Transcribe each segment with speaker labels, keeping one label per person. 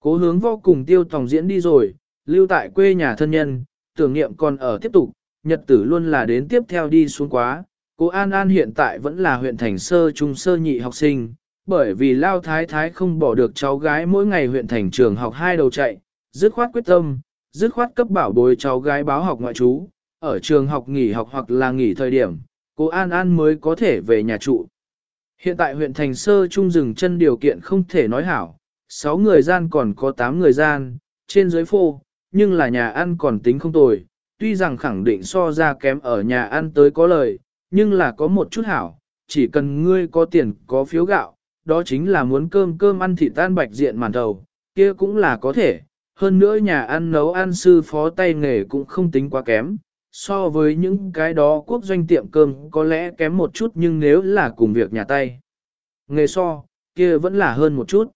Speaker 1: Cố hướng vô cùng tiêu tòng diễn đi rồi, lưu tại quê nhà thân nhân, tưởng niệm còn ở tiếp tục, nhật tử luôn là đến tiếp theo đi xuống quá. Cố An An hiện tại vẫn là huyện thành sơ trung sơ nhị học sinh, bởi vì Lao Thái Thái không bỏ được cháu gái mỗi ngày huyện thành trường học hai đầu chạy, dứt khoát quyết tâm, dứt khoát cấp bảo bồi cháu gái báo học ngoại trú, ở trường học nghỉ học hoặc là nghỉ thời điểm, cô An An mới có thể về nhà trụ. Hiện tại huyện thành sơ trung dừng chân điều kiện không thể nói hảo, 6 người gian còn có 8 người gian, trên dưới phô, nhưng là nhà ăn còn tính không tồi, tuy rằng khẳng định so ra kém ở nhà ăn tới có lời, nhưng là có một chút hảo, chỉ cần ngươi có tiền có phiếu gạo, đó chính là muốn cơm cơm ăn thịt tan bạch diện màn đầu, kia cũng là có thể, hơn nữa nhà ăn nấu ăn sư phó tay nghề cũng không tính quá kém, so với những cái đó quốc doanh tiệm cơm có lẽ kém một chút nhưng nếu là cùng việc nhà tay. Nghề so, kia vẫn là hơn một chút.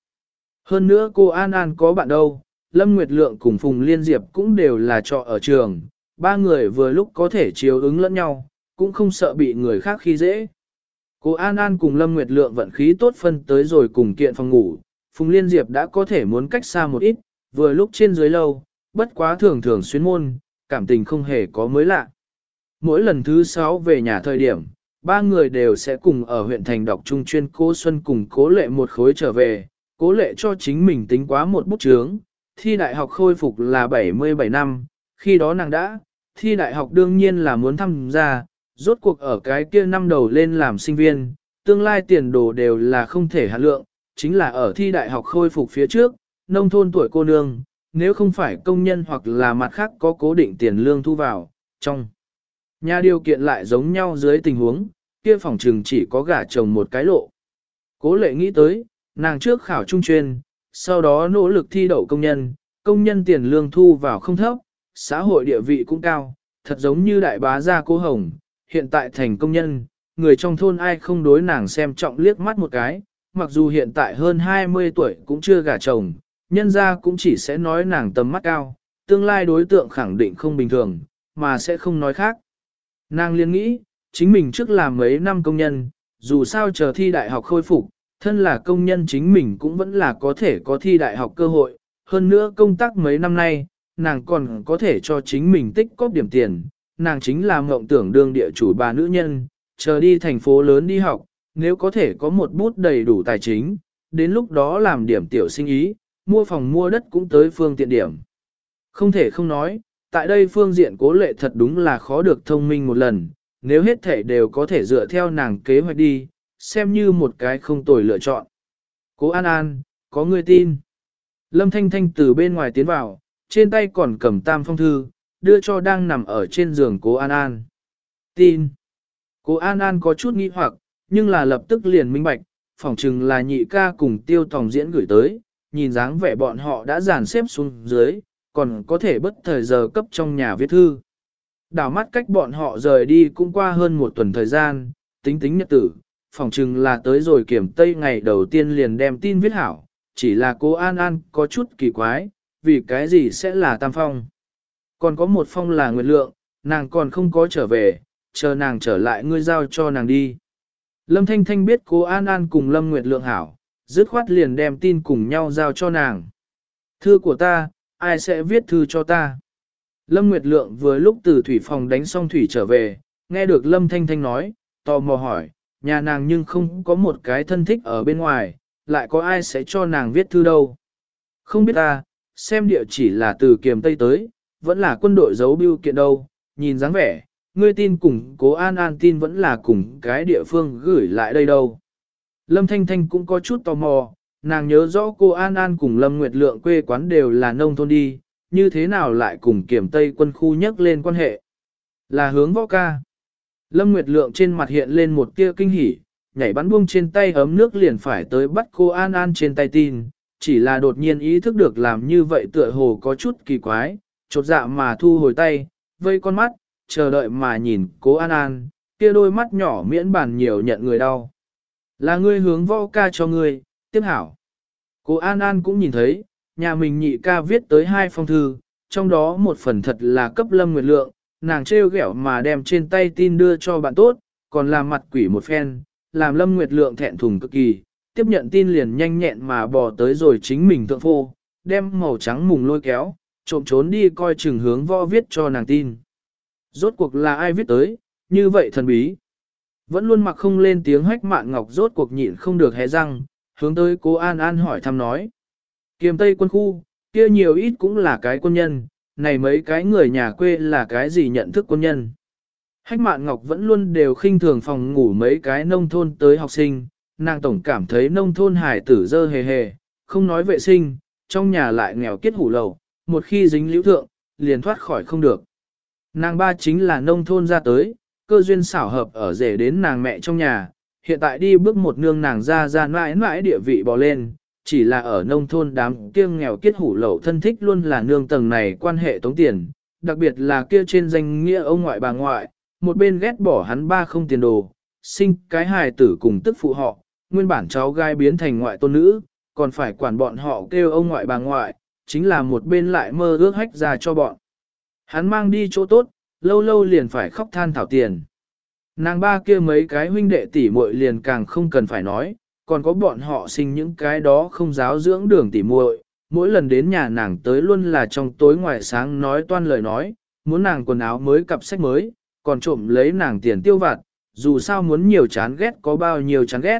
Speaker 1: Hơn nữa cô An An có bạn đâu, Lâm Nguyệt Lượng cùng Phùng Liên Diệp cũng đều là trọ ở trường, ba người vừa lúc có thể chiếu ứng lẫn nhau, cũng không sợ bị người khác khi dễ. Cô An An cùng Lâm Nguyệt Lượng vận khí tốt phân tới rồi cùng kiện phòng ngủ, Phùng Liên Diệp đã có thể muốn cách xa một ít, vừa lúc trên dưới lâu, bất quá thường thường xuyên môn, cảm tình không hề có mới lạ. Mỗi lần thứ sáu về nhà thời điểm, ba người đều sẽ cùng ở huyện thành đọc trung chuyên cố xuân cùng cố lệ một khối trở về, cố lệ cho chính mình tính quá một bút chướng, thi đại học khôi phục là 77 năm, khi đó nàng đã, thi đại học đương nhiên là muốn tham gia, rốt cuộc ở cái kia năm đầu lên làm sinh viên, tương lai tiền đồ đều là không thể hạ lượng, chính là ở thi đại học khôi phục phía trước, nông thôn tuổi cô nương, nếu không phải công nhân hoặc là mặt khác có cố định tiền lương thu vào, trong nhà điều kiện lại giống nhau dưới tình huống, kia phòng trừng chỉ có gả chồng một cái lộ. Cố lệ nghĩ tới, nàng trước khảo trung chuyên, sau đó nỗ lực thi đậu công nhân, công nhân tiền lương thu vào không thấp, xã hội địa vị cũng cao, thật giống như đại bá gia cố hồng, hiện tại thành công nhân, người trong thôn ai không đối nàng xem trọng liếc mắt một cái, mặc dù hiện tại hơn 20 tuổi cũng chưa gả chồng, nhân ra cũng chỉ sẽ nói nàng tầm mắt cao, tương lai đối tượng khẳng định không bình thường, mà sẽ không nói khác. Nàng liên nghĩ, chính mình trước làm mấy năm công nhân, dù sao chờ thi đại học khôi phục, thân là công nhân chính mình cũng vẫn là có thể có thi đại học cơ hội, hơn nữa công tác mấy năm nay, nàng còn có thể cho chính mình tích cóp điểm tiền, nàng chính là mộng tưởng đương địa chủ bà nữ nhân, chờ đi thành phố lớn đi học, nếu có thể có một bút đầy đủ tài chính, đến lúc đó làm điểm tiểu sinh ý, mua phòng mua đất cũng tới phương tiện điểm. Không thể không nói, tại đây phương diện cố lệ thật đúng là khó được thông minh một lần, nếu hết thể đều có thể dựa theo nàng kế hoạch đi, xem như một cái không tồi lựa chọn. Cố An An, có người tin. Lâm Thanh Thanh từ bên ngoài tiến vào, trên tay còn cầm tam phong thư, đưa cho đang nằm ở trên giường cố An An. Tin. Cố An An có chút nghi hoặc, nhưng là lập tức liền minh bạch, phỏng chừng là nhị ca cùng tiêu tòng diễn gửi tới, nhìn dáng vẻ bọn họ đã dàn xếp xuống dưới, còn có thể bất thời giờ cấp trong nhà viết thư. Đảo mắt cách bọn họ rời đi cũng qua hơn một tuần thời gian, tính tính nhật tử, phỏng chừng là tới rồi kiểm tây ngày đầu tiên liền đem tin viết hảo, chỉ là cô An An có chút kỳ quái, vì cái gì sẽ là tam phong. Còn có một phong là nguyệt lượng, nàng còn không có trở về, chờ nàng trở lại ngươi giao cho nàng đi. Lâm Thanh Thanh biết cô An An cùng Lâm Nguyệt Lượng hảo, dứt khoát liền đem tin cùng nhau giao cho nàng. Thư của ta, ai sẽ viết thư cho ta? Lâm Nguyệt Lượng vừa lúc từ thủy phòng đánh xong thủy trở về, nghe được Lâm Thanh Thanh nói, tò mò hỏi, nhà nàng nhưng không có một cái thân thích ở bên ngoài, lại có ai sẽ cho nàng viết thư đâu? Không biết ta, xem địa chỉ là từ kiềm Tây tới, vẫn là quân đội giấu biêu kiện đâu, nhìn dáng vẻ, ngươi tin cùng cố An An tin vẫn là cùng cái địa phương gửi lại đây đâu. Lâm Thanh Thanh cũng có chút tò mò, nàng nhớ rõ cô An An cùng Lâm Nguyệt Lượng quê quán đều là nông thôn đi, như thế nào lại cùng kiểm Tây quân khu nhắc lên quan hệ. Là hướng võ ca. Lâm Nguyệt Lượng trên mặt hiện lên một tia kinh hỉ, nhảy bắn buông trên tay ấm nước liền phải tới bắt cô An An trên tay tin, chỉ là đột nhiên ý thức được làm như vậy tựa hồ có chút kỳ quái, chột dạ mà thu hồi tay, vây con mắt, chờ đợi mà nhìn cố An An, kia đôi mắt nhỏ miễn bản nhiều nhận người đau. Là ngươi hướng võ ca cho ngươi, tiếp hảo. Cố An An cũng nhìn thấy, nhà mình nhị ca viết tới hai phong thư, trong đó một phần thật là cấp lâm nguyệt lượng, nàng trêu ghẹo mà đem trên tay tin đưa cho bạn tốt, còn làm mặt quỷ một phen, làm lâm nguyệt lượng thẹn thùng cực kỳ, tiếp nhận tin liền nhanh nhẹn mà bỏ tới rồi chính mình thượng phô, đem màu trắng mùng lôi kéo, trộm trốn đi coi chừng hướng võ viết cho nàng tin. Rốt cuộc là ai viết tới, như vậy thần bí. Vẫn luôn mặc không lên tiếng hách mạn ngọc rốt cuộc nhịn không được hé răng, hướng tới cô An An hỏi thăm nói. Kiềm Tây quân khu, kia nhiều ít cũng là cái quân nhân, này mấy cái người nhà quê là cái gì nhận thức quân nhân. Hách mạn ngọc vẫn luôn đều khinh thường phòng ngủ mấy cái nông thôn tới học sinh, nàng tổng cảm thấy nông thôn hải tử dơ hề hề, không nói vệ sinh, trong nhà lại nghèo kiết hủ lầu, một khi dính liễu thượng, liền thoát khỏi không được. Nàng ba chính là nông thôn ra tới, cơ duyên xảo hợp ở rể đến nàng mẹ trong nhà, hiện tại đi bước một nương nàng ra ra mãi mãi địa vị bò lên, chỉ là ở nông thôn đám kiêng nghèo kiết hủ lậu thân thích luôn là nương tầng này quan hệ tống tiền, đặc biệt là kia trên danh nghĩa ông ngoại bà ngoại, một bên ghét bỏ hắn ba không tiền đồ, sinh cái hài tử cùng tức phụ họ, nguyên bản cháu gai biến thành ngoại tôn nữ, còn phải quản bọn họ kêu ông ngoại bà ngoại, chính là một bên lại mơ ước hách ra cho bọn. Hắn mang đi chỗ tốt, lâu lâu liền phải khóc than thảo tiền. Nàng ba kia mấy cái huynh đệ tỷ muội liền càng không cần phải nói, còn có bọn họ sinh những cái đó không giáo dưỡng đường tỷ muội, mỗi lần đến nhà nàng tới luôn là trong tối ngoài sáng nói toan lời nói, muốn nàng quần áo mới cặp sách mới, còn trộm lấy nàng tiền tiêu vặt, dù sao muốn nhiều chán ghét có bao nhiêu chán ghét.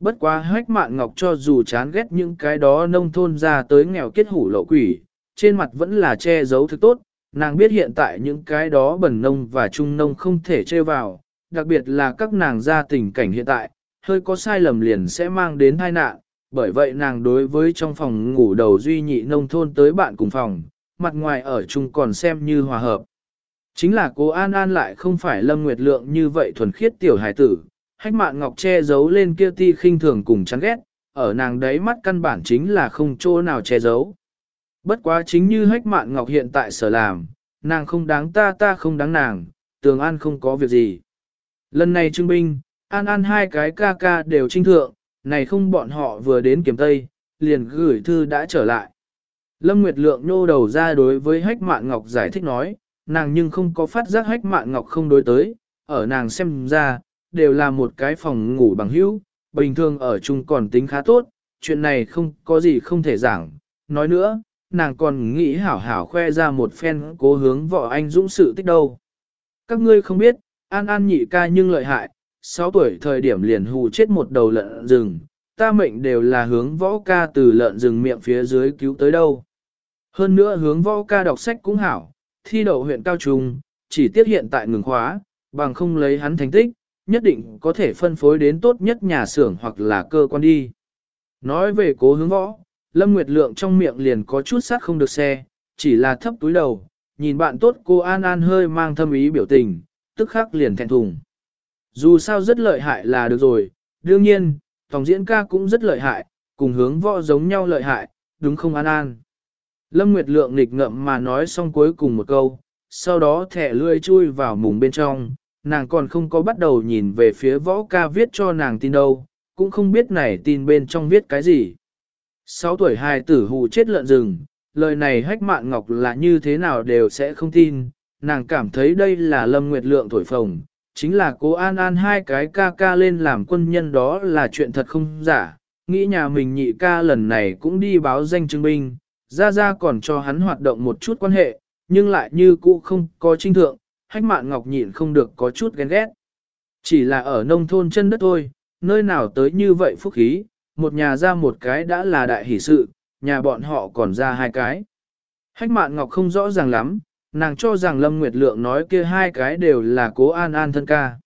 Speaker 1: Bất quá hách mạn ngọc cho dù chán ghét những cái đó nông thôn ra tới nghèo kết hủ lộ quỷ, trên mặt vẫn là che giấu thứ tốt, nàng biết hiện tại những cái đó bẩn nông và trung nông không thể chơi vào, đặc biệt là các nàng gia tình cảnh hiện tại, hơi có sai lầm liền sẽ mang đến tai nạn, bởi vậy nàng đối với trong phòng ngủ đầu duy nhị nông thôn tới bạn cùng phòng, mặt ngoài ở chung còn xem như hòa hợp. Chính là cô An An lại không phải Lâm Nguyệt Lượng như vậy thuần khiết tiểu hải tử, hách mạn ngọc che giấu lên kia ti khinh thường cùng chán ghét, ở nàng đấy mắt căn bản chính là không chỗ nào che giấu. Bất quá chính như hách mạn ngọc hiện tại sở làm, nàng không đáng ta ta không đáng nàng, tường an không có việc gì. Lần này trưng binh, an an hai cái ca ca đều trinh thượng, này không bọn họ vừa đến kiểm tây, liền gửi thư đã trở lại. Lâm Nguyệt Lượng nô đầu ra đối với hách mạn ngọc giải thích nói, nàng nhưng không có phát giác hách mạn ngọc không đối tới, ở nàng xem ra, đều là một cái phòng ngủ bằng hữu, bình thường ở chung còn tính khá tốt, chuyện này không có gì không thể giảng. Nói nữa, nàng còn nghĩ hảo hảo khoe ra một phen cố hướng vợ anh dũng sự tích đâu. Các ngươi không biết, An An nhị ca nhưng lợi hại, 6 tuổi thời điểm liền hù chết một đầu lợn rừng, ta mệnh đều là hướng võ ca từ lợn rừng miệng phía dưới cứu tới đâu. Hơn nữa hướng võ ca đọc sách cũng hảo, thi đậu huyện cao trung, chỉ tiếc hiện tại ngừng khóa, bằng không lấy hắn thành tích, nhất định có thể phân phối đến tốt nhất nhà xưởng hoặc là cơ quan đi. Nói về cố hướng võ, Lâm Nguyệt Lượng trong miệng liền có chút sát không được xe, chỉ là thấp túi đầu, nhìn bạn tốt cô An An hơi mang thâm ý biểu tình, tức khắc liền thẹn thùng. Dù sao rất lợi hại là được rồi, đương nhiên, Tòng diễn ca cũng rất lợi hại, cùng hướng võ giống nhau lợi hại, đúng không An An. Lâm Nguyệt Lượng nghịch ngậm mà nói xong cuối cùng một câu, sau đó thẻ lươi chui vào mùng bên trong, nàng còn không có bắt đầu nhìn về phía võ ca viết cho nàng tin đâu, cũng không biết này tin bên trong viết cái gì. Sáu tuổi hai tử hù chết lợn rừng, lời này hách mạn ngọc là như thế nào đều sẽ không tin, nàng cảm thấy đây là lâm nguyệt lượng thổi phồng, chính là cố an an hai cái ca ca lên làm quân nhân đó là chuyện thật không giả, nghĩ nhà mình nhị ca lần này cũng đi báo danh chứng minh, ra ra còn cho hắn hoạt động một chút quan hệ, nhưng lại như cũ không có trinh thượng, hách mạn ngọc nhịn không được có chút ghen ghét. Chỉ là ở nông thôn chân đất thôi, nơi nào tới như vậy phúc khí, một nhà ra một cái đã là đại hỷ sự, nhà bọn họ còn ra hai cái. Hách mạn ngọc không rõ ràng lắm, nàng cho rằng Lâm Nguyệt Lượng nói kia hai cái đều là cố an an thân ca.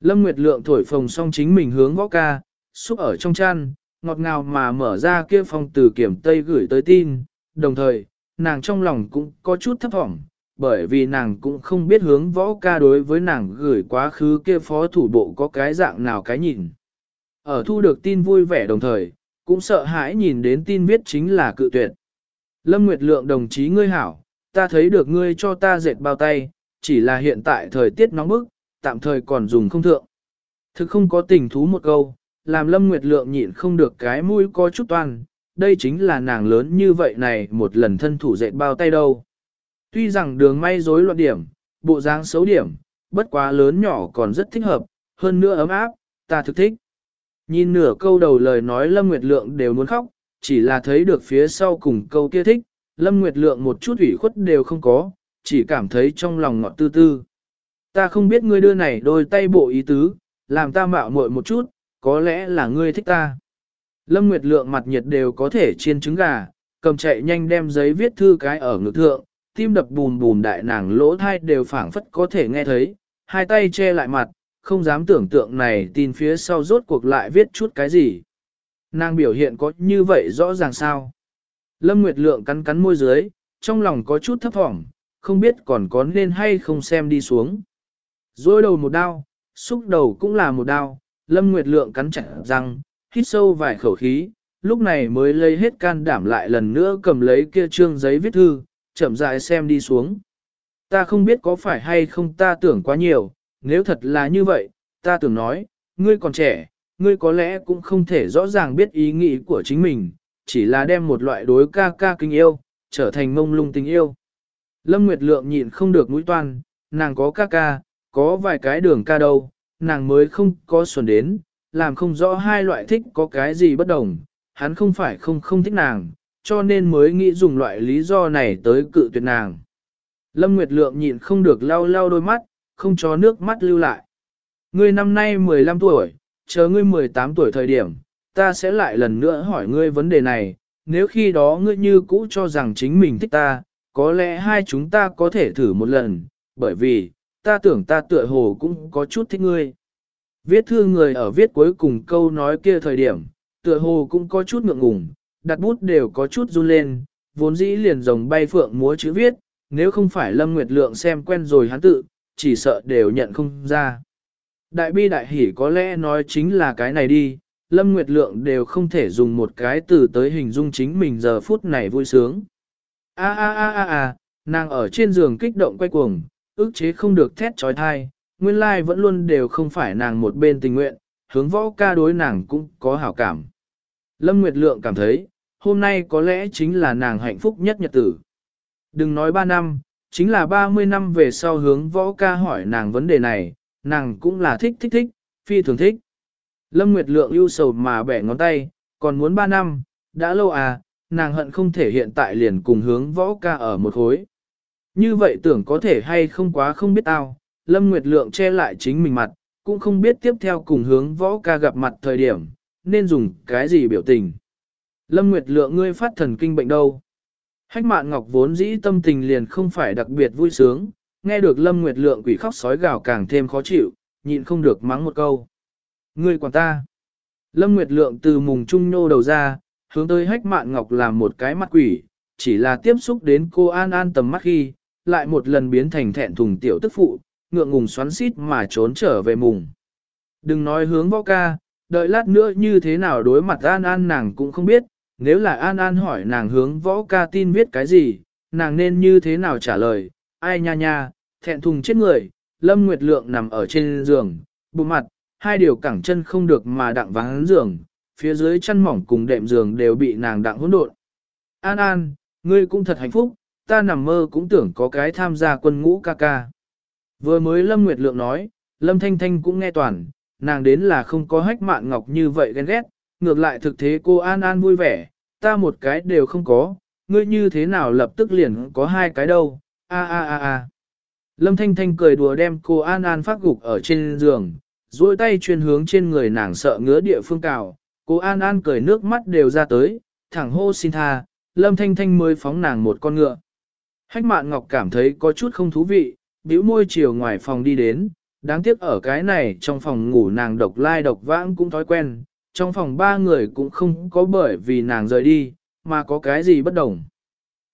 Speaker 1: Lâm Nguyệt Lượng thổi phồng xong chính mình hướng võ ca, xúc ở trong chăn, ngọt ngào mà mở ra kia phòng từ kiểm tây gửi tới tin, đồng thời, nàng trong lòng cũng có chút thấp thỏm, bởi vì nàng cũng không biết hướng võ ca đối với nàng gửi quá khứ kia phó thủ bộ có cái dạng nào cái nhìn. Ở thu được tin vui vẻ đồng thời, cũng sợ hãi nhìn đến tin viết chính là cự tuyệt. Lâm Nguyệt Lượng đồng chí ngươi hảo, ta thấy được ngươi cho ta dệt bao tay, chỉ là hiện tại thời tiết nóng bức, tạm thời còn dùng không thượng. Thực không có tình thú một câu, làm Lâm Nguyệt Lượng nhịn không được cái mũi có chút toan, đây chính là nàng lớn như vậy này một lần thân thủ dệt bao tay đâu. Tuy rằng đường may rối loạn điểm, bộ dáng xấu điểm, bất quá lớn nhỏ còn rất thích hợp, hơn nữa ấm áp, ta thực thích. Nhìn nửa câu đầu lời nói Lâm Nguyệt Lượng đều muốn khóc, chỉ là thấy được phía sau cùng câu kia thích, Lâm Nguyệt Lượng một chút ủy khuất đều không có, chỉ cảm thấy trong lòng ngọt tư tư. Ta không biết ngươi đưa này đôi tay bộ ý tứ, làm ta mạo muội một chút, có lẽ là ngươi thích ta. Lâm Nguyệt Lượng mặt nhiệt đều có thể chiên trứng gà, cầm chạy nhanh đem giấy viết thư cái ở ngực thượng, tim đập bùm bùm đại nàng lỗ thai đều phảng phất có thể nghe thấy, hai tay che lại mặt, không dám tưởng tượng này tin phía sau rốt cuộc lại viết chút cái gì. Nàng biểu hiện có như vậy rõ ràng sao? Lâm Nguyệt Lượng cắn cắn môi dưới, trong lòng có chút thấp thỏm, không biết còn có nên hay không xem đi xuống. Rồi đầu một đao, xúc đầu cũng là một đao, Lâm Nguyệt Lượng cắn chặt răng, hít sâu vài khẩu khí, lúc này mới lấy hết can đảm lại lần nữa cầm lấy kia trương giấy viết thư, chậm rãi xem đi xuống. Ta không biết có phải hay không ta tưởng quá nhiều, nếu thật là như vậy, ta tưởng nói, ngươi còn trẻ, ngươi có lẽ cũng không thể rõ ràng biết ý nghĩ của chính mình, chỉ là đem một loại đối ca ca kinh yêu, trở thành mông lung tình yêu. Lâm Nguyệt Lượng nhịn không được mũi toan, nàng có ca ca, có vài cái đường ca đâu, nàng mới không có xuẩn đến, làm không rõ hai loại thích có cái gì bất đồng, hắn không phải không không thích nàng, cho nên mới nghĩ dùng loại lý do này tới cự tuyệt nàng. Lâm Nguyệt Lượng nhịn không được lau lau đôi mắt, không cho nước mắt lưu lại. Ngươi năm nay 15 tuổi, chờ ngươi 18 tuổi thời điểm, ta sẽ lại lần nữa hỏi ngươi vấn đề này, nếu khi đó ngươi như cũ cho rằng chính mình thích ta, có lẽ hai chúng ta có thể thử một lần, bởi vì, ta tưởng ta tựa hồ cũng có chút thích ngươi. Viết thư người ở viết cuối cùng câu nói kia thời điểm, tựa hồ cũng có chút ngượng ngùng, đặt bút đều có chút run lên, vốn dĩ liền rồng bay phượng múa chữ viết, nếu không phải Lâm Nguyệt Lượng xem quen rồi hắn tự, chỉ sợ đều nhận không ra. Đại bi đại hỉ có lẽ nói chính là cái này đi, Lâm Nguyệt Lượng đều không thể dùng một cái từ tới hình dung chính mình giờ phút này vui sướng. A a a a a, nàng ở trên giường kích động quay cuồng, ức chế không được thét trói thai, nguyên lai vẫn luôn đều không phải nàng một bên tình nguyện, hướng võ ca đối nàng cũng có hảo cảm. Lâm Nguyệt Lượng cảm thấy, hôm nay có lẽ chính là nàng hạnh phúc nhất nhật tử. Đừng nói 3 năm, chính là 30 năm về sau hướng võ ca hỏi nàng vấn đề này, nàng cũng là thích thích thích, phi thường thích. Lâm Nguyệt Lượng ưu sầu mà bẻ ngón tay, còn muốn 3 năm, đã lâu à, nàng hận không thể hiện tại liền cùng hướng võ ca ở một khối. Như vậy tưởng có thể hay không quá không biết tao, Lâm Nguyệt Lượng che lại chính mình mặt, cũng không biết tiếp theo cùng hướng võ ca gặp mặt thời điểm, nên dùng cái gì biểu tình. Lâm Nguyệt Lượng ngươi phát thần kinh bệnh đâu? Hách mạn ngọc vốn dĩ tâm tình liền không phải đặc biệt vui sướng, nghe được Lâm Nguyệt Lượng quỷ khóc sói gào càng thêm khó chịu, nhịn không được mắng một câu. Ngươi quản ta. Lâm Nguyệt Lượng từ mùng trung nô đầu ra, hướng tới hách mạn ngọc làm một cái mặt quỷ, chỉ là tiếp xúc đến cô An An tầm mắt khi, lại một lần biến thành thẹn thùng tiểu tức phụ, ngượng ngùng xoắn xít mà trốn trở về mùng. Đừng nói hướng võ ca, đợi lát nữa như thế nào đối mặt An An nàng cũng không biết, nếu là An An hỏi nàng hướng võ ca tin viết cái gì, nàng nên như thế nào trả lời, ai nha nha, thẹn thùng chết người, Lâm Nguyệt Lượng nằm ở trên giường, bụng mặt, hai điều cẳng chân không được mà đặng vắng giường, phía dưới chân mỏng cùng đệm giường đều bị nàng đặng hỗn độn. An An, ngươi cũng thật hạnh phúc, ta nằm mơ cũng tưởng có cái tham gia quân ngũ ca ca. Vừa mới Lâm Nguyệt Lượng nói, Lâm Thanh Thanh cũng nghe toàn, nàng đến là không có hách mạn ngọc như vậy ghen ghét, ngược lại thực thế cô An An vui vẻ, ta một cái đều không có, ngươi như thế nào lập tức liền có hai cái đâu, a a a a. Lâm Thanh Thanh cười đùa đem cô An An phát gục ở trên giường, duỗi tay chuyên hướng trên người nàng sợ ngứa địa phương cào, cô An An cười nước mắt đều ra tới, thẳng hô xin tha, Lâm Thanh Thanh mới phóng nàng một con ngựa. Hách mạn ngọc cảm thấy có chút không thú vị, bĩu môi chiều ngoài phòng đi đến, đáng tiếc ở cái này trong phòng ngủ nàng độc lai độc vãng cũng thói quen, trong phòng ba người cũng không có bởi vì nàng rời đi, mà có cái gì bất đồng.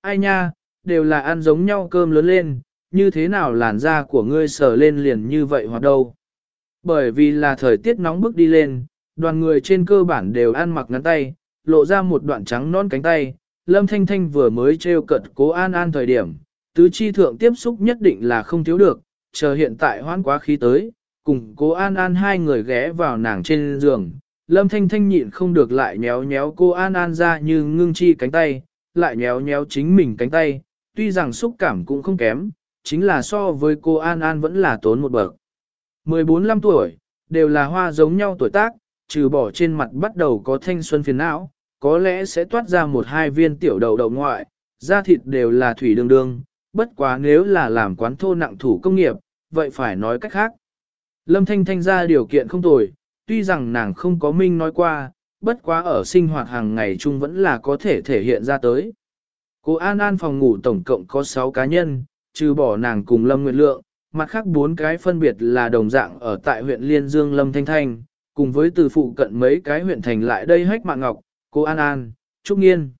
Speaker 1: Ai nha, đều là ăn giống nhau cơm lớn lên, như thế nào làn da của ngươi sờ lên liền như vậy hoặc đâu. Bởi vì là thời tiết nóng bức đi lên, đoàn người trên cơ bản đều ăn mặc ngắn tay, lộ ra một đoạn trắng non cánh tay, Lâm Thanh Thanh vừa mới treo cận cố an an thời điểm, tứ chi thượng tiếp xúc nhất định là không thiếu được, chờ hiện tại hoãn quá khí tới, cùng cố an an hai người ghé vào nàng trên giường. Lâm Thanh Thanh nhịn không được lại nhéo nhéo cô An An ra như ngưng chi cánh tay, lại nhéo nhéo chính mình cánh tay, tuy rằng xúc cảm cũng không kém, chính là so với cô An An vẫn là tốn một bậc. 14-15 tuổi, đều là hoa giống nhau tuổi tác, trừ bỏ trên mặt bắt đầu có thanh xuân phiền não, có lẽ sẽ toát ra một hai viên tiểu đầu đầu ngoại, da thịt đều là thủy đường đường, bất quá nếu là làm quán thô nặng thủ công nghiệp, vậy phải nói cách khác. Lâm Thanh Thanh ra điều kiện không tồi, tuy rằng nàng không có minh nói qua, bất quá ở sinh hoạt hàng ngày chung vẫn là có thể thể hiện ra tới. Cô An An phòng ngủ tổng cộng có 6 cá nhân, trừ bỏ nàng cùng Lâm Nguyệt Lượng, mặt khác bốn cái phân biệt là đồng dạng ở tại huyện Liên Dương Lâm Thanh Thanh, cùng với từ phụ cận mấy cái huyện thành lại đây hách mạng ngọc, cô An An, Trúc Nghiên.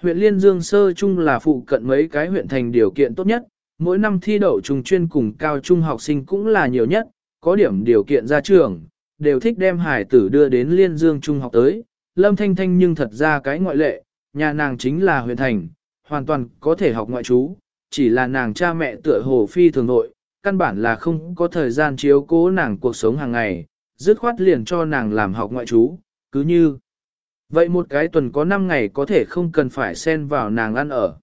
Speaker 1: Huyện Liên Dương Sơ Trung là phụ cận mấy cái huyện thành điều kiện tốt nhất, mỗi năm thi đậu trung chuyên cùng cao trung học sinh cũng là nhiều nhất, có điểm điều kiện ra trường, đều thích đem hải tử đưa đến Liên Dương Trung học tới. Lâm Thanh Thanh nhưng thật ra cái ngoại lệ, nhà nàng chính là huyện thành, hoàn toàn có thể học ngoại trú, chỉ là nàng cha mẹ tựa hồ phi thường nội, căn bản là không có thời gian chiếu cố nàng cuộc sống hàng ngày, dứt khoát liền cho nàng làm học ngoại trú, cứ như. Vậy một cái tuần có 5 ngày có thể không cần phải xen vào nàng ăn ở.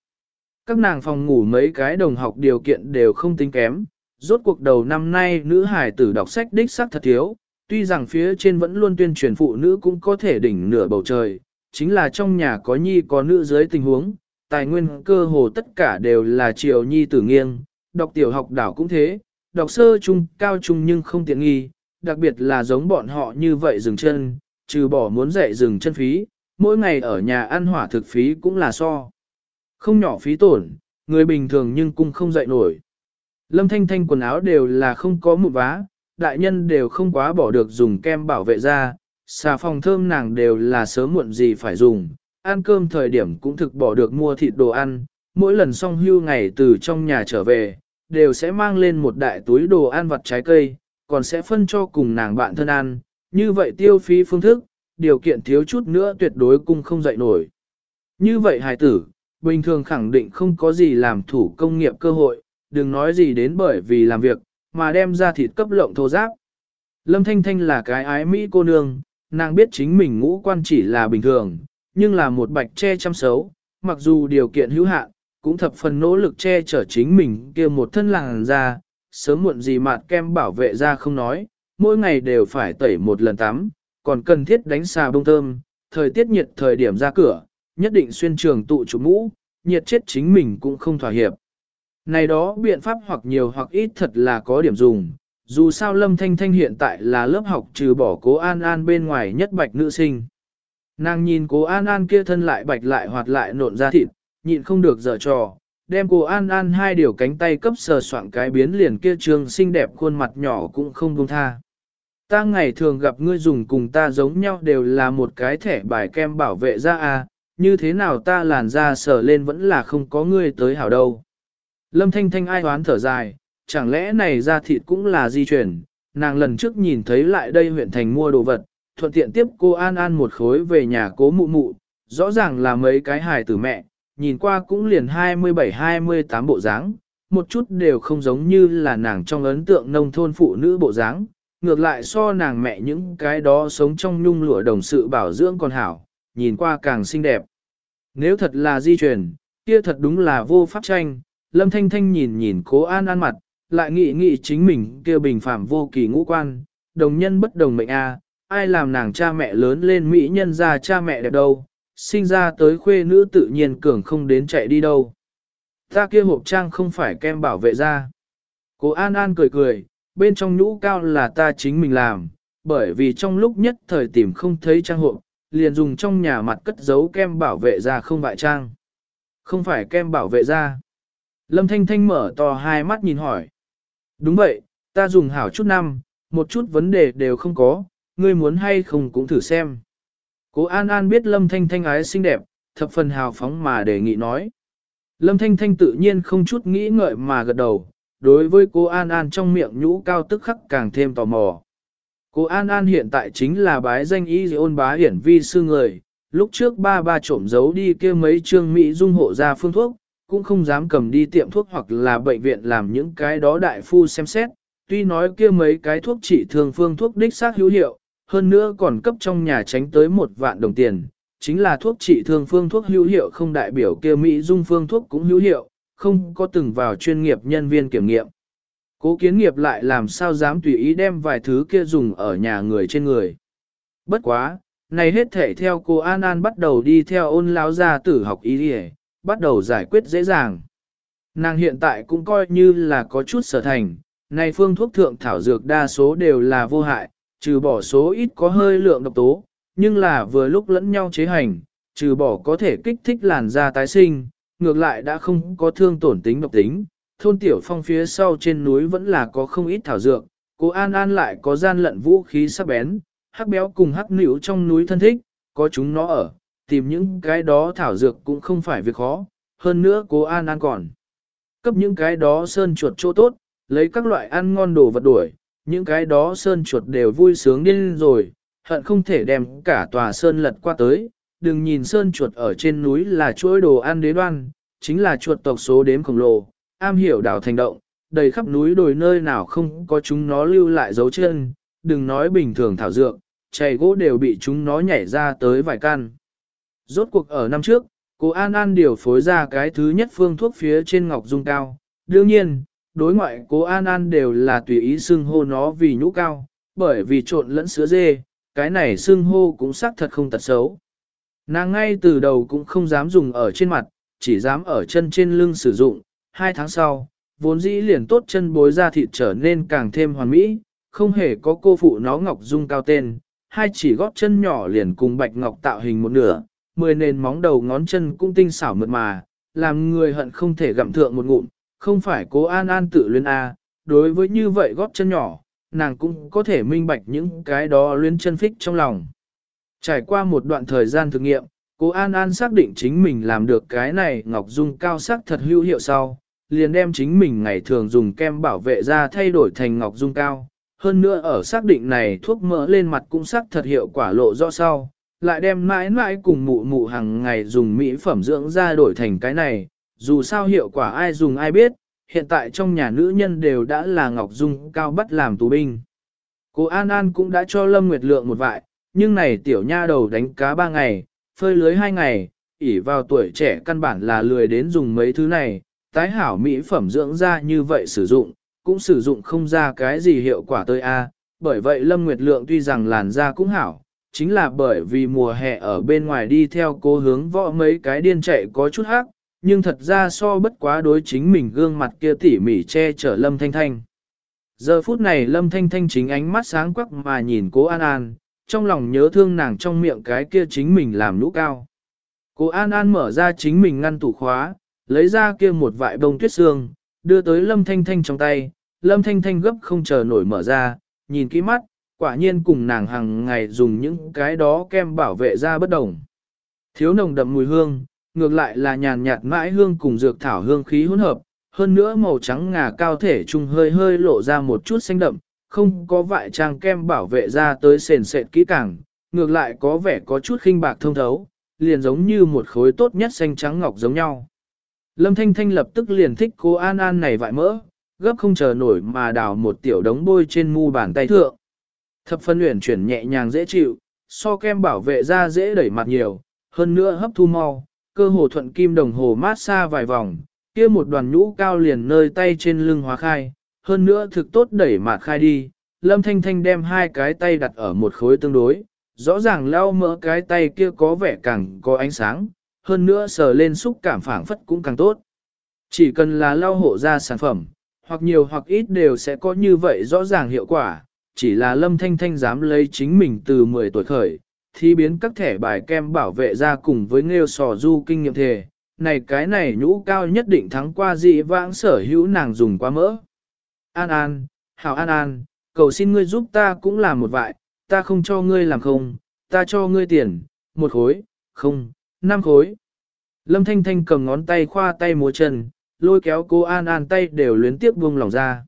Speaker 1: Các nàng phòng ngủ mấy cái đồng học điều kiện đều không tính kém, rốt cuộc đầu năm nay nữ hải tử đọc sách đích sắc thật thiếu, tuy rằng phía trên vẫn luôn tuyên truyền phụ nữ cũng có thể đỉnh nửa bầu trời, chính là trong nhà có nhi có nữ dưới tình huống, tài nguyên cơ hồ tất cả đều là triều nhi tử nghiêng, đọc tiểu học đảo cũng thế, đọc sơ trung cao trung nhưng không tiện nghi, đặc biệt là giống bọn họ như vậy dừng chân, trừ bỏ muốn dạy dừng chân phí, mỗi ngày ở nhà ăn hỏa thực phí cũng là so. Không nhỏ phí tổn, người bình thường nhưng cũng không dạy nổi. Lâm Thanh Thanh quần áo đều là không có một vá, đại nhân đều không quá bỏ được dùng kem bảo vệ da, xà phòng thơm nàng đều là sớm muộn gì phải dùng, ăn cơm thời điểm cũng thực bỏ được mua thịt đồ ăn, mỗi lần Song hưu ngày từ trong nhà trở về, đều sẽ mang lên một đại túi đồ ăn vặt trái cây, còn sẽ phân cho cùng nàng bạn thân ăn, như vậy tiêu phí phương thức, điều kiện thiếu chút nữa tuyệt đối cung không dậy nổi. Như vậy hài tử, bình thường khẳng định không có gì làm thủ công nghiệp cơ hội, đừng nói gì đến bởi vì làm việc, mà đem ra thịt cấp lộng thô giáp. Lâm Thanh Thanh là cái ái Mỹ cô nương, nàng biết chính mình ngũ quan chỉ là bình thường, nhưng là một bạch che chăm xấu, mặc dù điều kiện hữu hạn, cũng thập phần nỗ lực che chở chính mình kia một thân làng ra, sớm muộn gì mạt kem bảo vệ ra không nói, mỗi ngày đều phải tẩy một lần tắm, còn cần thiết đánh xà bông thơm, thời tiết nhiệt thời điểm ra cửa, nhất định xuyên trường tụ chủ mũ, nhiệt chết chính mình cũng không thỏa hiệp. Này đó biện pháp hoặc nhiều hoặc ít thật là có điểm dùng, dù sao Lâm Thanh Thanh hiện tại là lớp học trừ bỏ cố An An bên ngoài nhất bạch nữ sinh. Nàng nhìn cố An An kia thân lại bạch lại hoạt lại nộn ra thịt, nhịn không được dở trò, đem cô An An hai điều cánh tay cấp sờ soạn cái biến liền kia trường xinh đẹp khuôn mặt nhỏ cũng không buông tha. Ta ngày thường gặp ngươi dùng cùng ta giống nhau đều là một cái thẻ bài kem bảo vệ da à, như thế nào ta làn da sờ lên vẫn là không có ngươi tới hảo đâu. Lâm Thanh Thanh ai hoán thở dài, chẳng lẽ này da thịt cũng là di chuyển, nàng lần trước nhìn thấy lại đây huyện thành mua đồ vật, thuận tiện tiếp cô An An một khối về nhà cố mụ mụ, rõ ràng là mấy cái hài tử mẹ, nhìn qua cũng liền 27-28 bộ dáng, một chút đều không giống như là nàng trong ấn tượng nông thôn phụ nữ bộ dáng, ngược lại so nàng mẹ những cái đó sống trong nhung lụa đồng sự bảo dưỡng còn hảo, nhìn qua càng xinh đẹp. Nếu thật là di truyền, kia thật đúng là vô pháp tranh, Lâm Thanh Thanh nhìn nhìn cố an an mặt, lại nghĩ nghĩ chính mình kia bình phạm vô kỳ ngũ quan, đồng nhân bất đồng mệnh a, ai làm nàng cha mẹ lớn lên mỹ nhân ra cha mẹ đẹp đâu, sinh ra tới khuê nữ tự nhiên cường không đến chạy đi đâu. Ta kia hộp trang không phải kem bảo vệ da. Cố An An cười cười, bên trong nhũ cao là ta chính mình làm, bởi vì trong lúc nhất thời tìm không thấy trang hộp, liền dùng trong nhà mặt cất giấu kem bảo vệ da không bại trang. Không phải kem bảo vệ da. Lâm Thanh Thanh mở to hai mắt nhìn hỏi. Đúng vậy, ta dùng hảo chút năm, một chút vấn đề đều không có, ngươi muốn hay không cũng thử xem. Cố An An biết Lâm Thanh Thanh ái xinh đẹp, thập phần hào phóng mà đề nghị nói. Lâm Thanh Thanh tự nhiên không chút nghĩ ngợi mà gật đầu, đối với cô An An trong miệng nhũ cao tức khắc càng thêm tò mò. Cô An An hiện tại chính là bái danh y ôn bá hiển vi sư người, lúc trước ba ba trộm giấu đi kia mấy trương Mỹ dung hộ ra phương thuốc, cũng không dám cầm đi tiệm thuốc hoặc là bệnh viện làm những cái đó đại phu xem xét, tuy nói kia mấy cái thuốc trị thường phương thuốc đích xác hữu hiệu, hơn nữa còn cấp trong nhà tránh tới một vạn đồng tiền, chính là thuốc trị thương phương thuốc hữu hiệu không đại biểu kia Mỹ dung phương thuốc cũng hữu hiệu, không có từng vào chuyên nghiệp nhân viên kiểm nghiệm. Cố kiến nghiệp lại làm sao dám tùy ý đem vài thứ kia dùng ở nhà người trên người. Bất quá, Này hết thể theo cô An An bắt đầu đi theo ôn lão gia tử học ý đi bắt đầu giải quyết dễ dàng. Nàng hiện tại cũng coi như là có chút sở thành, này phương thuốc thượng thảo dược đa số đều là vô hại, trừ bỏ số ít có hơi lượng độc tố, nhưng là vừa lúc lẫn nhau chế hành, trừ bỏ có thể kích thích làn da tái sinh, ngược lại đã không có thương tổn tính độc tính. Thôn tiểu phong phía sau trên núi vẫn là có không ít thảo dược, cô An An lại có gian lận vũ khí sắc bén, hắc béo cùng hắc nữ trong núi thân thích, có chúng nó ở, tìm những cái đó thảo dược cũng không phải việc khó, hơn nữa cô An An còn. Cấp những cái đó sơn chuột chỗ tốt, lấy các loại ăn ngon đồ vật đuổi, những cái đó sơn chuột đều vui sướng điên rồi, hận không thể đem cả tòa sơn lật qua tới. Đừng nhìn sơn chuột ở trên núi là chuỗi đồ ăn đế đoan, chính là chuột tộc số đếm khổng lồ, am hiểu đảo thành động, đầy khắp núi đồi nơi nào không có chúng nó lưu lại dấu chân, đừng nói bình thường thảo dược, chày gỗ đều bị chúng nó nhảy ra tới vài căn. Rốt cuộc ở năm trước, cô An An điều phối ra cái thứ nhất phương thuốc phía trên ngọc dung cao. Đương nhiên, đối ngoại cô An An đều là tùy ý xưng hô nó vì nhũ cao, bởi vì trộn lẫn sữa dê, cái này xưng hô cũng xác thật không tật xấu. Nàng ngay từ đầu cũng không dám dùng ở trên mặt, chỉ dám ở chân trên lưng sử dụng, hai tháng sau, vốn dĩ liền tốt chân bối ra thịt trở nên càng thêm hoàn mỹ, không hề có cô phụ nó ngọc dung cao tên, hai chỉ gót chân nhỏ liền cùng bạch ngọc tạo hình một nửa, mười nền móng đầu ngón chân cũng tinh xảo mượt mà, làm người hận không thể gặm thượng một ngụm, không phải cố an an tự luyến A, đối với như vậy góp chân nhỏ, nàng cũng có thể minh bạch những cái đó luyến chân phích trong lòng. Trải qua một đoạn thời gian thực nghiệm, cố An An xác định chính mình làm được cái này Ngọc Dung cao sắc thật hữu hiệu sau, liền đem chính mình ngày thường dùng kem bảo vệ da thay đổi thành Ngọc Dung cao. Hơn nữa ở xác định này thuốc mỡ lên mặt cũng sắc thật hiệu quả lộ rõ sau, lại đem mãi mãi cùng mụ mụ hàng ngày dùng mỹ phẩm dưỡng da đổi thành cái này, dù sao hiệu quả ai dùng ai biết, hiện tại trong nhà nữ nhân đều đã là Ngọc Dung cao bắt làm tù binh. Cô An An cũng đã cho Lâm Nguyệt Lượng một vại, nhưng này tiểu nha đầu đánh cá ba ngày, phơi lưới hai ngày, ỉ vào tuổi trẻ căn bản là lười đến dùng mấy thứ này, tái hảo mỹ phẩm dưỡng da như vậy sử dụng, cũng sử dụng không ra cái gì hiệu quả tới a. bởi vậy Lâm Nguyệt Lượng tuy rằng làn da cũng hảo, chính là bởi vì mùa hè ở bên ngoài đi theo cố hướng võ mấy cái điên chạy có chút hắc, nhưng thật ra so bất quá đối chính mình gương mặt kia tỉ mỉ che chở Lâm Thanh Thanh. Giờ phút này Lâm Thanh Thanh chính ánh mắt sáng quắc mà nhìn cố An An, trong lòng nhớ thương nàng trong miệng cái kia chính mình làm lũ cao. Cố An An mở ra chính mình ngăn tủ khóa, lấy ra kia một vại bông tuyết xương, đưa tới Lâm Thanh Thanh trong tay, Lâm Thanh Thanh gấp không chờ nổi mở ra, nhìn kỹ mắt, quả nhiên cùng nàng hàng ngày dùng những cái đó kem bảo vệ da bất đồng. Thiếu nồng đậm mùi hương, ngược lại là nhàn nhạt mãi hương cùng dược thảo hương khí hỗn hợp, hơn nữa màu trắng ngà cao thể trung hơi hơi lộ ra một chút xanh đậm, không có vại trang kem bảo vệ da tới sền sệt kỹ càng, ngược lại có vẻ có chút khinh bạc thông thấu, liền giống như một khối tốt nhất xanh trắng ngọc giống nhau. Lâm Thanh Thanh lập tức liền thích cô An An này vại mỡ, gấp không chờ nổi mà đào một tiểu đống bôi trên mu bàn tay thượng. Thập phân luyện chuyển nhẹ nhàng dễ chịu, so kem bảo vệ da dễ đẩy mặt nhiều, hơn nữa hấp thu mau, cơ hồ thuận kim đồng hồ mát xa vài vòng, kia một đoàn nhũ cao liền nơi tay trên lưng hóa khai, hơn nữa thực tốt đẩy mạt khai đi, Lâm Thanh Thanh đem hai cái tay đặt ở một khối tương đối, rõ ràng lau mỡ cái tay kia có vẻ càng có ánh sáng, hơn nữa sờ lên xúc cảm phản phất cũng càng tốt. Chỉ cần là lau hộ ra sản phẩm, hoặc nhiều hoặc ít đều sẽ có như vậy rõ ràng hiệu quả, chỉ là Lâm Thanh Thanh dám lấy chính mình từ 10 tuổi khởi, thì biến các thẻ bài kem bảo vệ ra cùng với nghêu sò du kinh nghiệm thể này cái này nhũ cao nhất định thắng qua dị vãng sở hữu nàng dùng quá mỡ. An An, Hảo An An, cầu xin ngươi giúp ta cũng làm một vại, ta không cho ngươi làm không, ta cho ngươi tiền, một khối, không, năm khối. Lâm Thanh Thanh cầm ngón tay khoa tay múa chân, lôi kéo cô An An tay đều luyến tiếp buông lòng ra.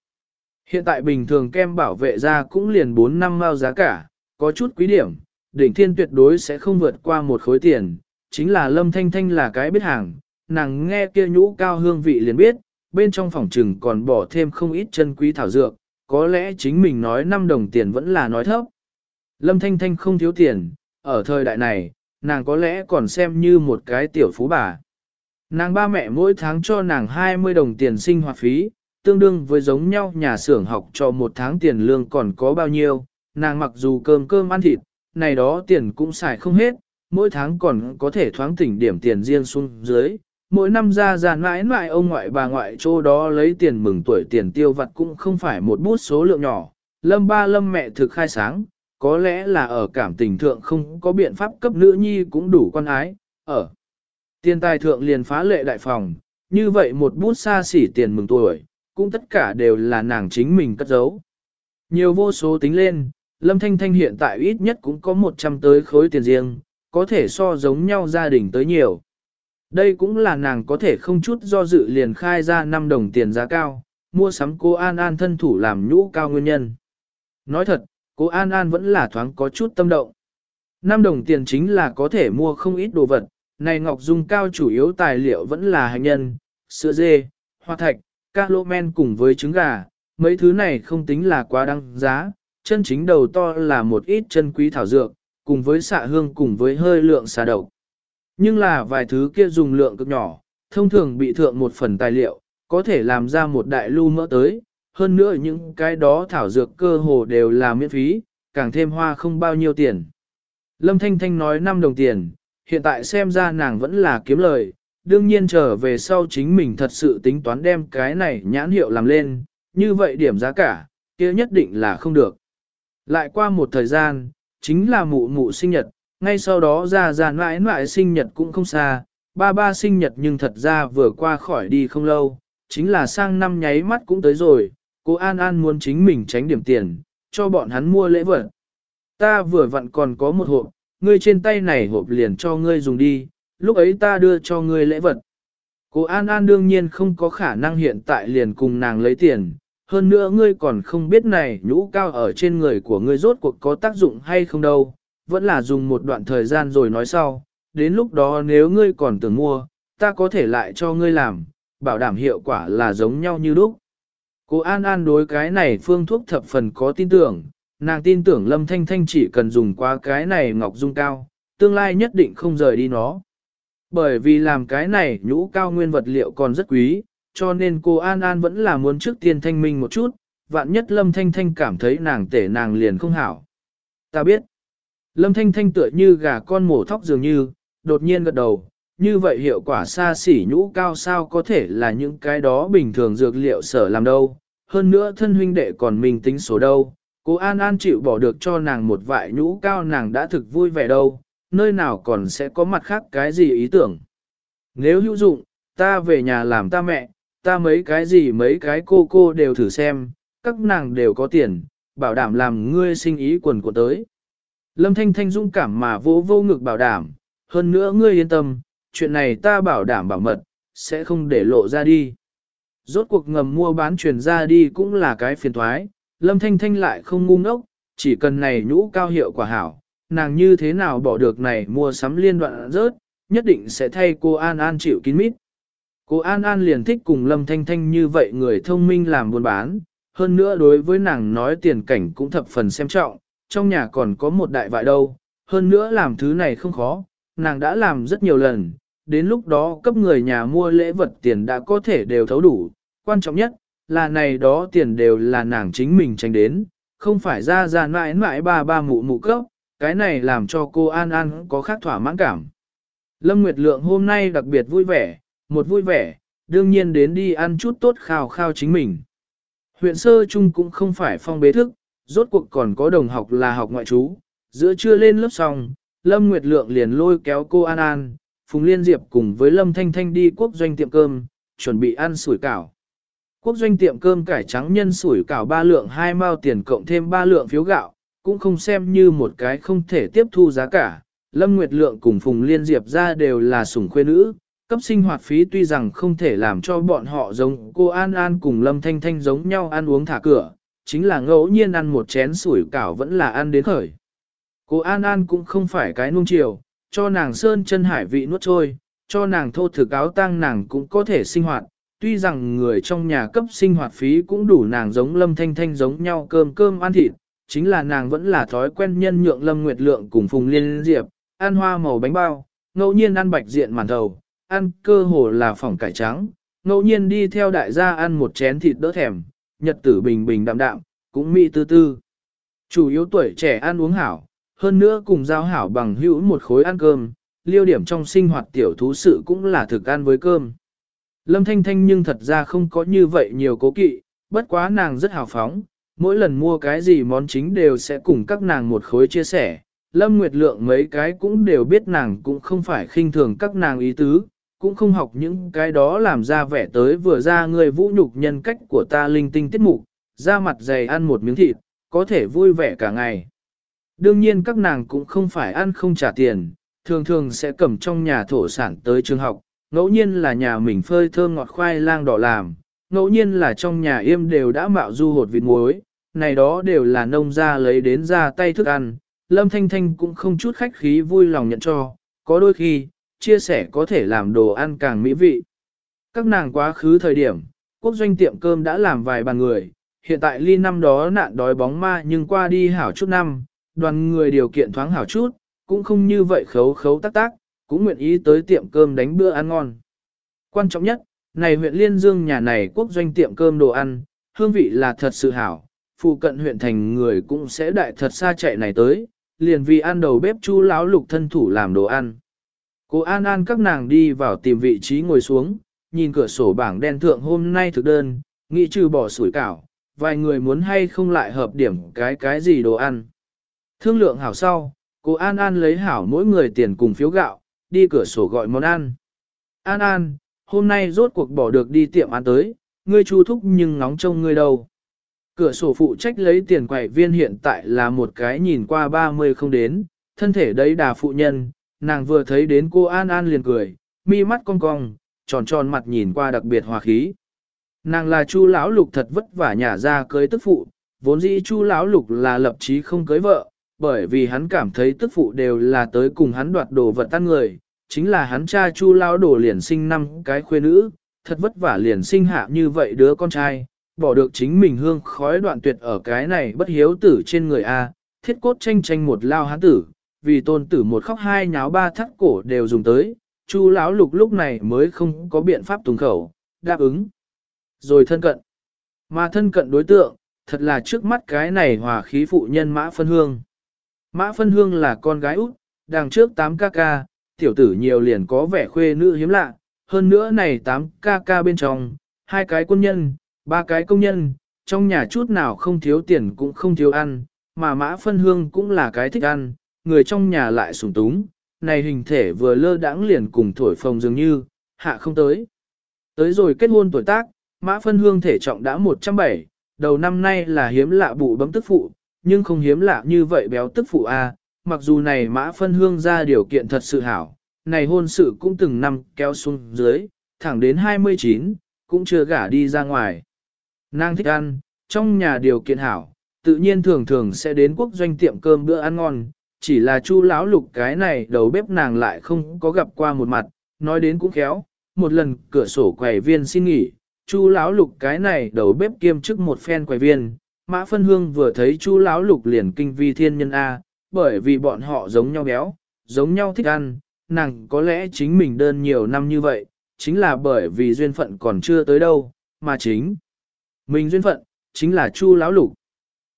Speaker 1: Hiện tại bình thường kem bảo vệ ra cũng liền 4 năm mao giá cả, có chút quý điểm, đỉnh thiên tuyệt đối sẽ không vượt qua một khối tiền, chính là Lâm Thanh Thanh là cái biết hàng, nàng nghe kia nhũ cao hương vị liền biết, bên trong phòng trừng còn bỏ thêm không ít chân quý thảo dược, có lẽ chính mình nói 5 đồng tiền vẫn là nói thấp. Lâm Thanh Thanh không thiếu tiền, ở thời đại này, nàng có lẽ còn xem như một cái tiểu phú bà. Nàng ba mẹ mỗi tháng cho nàng 20 đồng tiền sinh hoạt phí, tương đương với giống nhau nhà xưởng học cho một tháng tiền lương còn có bao nhiêu, nàng mặc dù cơm cơm ăn thịt, này đó tiền cũng xài không hết, mỗi tháng còn có thể thoáng tỉnh điểm tiền riêng xuống dưới. Mỗi năm ra ra mãi mãi ông ngoại bà ngoại chỗ đó lấy tiền mừng tuổi tiền tiêu vặt cũng không phải một bút số lượng nhỏ. Lâm ba lâm mẹ thực khai sáng, có lẽ là ở cảm tình thượng không có biện pháp cấp nữ nhi cũng đủ quan ái, ở. Tiền tài thượng liền phá lệ đại phòng, như vậy một bút xa xỉ tiền mừng tuổi, cũng tất cả đều là nàng chính mình cất giấu. Nhiều vô số tính lên, Lâm Thanh Thanh hiện tại ít nhất cũng có 100 tới khối tiền riêng, có thể so giống nhau gia đình tới nhiều. Đây cũng là nàng có thể không chút do dự liền khai ra 5 đồng tiền giá cao, mua sắm cô An An thân thủ làm nhũ cao nguyên nhân. Nói thật, cô An An vẫn là thoáng có chút tâm động. 5 đồng tiền chính là có thể mua không ít đồ vật, này Ngọc Dung cao chủ yếu tài liệu vẫn là hành nhân, sữa dê, hoa thạch, ca lô men cùng với trứng gà, mấy thứ này không tính là quá đăng giá, chân chính đầu to là một ít chân quý thảo dược, cùng với xạ hương cùng với hơi lượng xà độc. Nhưng là vài thứ kia dùng lượng cực nhỏ, thông thường bị thượng một phần tài liệu, có thể làm ra một đại lưu mỡ tới, hơn nữa những cái đó thảo dược cơ hồ đều là miễn phí, càng thêm hoa không bao nhiêu tiền. Lâm Thanh Thanh nói 5 đồng tiền, hiện tại xem ra nàng vẫn là kiếm lời, đương nhiên trở về sau chính mình thật sự tính toán đem cái này nhãn hiệu làm lên, như vậy điểm giá cả, kia nhất định là không được. Lại qua một thời gian, chính là mụ mụ sinh nhật, ngay sau đó ra ra mãi mãi sinh nhật cũng không xa, ba ba sinh nhật nhưng thật ra vừa qua khỏi đi không lâu, chính là sang năm nháy mắt cũng tới rồi, cô An An muốn chính mình tránh điểm tiền, cho bọn hắn mua lễ vật. Ta vừa vặn còn có một hộp, ngươi trên tay này hộp liền cho ngươi dùng đi, lúc ấy ta đưa cho ngươi lễ vật. Cô An An đương nhiên không có khả năng hiện tại liền cùng nàng lấy tiền, hơn nữa ngươi còn không biết này nhũ cao ở trên người của ngươi rốt cuộc có tác dụng hay không đâu, vẫn là dùng một đoạn thời gian rồi nói sau, đến lúc đó nếu ngươi còn tưởng mua, ta có thể lại cho ngươi làm, bảo đảm hiệu quả là giống nhau như lúc. Cô An An đối cái này phương thuốc thập phần có tin tưởng, nàng tin tưởng Lâm Thanh Thanh chỉ cần dùng qua cái này ngọc dung cao, tương lai nhất định không rời đi nó. Bởi vì làm cái này nhũ cao nguyên vật liệu còn rất quý, cho nên cô An An vẫn là muốn trước tiên thanh minh một chút, vạn nhất Lâm Thanh Thanh cảm thấy nàng tể nàng liền không hảo. Ta biết, Lâm Thanh Thanh tựa như gà con mổ thóc dường như, đột nhiên gật đầu, như vậy hiệu quả xa xỉ nhũ cao sao có thể là những cái đó bình thường dược liệu sở làm đâu, hơn nữa thân huynh đệ còn mình tính số đâu. Cô An An chịu bỏ được cho nàng một vại nhũ cao nàng đã thực vui vẻ đâu, nơi nào còn sẽ có mặt khác cái gì ý tưởng. Nếu hữu dụng, ta về nhà làm ta mẹ, ta mấy cái gì mấy cái cô cô đều thử xem, các nàng đều có tiền, bảo đảm làm ngươi sinh ý quần của tới. Lâm Thanh Thanh dũng cảm mà vô vô ngực bảo đảm, hơn nữa ngươi yên tâm, chuyện này ta bảo đảm bảo mật, sẽ không để lộ ra đi. Rốt cuộc ngầm mua bán truyền ra đi cũng là cái phiền thoái, Lâm Thanh Thanh lại không ngu ngốc, chỉ cần này nhũ cao hiệu quả hảo, nàng như thế nào bỏ được này mua sắm liên đoạn rớt, nhất định sẽ thay cô An An chịu kín mít. Cô An An liền thích cùng Lâm Thanh Thanh như vậy người thông minh làm buôn bán, hơn nữa đối với nàng nói tiền cảnh cũng thập phần xem trọng, trong nhà còn có một đại vại đâu, hơn nữa làm thứ này không khó, nàng đã làm rất nhiều lần, đến lúc đó cấp người nhà mua lễ vật tiền đã có thể đều thấu đủ, quan trọng nhất là này đó tiền đều là nàng chính mình tranh đến, không phải ra ra mãi mãi ba ba mụ mụ cấp, cái này làm cho cô An An có khác thỏa mãn cảm. Lâm Nguyệt Lượng hôm nay đặc biệt vui vẻ, một vui vẻ, đương nhiên đến đi ăn chút tốt khao khao chính mình. Huyện sơ trung cũng không phải phong bế thức, rốt cuộc còn có đồng học là học ngoại trú, giữa trưa lên lớp xong, Lâm Nguyệt Lượng liền lôi kéo cô An An, Phùng Liên Diệp cùng với Lâm Thanh Thanh đi quốc doanh tiệm cơm, chuẩn bị ăn sủi cảo. Quốc doanh tiệm cơm cải trắng nhân sủi cảo ba lượng hai mao tiền cộng thêm ba lượng phiếu gạo, cũng không xem như một cái không thể tiếp thu giá cả. Lâm Nguyệt Lượng cùng Phùng Liên Diệp ra đều là sủng khuê nữ, cấp sinh hoạt phí tuy rằng không thể làm cho bọn họ giống cô An An cùng Lâm Thanh Thanh giống nhau ăn uống thả cửa, chính là ngẫu nhiên ăn một chén sủi cảo vẫn là ăn đến khởi. Cô An An cũng không phải cái nuông chiều, cho nàng sơn chân hải vị nuốt trôi, cho nàng thô thực áo tang nàng cũng có thể sinh hoạt, tuy rằng người trong nhà cấp sinh hoạt phí cũng đủ nàng giống Lâm Thanh Thanh giống nhau cơm cơm ăn thịt, chính là nàng vẫn là thói quen nhân nhượng Lâm Nguyệt Lượng cùng Phùng Liên Diệp, ăn hoa màu bánh bao, ngẫu nhiên ăn bạch diện màn thầu, ăn cơ hồ là phỏng cải trắng, ngẫu nhiên đi theo đại gia ăn một chén thịt đỡ thèm, nhật tử bình bình đạm đạm, cũng mỹ tư tư. Chủ yếu tuổi trẻ ăn uống hảo, hơn nữa cùng giao hảo bằng hữu một khối ăn cơm, liêu điểm trong sinh hoạt tiểu thú sự cũng là thực ăn với cơm. Lâm Thanh Thanh nhưng thật ra không có như vậy nhiều cố kỵ, bất quá nàng rất hào phóng, mỗi lần mua cái gì món chính đều sẽ cùng các nàng một khối chia sẻ. Lâm Nguyệt Lượng mấy cái cũng đều biết nàng cũng không phải khinh thường các nàng ý tứ, cũng không học những cái đó làm ra vẻ tới vừa ra người vũ nhục nhân cách của ta linh tinh tiết mục, ra mặt dày ăn một miếng thịt, có thể vui vẻ cả ngày. Đương nhiên các nàng cũng không phải ăn không trả tiền, thường thường sẽ cầm trong nhà thổ sản tới trường học, ngẫu nhiên là nhà mình phơi thơm ngọt khoai lang đỏ làm, ngẫu nhiên là trong nhà im đều đã mạo du hột vịt muối, này đó đều là nông gia lấy đến ra tay thức ăn, Lâm Thanh Thanh cũng không chút khách khí vui lòng nhận cho, có đôi khi, chia sẻ có thể làm đồ ăn càng mỹ vị. Các nàng quá khứ thời điểm, quốc doanh tiệm cơm đã làm vài bàn người, hiện tại ly năm đó nạn đói bóng ma nhưng qua đi hảo chút năm, đoàn người điều kiện thoáng hảo chút, cũng không như vậy khấu khấu tác tác, cũng nguyện ý tới tiệm cơm đánh bữa ăn ngon. Quan trọng nhất, này huyện Liên Dương nhà này quốc doanh tiệm cơm đồ ăn, hương vị là thật sự hảo, phụ cận huyện thành người cũng sẽ đại thật xa chạy này tới, liền vì ăn đầu bếp chu lão lục thân thủ làm đồ ăn. Cô An An các nàng đi vào tìm vị trí ngồi xuống, nhìn cửa sổ bảng đen thượng hôm nay thực đơn, nghĩ trừ bỏ sủi cảo, vài người muốn hay không lại hợp điểm cái cái gì đồ ăn. Thương lượng hảo sau, cô An An lấy hảo mỗi người tiền cùng phiếu gạo, đi cửa sổ gọi món ăn. An An, hôm nay rốt cuộc bỏ được đi tiệm ăn tới, ngươi chu thúc nhưng ngóng trông ngươi đâu. Cửa sổ phụ trách lấy tiền quầy viên hiện tại là một cái nhìn qua 30 không đến, thân thể đấy đà phụ nhân, nàng vừa thấy đến cô An An liền cười, mi mắt cong cong, tròn tròn mặt nhìn qua đặc biệt hòa khí. Nàng là chu lão lục thật vất vả nhả ra cưới tức phụ, vốn dĩ chu lão lục là lập chí không cưới vợ, bởi vì hắn cảm thấy tức phụ đều là tới cùng hắn đoạt đồ vật tan người, chính là hắn cha chu lão đồ liền sinh năm cái khuê nữ, thật vất vả liền sinh hạ như vậy đứa con trai, bỏ được chính mình hương khói đoạn tuyệt ở cái này bất hiếu tử trên người A, thiết cốt tranh tranh một lao hán tử, vì tôn tử một khóc hai nháo ba thắt cổ đều dùng tới, chu lão lục lúc này mới không có biện pháp tùng khẩu, đáp ứng. Rồi thân cận. Mà thân cận đối tượng, thật là trước mắt cái này hòa khí phụ nhân Mã Phân Hương. Mã Phân Hương là con gái út, đằng trước 8 ca ca, tiểu tử nhiều liền có vẻ khuê nữ hiếm lạ, hơn nữa này 8 ca ca bên trong, hai cái quân nhân, ba cái công nhân, trong nhà chút nào không thiếu tiền cũng không thiếu ăn, mà Mã Phân Hương cũng là cái thích ăn, người trong nhà lại sùng túng, này hình thể vừa lơ đãng liền cùng thổi phồng dường như, hạ không tới. Tới rồi kết hôn tuổi tác, Mã Phân Hương thể trọng đã 107, đầu năm nay là hiếm lạ bụ bấm tức phụ, nhưng không hiếm lạ như vậy béo tức phụ a. mặc dù này Mã Phân Hương ra điều kiện thật sự hảo, này hôn sự cũng từng năm kéo xuống dưới, thẳng đến 29, cũng chưa gả đi ra ngoài. Nàng thích ăn, trong nhà điều kiện hảo, tự nhiên thường thường sẽ đến quốc doanh tiệm cơm bữa ăn ngon, chỉ là chu lão lục cái này đầu bếp nàng lại không có gặp qua một mặt, nói đến cũng khéo, một lần cửa sổ quầy viên xin nghỉ, chu lão lục cái này đầu bếp kiêm chức một phen quầy viên, mã phân hương vừa thấy chu lão lục liền kinh vi thiên nhân A, bởi vì bọn họ giống nhau béo, giống nhau thích ăn, nàng có lẽ chính mình đơn nhiều năm như vậy, chính là bởi vì duyên phận còn chưa tới đâu, mà chính. Mình duyên phận, chính là chu lão lục.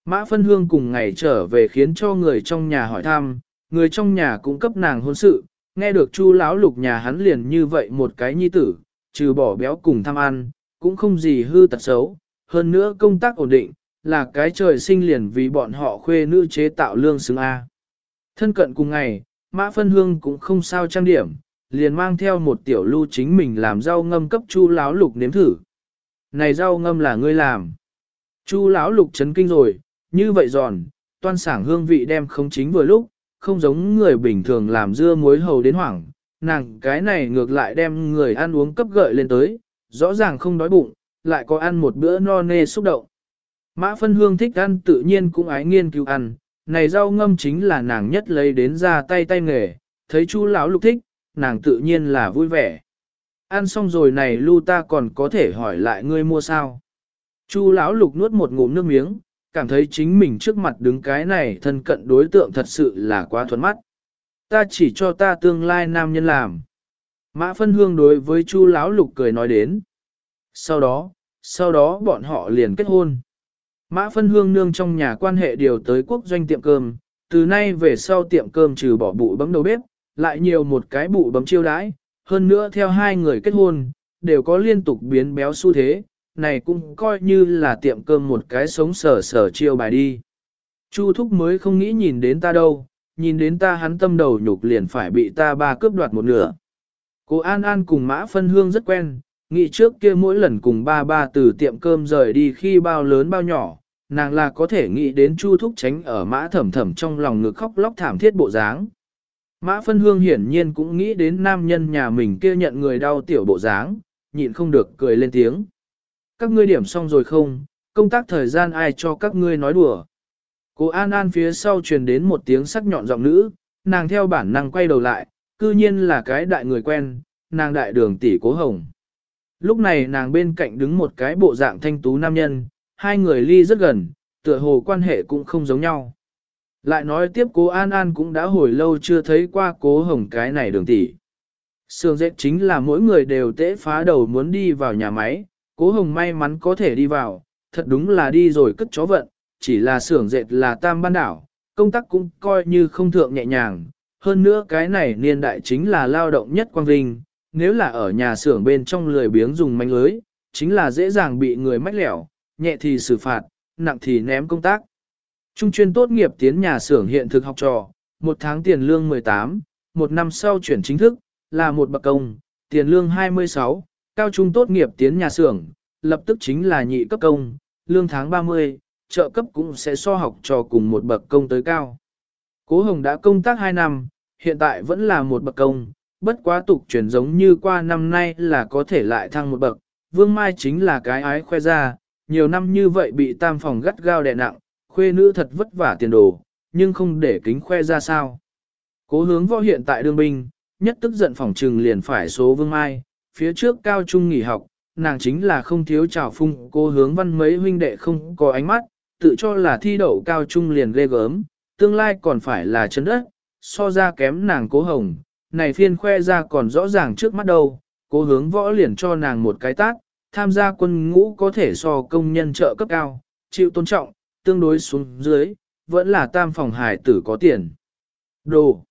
Speaker 1: Mã phân hương cùng ngày trở về khiến cho người trong nhà hỏi thăm, người trong nhà cũng cấp nàng hôn sự, nghe được chu lão lục nhà hắn liền như vậy một cái nhi tử, trừ bỏ béo cùng tham ăn, cũng không gì hư tật xấu, hơn nữa công tác ổn định, là cái trời sinh liền vì bọn họ khuê nữ chế tạo lương xứng A. Thân cận cùng ngày, Mã Phân Hương cũng không sao trang điểm, liền mang theo một tiểu lưu chính mình làm rau ngâm cấp chu lão lục nếm thử. Này rau ngâm là ngươi làm. Chu lão lục chấn kinh rồi, như vậy giòn, toan sảng hương vị đem không chính vừa lúc, không giống người bình thường làm dưa muối hầu đến hoảng, nàng cái này ngược lại đem người ăn uống cấp gợi lên tới, rõ ràng không đói bụng, lại có ăn một bữa no nê xúc động. Mã phân hương thích ăn tự nhiên cũng ái nghiên cứu ăn, này rau ngâm chính là nàng nhất lấy đến ra tay tay nghề, thấy chu lão lục thích, nàng tự nhiên là vui vẻ. Ăn xong rồi này lưu ta còn có thể hỏi lại ngươi mua sao. Chu lão lục nuốt một ngụm nước miếng, cảm thấy chính mình trước mặt đứng cái này thân cận đối tượng thật sự là quá thuận mắt. Ta chỉ cho ta tương lai nam nhân làm. Mã phân hương đối với chu lão lục cười nói đến. Sau đó, sau đó bọn họ liền kết hôn. Mã phân hương nương trong nhà quan hệ điều tới quốc doanh tiệm cơm, từ nay về sau tiệm cơm trừ bỏ bụ bấm đầu bếp, lại nhiều một cái bụ bấm chiêu đãi, hơn nữa theo hai người kết hôn, đều có liên tục biến béo xu thế, này cũng coi như là tiệm cơm một cái sống sở sở chiêu bài đi. Chu Thúc mới không nghĩ nhìn đến ta đâu, nhìn đến ta hắn tâm đầu nhục liền phải bị ta ba cướp đoạt một nửa. Cô An An cùng Mã Phân Hương rất quen, nghĩ trước kia mỗi lần cùng ba ba từ tiệm cơm rời đi khi bao lớn bao nhỏ, nàng là có thể nghĩ đến Chu Thúc tránh ở Mã Thẩm Thẩm trong lòng ngực khóc lóc thảm thiết bộ dáng. Mã Phân Hương hiển nhiên cũng nghĩ đến nam nhân nhà mình kia nhận người đau tiểu bộ dáng, nhịn không được cười lên tiếng. Các ngươi điểm xong rồi không, công tác thời gian ai cho các ngươi nói đùa. Cô An An phía sau truyền đến một tiếng sắc nhọn giọng nữ, nàng theo bản năng quay đầu lại, cư nhiên là cái đại người quen, nàng đại đường tỷ cố hồng. Lúc này nàng bên cạnh đứng một cái bộ dạng thanh tú nam nhân, hai người ly rất gần, tựa hồ quan hệ cũng không giống nhau. Lại nói tiếp cố An An cũng đã hồi lâu chưa thấy qua cố hồng cái này đường tỷ. Sương dệt chính là mỗi người đều tễ phá đầu muốn đi vào nhà máy, cố hồng may mắn có thể đi vào, thật đúng là đi rồi cất chó vận, chỉ là xưởng dệt là tam ban đảo, công tác cũng coi như không thượng nhẹ nhàng. Hơn nữa cái này niên đại chính là lao động nhất quang vinh, nếu là ở nhà xưởng bên trong lười biếng dùng manh lưới, chính là dễ dàng bị người mách lẻo, nhẹ thì xử phạt, nặng thì ném công tác. Trung chuyên tốt nghiệp tiến nhà xưởng hiện thực học trò, một tháng tiền lương 18, một năm sau chuyển chính thức, là một bậc công, tiền lương 26, cao trung tốt nghiệp tiến nhà xưởng, lập tức chính là nhị cấp công, lương tháng 30, trợ cấp cũng sẽ so học trò cùng một bậc công tới cao. Cố Hồng đã công tác 2 năm, hiện tại vẫn là một bậc công, bất quá tục chuyển giống như qua năm nay là có thể lại thăng một bậc. Vương Mai chính là cái ái khoe ra, nhiều năm như vậy bị tam phòng gắt gao đè nặng, khuê nữ thật vất vả tiền đồ, nhưng không để kính khoe ra sao. Cố hướng võ hiện tại đương binh, nhất tức giận phòng trừng liền phải số Vương Mai, phía trước cao trung nghỉ học, nàng chính là không thiếu trào phung cô hướng văn mấy huynh đệ không có ánh mắt, tự cho là thi đậu cao trung liền ghê gớm, tương lai còn phải là chân đất, so ra kém nàng cố hồng, này phiên khoe ra còn rõ ràng trước mắt đâu, cố hướng võ liền cho nàng một cái tát, tham gia quân ngũ có thể so công nhân trợ cấp cao, chịu tôn trọng, tương đối xuống dưới, vẫn là tam phòng hải tử có tiền. Đồ!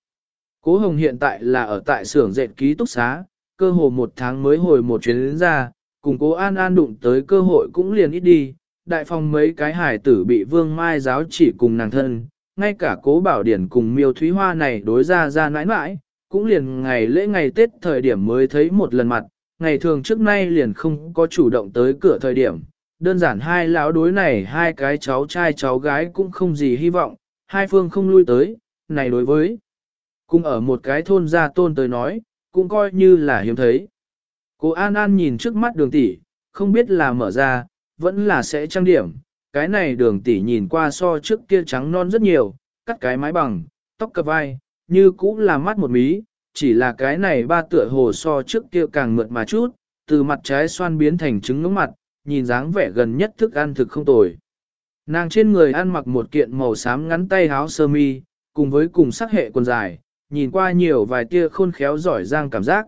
Speaker 1: Cố hồng hiện tại là ở tại xưởng dệt ký túc xá, cơ hồ một tháng mới hồi một chuyến đến ra, cùng cố an an đụng tới cơ hội cũng liền ít đi, đại phòng mấy cái hải tử bị vương mai giáo chỉ cùng nàng thân, ngay cả cố bảo điển cùng miêu thúy hoa này đối ra ra nãi nãi, cũng liền ngày lễ ngày Tết thời điểm mới thấy một lần mặt, ngày thường trước nay liền không có chủ động tới cửa thời điểm. Đơn giản hai lão đối này hai cái cháu trai cháu gái cũng không gì hy vọng, hai phương không lui tới, này đối với. Cùng ở một cái thôn gia tôn tới nói, cũng coi như là hiếm thấy. Cô An An nhìn trước mắt đường tỷ, không biết là mở ra, vẫn là sẽ trang điểm. Cái này đường tỷ nhìn qua so trước kia trắng non rất nhiều, cắt cái mái bằng, tóc cặp vai, như cũ là mắt một mí, chỉ là cái này ba tựa hồ so trước kia càng mượt mà chút, từ mặt trái xoan biến thành trứng ngưỡng mặt, nhìn dáng vẻ gần nhất thức ăn thực không tồi. Nàng trên người ăn mặc một kiện màu xám ngắn tay áo sơ mi, cùng với cùng sắc hệ quần dài, nhìn qua nhiều vài tia khôn khéo giỏi giang cảm giác.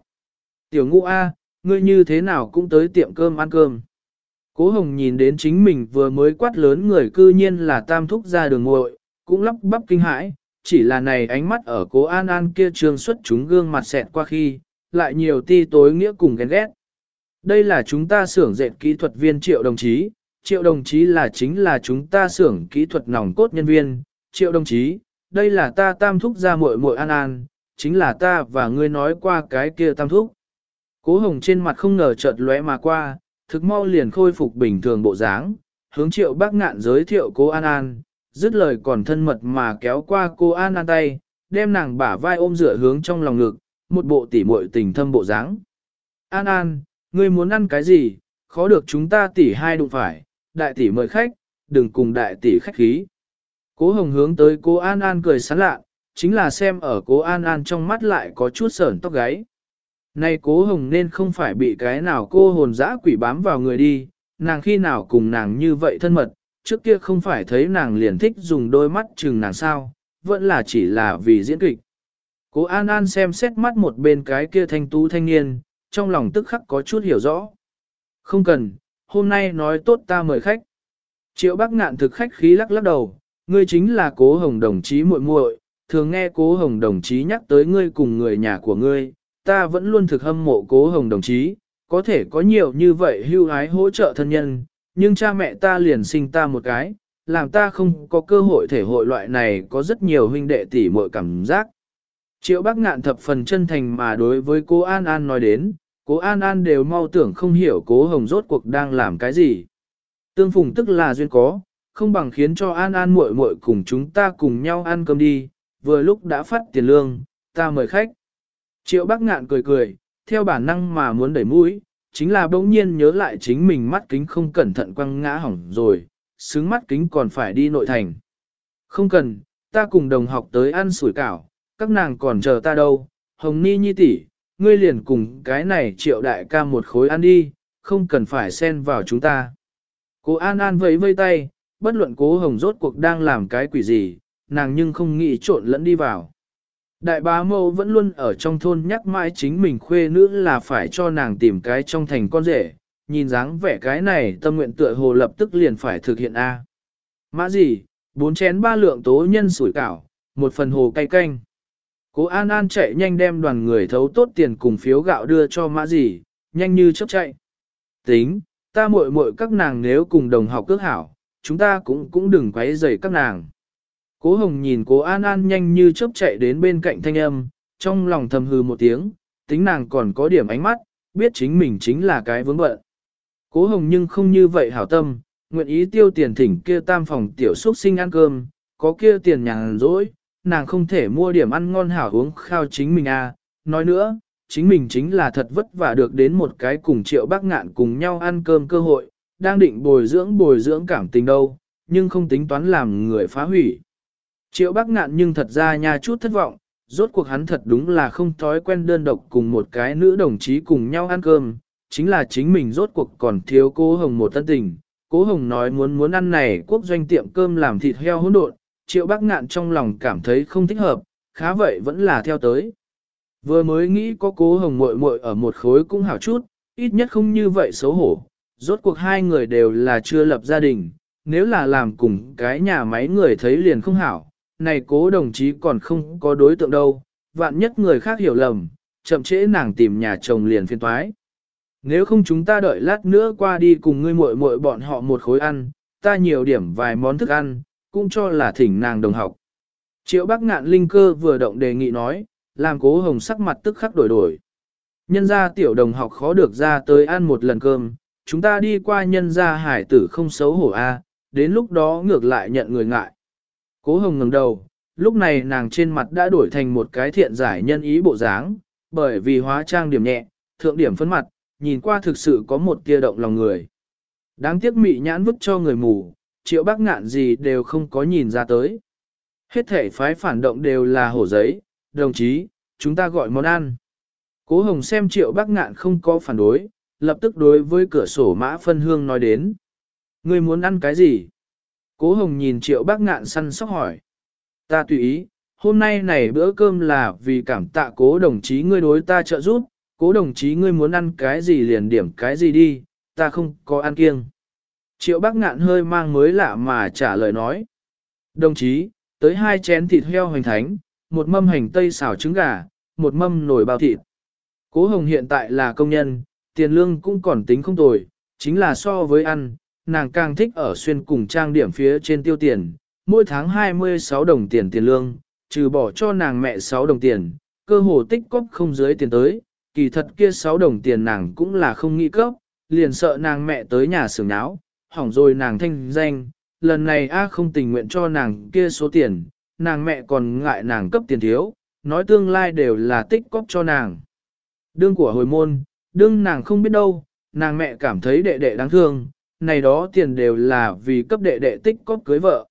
Speaker 1: Tiểu ngũ A, ngươi như thế nào cũng tới tiệm cơm ăn cơm. Cố Hồng nhìn đến chính mình vừa mới quát lớn người cư nhiên là tam thúc ra đường ngội, cũng lắp bắp kinh hãi, chỉ là này ánh mắt ở cố An An kia trương xuất chúng gương mặt xẹt qua khi, lại nhiều ti tối nghĩa cùng ghen ghét. Đây là chúng ta xưởng dệt kỹ thuật viên triệu đồng chí, triệu đồng chí là chính là chúng ta xưởng kỹ thuật nòng cốt nhân viên, triệu đồng chí, đây là ta tam thúc ra muội muội An An, chính là ta và ngươi nói qua cái kia tam thúc. Cố hồng trên mặt không ngờ chợt lóe mà qua, thực mau liền khôi phục bình thường bộ dáng, hướng triệu bác ngạn giới thiệu cô An An, dứt lời còn thân mật mà kéo qua cô An An tay, đem nàng bả vai ôm dựa hướng trong lòng ngực, một bộ tỉ muội tình thâm bộ dáng. An An, ngươi muốn ăn cái gì, khó được chúng ta tỉ hai đụng phải, đại tỷ mời khách, đừng cùng đại tỷ khách khí. Cố hồng hướng tới cô An An cười sán lạ, chính là xem ở cố An An trong mắt lại có chút sởn tóc gáy. Nay cố hồng nên không phải bị cái nào cô hồn dã quỷ bám vào người đi, nàng khi nào cùng nàng như vậy thân mật, trước kia không phải thấy nàng liền thích dùng đôi mắt chừng nàng sao, vẫn là chỉ là vì diễn kịch. Cố An An xem xét mắt một bên cái kia thanh tú thanh niên, trong lòng tức khắc có chút hiểu rõ. Không cần, hôm nay nói tốt ta mời khách. Triệu bác ngạn thực khách khí lắc lắc đầu, ngươi chính là cố hồng đồng chí muội muội, thường nghe cố hồng đồng chí nhắc tới ngươi cùng người nhà của ngươi, ta vẫn luôn thực hâm mộ cố hồng đồng chí, có thể có nhiều như vậy hưu ái hỗ trợ thân nhân, nhưng cha mẹ ta liền sinh ta một cái, làm ta không có cơ hội thể hội loại này có rất nhiều huynh đệ tỷ muội cảm giác. Triệu bác ngạn thập phần chân thành mà đối với cô An An nói đến, cố An An đều mau tưởng không hiểu cố hồng rốt cuộc đang làm cái gì. Tương phùng tức là duyên có, không bằng khiến cho An An muội muội cùng chúng ta cùng nhau ăn cơm đi, vừa lúc đã phát tiền lương, ta mời khách. Triệu Bắc ngạn cười cười, theo bản năng mà muốn đẩy mũi, chính là bỗng nhiên nhớ lại chính mình mắt kính không cẩn thận quăng ngã hỏng rồi, xứng mắt kính còn phải đi nội thành. Không cần, ta cùng đồng học tới ăn sủi cảo, các nàng còn chờ ta đâu, hồng ni nhi tỷ, ngươi liền cùng cái này triệu đại ca một khối ăn đi, không cần phải xen vào chúng ta. Cô An An vẫy vây tay, bất luận cố hồng rốt cuộc đang làm cái quỷ gì, nàng nhưng không nghĩ trộn lẫn đi vào. Đại bá mâu vẫn luôn ở trong thôn nhắc mãi chính mình khuê nữ là phải cho nàng tìm cái trong thành con rể, nhìn dáng vẻ cái này tâm nguyện tựa hồ lập tức liền phải thực hiện A. Mã gì, bốn chén ba lượng tố nhân sủi cảo, một phần hồ cay canh. Cố An An chạy nhanh đem đoàn người thấu tốt tiền cùng phiếu gạo đưa cho mã gì, nhanh như chớp chạy. Tính, ta muội muội các nàng nếu cùng đồng học cước hảo, chúng ta cũng cũng đừng quấy rầy các nàng. Cố Hồng nhìn cố An An nhanh như chớp chạy đến bên cạnh thanh âm, trong lòng thầm hừ một tiếng, tính nàng còn có điểm ánh mắt, biết chính mình chính là cái vướng bận. Cố Hồng nhưng không như vậy hảo tâm, nguyện ý tiêu tiền thỉnh kia tam phòng tiểu xuất sinh ăn cơm, có kia tiền nhàn rỗi, nàng không thể mua điểm ăn ngon hảo uống khao chính mình à. Nói nữa, chính mình chính là thật vất vả được đến một cái cùng triệu bác ngạn cùng nhau ăn cơm cơ hội, đang định bồi dưỡng bồi dưỡng cảm tình đâu, nhưng không tính toán làm người phá hủy. Triệu bác ngạn nhưng thật ra nha chút thất vọng, rốt cuộc hắn thật đúng là không thói quen đơn độc cùng một cái nữ đồng chí cùng nhau ăn cơm, chính là chính mình rốt cuộc còn thiếu cố hồng một tân tình. Cố hồng nói muốn muốn ăn này quốc doanh tiệm cơm làm thịt heo hỗn độn, triệu bác ngạn trong lòng cảm thấy không thích hợp, khá vậy vẫn là theo tới. Vừa mới nghĩ có cố hồng muội muội ở một khối cũng hảo chút, ít nhất không như vậy xấu hổ. Rốt cuộc hai người đều là chưa lập gia đình, nếu là làm cùng cái nhà máy người thấy liền không hảo, này cố đồng chí còn không có đối tượng đâu, vạn nhất người khác hiểu lầm, chậm trễ nàng tìm nhà chồng liền phiên toái. Nếu không chúng ta đợi lát nữa qua đi cùng ngươi muội muội bọn họ một khối ăn, ta nhiều điểm vài món thức ăn, cũng cho là thỉnh nàng đồng học. Triệu Bắc Ngạn Linh Cơ vừa động đề nghị nói, làm cố hồng sắc mặt tức khắc đổi đổi. Nhân gia tiểu đồng học khó được ra tới ăn một lần cơm, chúng ta đi qua nhân gia hải tử không xấu hổ a, đến lúc đó ngược lại nhận người ngại. Cố hồng ngẩng đầu, lúc này nàng trên mặt đã đổi thành một cái thiện giải nhân ý bộ dáng, bởi vì hóa trang điểm nhẹ, thượng điểm phấn mặt, nhìn qua thực sự có một tia động lòng người. Đáng tiếc mị nhãn vứt cho người mù, triệu bác ngạn gì đều không có nhìn ra tới. Hết thể phái phản động đều là hổ giấy, đồng chí, chúng ta gọi món ăn. Cố hồng xem triệu bác ngạn không có phản đối, lập tức đối với cửa sổ mã phân hương nói đến. Ngươi muốn ăn cái gì? Cố hồng nhìn triệu bác ngạn săn sóc hỏi. Ta tùy ý, hôm nay này bữa cơm là vì cảm tạ cố đồng chí ngươi đối ta trợ giúp, cố đồng chí ngươi muốn ăn cái gì liền điểm cái gì đi, ta không có ăn kiêng. Triệu bác ngạn hơi mang mới lạ mà trả lời nói. Đồng chí, tới hai chén thịt heo hoành thánh, một mâm hành tây xào trứng gà, một mâm nồi bao thịt. Cố hồng hiện tại là công nhân, tiền lương cũng còn tính không tồi, chính là so với ăn, nàng càng thích ở xuyên cùng trang điểm phía trên tiêu tiền, mỗi tháng 26 đồng tiền tiền lương, trừ bỏ cho nàng mẹ 6 đồng tiền, cơ hồ tích cóp không dưới tiền tới, kỳ thật kia 6 đồng tiền nàng cũng là không nghĩ cấp, liền sợ nàng mẹ tới nhà xưởng náo, hỏng rồi nàng thanh danh, lần này A không tình nguyện cho nàng kia số tiền, nàng mẹ còn ngại nàng cấp tiền thiếu, nói tương lai đều là tích cóp cho nàng. Đương của hồi môn, đương nàng không biết đâu, nàng mẹ cảm thấy đệ đệ đáng thương, này đó tiền đều là vì cấp đệ đệ tích cóp cưới vợ.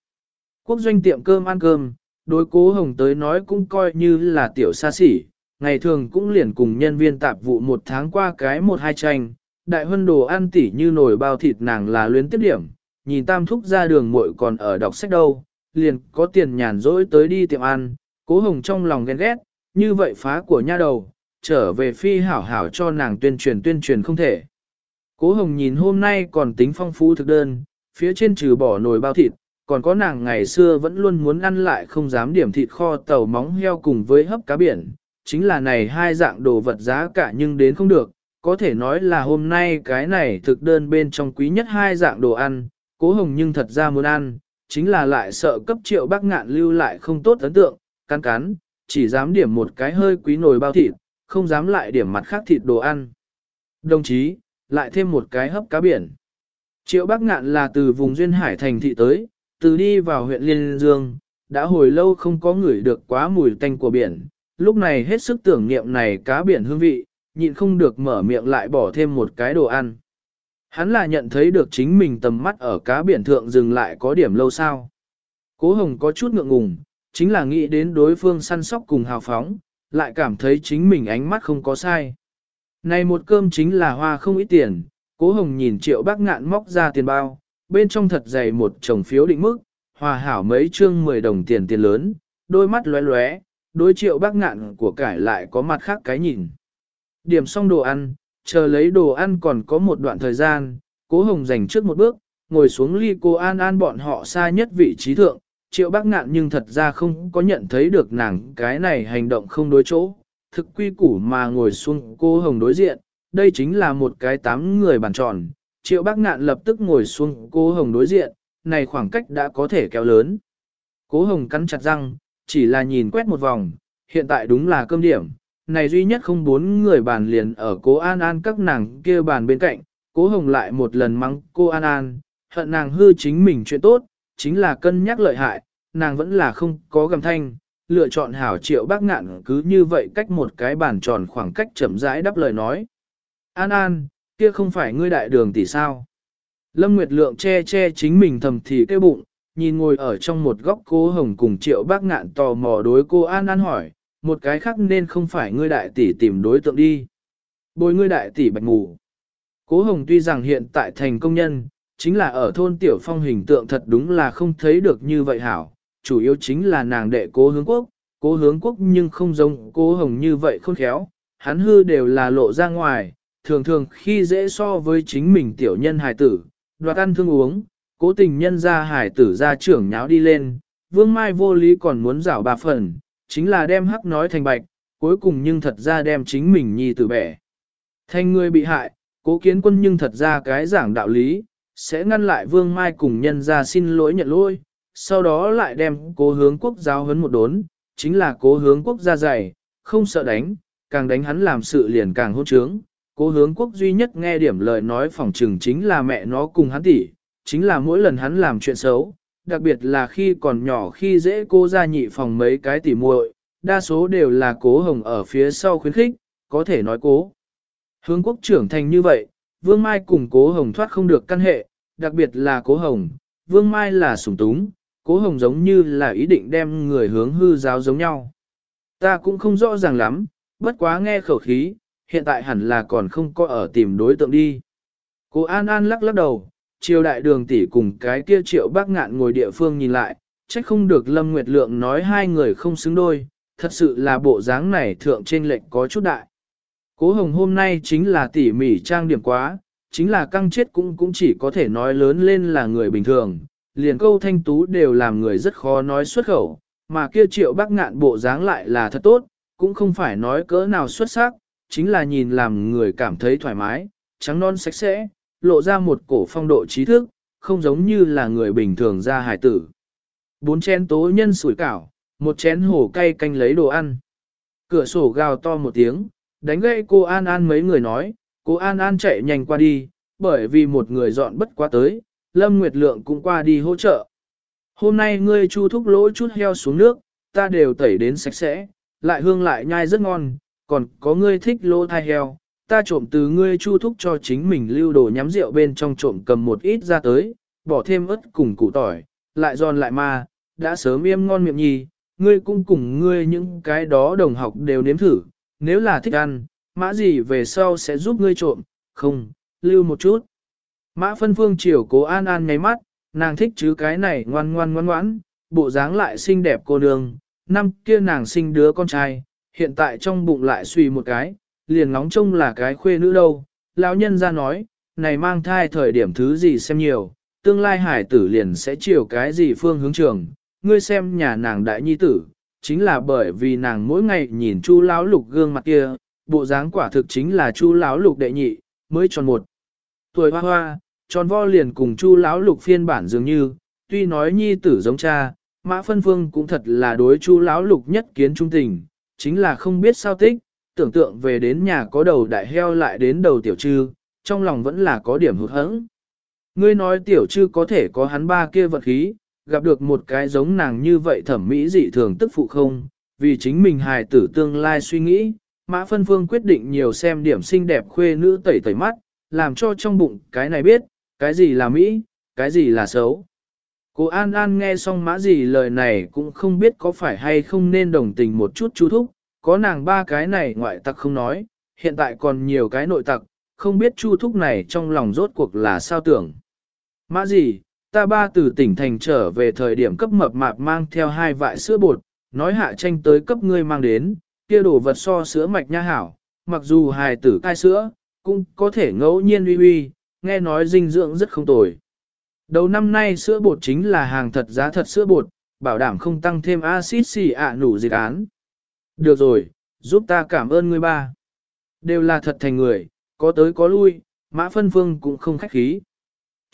Speaker 1: Quốc doanh tiệm cơm ăn cơm, đối cố hồng tới nói cũng coi như là tiểu xa xỉ, ngày thường cũng liền cùng nhân viên tạp vụ một tháng qua cái một hai tranh, đại hân đồ ăn tỉ như nồi bao thịt nàng là luyến tiếp điểm, nhìn tam thúc ra đường muội còn ở đọc sách đâu, liền có tiền nhàn rỗi tới đi tiệm ăn, cố hồng trong lòng ghen ghét, như vậy phá của nha đầu, trở về phi hảo hảo cho nàng tuyên truyền tuyên truyền không thể. Cố hồng nhìn hôm nay còn tính phong phú thực đơn, phía trên trừ bỏ nồi bao thịt, còn có nàng ngày xưa vẫn luôn muốn ăn lại không dám điểm thịt kho tàu móng heo cùng với hấp cá biển, chính là này hai dạng đồ vật giá cả nhưng đến không được, có thể nói là hôm nay cái này thực đơn bên trong quý nhất hai dạng đồ ăn, cố hồng nhưng thật ra muốn ăn, chính là lại sợ cấp triệu bác ngạn lưu lại không tốt ấn tượng, cắn cắn, chỉ dám điểm một cái hơi quý nồi bao thịt, không dám lại điểm mặt khác thịt đồ ăn. Đồng chí, lại thêm một cái hấp cá biển. Triệu Bắc ngạn là từ vùng Duyên Hải thành thị tới, từ đi vào huyện Liên Dương, đã hồi lâu không có ngửi được quá mùi tanh của biển, lúc này hết sức tưởng niệm này cá biển hương vị, nhịn không được mở miệng lại bỏ thêm một cái đồ ăn. Hắn là nhận thấy được chính mình tầm mắt ở cá biển thượng dừng lại có điểm lâu sao. Cố Hồng có chút ngượng ngùng, chính là nghĩ đến đối phương săn sóc cùng hào phóng, lại cảm thấy chính mình ánh mắt không có sai. Này một cơm chính là hoa không ít tiền, Cố Hồng nhìn triệu bác ngạn móc ra tiền bao, bên trong thật dày một chồng phiếu định mức, hòa hảo mấy chương 10 đồng tiền tiền lớn, đôi mắt lóe lóe, đối triệu bác ngạn của cải lại có mặt khác cái nhìn. Điểm xong đồ ăn, chờ lấy đồ ăn còn có một đoạn thời gian, cố hồng dành trước một bước, ngồi xuống ly cô An An bọn họ xa nhất vị trí thượng, triệu bác ngạn nhưng thật ra không có nhận thấy được nàng cái này hành động không đối chỗ, thực quy củ mà ngồi xuống cô hồng đối diện, đây chính là một cái tám người bàn tròn, triệu bác ngạn lập tức ngồi xuống cô hồng đối diện, này khoảng cách đã có thể kéo lớn. Cố hồng cắn chặt răng, chỉ là nhìn quét một vòng, hiện tại đúng là cơm điểm, này duy nhất không bốn người bàn liền ở cố An An các nàng kia bàn bên cạnh, cố hồng lại một lần mắng cô An An, hận nàng hư chính mình chuyện tốt, chính là cân nhắc lợi hại, nàng vẫn là không có gầm thanh, lựa chọn hảo triệu bác ngạn cứ như vậy cách một cái bàn tròn khoảng cách chậm rãi đáp lời nói. An An, kia không phải ngươi đại đường tỷ sao? Lâm Nguyệt Lượng che che chính mình thầm thì kêu bụng, nhìn ngồi ở trong một góc cô hồng cùng triệu bác ngạn tò mò đối cô An An hỏi, một cái khác nên không phải ngươi đại tỷ tìm đối tượng đi. Bồi ngươi đại tỷ bạch mù. Cố hồng tuy rằng hiện tại thành công nhân, chính là ở thôn tiểu phong hình tượng thật đúng là không thấy được như vậy hảo, chủ yếu chính là nàng đệ cố hướng quốc, cố hướng quốc nhưng không giống cố hồng như vậy khôn khéo, hắn hư đều là lộ ra ngoài, thường thường khi dễ so với chính mình tiểu nhân hài tử, đoạt ăn thương uống, cố tình nhân ra hài tử ra trưởng nháo đi lên, vương mai vô lý còn muốn rảo bà phần, chính là đem hắc nói thành bạch, cuối cùng nhưng thật ra đem chính mình nhi tử bẻ. thanh người bị hại, cố kiến quân nhưng thật ra cái giảng đạo lý, sẽ ngăn lại vương mai cùng nhân ra xin lỗi nhận lỗi, sau đó lại đem cố hướng quốc giáo huấn một đốn, chính là cố hướng quốc ra dày, không sợ đánh, càng đánh hắn làm sự liền càng hôn trướng. Cố hướng quốc duy nhất nghe điểm lời nói phỏng trừng chính là mẹ nó cùng hắn tỉ, chính là mỗi lần hắn làm chuyện xấu, đặc biệt là khi còn nhỏ khi dễ cô ra nhị phòng mấy cái tỉ muội, đa số đều là cố hồng ở phía sau khuyến khích, có thể nói cố. Hướng quốc trưởng thành như vậy, Vương Mai cùng cố hồng thoát không được căn hệ, đặc biệt là cố hồng, Vương Mai là sủng túng, cố hồng giống như là ý định đem người hướng hư giáo giống nhau. Ta cũng không rõ ràng lắm, bất quá nghe khẩu khí, hiện tại hẳn là còn không có ở tìm đối tượng đi. Cố An An lắc lắc đầu, triều đại đường tỷ cùng cái kia triệu bác ngạn ngồi địa phương nhìn lại, trách không được Lâm Nguyệt Lượng nói hai người không xứng đôi, thật sự là bộ dáng này thượng trên lệnh có chút đại. Cố Hồng hôm nay chính là tỉ mỉ trang điểm quá, chính là căng chết cũng cũng chỉ có thể nói lớn lên là người bình thường, liền câu thanh tú đều làm người rất khó nói xuất khẩu, mà kia triệu bác ngạn bộ dáng lại là thật tốt, cũng không phải nói cỡ nào xuất sắc, chính là nhìn làm người cảm thấy thoải mái, trắng non sạch sẽ, lộ ra một cổ phong độ trí thức, không giống như là người bình thường ra hải tử. Bốn chén tố nhân sủi cảo, một chén hổ cay canh lấy đồ ăn. Cửa sổ gào to một tiếng, đánh gậy cô An An mấy người nói, cô An An chạy nhanh qua đi, bởi vì một người dọn bất quá tới, Lâm Nguyệt Lượng cũng qua đi hỗ trợ. Hôm nay ngươi chu thúc lỗ chút heo xuống nước, ta đều tẩy đến sạch sẽ, lại hương lại nhai rất ngon, còn có ngươi thích lỗ thai heo, ta trộm từ ngươi chu thúc cho chính mình lưu đồ nhắm rượu bên trong trộm cầm một ít ra tới, bỏ thêm ớt cùng củ tỏi, lại giòn lại ma, đã sớm im ngon miệng nhì, ngươi cũng cùng ngươi những cái đó đồng học đều nếm thử, nếu là thích ăn, mã gì về sau sẽ giúp ngươi trộm, không, lưu một chút. Mã phân phương chiều cố an an nháy mắt, nàng thích chứ cái này ngoan ngoan ngoan ngoãn, bộ dáng lại xinh đẹp cô nương, năm kia nàng sinh đứa con trai, hiện tại trong bụng lại suy một cái, liền ngóng trông là cái khuê nữ đâu. Lão nhân ra nói, này mang thai thời điểm thứ gì xem nhiều, tương lai hải tử liền sẽ chiều cái gì phương hướng trường, ngươi xem nhà nàng đại nhi tử, chính là bởi vì nàng mỗi ngày nhìn chu lão lục gương mặt kia, bộ dáng quả thực chính là chu lão lục đệ nhị, mới tròn một. Tuổi hoa hoa, tròn vo liền cùng chu lão lục phiên bản dường như, tuy nói nhi tử giống cha, mã phân phương cũng thật là đối chu lão lục nhất kiến trung tình, chính là không biết sao tích, tưởng tượng về đến nhà có đầu đại heo lại đến đầu tiểu trư, trong lòng vẫn là có điểm hụt hẫng. Ngươi nói tiểu trư có thể có hắn ba kia vật khí, gặp được một cái giống nàng như vậy thẩm mỹ dị thường tức phụ không, vì chính mình hài tử tương lai suy nghĩ, Mã Phân Phương quyết định nhiều xem điểm xinh đẹp khuê nữ tẩy tẩy mắt, làm cho trong bụng cái này biết, cái gì là mỹ, cái gì là xấu. Cô An An nghe xong mã gì lời này cũng không biết có phải hay không nên đồng tình một chút chú thúc, có nàng ba cái này ngoại tặc không nói, hiện tại còn nhiều cái nội tặc, không biết chu thúc này trong lòng rốt cuộc là sao tưởng. Mã gì, ta ba từ tỉnh thành trở về thời điểm cấp mập mạp mang theo hai vại sữa bột, nói hạ tranh tới cấp ngươi mang đến, kia đồ vật so sữa mạch nha hảo, mặc dù hài tử cai sữa, cũng có thể ngẫu nhiên uy uy, nghe nói dinh dưỡng rất không tồi. Đầu năm nay sữa bột chính là hàng thật giá thật sữa bột, bảo đảm không tăng thêm axit xì ạ nủ dịch án. Được rồi, giúp ta cảm ơn ngươi ba. Đều là thật thành người, có tới có lui, mã phân phương cũng không khách khí.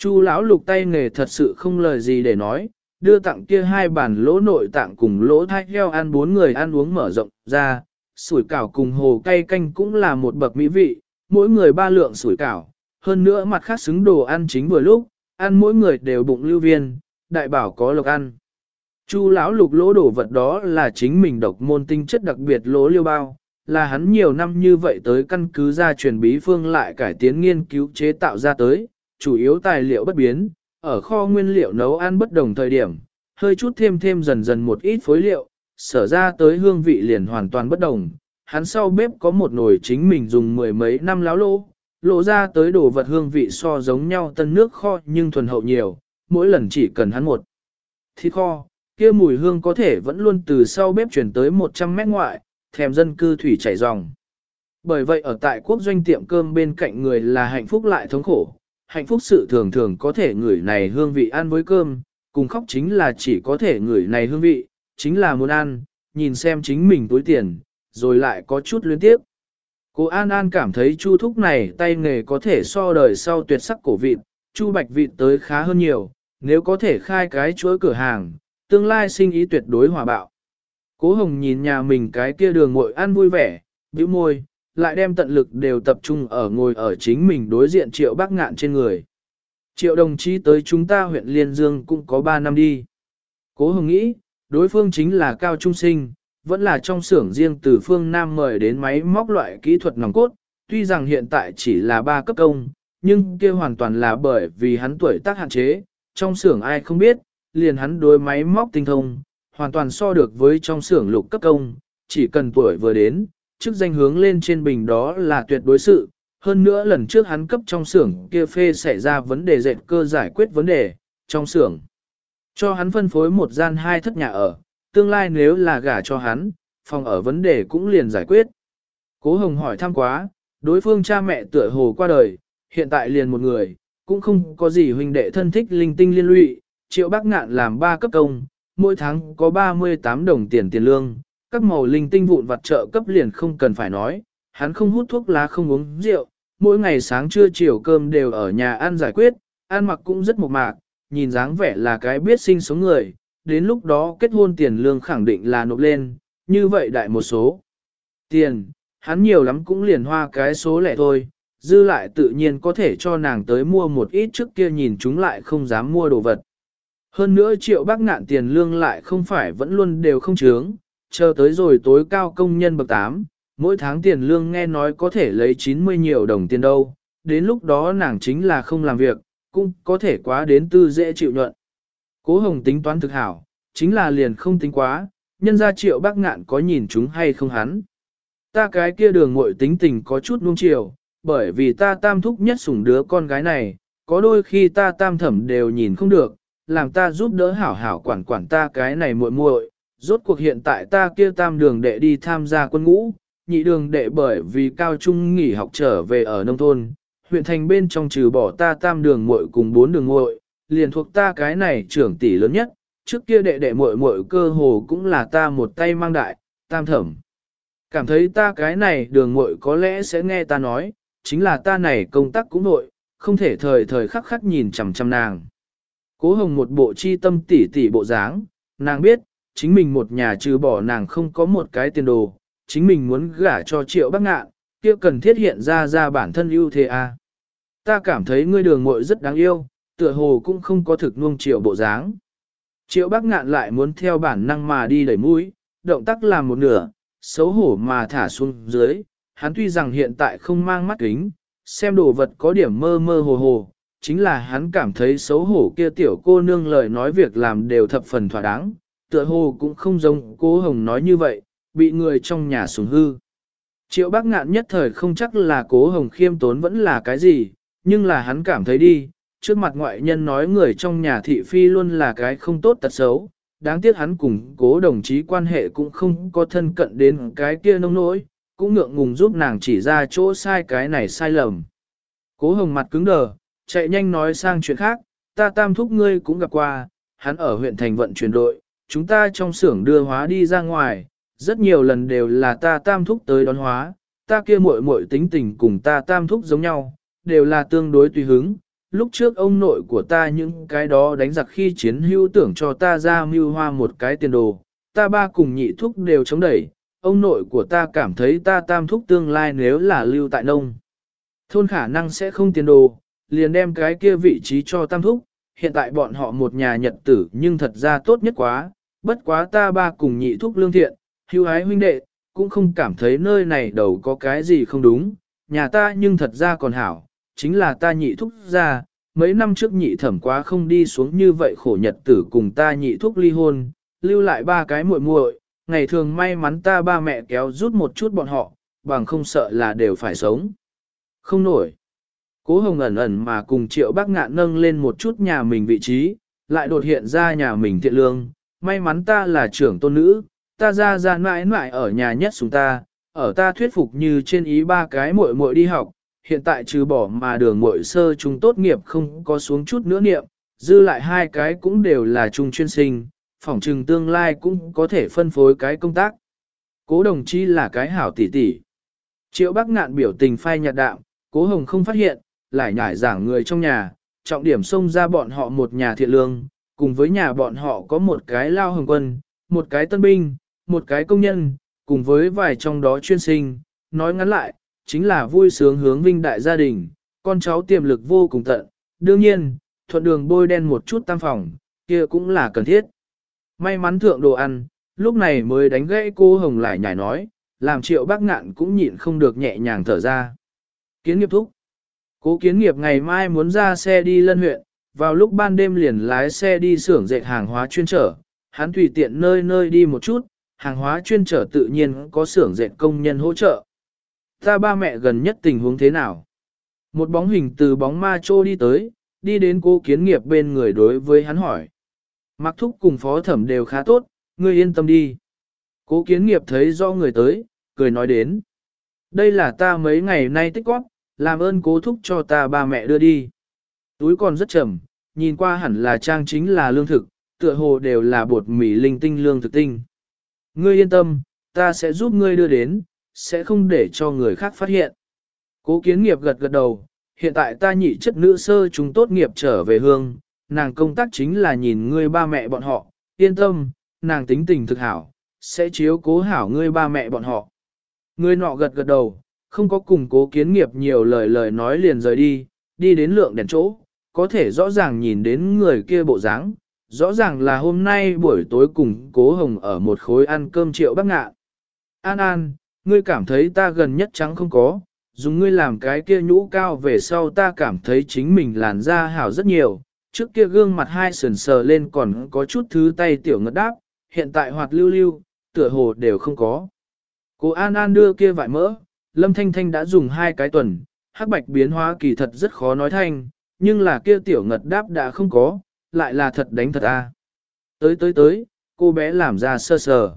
Speaker 1: Chu lão lục tay nghề thật sự không lời gì để nói, đưa tặng kia hai bản lỗ nội tạng cùng lỗ thai heo ăn bốn người ăn uống mở rộng ra, sủi cảo cùng hồ cay canh cũng là một bậc mỹ vị, mỗi người ba lượng sủi cảo, hơn nữa mặt khác xứng đồ ăn chính vừa lúc, ăn mỗi người đều bụng lưu viên, đại bảo có lộc ăn. Chu lão lục lỗ đổ vật đó là chính mình độc môn tinh chất đặc biệt lỗ liêu bao, là hắn nhiều năm như vậy tới căn cứ ra truyền bí phương lại cải tiến nghiên cứu chế tạo ra tới, chủ yếu tài liệu bất biến, ở kho nguyên liệu nấu ăn bất đồng thời điểm, hơi chút thêm thêm dần dần một ít phối liệu, sở ra tới hương vị liền hoàn toàn bất đồng. Hắn sau bếp có một nồi chính mình dùng mười mấy năm láo lỗ, lộ ra tới đồ vật hương vị so giống nhau tân nước kho nhưng thuần hậu nhiều, mỗi lần chỉ cần hắn một thịt kho, kia mùi hương có thể vẫn luôn từ sau bếp chuyển tới 100 mét ngoại, thèm dân cư thủy chảy ròng. Bởi vậy ở tại quốc doanh tiệm cơm bên cạnh người là hạnh phúc lại thống khổ, hạnh phúc sự thường thường có thể ngửi này hương vị ăn với cơm, cùng khóc chính là chỉ có thể ngửi này hương vị, chính là muốn ăn, nhìn xem chính mình túi tiền, rồi lại có chút luyến tiếp. Cô An An cảm thấy chu thúc này tay nghề có thể so đời sau tuyệt sắc cổ vịt, chu bạch vịt tới khá hơn nhiều, nếu có thể khai cái chuỗi cửa hàng, tương lai sinh ý tuyệt đối hòa bạo. Cố Hồng nhìn nhà mình cái kia đường muội ăn vui vẻ, bĩu môi, lại đem tận lực đều tập trung ở ngồi ở chính mình đối diện triệu bác ngạn trên người. Triệu đồng chí tới chúng ta huyện Liên Dương cũng có 3 năm đi. Cố Hồng nghĩ, đối phương chính là cao trung sinh, vẫn là trong xưởng riêng từ phương Nam mời đến máy móc loại kỹ thuật nòng cốt, tuy rằng hiện tại chỉ là ba cấp công, nhưng kia hoàn toàn là bởi vì hắn tuổi tác hạn chế, trong xưởng ai không biết, liền hắn đối máy móc tinh thông, hoàn toàn so được với trong xưởng lục cấp công, chỉ cần tuổi vừa đến, chức danh hướng lên trên bình đó là tuyệt đối sự. Hơn nữa lần trước hắn cấp trong xưởng kia phê xảy ra vấn đề dệt cơ giải quyết vấn đề, trong xưởng. Cho hắn phân phối một gian hai thất nhà ở, tương lai nếu là gả cho hắn, phòng ở vấn đề cũng liền giải quyết. Cố Hồng hỏi thăm quá, đối phương cha mẹ tựa hồ qua đời, hiện tại liền một người, cũng không có gì huynh đệ thân thích linh tinh liên lụy, triệu bác ngạn làm ba cấp công, mỗi tháng có 38 đồng tiền tiền lương, các màu linh tinh vụn vặt trợ cấp liền không cần phải nói, hắn không hút thuốc lá không uống rượu, mỗi ngày sáng trưa chiều cơm đều ở nhà ăn giải quyết, ăn mặc cũng rất mộc mạc, nhìn dáng vẻ là cái biết sinh sống người, đến lúc đó kết hôn tiền lương khẳng định là nộp lên, như vậy đại một số. Tiền, hắn nhiều lắm cũng liền hoa cái số lẻ thôi, dư lại tự nhiên có thể cho nàng tới mua một ít trước kia nhìn chúng lại không dám mua đồ vật. Hơn nữa triệu bác ngạn tiền lương lại không phải vẫn luôn đều không chướng, chờ tới rồi tối cao công nhân bậc 8, mỗi tháng tiền lương nghe nói có thể lấy 90 nhiều đồng tiền đâu, đến lúc đó nàng chính là không làm việc, cũng có thể quá đến tư dễ chịu nhuận. Cố hồng tính toán thực hảo, chính là liền không tính quá, nhân ra triệu bác ngạn có nhìn chúng hay không hắn. Ta cái kia đường muội tính tình có chút nuông chiều, bởi vì ta tam thúc nhất sủng đứa con gái này, có đôi khi ta tam thẩm đều nhìn không được, làm ta giúp đỡ hảo hảo quản quản ta cái này muội muội. Rốt cuộc hiện tại ta kia tam đường đệ đi tham gia quân ngũ, nhị đường đệ bởi vì cao trung nghỉ học trở về ở nông thôn, huyện thành bên trong trừ bỏ ta tam đường muội cùng bốn đường muội, liền thuộc ta cái này trưởng tỷ lớn nhất, trước kia đệ đệ muội muội cơ hồ cũng là ta một tay mang đại, tam thẩm. Cảm thấy ta cái này đường muội có lẽ sẽ nghe ta nói, chính là ta này công tác cũng nội, không thể thời thời khắc khắc nhìn chằm chằm nàng. Cố hồng một bộ chi tâm tỉ tỉ bộ dáng, nàng biết, chính mình một nhà trừ bỏ nàng không có một cái tiền đồ, chính mình muốn gả cho triệu bác ngạn, kia cần thiết hiện ra ra bản thân ưu thế a. À. Ta cảm thấy ngươi đường muội rất đáng yêu, tựa hồ cũng không có thực nuông triệu bộ dáng. Triệu bác ngạn lại muốn theo bản năng mà đi đẩy mũi, động tác làm một nửa, xấu hổ mà thả xuống dưới, hắn tuy rằng hiện tại không mang mắt kính, xem đồ vật có điểm mơ mơ hồ hồ, chính là hắn cảm thấy xấu hổ kia tiểu cô nương lời nói việc làm đều thập phần thỏa đáng, tựa hồ cũng không giống cố hồng nói như vậy, bị người trong nhà sủng hư. Triệu bác ngạn nhất thời không chắc là cố hồng khiêm tốn vẫn là cái gì, nhưng là hắn cảm thấy đi, trước mặt ngoại nhân nói người trong nhà thị phi luôn là cái không tốt tật xấu, đáng tiếc hắn cùng cố đồng chí quan hệ cũng không có thân cận đến cái kia nông nỗi, cũng ngượng ngùng giúp nàng chỉ ra chỗ sai cái này sai lầm. Cố hồng mặt cứng đờ, chạy nhanh nói sang chuyện khác, ta tam thúc ngươi cũng gặp qua, hắn ở huyện thành vận chuyển đội, chúng ta trong xưởng đưa hóa đi ra ngoài, rất nhiều lần đều là ta tam thúc tới đón hóa, ta kia muội muội tính tình cùng ta tam thúc giống nhau, đều là tương đối tùy hứng. Lúc trước ông nội của ta những cái đó đánh giặc khi chiến hưu tưởng cho ta ra mưu hoa một cái tiền đồ, ta ba cùng nhị thúc đều chống đẩy, ông nội của ta cảm thấy ta tam thúc tương lai nếu là lưu tại nông. Thôn khả năng sẽ không tiền đồ, liền đem cái kia vị trí cho tam thúc, hiện tại bọn họ một nhà nhật tử nhưng thật ra tốt nhất quá, bất quá ta ba cùng nhị thúc lương thiện, hưu ái huynh đệ, cũng không cảm thấy nơi này đầu có cái gì không đúng, nhà ta nhưng thật ra còn hảo, chính là ta nhị thúc ra, mấy năm trước nhị thẩm quá không đi xuống như vậy khổ nhật tử cùng ta nhị thúc ly hôn, lưu lại ba cái muội muội, ngày thường may mắn ta ba mẹ kéo rút một chút bọn họ, bằng không sợ là đều phải sống. Không nổi. Cố hồng ẩn ẩn mà cùng triệu bác ngạn nâng lên một chút nhà mình vị trí, lại đột hiện ra nhà mình thiện lương, may mắn ta là trưởng tôn nữ, ta ra ra mãi mãi ở nhà nhất xuống ta, ở ta thuyết phục như trên ý ba cái muội muội đi học, hiện tại trừ bỏ mà đường muội sơ chúng tốt nghiệp không có xuống chút nữa niệm, dư lại hai cái cũng đều là trung chuyên sinh, phỏng trừng tương lai cũng có thể phân phối cái công tác. Cố đồng chí là cái hảo tỷ tỷ. Triệu Bắc Ngạn biểu tình phai nhạt đạm, Cố Hồng không phát hiện, lại nhải giảng người trong nhà, trọng điểm xông ra bọn họ một nhà thiện lương, cùng với nhà bọn họ có một cái lao hồng quân, một cái tân binh, một cái công nhân, cùng với vài trong đó chuyên sinh, nói ngắn lại, chính là vui sướng hướng vinh đại gia đình, con cháu tiềm lực vô cùng tận, đương nhiên, thuận đường bôi đen một chút tam phòng, kia cũng là cần thiết. May mắn thượng đồ ăn, lúc này mới đánh gãy cô Hồng lại nhảy nói, làm triệu bác ngạn cũng nhịn không được nhẹ nhàng thở ra. Kiến nghiệp thúc. Cố kiến nghiệp ngày mai muốn ra xe đi lân huyện, vào lúc ban đêm liền lái xe đi xưởng dệt hàng hóa chuyên trở, hắn tùy tiện nơi nơi đi một chút, hàng hóa chuyên trở tự nhiên có xưởng dệt công nhân hỗ trợ. Ta ba mẹ gần nhất tình huống thế nào? Một bóng hình từ bóng ma trô đi tới, đi đến cố kiến nghiệp bên người đối với hắn hỏi. Mặc thúc cùng phó thẩm đều khá tốt, ngươi yên tâm đi. Cố kiến nghiệp thấy do người tới, cười nói đến. Đây là ta mấy ngày nay tích góp, làm ơn cố thúc cho ta ba mẹ đưa đi. Túi còn rất trầm, nhìn qua hẳn là trang chính là lương thực, tựa hồ đều là bột mì linh tinh lương thực tinh. Ngươi yên tâm, ta sẽ giúp ngươi đưa đến, sẽ không để cho người khác phát hiện. Cố kiến nghiệp gật gật đầu, hiện tại ta nhị chất nữ sơ chúng tốt nghiệp trở về hương, nàng công tác chính là nhìn ngươi ba mẹ bọn họ, yên tâm, nàng tính tình thực hảo, sẽ chiếu cố hảo ngươi ba mẹ bọn họ. Ngươi nọ gật gật đầu, không có cùng cố kiến nghiệp nhiều lời lời nói liền rời đi, đi đến lượng đèn chỗ, có thể rõ ràng nhìn đến người kia bộ dáng, rõ ràng là hôm nay buổi tối cùng cố hồng ở một khối ăn cơm triệu bác ngạ. An An, ngươi cảm thấy ta gần nhất trắng không có, dùng ngươi làm cái kia nhũ cao về sau ta cảm thấy chính mình làn da hảo rất nhiều, trước kia gương mặt hai sườn sờ lên còn có chút thứ tay tiểu ngất đáp, hiện tại hoạt lưu lưu, tựa hồ đều không có. Cô An An đưa kia vải mỡ, Lâm Thanh Thanh đã dùng hai cái tuần, hắc bạch biến hóa kỳ thật rất khó nói thanh, nhưng là kia tiểu ngật đáp đã không có, lại là thật đánh thật a. Tới tới tới, cô bé làm ra sơ sờ.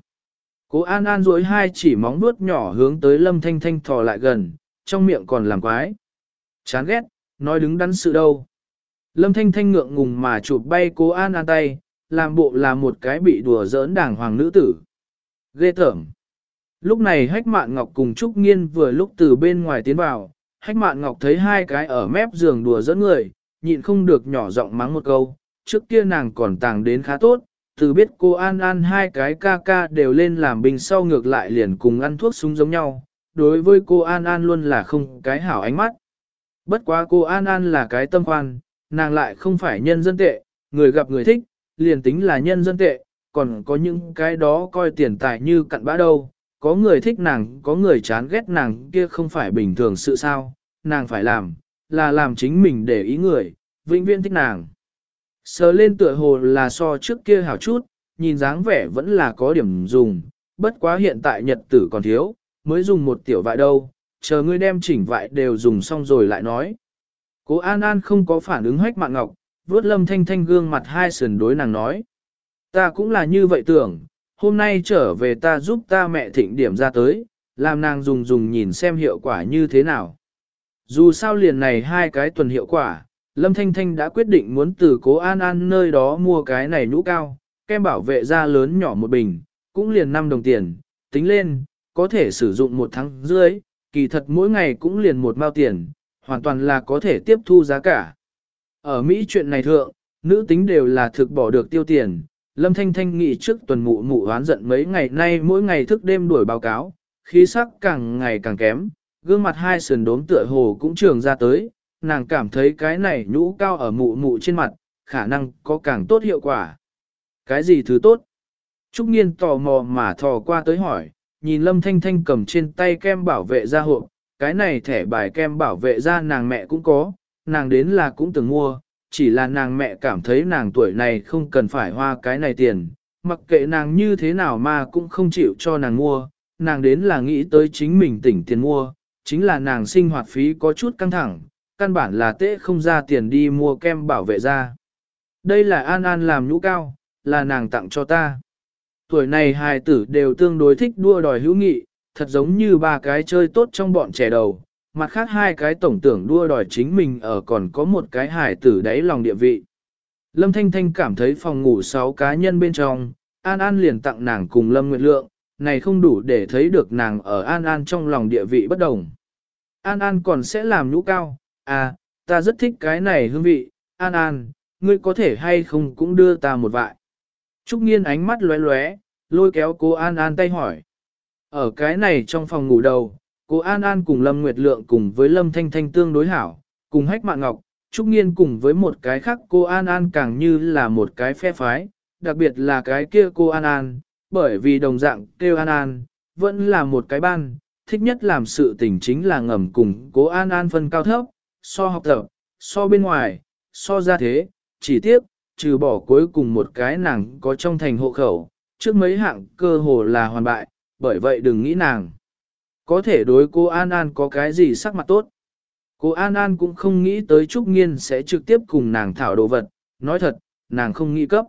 Speaker 1: Cô An An duỗi hai chỉ móng vuốt nhỏ hướng tới Lâm Thanh Thanh thò lại gần, trong miệng còn làm quái. Chán ghét, nói đứng đắn sự đâu. Lâm Thanh Thanh ngượng ngùng mà chụp bay cố An An tay, làm bộ là một cái bị đùa giỡn đàng hoàng nữ tử. Ghê tởm. Lúc này Hách Mạn Ngọc cùng Trúc Nghiên vừa lúc từ bên ngoài tiến vào, Hách Mạn Ngọc thấy hai cái ở mép giường đùa giỡn người, nhịn không được nhỏ giọng mắng một câu, trước kia nàng còn tàng đến khá tốt, từ biết cô An An hai cái ca ca đều lên làm bình sau ngược lại liền cùng ăn thuốc súng giống nhau, đối với cô An An luôn là không cái hảo ánh mắt. Bất quá cô An An là cái tâm khoan, nàng lại không phải nhân dân tệ, người gặp người thích, liền tính là nhân dân tệ, còn có những cái đó coi tiền tài như cặn bã đâu, có người thích nàng, có người chán ghét nàng kia không phải bình thường sự sao, nàng phải làm, là làm chính mình để ý người, vĩnh viễn thích nàng. Sờ lên tựa hồ là so trước kia hảo chút, nhìn dáng vẻ vẫn là có điểm dùng, bất quá hiện tại nhật tử còn thiếu, mới dùng một tiểu vại đâu, chờ ngươi đem chỉnh vại đều dùng xong rồi lại nói. Cố An An không có phản ứng hách mạng ngọc, vuốt lâm thanh thanh gương mặt hai sườn đối nàng nói. Ta cũng là như vậy tưởng, hôm nay trở về ta giúp ta mẹ thịnh điểm ra tới, làm nàng dùng dùng nhìn xem hiệu quả như thế nào. Dù sao liền này hai cái tuần hiệu quả, Lâm Thanh Thanh đã quyết định muốn từ cố An An nơi đó mua cái này nhũ cao, kem bảo vệ da lớn nhỏ một bình, cũng liền 5 đồng tiền, tính lên, có thể sử dụng một tháng dưới, kỳ thật mỗi ngày cũng liền một mao tiền, hoàn toàn là có thể tiếp thu giá cả. Ở Mỹ chuyện này thượng, nữ tính đều là thực bỏ được tiêu tiền. Lâm Thanh Thanh nghĩ trước tuần mụ mụ hoán giận mấy ngày nay mỗi ngày thức đêm đuổi báo cáo, khí sắc càng ngày càng kém, gương mặt hai sườn đốm tựa hồ cũng trường ra tới, nàng cảm thấy cái này nhũ cao ở mụ mụ trên mặt, khả năng có càng tốt hiệu quả. Cái gì thứ tốt? Trúc Nghiên tò mò mà thò qua tới hỏi, nhìn Lâm Thanh Thanh cầm trên tay kem bảo vệ da hộp, cái này thẻ bài kem bảo vệ da nàng mẹ cũng có, nàng đến là cũng từng mua, chỉ là nàng mẹ cảm thấy nàng tuổi này không cần phải hoa cái này tiền, mặc kệ nàng như thế nào mà cũng không chịu cho nàng mua, nàng đến là nghĩ tới chính mình tỉnh tiền mua, chính là nàng sinh hoạt phí có chút căng thẳng, căn bản là tệ không ra tiền đi mua kem bảo vệ da. Đây là An An làm nhũ cao, là nàng tặng cho ta. Tuổi này hài tử đều tương đối thích đua đòi hữu nghị, thật giống như ba cái chơi tốt trong bọn trẻ đầu, mặt khác hai cái tổng tưởng đua đòi chính mình ở còn có một cái hài tử đáy lòng địa vị. Lâm Thanh Thanh cảm thấy phòng ngủ sáu cá nhân bên trong, An An liền tặng nàng cùng Lâm Nguyệt Lượng, này không đủ để thấy được nàng ở An An trong lòng địa vị bất đồng. An An còn sẽ làm nhũ cao, à, ta rất thích cái này hương vị, An An, ngươi có thể hay không cũng đưa ta một vại. Trúc Nghiên ánh mắt lóe lóe, lôi kéo cô An An tay hỏi. Ở cái này trong phòng ngủ đầu, cô An An cùng Lâm Nguyệt Lượng cùng với Lâm Thanh Thanh tương đối hảo, cùng hách mạng ngọc, Trúc Nghiên cùng với một cái khác cô An An càng như là một cái phe phái, đặc biệt là cái kia cô An An, bởi vì đồng dạng kêu An An, vẫn là một cái ban, thích nhất làm sự tình chính là ngầm cùng cố An An phân cao thấp, so học tập, so bên ngoài, so ra thế, chỉ tiếc, trừ bỏ cuối cùng một cái nàng có trong thành hộ khẩu, trước mấy hạng cơ hồ là hoàn bại, bởi vậy đừng nghĩ nàng. Có thể đối cô An An có cái gì sắc mặt tốt. Cô An An cũng không nghĩ tới Trúc Nghiên sẽ trực tiếp cùng nàng thảo đồ vật, nói thật, nàng không nghĩ cấp.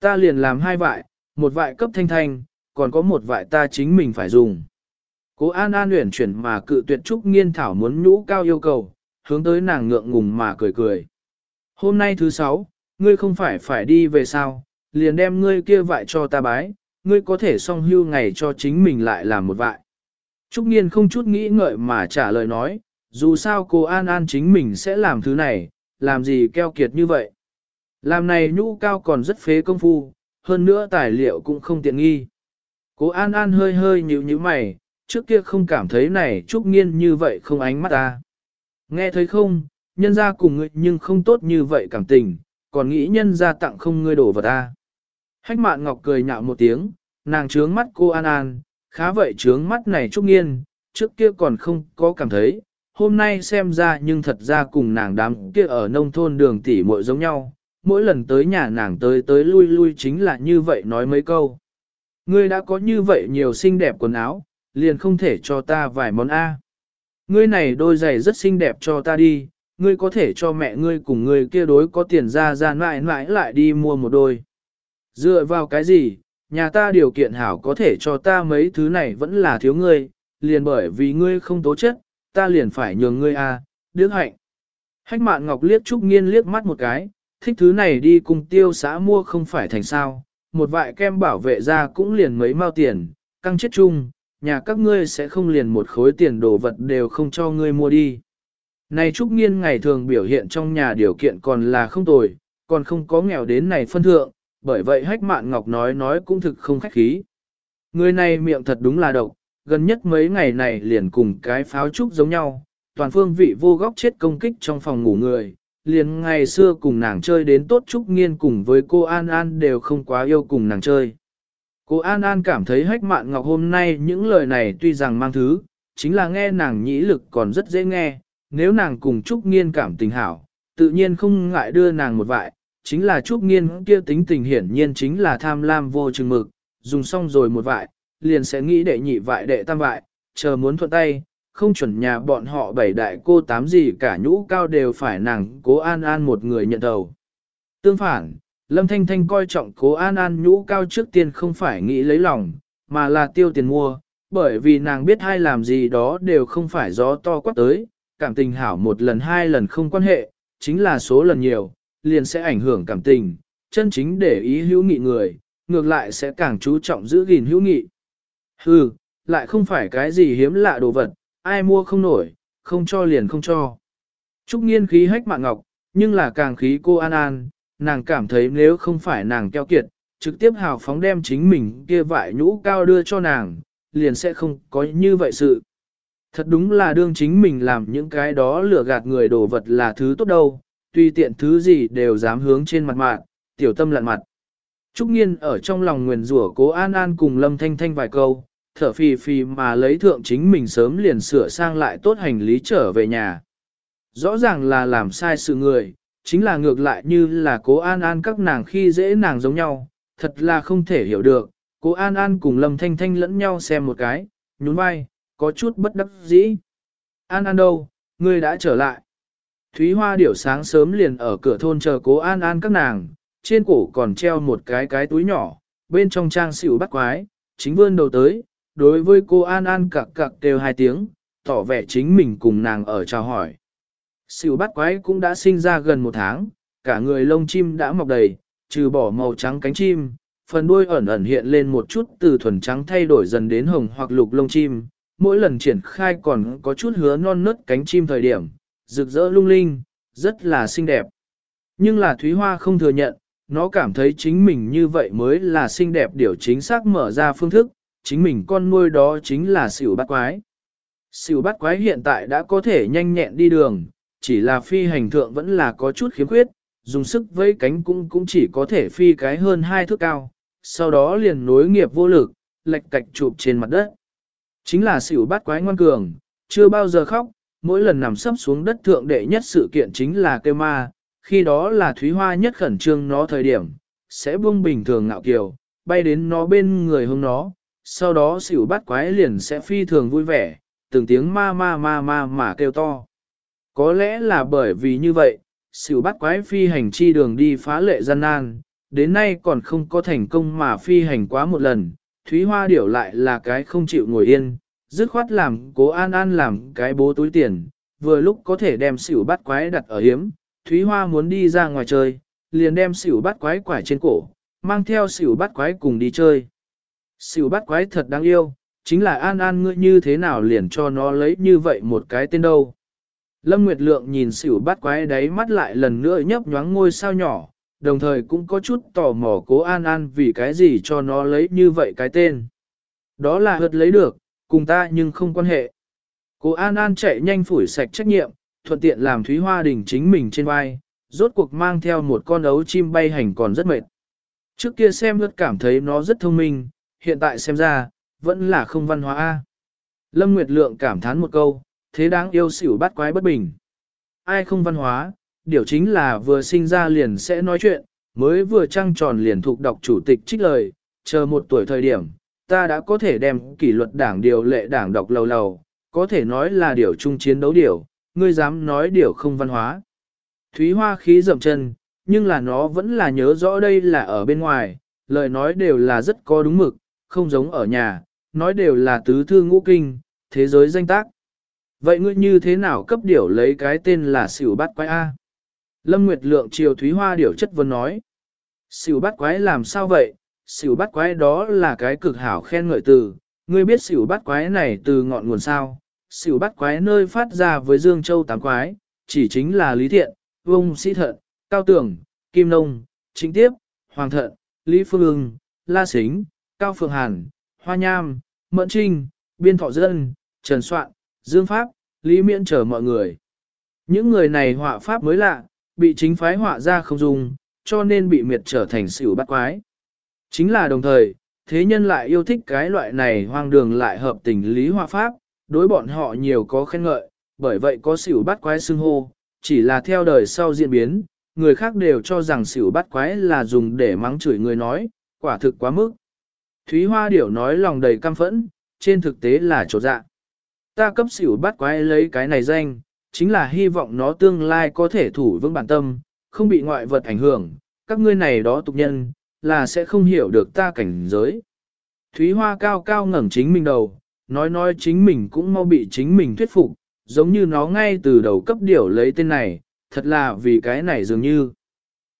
Speaker 1: Ta liền làm hai vại, một vại cấp thanh thanh, còn có một vại ta chính mình phải dùng. Cô An An luyện chuyển mà cự tuyệt Trúc Nghiên thảo muốn nhũ cao yêu cầu, hướng tới nàng ngượng ngùng mà cười cười. Hôm nay thứ sáu, ngươi không phải phải đi về sao, liền đem ngươi kia vại cho ta bái, ngươi có thể song hưu ngày cho chính mình lại làm một vại. Trúc Nghiên không chút nghĩ ngợi mà trả lời nói, dù sao cô An An chính mình sẽ làm thứ này, làm gì keo kiệt như vậy. Làm này nhũ cao còn rất phế công phu, hơn nữa tài liệu cũng không tiện nghi. Cô An An hơi hơi nhíu nhíu mày, trước kia không cảm thấy này Trúc Nghiên như vậy không ánh mắt ta. Nghe thấy không, nhân ra cùng ngươi nhưng không tốt như vậy cảm tình, còn nghĩ nhân ra tặng không ngươi đổ vào ta. Hách mạn ngọc cười nhạo một tiếng, nàng trướng mắt cô An An, khá vậy trướng mắt này Trúc Nghiên, trước kia còn không có cảm thấy, hôm nay xem ra nhưng thật ra cùng nàng đám kia ở nông thôn đường tỉ muội giống nhau, mỗi lần tới nhà nàng tới tới lui lui chính là như vậy nói mấy câu. Ngươi đã có như vậy nhiều xinh đẹp quần áo, liền không thể cho ta vài món A. Ngươi này đôi giày rất xinh đẹp cho ta đi, ngươi có thể cho mẹ ngươi cùng ngươi kia đối có tiền ra ra mãi mãi lại đi mua một đôi. Dựa vào cái gì, nhà ta điều kiện hảo có thể cho ta mấy thứ này vẫn là thiếu ngươi, liền bởi vì ngươi không tố chất, ta liền phải nhường ngươi a, à, đức hạnh. Hách mạn ngọc liếc Trúc Nghiên liếc mắt một cái, thích thứ này đi cùng tiêu xã mua không phải thành sao, một vại kem bảo vệ ra cũng liền mấy mao tiền, căng chết chung, nhà các ngươi sẽ không liền một khối tiền đồ vật đều không cho ngươi mua đi. Này Trúc Nghiên ngày thường biểu hiện trong nhà điều kiện còn là không tồi, còn không có nghèo đến này phân thượng, bởi vậy hách mạn ngọc nói nói cũng thực không khách khí. Người này miệng thật đúng là độc, gần nhất mấy ngày này liền cùng cái pháo trúc giống nhau, toàn phương vị vô góc chết công kích trong phòng ngủ người, liền ngày xưa cùng nàng chơi đến tốt trúc nghiên cùng với cô An An đều không quá yêu cùng nàng chơi. Cô An An cảm thấy hách mạn ngọc hôm nay những lời này tuy rằng mang thứ, chính là nghe nàng nhĩ lực còn rất dễ nghe, nếu nàng cùng Trúc Nghiên cảm tình hảo, tự nhiên không ngại đưa nàng một vại, chính là Trúc Nghiên kia tính tình hiển nhiên chính là tham lam vô chừng mực, dùng xong rồi một vại, liền sẽ nghĩ đệ nhị vại đệ tam vại, chờ muốn thuận tay, không chuẩn nhà bọn họ bảy đại cô tám gì cả nhũ cao đều phải nàng cố an an một người nhận đầu. Tương phản, Lâm Thanh Thanh coi trọng cố an an nhũ cao trước tiên không phải nghĩ lấy lòng, mà là tiêu tiền mua, bởi vì nàng biết hai làm gì đó đều không phải gió to quát tới, cảm tình hảo một lần hai lần không quan hệ, chính là số lần nhiều, liền sẽ ảnh hưởng cảm tình, chân chính để ý hữu nghị người, ngược lại sẽ càng chú trọng giữ gìn hữu nghị. Hừ, lại không phải cái gì hiếm lạ đồ vật, ai mua không nổi, không cho liền không cho. Trúc nghiên khí hách mạng ngọc, nhưng là càng khí cô An An, nàng cảm thấy nếu không phải nàng keo kiệt, trực tiếp hào phóng đem chính mình kia vải nhũ cao đưa cho nàng, liền sẽ không có như vậy sự. Thật đúng là đương chính mình làm những cái đó lừa gạt người đồ vật là thứ tốt đâu, tuy tiện thứ gì đều dám hướng trên mặt mạng, tiểu tâm lặn mặt. Trúc Nghiên ở trong lòng nguyền rủa cố An An cùng Lâm Thanh Thanh vài câu, thở phì phì mà lấy thượng chính mình sớm liền sửa sang lại tốt hành lý trở về nhà. Rõ ràng là làm sai sự người, chính là ngược lại như là cố An An các nàng khi dễ nàng giống nhau, thật là không thể hiểu được. Cố An An cùng Lâm Thanh Thanh lẫn nhau xem một cái, nhún vai, có chút bất đắc dĩ. An An đâu, ngươi đã trở lại. Thúy Hoa điểu sáng sớm liền ở cửa thôn chờ cố An An các nàng, trên cổ còn treo một cái cái túi nhỏ, bên trong trang xỉu bắt quái, chính vươn đầu tới, đối với cô An An cặc cặc kêu hai tiếng, tỏ vẻ chính mình cùng nàng ở chào hỏi. Sỉu bắt quái cũng đã sinh ra gần một tháng, cả người lông chim đã mọc đầy, trừ bỏ màu trắng cánh chim, phần đuôi ẩn ẩn hiện lên một chút từ thuần trắng thay đổi dần đến hồng hoặc lục lông chim, mỗi lần triển khai còn có chút hứa non nớt cánh chim thời điểm, rực rỡ lung linh, rất là xinh đẹp. Nhưng là Thúy Hoa không thừa nhận, nó cảm thấy chính mình như vậy mới là xinh đẹp điều chính xác mở ra phương thức, chính mình con nuôi đó chính là xỉu bát quái. Xỉu bát quái hiện tại đã có thể nhanh nhẹn đi đường, chỉ là phi hành thượng vẫn là có chút khiếm khuyết, dùng sức với cánh cũng cũng chỉ có thể phi cái hơn hai thước cao, sau đó liền nối nghiệp vô lực, lệch cạch chụp trên mặt đất. Chính là xỉu bát quái ngoan cường, chưa bao giờ khóc, mỗi lần nằm sấp xuống đất thượng đệ nhất sự kiện chính là kêu ma, khi đó là Thúy Hoa nhất khẩn trương nó thời điểm, sẽ buông bình thường ngạo kiều, bay đến nó bên người hông nó, sau đó xỉu bắt quái liền sẽ phi thường vui vẻ, từng tiếng ma ma ma ma mà kêu to. Có lẽ là bởi vì như vậy, xỉu bắt quái phi hành chi đường đi phá lệ gian nan, đến nay còn không có thành công mà phi hành quá một lần, Thúy Hoa điểu lại là cái không chịu ngồi yên, dứt khoát làm cố an an làm cái bố túi tiền, vừa lúc có thể đem xỉu bắt quái đặt ở hiếm, Thúy Hoa muốn đi ra ngoài chơi, liền đem xỉu bắt quái quải trên cổ, mang theo xỉu bắt quái cùng đi chơi. Xỉu bắt quái thật đáng yêu, chính là an an ngươi như thế nào liền cho nó lấy như vậy một cái tên đâu. Lâm Nguyệt Lượng nhìn xỉu bắt quái đấy mắt lại lần nữa nhấp nhoáng ngôi sao nhỏ, đồng thời cũng có chút tò mò cố an an vì cái gì cho nó lấy như vậy cái tên. Đó là hợt lấy được, cùng ta nhưng không quan hệ. Cố an an chạy nhanh phủi sạch trách nhiệm, thuận tiện làm Thúy Hoa Đình chính mình trên vai, rốt cuộc mang theo một con ấu chim bay hành còn rất mệt. Trước kia xem rất cảm thấy nó rất thông minh, hiện tại xem ra, vẫn là không văn hóa A. Lâm Nguyệt Lượng cảm thán một câu, thế đáng yêu xỉu bắt quái bất bình. Ai không văn hóa, điều chính là vừa sinh ra liền sẽ nói chuyện, mới vừa trăng tròn liền thuộc đọc chủ tịch trích lời, chờ một tuổi thời điểm, ta đã có thể đem kỷ luật đảng điều lệ đảng đọc lầu lầu, có thể nói là điều trung chiến đấu điều, ngươi dám nói điều không văn hóa. Thúy Hoa khí dậm chân, nhưng là nó vẫn là nhớ rõ đây là ở bên ngoài, lời nói đều là rất có đúng mực, không giống ở nhà, nói đều là tứ thư ngũ kinh, thế giới danh tác. Vậy ngươi như thế nào cấp điểu lấy cái tên là xỉu bát quái A? Lâm Nguyệt Lượng triều Thúy Hoa điểu chất vấn nói. Xỉu bát quái làm sao vậy? Xỉu bát quái đó là cái cực hảo khen ngợi từ. Ngươi biết xỉu bát quái này từ ngọn nguồn sao? Xỉu bát quái nơi phát ra với Dương Châu tám quái, chỉ chính là Lý Thiện, Vông Sĩ Thận, Cao Tường, Kim Nông, Chính Tiếp, Hoàng Thận, Lý Phương Ưng, La Xính, Cao Phượng Hàn, Hoa Nham, Mẫn Trinh, Biên Thọ Dân, Trần Soạn, Dương Pháp, Lý Miễn chờ mọi người. Những người này họa pháp mới lạ, bị chính phái họa ra không dùng, cho nên bị miệt trở thành xỉu bắt quái. Chính là đồng thời, thế nhân lại yêu thích cái loại này hoang đường lại hợp tình lý họa pháp, đối bọn họ nhiều có khen ngợi, bởi vậy có xỉu bắt quái xưng hô, chỉ là theo đời sau diễn biến, người khác đều cho rằng xỉu bắt quái là dùng để mắng chửi người nói, quả thực quá mức. Thúy Hoa Điểu nói lòng đầy căm phẫn, trên thực tế là chỗ dạ. Ta cấp xỉu bắt quái lấy cái này danh, chính là hy vọng nó tương lai có thể thủ vững bản tâm, không bị ngoại vật ảnh hưởng, các ngươi này đó tục nhân, là sẽ không hiểu được ta cảnh giới. Thúy Hoa cao cao ngẩng chính mình đầu, nói nói chính mình cũng mau bị chính mình thuyết phục, giống như nó ngay từ đầu cấp điểu lấy tên này, thật là vì cái này dường như.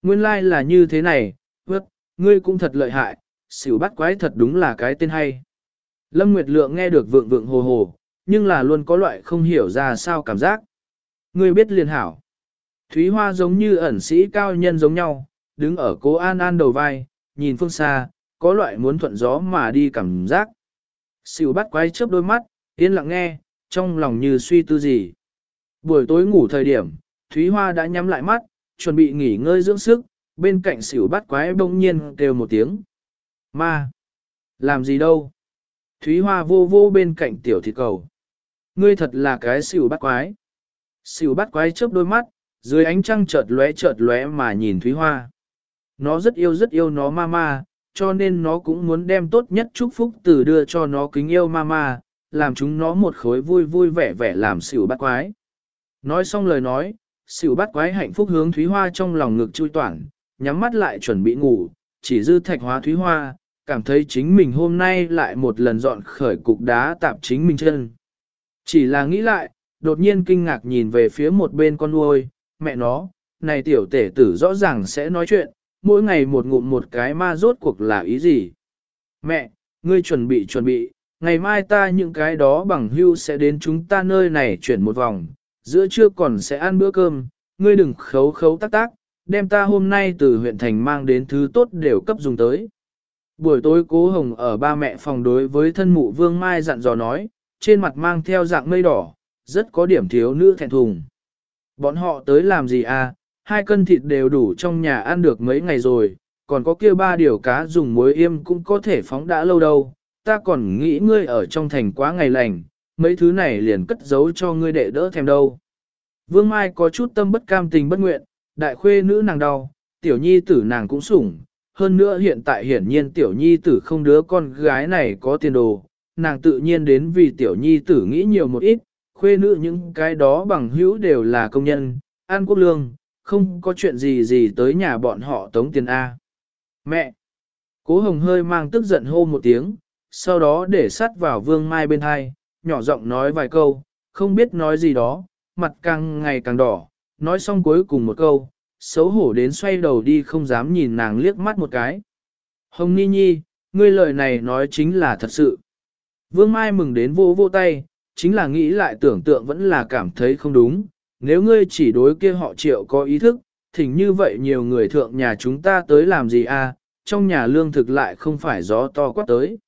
Speaker 1: Nguyên lai like là như thế này, vất, ngươi cũng thật lợi hại, xỉu bắt quái thật đúng là cái tên hay. Lâm Nguyệt Lượng nghe được vượng vượng hồ hồ, nhưng là luôn có loại không hiểu ra sao cảm giác. Người biết liền hảo. Thúy Hoa giống như ẩn sĩ cao nhân giống nhau, đứng ở cố an an đầu vai, nhìn phương xa, có loại muốn thuận gió mà đi cảm giác. Xỉu bắt quái chớp đôi mắt, yên lặng nghe, trong lòng như suy tư gì. Buổi tối ngủ thời điểm, Thúy Hoa đã nhắm lại mắt, chuẩn bị nghỉ ngơi dưỡng sức, bên cạnh xỉu bắt quái bỗng nhiên kêu một tiếng. Ma! Làm gì đâu? Thúy Hoa vô vô bên cạnh tiểu thịt cầu. Ngươi thật là cái xỉu bắt quái. Xỉu bắt quái chớp đôi mắt, dưới ánh trăng chợt lóe chợt lóe mà nhìn Thúy Hoa. Nó rất yêu rất yêu nó mama, cho nên nó cũng muốn đem tốt nhất chúc phúc từ đưa cho nó kính yêu mama, làm chúng nó một khối vui vui vẻ vẻ làm xỉu bắt quái. Nói xong lời nói, xỉu bắt quái hạnh phúc hướng Thúy Hoa trong lòng ngực chui toản, nhắm mắt lại chuẩn bị ngủ, chỉ dư thạch hóa Thúy Hoa, cảm thấy chính mình hôm nay lại một lần dọn khởi cục đá tạp chính mình chân. Chỉ là nghĩ lại, đột nhiên kinh ngạc nhìn về phía một bên con nuôi, mẹ nó, này tiểu tể tử rõ ràng sẽ nói chuyện, mỗi ngày một ngụm một cái ma rốt cuộc là ý gì. Mẹ, ngươi chuẩn bị chuẩn bị, ngày mai ta những cái đó bằng hưu sẽ đến chúng ta nơi này chuyển một vòng, giữa trưa còn sẽ ăn bữa cơm, ngươi đừng khấu khấu tác tác, đem ta hôm nay từ huyện thành mang đến thứ tốt đều cấp dùng tới. Buổi tối cố hồng ở ba mẹ phòng đối với thân mụ vương mai dặn dò nói, trên mặt mang theo dạng mây đỏ, rất có điểm thiếu nữ thẹn thùng. Bọn họ tới làm gì à, hai cân thịt đều đủ trong nhà ăn được mấy ngày rồi, còn có kia ba điều cá dùng muối yêm cũng có thể phóng đã lâu đâu, ta còn nghĩ ngươi ở trong thành quá ngày lành, mấy thứ này liền cất giấu cho ngươi đệ đỡ thèm đâu. Vương Mai có chút tâm bất cam tình bất nguyện, đại khuê nữ nàng đau, tiểu nhi tử nàng cũng sủng, hơn nữa hiện tại hiển nhiên tiểu nhi tử không đứa con gái này có tiền đồ, nàng tự nhiên đến vì tiểu nhi tử nghĩ nhiều một ít, khuê nữ những cái đó bằng hữu đều là công nhân, an quốc lương, không có chuyện gì gì tới nhà bọn họ tống tiền A. Mẹ! Cố hồng hơi mang tức giận hô một tiếng, sau đó để sắt vào vương mai bên hai, nhỏ giọng nói vài câu, không biết nói gì đó, mặt càng ngày càng đỏ, nói xong cuối cùng một câu, xấu hổ đến xoay đầu đi không dám nhìn nàng liếc mắt một cái. Hồng Ni Nhi, ngươi lời này nói chính là thật sự. Vương Mai mừng đến vô vô tay, chính là nghĩ lại tưởng tượng vẫn là cảm thấy không đúng. Nếu ngươi chỉ đối kia họ triệu có ý thức, thỉnh như vậy nhiều người thượng nhà chúng ta tới làm gì à, trong nhà lương thực lại không phải gió to quát tới.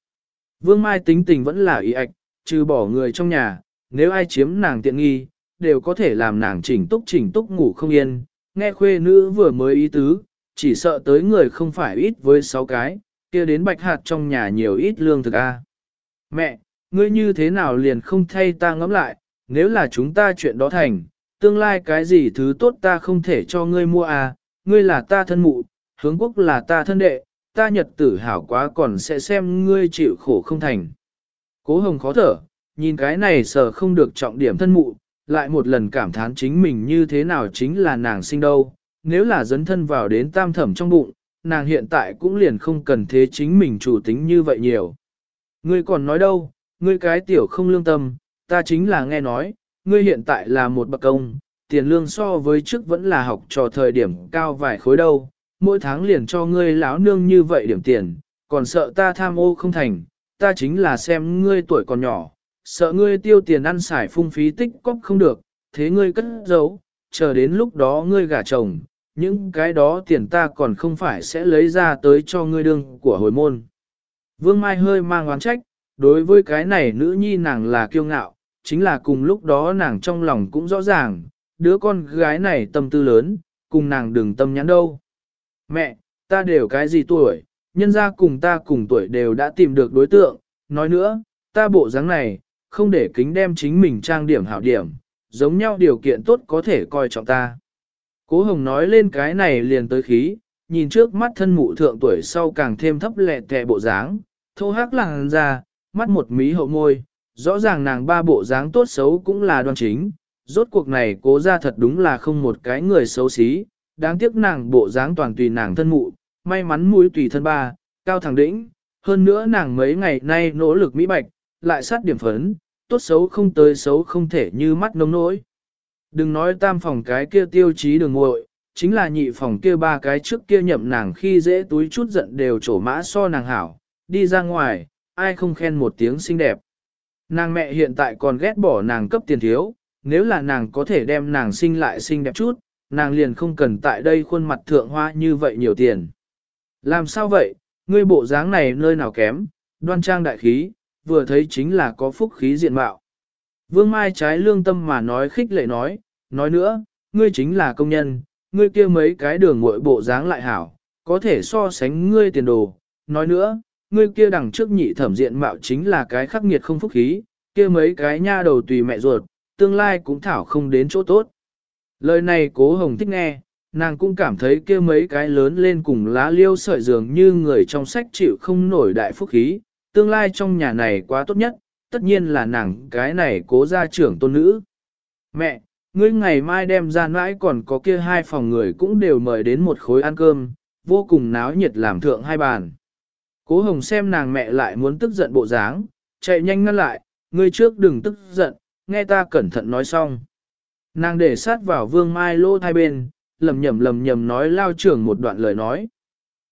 Speaker 1: Vương Mai tính tình vẫn là ý ạch, trừ bỏ người trong nhà, nếu ai chiếm nàng tiện nghi, đều có thể làm nàng chỉnh túc chỉnh túc ngủ không yên, nghe khuê nữ vừa mới ý tứ, chỉ sợ tới người không phải ít với sáu cái, kia đến bạch hạt trong nhà nhiều ít lương thực a. Mẹ, ngươi như thế nào liền không thay ta ngẫm lại, nếu là chúng ta chuyện đó thành, tương lai cái gì thứ tốt ta không thể cho ngươi mua à, ngươi là ta thân mụ, hướng quốc là ta thân đệ, ta nhật tử hảo quá còn sẽ xem ngươi chịu khổ không thành. Cố hồng khó thở, nhìn cái này sợ không được trọng điểm thân mụ, lại một lần cảm thán chính mình như thế nào chính là nàng sinh đâu, nếu là dấn thân vào đến tam thẩm trong bụng, nàng hiện tại cũng liền không cần thế chính mình chủ tính như vậy nhiều. Ngươi còn nói đâu, ngươi cái tiểu không lương tâm, ta chính là nghe nói, ngươi hiện tại là một bậc công, tiền lương so với trước vẫn là học trò thời điểm cao vài khối đâu, mỗi tháng liền cho ngươi lão nương như vậy điểm tiền, còn sợ ta tham ô không thành, ta chính là xem ngươi tuổi còn nhỏ, sợ ngươi tiêu tiền ăn xài phung phí tích cóp không được, thế ngươi cất giấu, chờ đến lúc đó ngươi gả chồng, những cái đó tiền ta còn không phải sẽ lấy ra tới cho ngươi đương của hồi môn. Vương Mai hơi mang oán trách, đối với cái này nữ nhi nàng là kiêu ngạo, chính là cùng lúc đó nàng trong lòng cũng rõ ràng, đứa con gái này tâm tư lớn, cùng nàng đừng tâm nhắn đâu. Mẹ, ta đều cái gì tuổi, nhân ra cùng ta cùng tuổi đều đã tìm được đối tượng, nói nữa, ta bộ dáng này, không để kính đem chính mình trang điểm hảo điểm, giống nhau điều kiện tốt có thể coi trọng ta. Cố Hồng nói lên cái này liền tới khí, nhìn trước mắt thân mụ thượng tuổi sau càng thêm thấp lẹ tẹ bộ dáng, thô hắc làng ra, mắt một mí hậu môi, rõ ràng nàng ba bộ dáng tốt xấu cũng là đoan chính, rốt cuộc này cố ra thật đúng là không một cái người xấu xí, đáng tiếc nàng bộ dáng toàn tùy nàng thân mụ, may mắn mũi tùy thân ba, cao thẳng đỉnh, hơn nữa nàng mấy ngày nay nỗ lực mỹ bạch, lại sát điểm phấn, tốt xấu không tới xấu không thể như mắt nông nỗi. Đừng nói tam phòng cái kia tiêu chí đường ngội, chính là nhị phòng kia ba cái trước kia nhậm nàng khi dễ túi chút giận đều trổ mã so nàng hảo, đi ra ngoài, ai không khen một tiếng xinh đẹp. Nàng mẹ hiện tại còn ghét bỏ nàng cấp tiền thiếu, nếu là nàng có thể đem nàng sinh lại xinh đẹp chút, nàng liền không cần tại đây khuôn mặt thượng hoa như vậy nhiều tiền. Làm sao vậy, ngươi bộ dáng này nơi nào kém, đoan trang đại khí, vừa thấy chính là có phúc khí diện mạo. Vương Mai trái lương tâm mà nói khích lệ nói, nói nữa, ngươi chính là công nhân, ngươi kia mấy cái đường muội bộ dáng lại hảo, có thể so sánh ngươi tiền đồ. Nói nữa, ngươi kia đằng trước nhị thẩm diện mạo chính là cái khắc nghiệt không phúc khí, kia mấy cái nha đầu tùy mẹ ruột, tương lai cũng thảo không đến chỗ tốt. Lời này cố hồng thích nghe, nàng cũng cảm thấy kia mấy cái lớn lên cùng lá liêu sợi dường như người trong sách chịu không nổi đại phúc khí, tương lai trong nhà này quá tốt nhất, tất nhiên là nàng cái này cố gia trưởng tôn nữ. Mẹ, ngươi ngày mai đem ra nãi còn có kia hai phòng người cũng đều mời đến một khối ăn cơm, vô cùng náo nhiệt làm thượng hai bàn. Cố hồng xem nàng mẹ lại muốn tức giận bộ dáng, chạy nhanh ngăn lại, ngươi trước đừng tức giận, nghe ta cẩn thận nói xong. Nàng để sát vào vương mai lô hai bên, lầm nhầm lầm nhầm nói lao trưởng một đoạn lời nói.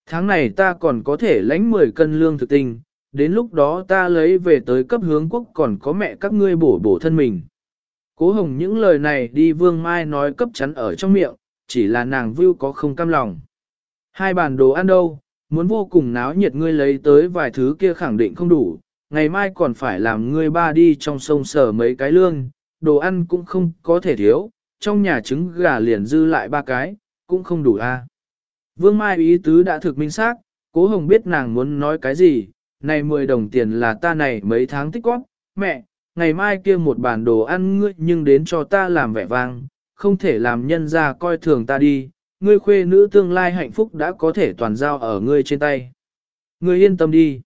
Speaker 1: Tháng này ta còn có thể lãnh 10 cân lương thực tinh, đến lúc đó ta lấy về tới cấp hướng quốc còn có mẹ các ngươi bổ bổ thân mình. Cố hồng những lời này đi vương mai nói cấp chắn ở trong miệng, chỉ là nàng view có không cam lòng. Hai bàn đồ ăn đâu, muốn vô cùng náo nhiệt ngươi lấy tới vài thứ kia khẳng định không đủ, ngày mai còn phải làm ngươi ba đi trong sông sở mấy cái lương, đồ ăn cũng không có thể thiếu, trong nhà trứng gà liền dư lại ba cái, cũng không đủ a. Vương Mai ý tứ đã thực minh xác, cố hồng biết nàng muốn nói cái gì, này 10 đồng tiền là ta này mấy tháng tích góp, mẹ, ngày mai kia một bản đồ ăn ngươi nhưng đến cho ta làm vẻ vang, không thể làm nhân ra coi thường ta đi, ngươi khuê nữ tương lai hạnh phúc đã có thể toàn giao ở ngươi trên tay. Ngươi yên tâm đi.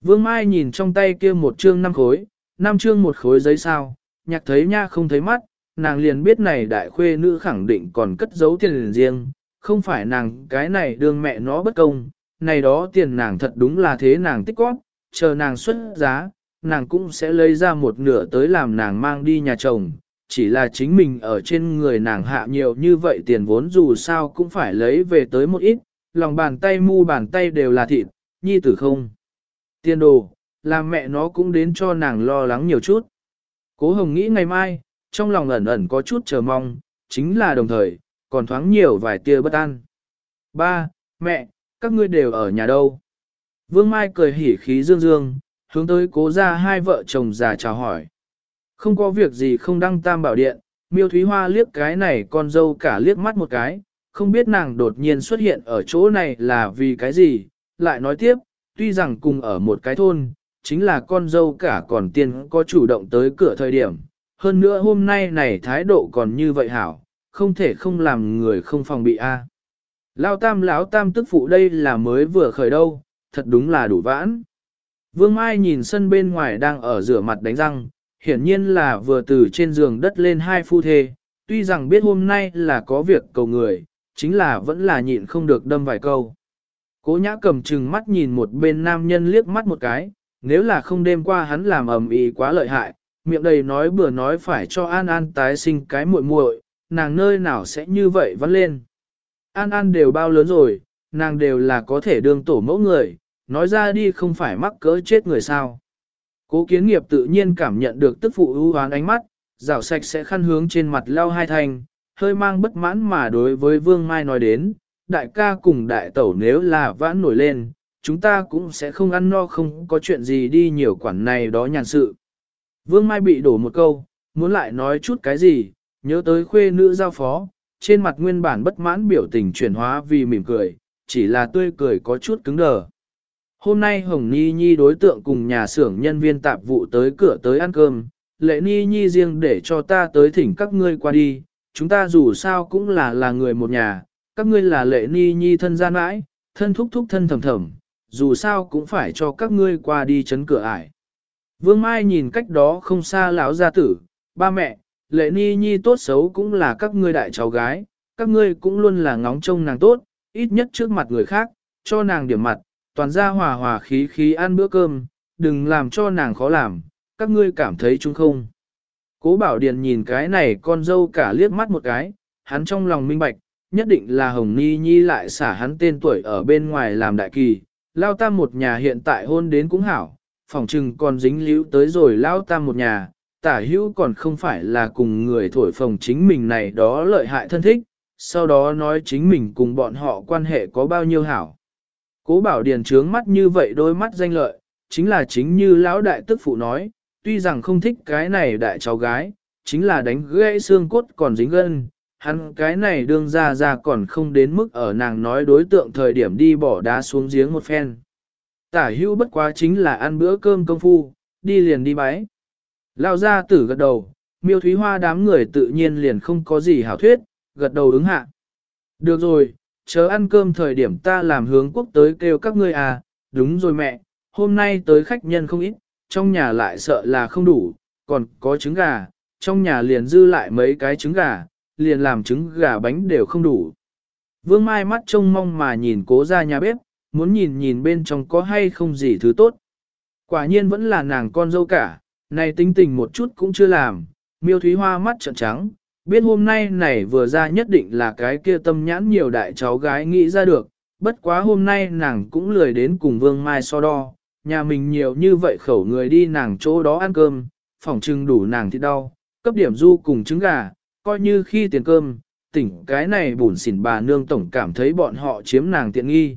Speaker 1: Vương Mai nhìn trong tay kia một chương năm khối, năm chương một khối giấy sao, nhạc thấy nha không thấy mắt, nàng liền biết này đại khuê nữ khẳng định còn cất giấu tiền riêng, không phải nàng cái này đương mẹ nó bất công, này đó tiền nàng thật đúng là thế nàng tích góp, chờ nàng xuất giá, nàng cũng sẽ lấy ra một nửa tới làm nàng mang đi nhà chồng, chỉ là chính mình ở trên người nàng hạ nhiều như vậy tiền vốn dù sao cũng phải lấy về tới một ít, lòng bàn tay mu bàn tay đều là thịt, nhi tử không. Tiền đồ, làm mẹ nó cũng đến cho nàng lo lắng nhiều chút. Cố Hồng nghĩ ngày mai, trong lòng ẩn ẩn có chút chờ mong, chính là đồng thời, còn thoáng nhiều vài tia bất an. Ba, mẹ, các ngươi đều ở nhà đâu? Vương Mai cười hỉ khí dương dương, hướng tới cố ra hai vợ chồng già chào hỏi. Không có việc gì không đăng tam bảo điện, miêu thúy hoa liếc cái này con dâu cả liếc mắt một cái, không biết nàng đột nhiên xuất hiện ở chỗ này là vì cái gì, lại nói tiếp, tuy rằng cùng ở một cái thôn, chính là con dâu cả còn tiên có chủ động tới cửa thời điểm, hơn nữa hôm nay này thái độ còn như vậy hảo, không thể không làm người không phòng bị a. Lao tam lão tam tức phụ đây là mới vừa khởi đâu, thật đúng là đủ vãn. Vương Mai nhìn sân bên ngoài đang ở rửa mặt đánh răng, hiển nhiên là vừa từ trên giường đất lên hai phu thê, tuy rằng biết hôm nay là có việc cầu người, chính là vẫn là nhịn không được đâm vài câu. Cố nhã cầm chừng mắt nhìn một bên nam nhân liếc mắt một cái, nếu là không đêm qua hắn làm ầm ĩ quá lợi hại, miệng đầy nói bừa nói phải cho An An tái sinh cái muội muội, nàng nơi nào sẽ như vậy vẫn lên. An An đều bao lớn rồi, nàng đều là có thể đương tổ mẫu người, nói ra đi không phải mắc cỡ chết người sao. Cố kiến nghiệp tự nhiên cảm nhận được tức phụ ưu hoán ánh mắt, rào sạch sẽ khăn hướng trên mặt lao hai thành, hơi mang bất mãn mà đối với Vương Mai nói đến, đại ca cùng đại tẩu nếu là vãn nổi lên, chúng ta cũng sẽ không ăn no không có chuyện gì đi nhiều quản này đó nhàn sự. Vương Mai bị đổ một câu, muốn lại nói chút cái gì, nhớ tới khuê nữ giao phó, trên mặt nguyên bản bất mãn biểu tình chuyển hóa vì mỉm cười, chỉ là tươi cười có chút cứng đờ. Hôm nay Hồng Ni Nhi đối tượng cùng nhà xưởng nhân viên tạp vụ tới cửa tới ăn cơm, lệ Ni Nhi riêng để cho ta tới thỉnh các ngươi qua đi, chúng ta dù sao cũng là là người một nhà, các ngươi là lệ Ni Nhi thân gian mãi, thân thúc thúc thân thầm thầm, dù sao cũng phải cho các ngươi qua đi chấn cửa ải. Vương Mai nhìn cách đó không xa lão gia tử, ba mẹ, lệ Ni Nhi tốt xấu cũng là các ngươi đại cháu gái, các ngươi cũng luôn là ngóng trông nàng tốt, ít nhất trước mặt người khác, cho nàng điểm mặt, toàn ra hòa hòa khí khí ăn bữa cơm, đừng làm cho nàng khó làm, các ngươi cảm thấy chúng không. Cố Bảo Điền nhìn cái này con dâu cả liếc mắt một cái, hắn trong lòng minh bạch, nhất định là Hồng Ni Nhi lại xả hắn tên tuổi ở bên ngoài làm đại kỳ, Lao Tam một nhà hiện tại hôn đến cũng hảo, phòng trừng còn dính líu tới rồi Lao Tam một nhà, tả hữu còn không phải là cùng người thổi phồng chính mình này đó lợi hại thân thích, sau đó nói chính mình cùng bọn họ quan hệ có bao nhiêu hảo. Cố bảo điền trướng mắt như vậy đôi mắt danh lợi, chính là chính như lão đại tức phụ nói, tuy rằng không thích cái này đại cháu gái, chính là đánh gãy xương cốt còn dính gân, hắn cái này đương ra ra còn không đến mức ở nàng nói đối tượng thời điểm đi bỏ đá xuống giếng một phen. Tả hưu bất quá chính là ăn bữa cơm công phu, đi liền đi bái. Lao ra tử gật đầu, miêu thúy hoa đám người tự nhiên liền không có gì hảo thuyết, gật đầu ứng hạ. Được rồi, chờ ăn cơm thời điểm ta làm hướng quốc tới kêu các ngươi à, đúng rồi mẹ, hôm nay tới khách nhân không ít, trong nhà lại sợ là không đủ, còn có trứng gà, trong nhà liền dư lại mấy cái trứng gà, liền làm trứng gà bánh đều không đủ. Vương Mai mắt trông mong mà nhìn cố ra nhà bếp, muốn nhìn nhìn bên trong có hay không gì thứ tốt. Quả nhiên vẫn là nàng con dâu cả, này tính tình một chút cũng chưa làm, miêu thúy hoa mắt trợn trắng, biết hôm nay này vừa ra nhất định là cái kia tâm nhãn nhiều đại cháu gái nghĩ ra được, bất quá hôm nay nàng cũng lười đến cùng Vương Mai so đo, nhà mình nhiều như vậy khẩu người đi nàng chỗ đó ăn cơm, phòng trưng đủ nàng thì đau, cấp điểm du cùng trứng gà, coi như khi tiền cơm, tỉnh cái này bùn xỉn bà nương tổng cảm thấy bọn họ chiếm nàng tiện nghi.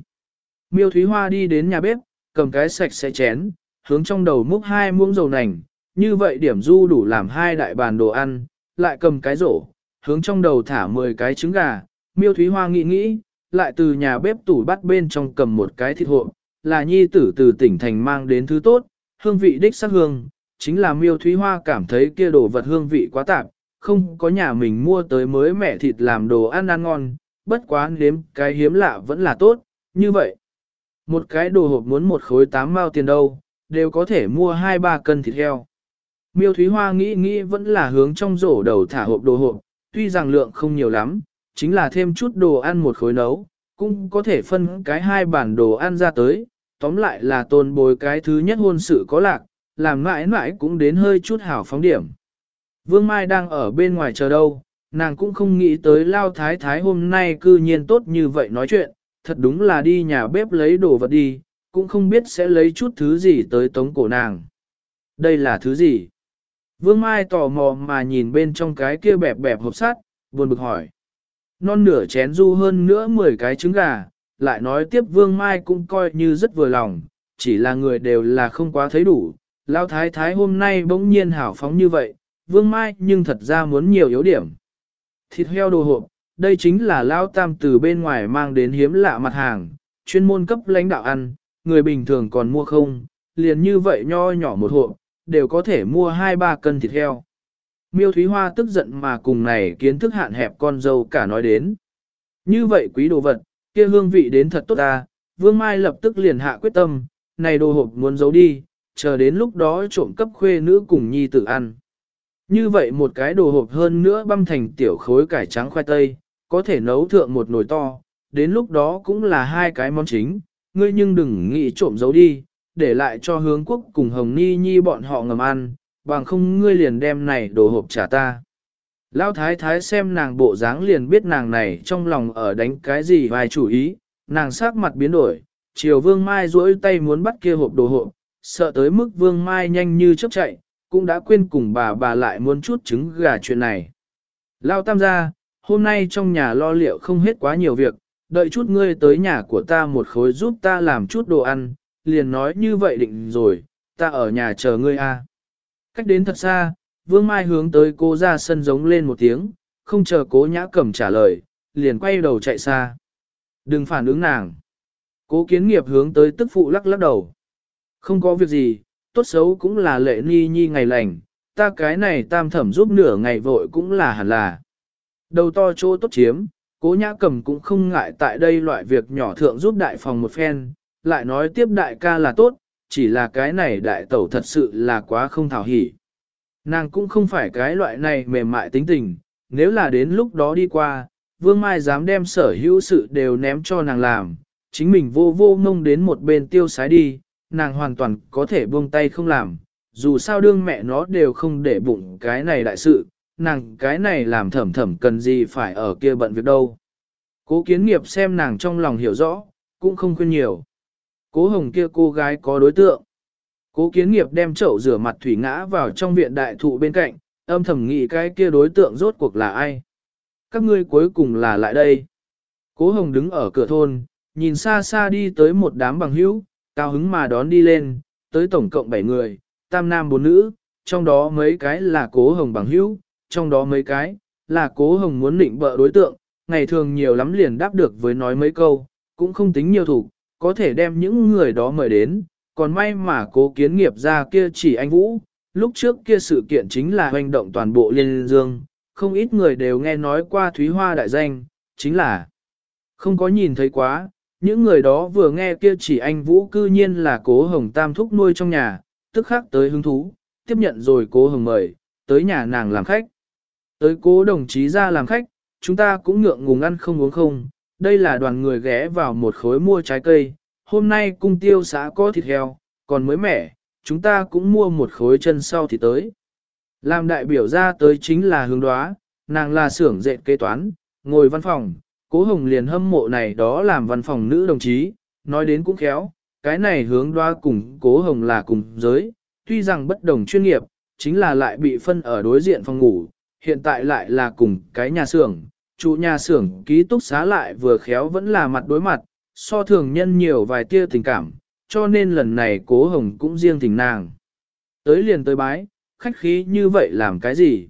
Speaker 1: Miêu Thúy Hoa đi đến nhà bếp, cầm cái sạch sẽ chén, hướng trong đầu múc hai muỗng dầu nành, như vậy điểm du đủ làm hai đại bàn đồ ăn, lại cầm cái rổ, hướng trong đầu thả 10 cái trứng gà, miêu thúy hoa nghĩ nghĩ, lại từ nhà bếp tủ bắt bên trong cầm một cái thịt hộp, là nhi tử từ tỉnh thành mang đến thứ tốt, hương vị đích sắc hương, chính là miêu thúy hoa cảm thấy kia đồ vật hương vị quá tạp, không có nhà mình mua tới mới mẹ thịt làm đồ ăn ăn ngon, bất quá nếm cái hiếm lạ vẫn là tốt, như vậy. Một cái đồ hộp muốn một khối tám mao tiền đâu, đều có thể mua hai ba cân thịt heo. Miêu Thúy Hoa nghĩ nghĩ vẫn là hướng trong rổ đầu thả hộp đồ hộp, tuy rằng lượng không nhiều lắm, chính là thêm chút đồ ăn một khối nấu, cũng có thể phân cái hai bản đồ ăn ra tới, tóm lại là tôn bồi cái thứ nhất hôn sự có lạc, làm mãi mãi cũng đến hơi chút hảo phóng điểm. Vương Mai đang ở bên ngoài chờ đâu, nàng cũng không nghĩ tới lao thái thái hôm nay cư nhiên tốt như vậy nói chuyện, thật đúng là đi nhà bếp lấy đồ vật đi, cũng không biết sẽ lấy chút thứ gì tới tống cổ nàng. Đây là thứ gì? Vương Mai tò mò mà nhìn bên trong cái kia bẹp bẹp hộp sắt, buồn bực hỏi. Non nửa chén du hơn nữa 10 cái trứng gà, lại nói tiếp Vương Mai cũng coi như rất vừa lòng, chỉ là người đều là không quá thấy đủ. Lão thái thái hôm nay bỗng nhiên hảo phóng như vậy, Vương Mai nhưng thật ra muốn nhiều yếu điểm. Thịt heo đồ hộp, đây chính là Lão Tam từ bên ngoài mang đến hiếm lạ mặt hàng, chuyên môn cấp lãnh đạo ăn, người bình thường còn mua không, liền như vậy nho nhỏ một hộp, đều có thể mua 2-3 cân thịt heo. Miêu Thúy Hoa tức giận mà cùng này kiến thức hạn hẹp con dâu cả nói đến. Như vậy quý đồ vật, kia hương vị đến thật tốt ta, Vương Mai lập tức liền hạ quyết tâm, này đồ hộp muốn giấu đi, chờ đến lúc đó trộm cấp khuê nữ cùng nhi tử ăn. Như vậy một cái đồ hộp hơn nữa băm thành tiểu khối cải trắng khoai tây, có thể nấu thượng một nồi to, đến lúc đó cũng là hai cái món chính, ngươi nhưng đừng nghĩ trộm giấu đi, để lại cho hướng quốc cùng Hồng Ni Nhi bọn họ ngầm ăn, bằng không ngươi liền đem này đồ hộp trả ta. Lão thái thái xem nàng bộ dáng liền biết nàng này trong lòng ở đánh cái gì vài chủ ý, nàng sắc mặt biến đổi, chiều vương mai duỗi tay muốn bắt kia hộp đồ hộp, sợ tới mức vương mai nhanh như chớp chạy, cũng đã quên cùng bà bà lại muốn chút trứng gà chuyện này. Lao tam gia, hôm nay trong nhà lo liệu không hết quá nhiều việc, đợi chút ngươi tới nhà của ta một khối giúp ta làm chút đồ ăn, liền nói như vậy định rồi, ta ở nhà chờ ngươi a. Cách đến thật xa, Vương Mai hướng tới cô ra sân giống lên một tiếng, không chờ cố nhã cầm trả lời, liền quay đầu chạy xa. Đừng phản ứng nàng. Cố kiến nghiệp hướng tới tức phụ lắc lắc đầu. Không có việc gì, tốt xấu cũng là lệ ni nhi ngày lành, ta cái này tam thẩm giúp nửa ngày vội cũng là hẳn là. Đầu to chỗ tốt chiếm, cố nhã cầm cũng không ngại tại đây loại việc nhỏ thượng giúp đại phòng một phen, lại nói tiếp đại ca là tốt, chỉ là cái này đại tẩu thật sự là quá không thảo hỉ. Nàng cũng không phải cái loại này mềm mại tính tình, nếu là đến lúc đó đi qua, Vương Mai dám đem sở hữu sự đều ném cho nàng làm, chính mình vô vô ngông đến một bên tiêu sái đi, nàng hoàn toàn có thể buông tay không làm, dù sao đương mẹ nó đều không để bụng cái này đại sự, nàng cái này làm thẩm thẩm cần gì phải ở kia bận việc đâu. Cố kiến nghiệp xem nàng trong lòng hiểu rõ, cũng không khuyên nhiều. Cố hồng kia cô gái có đối tượng. Cố kiến nghiệp đem chậu rửa mặt thủy ngã vào trong viện đại thụ bên cạnh, âm thầm nghĩ cái kia đối tượng rốt cuộc là ai. Các ngươi cuối cùng là lại đây. Cố hồng đứng ở cửa thôn, nhìn xa xa đi tới một đám bằng hữu, cao hứng mà đón đi lên, tới tổng cộng 7 người, tam nam bốn nữ, trong đó mấy cái là cố hồng bằng hữu, trong đó mấy cái là cố hồng muốn định bợ đối tượng, ngày thường nhiều lắm liền đáp được với nói mấy câu, cũng không tính nhiều thủ, có thể đem những người đó mời đến, còn may mà cố kiến nghiệp ra kia chỉ anh Vũ, lúc trước kia sự kiện chính là hoành động toàn bộ liên dương, không ít người đều nghe nói qua Thúy Hoa đại danh, chính là không có nhìn thấy quá, những người đó vừa nghe kia chỉ anh Vũ cư nhiên là cố hồng tam thúc nuôi trong nhà, tức khắc tới hứng thú, tiếp nhận rồi cố hồng mời, tới nhà nàng làm khách. Tới cố đồng chí ra làm khách, chúng ta cũng ngượng ngùng ăn không uống không, đây là đoàn người ghé vào một khối mua trái cây, hôm nay cung tiêu xã có thịt heo, còn mới mẻ, chúng ta cũng mua một khối chân sau thì tới. Làm đại biểu ra tới chính là hướng đoá, nàng là xưởng dệt kế toán, ngồi văn phòng, cố hồng liền hâm mộ này đó làm văn phòng nữ đồng chí, nói đến cũng khéo, cái này hướng đoá cùng cố hồng là cùng giới, tuy rằng bất đồng chuyên nghiệp, chính là lại bị phân ở đối diện phòng ngủ, hiện tại lại là cùng cái nhà xưởng, chủ nhà xưởng ký túc xá lại vừa khéo vẫn là mặt đối mặt, so thường nhân nhiều vài tia tình cảm, cho nên lần này cố hồng cũng riêng thỉnh nàng. Tới liền tới bái, khách khí như vậy làm cái gì?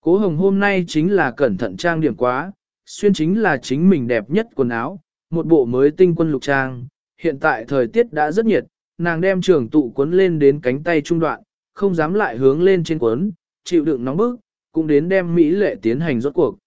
Speaker 1: Cố hồng hôm nay chính là cẩn thận trang điểm quá, xuyên chính là chính mình đẹp nhất quần áo, một bộ mới tinh quân lục trang, hiện tại thời tiết đã rất nhiệt, nàng đem trường tụ cuốn lên đến cánh tay trung đoạn, không dám lại hướng lên trên cuốn, chịu đựng nóng bức, cũng đến đem Mỹ lệ tiến hành rốt cuộc.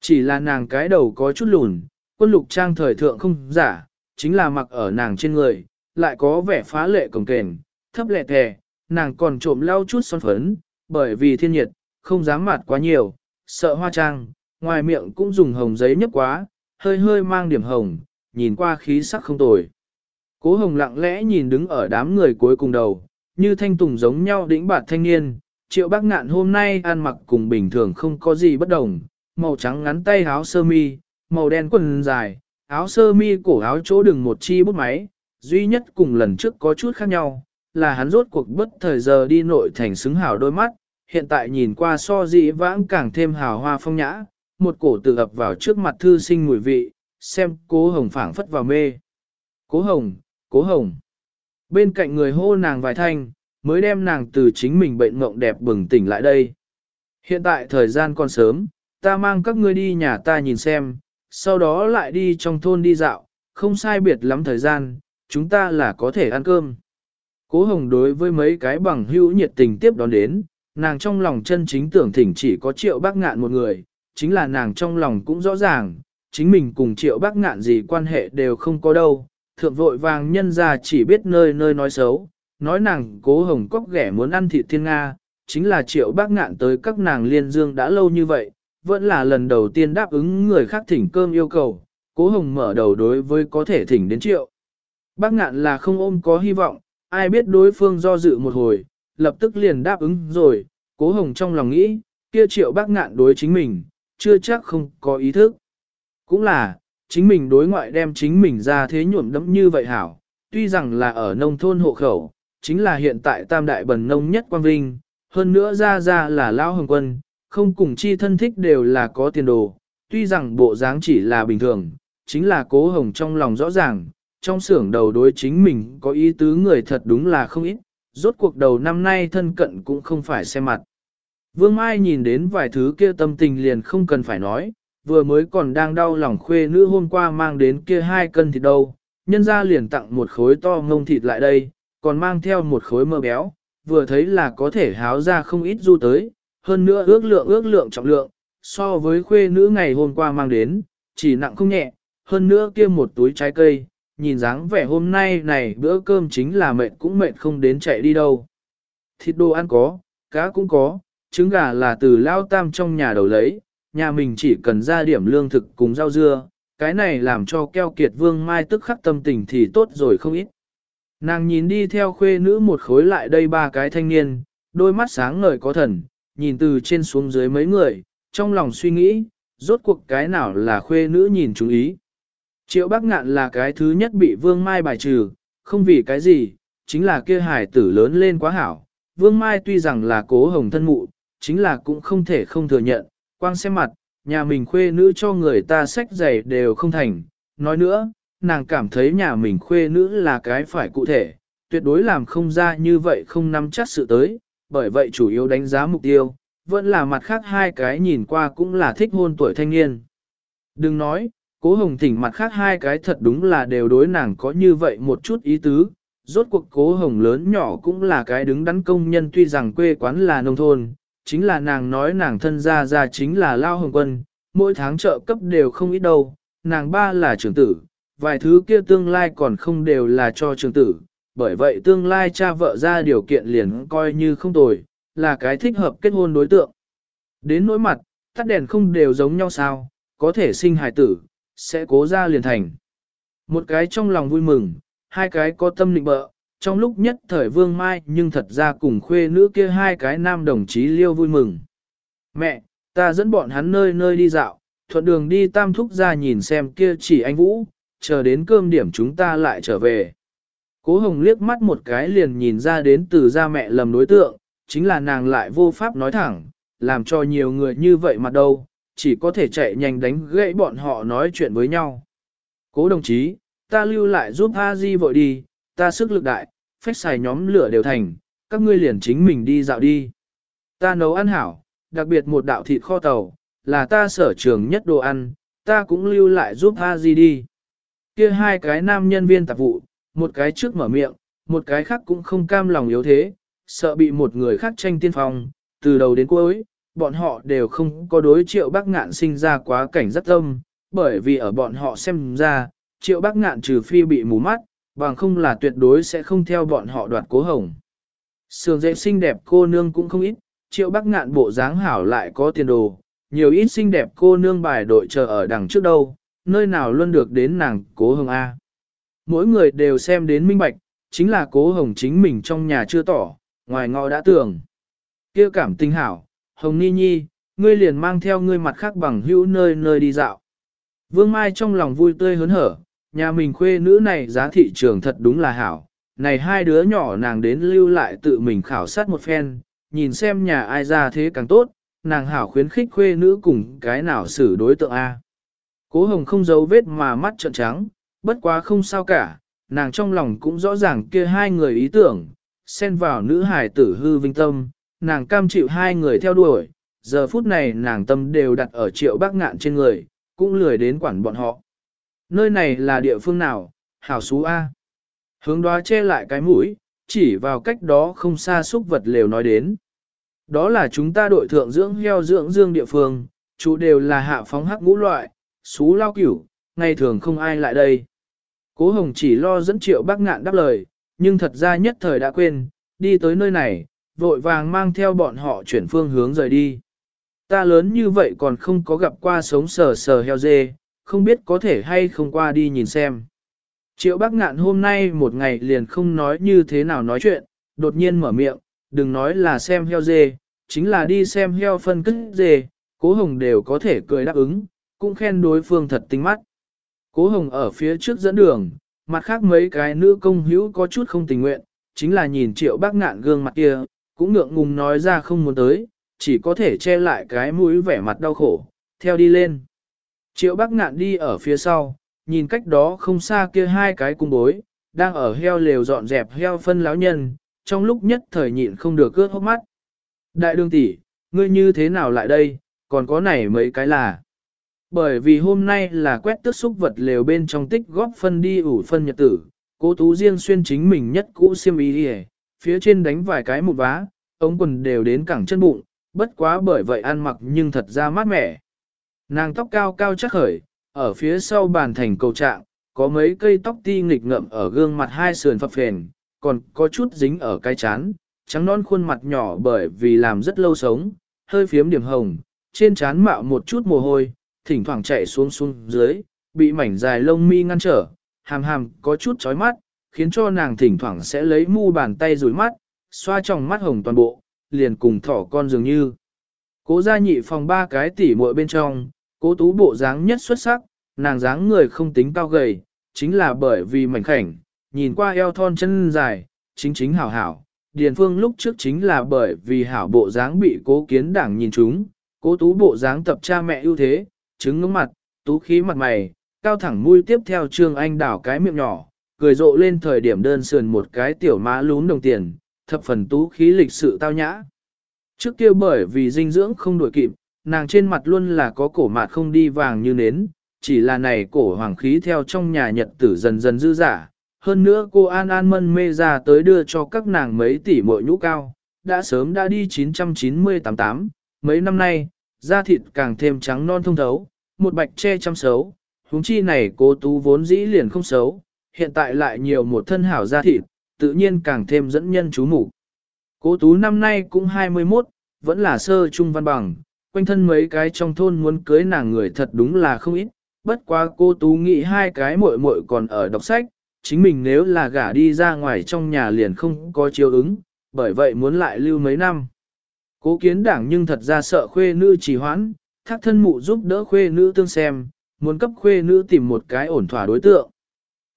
Speaker 1: Chỉ là nàng cái đầu có chút lùn, quân lục trang thời thượng không giả, chính là mặc ở nàng trên người, lại có vẻ phá lệ cồng kềnh, thấp lẹ thè, nàng còn trộm lau chút son phấn, bởi vì thiên nhiệt, không dám mặt quá nhiều, sợ hoa trang, ngoài miệng cũng dùng hồng giấy nhấp quá, hơi hơi mang điểm hồng, nhìn qua khí sắc không tồi. Cố hồng lặng lẽ nhìn đứng ở đám người cuối cùng đầu, như thanh tùng giống nhau đĩnh bạt thanh niên, triệu bác ngạn hôm nay ăn mặc cùng bình thường không có gì bất đồng, màu trắng ngắn tay áo sơ mi, màu đen quần dài, áo sơ mi cổ áo chỗ đừng một chi bút máy, duy nhất cùng lần trước có chút khác nhau, là hắn rốt cuộc bất thời giờ đi nội thành xứng hào đôi mắt, hiện tại nhìn qua so dị vãng càng thêm hào hoa phong nhã, một cổ tự ập vào trước mặt thư sinh mùi vị, xem cố hồng phảng phất vào mê. Cố hồng, cố hồng. Bên cạnh người hô nàng vài thanh, mới đem nàng từ chính mình bệnh mộng đẹp bừng tỉnh lại đây. Hiện tại thời gian còn sớm, ta mang các ngươi đi nhà ta nhìn xem, sau đó lại đi trong thôn đi dạo, không sai biệt lắm thời gian, chúng ta là có thể ăn cơm. Cố Hồng đối với mấy cái bằng hữu nhiệt tình tiếp đón đến, nàng trong lòng chân chính tưởng thỉnh chỉ có triệu bác ngạn một người, chính là nàng trong lòng cũng rõ ràng, chính mình cùng triệu bác ngạn gì quan hệ đều không có đâu, thượng vội vàng nhân ra chỉ biết nơi nơi nói xấu, nói nàng cố hồng cóc ghẻ muốn ăn thịt thiên Nga, chính là triệu bác ngạn tới các nàng liên dương đã lâu như vậy, vẫn là lần đầu tiên đáp ứng người khác thỉnh cơm yêu cầu, cố hồng mở đầu đối với có thể thỉnh đến triệu. Bác ngạn là không ôm có hy vọng, ai biết đối phương do dự một hồi, lập tức liền đáp ứng rồi, cố hồng trong lòng nghĩ, kia triệu bác ngạn đối chính mình, chưa chắc không có ý thức. Cũng là, chính mình đối ngoại đem chính mình ra thế nhuộm đẫm như vậy hảo, tuy rằng là ở nông thôn hộ khẩu, chính là hiện tại tam đại bần nông nhất quang vinh, hơn nữa ra ra là lão hồng quân, không cùng chi thân thích đều là có tiền đồ, tuy rằng bộ dáng chỉ là bình thường, chính là cố hồng trong lòng rõ ràng, trong xưởng đầu đối chính mình có ý tứ người thật đúng là không ít, rốt cuộc đầu năm nay thân cận cũng không phải xem mặt. Vương Mai nhìn đến vài thứ kia tâm tình liền không cần phải nói, vừa mới còn đang đau lòng khuê nữ hôm qua mang đến kia hai cân thịt đâu, nhân ra liền tặng một khối to ngông thịt lại đây, còn mang theo một khối mỡ béo, vừa thấy là có thể háo ra không ít du tới, hơn nữa ước lượng ước lượng trọng lượng, so với khuê nữ ngày hôm qua mang đến, chỉ nặng không nhẹ, hơn nữa kia một túi trái cây, nhìn dáng vẻ hôm nay này bữa cơm chính là mệt cũng mệt không đến chạy đi đâu. Thịt đồ ăn có, cá cũng có, trứng gà là từ lao tam trong nhà đầu lấy, nhà mình chỉ cần ra điểm lương thực cùng rau dưa, cái này làm cho keo kiệt vương mai tức khắc tâm tình thì tốt rồi không ít. Nàng nhìn đi theo khuê nữ một khối lại đây ba cái thanh niên, đôi mắt sáng ngời có thần, nhìn từ trên xuống dưới mấy người, trong lòng suy nghĩ, rốt cuộc cái nào là khuê nữ nhìn chú ý. Triệu Bắc Ngạn là cái thứ nhất bị Vương Mai bài trừ, không vì cái gì, chính là kia hải tử lớn lên quá hảo. Vương Mai tuy rằng là cố hồng thân mụ, chính là cũng không thể không thừa nhận, quang xem mặt, nhà mình khuê nữ cho người ta sách giày đều không thành. Nói nữa, nàng cảm thấy nhà mình khuê nữ là cái phải cụ thể, tuyệt đối làm không ra như vậy không nắm chắc sự tới, bởi vậy chủ yếu đánh giá mục tiêu, vẫn là mặt khác hai cái nhìn qua cũng là thích hôn tuổi thanh niên. Đừng nói, cố hồng thỉnh mặt khác hai cái thật đúng là đều đối nàng có như vậy một chút ý tứ, rốt cuộc cố hồng lớn nhỏ cũng là cái đứng đắn công nhân tuy rằng quê quán là nông thôn, chính là nàng nói nàng thân ra ra chính là lao hồng quân, mỗi tháng trợ cấp đều không ít đâu, nàng ba là trưởng tử, vài thứ kia tương lai còn không đều là cho trưởng tử, bởi vậy tương lai cha vợ ra điều kiện liền coi như không tồi, là cái thích hợp kết hôn đối tượng. Đến nỗi mặt, tắt đèn không đều giống nhau sao, có thể sinh hài tử, sẽ cố ra liền thành. Một cái trong lòng vui mừng, hai cái có tâm định bợ, trong lúc nhất thời vương mai nhưng thật ra cùng khuê nữ kia hai cái nam đồng chí liêu vui mừng. Mẹ, ta dẫn bọn hắn nơi nơi đi dạo, thuận đường đi tam thúc ra nhìn xem kia chỉ anh Vũ, chờ đến cơm điểm chúng ta lại trở về. Cố hồng liếc mắt một cái liền nhìn ra đến từ gia mẹ lầm đối tượng, chính là nàng lại vô pháp nói thẳng, làm cho nhiều người như vậy mà đâu, chỉ có thể chạy nhanh đánh gãy bọn họ nói chuyện với nhau. Cố đồng chí, ta lưu lại giúp A Di vội đi, ta sức lực đại, phách xài nhóm lửa đều thành, các ngươi liền chính mình đi dạo đi. Ta nấu ăn hảo, đặc biệt một đạo thịt kho tàu, là ta sở trường nhất đồ ăn, ta cũng lưu lại giúp A Di đi. Kia hai cái nam nhân viên tạp vụ, một cái trước mở miệng, một cái khác cũng không cam lòng yếu thế, sợ bị một người khác tranh tiên phong, từ đầu đến cuối, bọn họ đều không có đối triệu bác ngạn sinh ra quá cảnh rất tâm, bởi vì ở bọn họ xem ra, triệu bác ngạn trừ phi bị mù mắt, bằng không là tuyệt đối sẽ không theo bọn họ đoạt cố hồng. Sườn dễ xinh đẹp cô nương cũng không ít, triệu bác ngạn bộ dáng hảo lại có tiền đồ, nhiều ít xinh đẹp cô nương bài đội chờ ở đằng trước đâu, nơi nào luôn được đến nàng cố hồng A. Mỗi người đều xem đến minh bạch, chính là cố hồng chính mình trong nhà chưa tỏ, ngoài ngõ đã tưởng. kia cảm tình hảo, hồng ni nhi, ngươi liền mang theo ngươi mặt khác bằng hữu nơi nơi đi dạo. Vương Mai trong lòng vui tươi hớn hở, nhà mình khuê nữ này giá thị trường thật đúng là hảo. Này hai đứa nhỏ nàng đến lưu lại tự mình khảo sát một phen, nhìn xem nhà ai ra thế càng tốt, nàng hảo khuyến khích khuê nữ cùng cái nào xử đối tượng A. Cố hồng không giấu vết mà mắt trợn trắng, bất quá không sao cả, nàng trong lòng cũng rõ ràng kia hai người ý tưởng, xen vào nữ hài tử hư vinh tâm, nàng cam chịu hai người theo đuổi, giờ phút này nàng tâm đều đặt ở triệu bác ngạn trên người, cũng lười đến quản bọn họ. Nơi này là địa phương nào, hảo xú A. Hướng đoá che lại cái mũi, chỉ vào cách đó không xa xúc vật lều nói đến. Đó là chúng ta đội thượng dưỡng heo dưỡng dương địa phương, chủ đều là hạ phóng hắc ngũ loại, xú lao cửu, ngày thường không ai lại đây. Cố Hồng chỉ lo dẫn triệu bác ngạn đáp lời, nhưng thật ra nhất thời đã quên, đi tới nơi này, vội vàng mang theo bọn họ chuyển phương hướng rời đi. Ta lớn như vậy còn không có gặp qua sống sờ sờ heo dê, không biết có thể hay không qua đi nhìn xem. Triệu bác ngạn hôm nay một ngày liền không nói như thế nào nói chuyện, đột nhiên mở miệng, đừng nói là xem heo dê, chính là đi xem heo phân cất dê, cố hồng đều có thể cười đáp ứng, cũng khen đối phương thật tinh mắt. Cố hồng ở phía trước dẫn đường, mặt khác mấy cái nữ công hữu có chút không tình nguyện, chính là nhìn triệu bác ngạn gương mặt kia, cũng ngượng ngùng nói ra không muốn tới, chỉ có thể che lại cái mũi vẻ mặt đau khổ, theo đi lên. Triệu bác ngạn đi ở phía sau, nhìn cách đó không xa kia hai cái cung bối, đang ở heo lều dọn dẹp heo phân lão nhân, trong lúc nhất thời nhịn không được cướp hốc mắt. Đại đương tỷ, ngươi như thế nào lại đây, còn có này mấy cái là. Bởi vì hôm nay là quét tước xúc vật lều bên trong tích góp phân đi ủ phân nhật tử, cố tú riêng xuyên chính mình nhất cũ xiêm y đi phía trên đánh vài cái một vá, ống quần đều đến cẳng chân bụng, bất quá bởi vậy ăn mặc nhưng thật ra mát mẻ. Nàng tóc cao cao chắc khởi, ở phía sau bàn thành cầu trạng, có mấy cây tóc ti nghịch ngậm ở gương mặt hai sườn phập phền, còn có chút dính ở cái chán, trắng non khuôn mặt nhỏ bởi vì làm rất lâu sống, hơi phiếm điểm hồng, trên trán mạo một chút mồ hôi, thỉnh thoảng chạy xuống xuống dưới, bị mảnh dài lông mi ngăn trở, hàm hàm có chút chói mắt, khiến cho nàng thỉnh thoảng sẽ lấy mu bàn tay rủi mắt, xoa trong mắt hồng toàn bộ, liền cùng thỏ con dường như. Cố gia nhị phòng ba cái tỉ muội bên trong, cố tú bộ dáng nhất xuất sắc, nàng dáng người không tính cao gầy, chính là bởi vì mảnh khảnh, nhìn qua eo thon chân dài, chính chính hảo hảo. Điền phương lúc trước chính là bởi vì hảo bộ dáng bị cố kiến đảng nhìn chúng, cố tú bộ dáng tập cha mẹ ưu thế, trứng ngưỡng mặt, tú khí mặt mày, cao thẳng mũi tiếp theo trương anh đảo cái miệng nhỏ, cười rộ lên thời điểm đơn sườn một cái tiểu má lún đồng tiền, thập phần tú khí lịch sự tao nhã. Trước kia bởi vì dinh dưỡng không đổi kịp, nàng trên mặt luôn là có cổ mạt không đi vàng như nến, chỉ là này cổ hoàng khí theo trong nhà nhật tử dần dần dư giả. Hơn nữa cô An An mân mê ra tới đưa cho các nàng mấy tỷ mội nhũ cao, đã sớm đã đi 998 mấy năm nay, da thịt càng thêm trắng non thông thấu, một bạch che chăm xấu, huống chi này cô tú vốn dĩ liền không xấu, hiện tại lại nhiều một thân hảo da thịt, tự nhiên càng thêm dẫn nhân chú mục Cố tú năm nay cũng 21, vẫn là sơ trung văn bằng, quanh thân mấy cái trong thôn muốn cưới nàng người thật đúng là không ít, bất quá cô tú nghĩ hai cái muội muội còn ở đọc sách, chính mình nếu là gả đi ra ngoài trong nhà liền không có chiếu ứng, bởi vậy muốn lại lưu mấy năm. Cố kiến đảng nhưng thật ra sợ khuê nữ trì hoãn, thác thân mụ giúp đỡ khuê nữ tương xem, muốn cấp khuê nữ tìm một cái ổn thỏa đối tượng.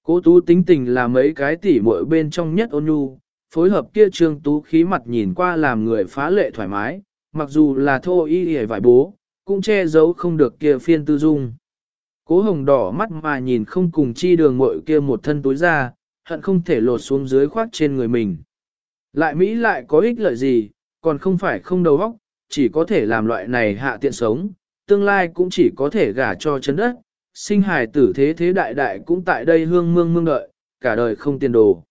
Speaker 1: Cố tú tính tình là mấy cái tỉ muội bên trong nhất ôn nhu, phối hợp kia trương tú khí mặt nhìn qua làm người phá lệ thoải mái, mặc dù là thô y hề vải bố, cũng che giấu không được kia phiên tư dung. Cố hồng đỏ mắt mà nhìn không cùng chi đường muội kia một thân túi ra, hận không thể lột xuống dưới khoác trên người mình. Lại Mỹ lại có ích lợi gì, còn không phải không đầu óc, chỉ có thể làm loại này hạ tiện sống, tương lai cũng chỉ có thể gả cho chân đất, sinh hài tử thế thế đại đại cũng tại đây hương mương mương đợi, cả đời không tiền đồ.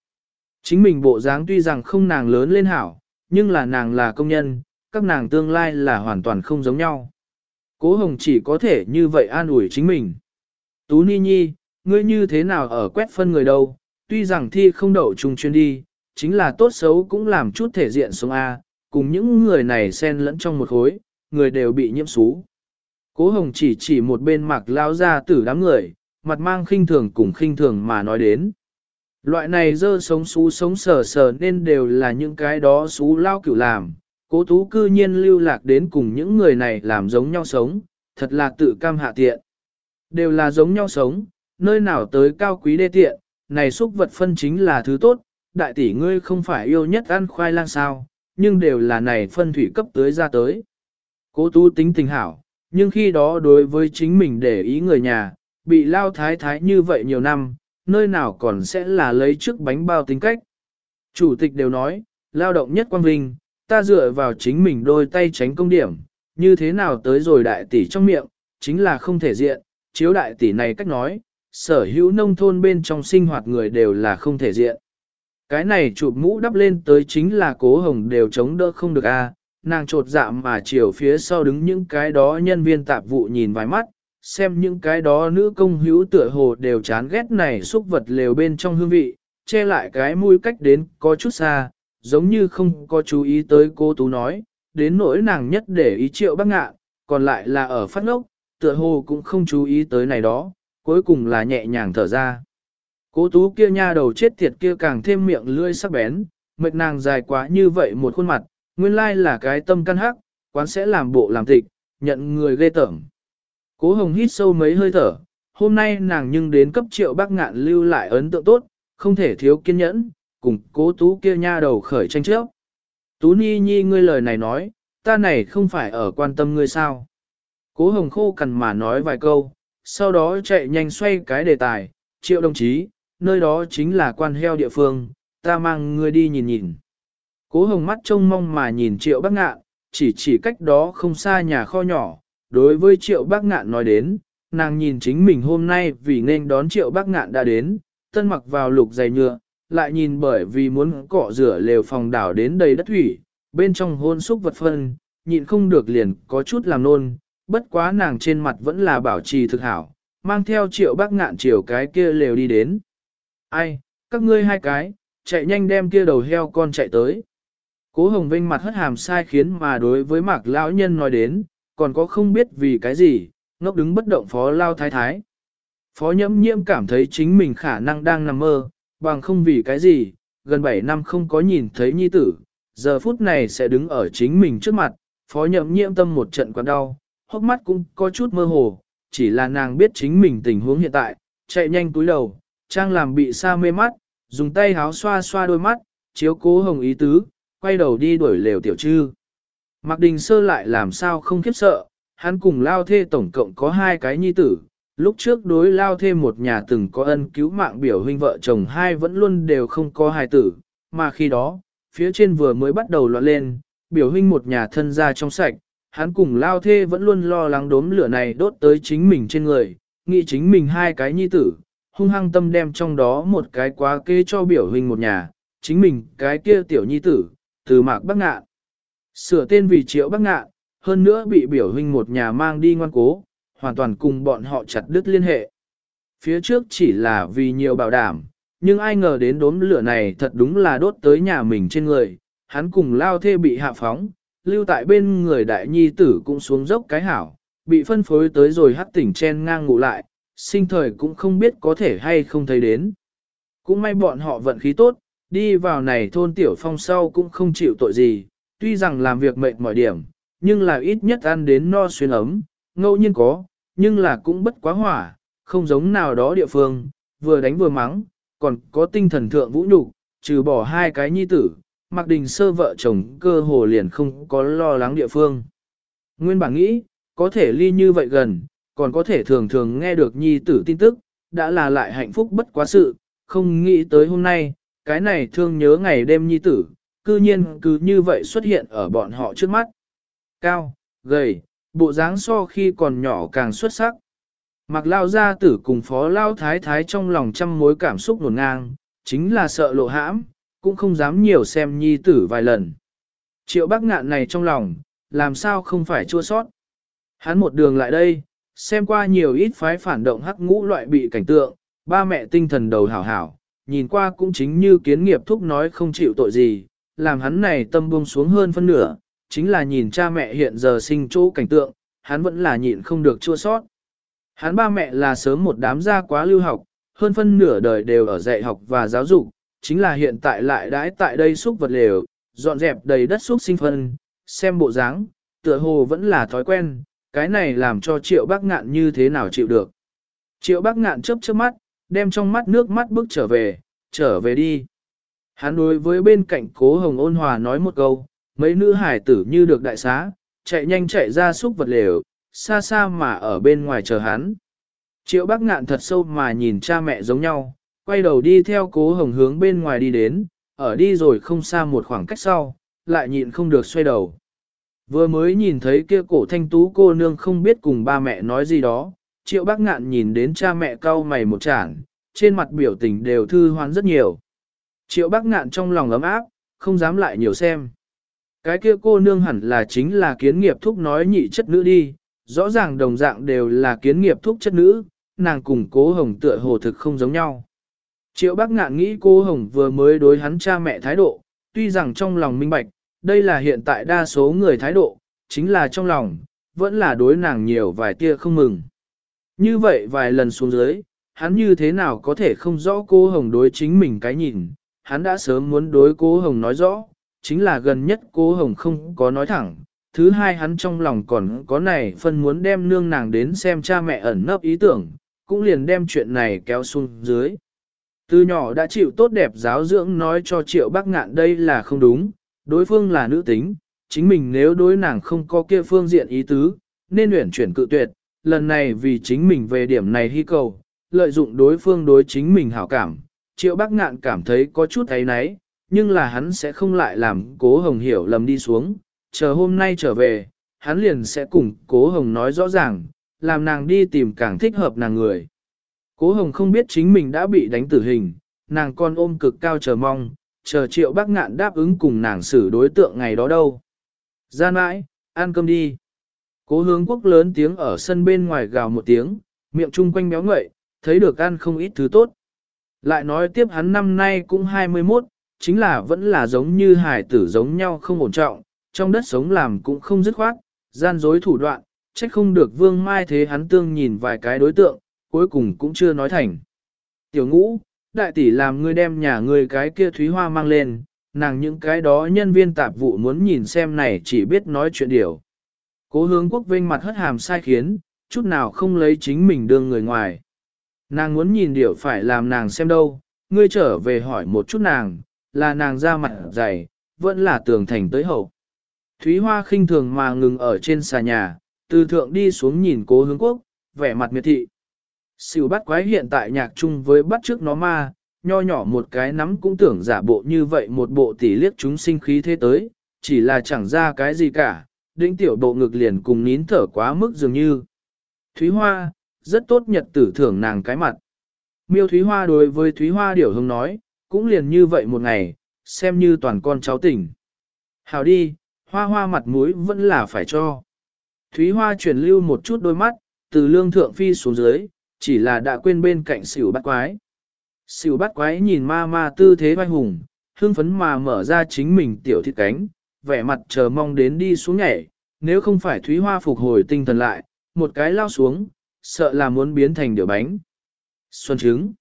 Speaker 1: Chính mình bộ dáng tuy rằng không nàng lớn lên hảo, nhưng là nàng là công nhân, các nàng tương lai là hoàn toàn không giống nhau. Cố Hồng chỉ có thể như vậy an ủi chính mình. Tú Ni Nhi, ngươi như thế nào ở quét phân người đâu, tuy rằng thi không đậu trùng chuyên đi, chính là tốt xấu cũng làm chút thể diện sống A, cùng những người này xen lẫn trong một khối, người đều bị nhiễm xú. Cố Hồng chỉ chỉ một bên mặc lao ra tử đám người, mặt mang khinh thường cùng khinh thường mà nói đến. Loại này dơ sống xú sống sờ sờ nên đều là những cái đó xú lao cửu làm, cố tú cư nhiên lưu lạc đến cùng những người này làm giống nhau sống, thật là tự cam hạ tiện. Đều là giống nhau sống, nơi nào tới cao quý đê tiện, này xúc vật phân chính là thứ tốt, đại tỷ ngươi không phải yêu nhất ăn khoai lang sao, nhưng đều là này phân thủy cấp tới ra tới. Cố tú tính tình hảo, nhưng khi đó đối với chính mình để ý người nhà, bị lao thái thái như vậy nhiều năm, nơi nào còn sẽ là lấy trước bánh bao tính cách. Chủ tịch đều nói, lao động nhất quan vinh, ta dựa vào chính mình đôi tay tránh công điểm, như thế nào tới rồi đại tỷ trong miệng, chính là không thể diện, chiếu đại tỷ này cách nói, sở hữu nông thôn bên trong sinh hoạt người đều là không thể diện. Cái này chụp mũ đắp lên tới chính là cố hồng đều chống đỡ không được a nàng trột dạ mà chiều phía sau đứng những cái đó nhân viên tạp vụ nhìn vài mắt, xem những cái đó nữ công hữu tựa hồ đều chán ghét này xúc vật lều bên trong hương vị, che lại cái mũi cách đến có chút xa, giống như không có chú ý tới cô Tú nói, đến nỗi nàng nhất để ý triệu bác ngạ, còn lại là ở phát ngốc, tựa hồ cũng không chú ý tới này đó, cuối cùng là nhẹ nhàng thở ra. Cố tú kia nha đầu chết tiệt kia càng thêm miệng lươi sắc bén, mệt nàng dài quá như vậy một khuôn mặt, nguyên lai là cái tâm căn hắc, quán sẽ làm bộ làm tịch, nhận người ghê tởm. Cố hồng hít sâu mấy hơi thở, hôm nay nàng nhưng đến cấp triệu bác ngạn lưu lại ấn tượng tốt, không thể thiếu kiên nhẫn, cùng cố tú kia nha đầu khởi tranh trước. Tú Ni Nhi ngươi lời này nói, ta này không phải ở quan tâm ngươi sao. Cố hồng khô cằn mà nói vài câu, sau đó chạy nhanh xoay cái đề tài, triệu đồng chí, nơi đó chính là quan heo địa phương, ta mang ngươi đi nhìn nhìn. Cố hồng mắt trông mong mà nhìn triệu bác ngạn, chỉ chỉ cách đó không xa nhà kho nhỏ, đối với triệu bác ngạn nói đến, nàng nhìn chính mình hôm nay vì nên đón triệu bác ngạn đã đến, tân mặc vào lục giày nhựa, lại nhìn bởi vì muốn cọ rửa lều phòng đảo đến đầy đất thủy, bên trong hôn xúc vật phân, nhịn không được liền có chút làm nôn, bất quá nàng trên mặt vẫn là bảo trì thực hảo, mang theo triệu bác ngạn chiều cái kia lều đi đến. Ai, các ngươi hai cái, chạy nhanh đem kia đầu heo con chạy tới. Cố Hồng Vinh mặt hất hàm sai khiến mà đối với mạc lão nhân nói đến, còn có không biết vì cái gì, ngốc đứng bất động phó lao thái thái. Phó nhẫm nhiễm cảm thấy chính mình khả năng đang nằm mơ, bằng không vì cái gì, gần 7 năm không có nhìn thấy nhi tử, giờ phút này sẽ đứng ở chính mình trước mặt, phó nhậm nhiễm tâm một trận quặn đau, hốc mắt cũng có chút mơ hồ, chỉ là nàng biết chính mình tình huống hiện tại, chạy nhanh túi đầu, trang làm bị sa mê mắt, dùng tay háo xoa xoa đôi mắt, chiếu cố hồng ý tứ, quay đầu đi đuổi lều tiểu trư. Mạc Đình Sơ lại làm sao không khiếp sợ, hắn cùng lao thê tổng cộng có hai cái nhi tử, lúc trước đối lao thê một nhà từng có ân cứu mạng biểu huynh vợ chồng hai vẫn luôn đều không có hài tử, mà khi đó, phía trên vừa mới bắt đầu loạn lên, biểu huynh một nhà thân ra trong sạch, hắn cùng lao thê vẫn luôn lo lắng đốm lửa này đốt tới chính mình trên người, nghĩ chính mình hai cái nhi tử, hung hăng tâm đem trong đó một cái quá kê cho biểu huynh một nhà, chính mình cái kia tiểu nhi tử, từ mạc bắc ngạn. Sửa tên vì triệu bắc ngạn, hơn nữa bị biểu huynh một nhà mang đi ngoan cố, hoàn toàn cùng bọn họ chặt đứt liên hệ. Phía trước chỉ là vì nhiều bảo đảm, nhưng ai ngờ đến đốm lửa này thật đúng là đốt tới nhà mình trên người, hắn cùng lao thê bị hạ phóng, lưu tại bên người đại nhi tử cũng xuống dốc cái hảo, bị phân phối tới rồi hắt tỉnh chen ngang ngủ lại, sinh thời cũng không biết có thể hay không thấy đến. Cũng may bọn họ vận khí tốt, đi vào này thôn tiểu phong sau cũng không chịu tội gì, tuy rằng làm việc mệt mỏi điểm, nhưng là ít nhất ăn đến no xuyên ấm, ngẫu nhiên có, nhưng là cũng bất quá hỏa, không giống nào đó địa phương, vừa đánh vừa mắng, còn có tinh thần thượng vũ nhục, trừ bỏ hai cái nhi tử, Mạc Đình Sơ vợ chồng cơ hồ liền không có lo lắng địa phương. Nguyên bản nghĩ, có thể ly như vậy gần, còn có thể thường thường nghe được nhi tử tin tức, đã là lại hạnh phúc bất quá sự, không nghĩ tới hôm nay, cái này thương nhớ ngày đêm nhi tử, cư nhiên cứ như vậy xuất hiện ở bọn họ trước mắt. Cao, gầy, bộ dáng so khi còn nhỏ càng xuất sắc. Mặc lao gia tử cùng phó lao thái thái trong lòng trăm mối cảm xúc nổn ngang, chính là sợ lộ hãm, cũng không dám nhiều xem nhi tử vài lần. Triệu bác ngạn này trong lòng, làm sao không phải chua sót. Hắn một đường lại đây, xem qua nhiều ít phái phản động hắc ngũ loại bị cảnh tượng, ba mẹ tinh thần đầu hảo hảo, nhìn qua cũng chính như kiến nghiệp thúc nói không chịu tội gì, làm hắn này tâm buông xuống hơn phân nửa, chính là nhìn cha mẹ hiện giờ sinh chỗ cảnh tượng, hắn vẫn là nhịn không được chua sót. Hắn ba mẹ là sớm một đám gia quá lưu học, hơn phân nửa đời đều ở dạy học và giáo dục, chính là hiện tại lại đãi tại đây xúc vật lều, dọn dẹp đầy đất xúc sinh phân, xem bộ dáng, tựa hồ vẫn là thói quen, cái này làm cho triệu bác ngạn như thế nào chịu được. Triệu bác ngạn chớp chớp mắt, đem trong mắt nước mắt bước trở về, trở về đi. Hắn đối với bên cạnh cố hồng ôn hòa nói một câu, mấy nữ hải tử như được đại xá, chạy nhanh chạy ra xúc vật lều, xa xa mà ở bên ngoài chờ hắn. Triệu bác ngạn thật sâu mà nhìn cha mẹ giống nhau, quay đầu đi theo cố hồng hướng bên ngoài đi đến, ở đi rồi không xa một khoảng cách sau, lại nhịn không được xoay đầu. Vừa mới nhìn thấy kia cổ thanh tú cô nương không biết cùng ba mẹ nói gì đó, triệu bác ngạn nhìn đến cha mẹ cau mày một chản, trên mặt biểu tình đều thư hoán rất nhiều. Triệu bác ngạn trong lòng ấm áp, không dám lại nhiều xem. Cái kia cô nương hẳn là chính là kiến nghiệp thúc nói nhị chất nữ đi, rõ ràng đồng dạng đều là kiến nghiệp thúc chất nữ, nàng cùng cố hồng tựa hồ thực không giống nhau. Triệu bác ngạn nghĩ cô hồng vừa mới đối hắn cha mẹ thái độ, tuy rằng trong lòng minh bạch, đây là hiện tại đa số người thái độ, chính là trong lòng, vẫn là đối nàng nhiều vài tia không mừng. Như vậy vài lần xuống dưới, hắn như thế nào có thể không rõ cô hồng đối chính mình cái nhìn, hắn đã sớm muốn đối cô hồng nói rõ, chính là gần nhất cô hồng không có nói thẳng. Thứ hai hắn trong lòng còn có này phân muốn đem nương nàng đến xem cha mẹ ẩn nấp ý tưởng, cũng liền đem chuyện này kéo xuống dưới. Từ nhỏ đã chịu tốt đẹp giáo dưỡng nói cho triệu bác ngạn đây là không đúng, đối phương là nữ tính, chính mình nếu đối nàng không có kia phương diện ý tứ, nên luyện chuyển cự tuyệt, lần này vì chính mình về điểm này hy cầu, lợi dụng đối phương đối chính mình hảo cảm, triệu bác ngạn cảm thấy có chút thấy náy, nhưng là hắn sẽ không lại làm cố hồng hiểu lầm đi xuống, chờ hôm nay trở về, hắn liền sẽ cùng cố hồng nói rõ ràng, làm nàng đi tìm càng thích hợp nàng người. Cố hồng không biết chính mình đã bị đánh tử hình, nàng còn ôm cực cao chờ mong, chờ triệu bác ngạn đáp ứng cùng nàng xử đối tượng ngày đó đâu. Gian mãi, ăn cơm đi. Cố hướng quốc lớn tiếng ở sân bên ngoài gào một tiếng, miệng chung quanh béo ngậy, thấy được ăn không ít thứ tốt. Lại nói tiếp hắn năm nay cũng 21, chính là vẫn là giống như hải tử giống nhau không ổn trọng, trong đất sống làm cũng không dứt khoát, gian dối thủ đoạn, trách không được vương mai thế hắn tương nhìn vài cái đối tượng, cuối cùng cũng chưa nói thành. Tiểu ngũ, đại tỷ làm ngươi đem nhà ngươi cái kia thúy hoa mang lên, nàng những cái đó nhân viên tạp vụ muốn nhìn xem này chỉ biết nói chuyện điều. Cố hướng quốc vinh mặt hất hàm sai khiến, chút nào không lấy chính mình đương người ngoài. Nàng muốn nhìn điều phải làm nàng xem đâu, ngươi trở về hỏi một chút nàng, là nàng ra mặt dày, vẫn là tường thành tới hậu. Thúy Hoa khinh thường mà ngừng ở trên xà nhà, từ thượng đi xuống nhìn cố hướng quốc, vẻ mặt miệt thị. Sỉu bắt quái hiện tại nhạc chung với bắt trước nó ma, nho nhỏ một cái nắm cũng tưởng giả bộ như vậy một bộ tỷ liếc chúng sinh khí thế tới, chỉ là chẳng ra cái gì cả, đĩnh tiểu bộ ngực liền cùng nín thở quá mức dường như. Thúy Hoa, rất tốt nhật tử thưởng nàng cái mặt. Miêu Thúy Hoa đối với Thúy Hoa điểu hưng nói, cũng liền như vậy một ngày, xem như toàn con cháu tỉnh. Hào đi, hoa hoa mặt mũi vẫn là phải cho. Thúy Hoa chuyển lưu một chút đôi mắt, từ lương thượng phi xuống dưới, chỉ là đã quên bên cạnh xỉu bắt quái. Xỉu bắt quái nhìn ma ma tư thế vai hùng, hương phấn mà mở ra chính mình tiểu thịt cánh, vẻ mặt chờ mong đến đi xuống nhảy, nếu không phải Thúy Hoa phục hồi tinh thần lại, một cái lao xuống, sợ là muốn biến thành điều bánh. Xuân trứng.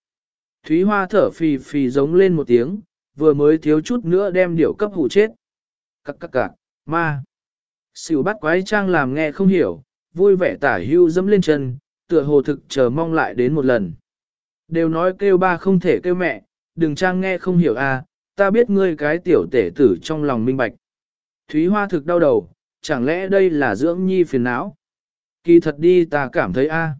Speaker 1: Thúy Hoa thở phì phì giống lên một tiếng, vừa mới thiếu chút nữa đem điểu cấp hủ chết. Cắc cắc cạc, ma. Sỉu bắt quái trang làm nghe không hiểu, vui vẻ tả hưu dẫm lên chân, tựa hồ thực chờ mong lại đến một lần. Đều nói kêu ba không thể kêu mẹ, đừng trang nghe không hiểu a, à, ta biết ngươi cái tiểu tể tử trong lòng minh bạch. Thúy Hoa thực đau đầu, chẳng lẽ đây là dưỡng nhi phiền não? Kỳ thật đi ta cảm thấy a. À.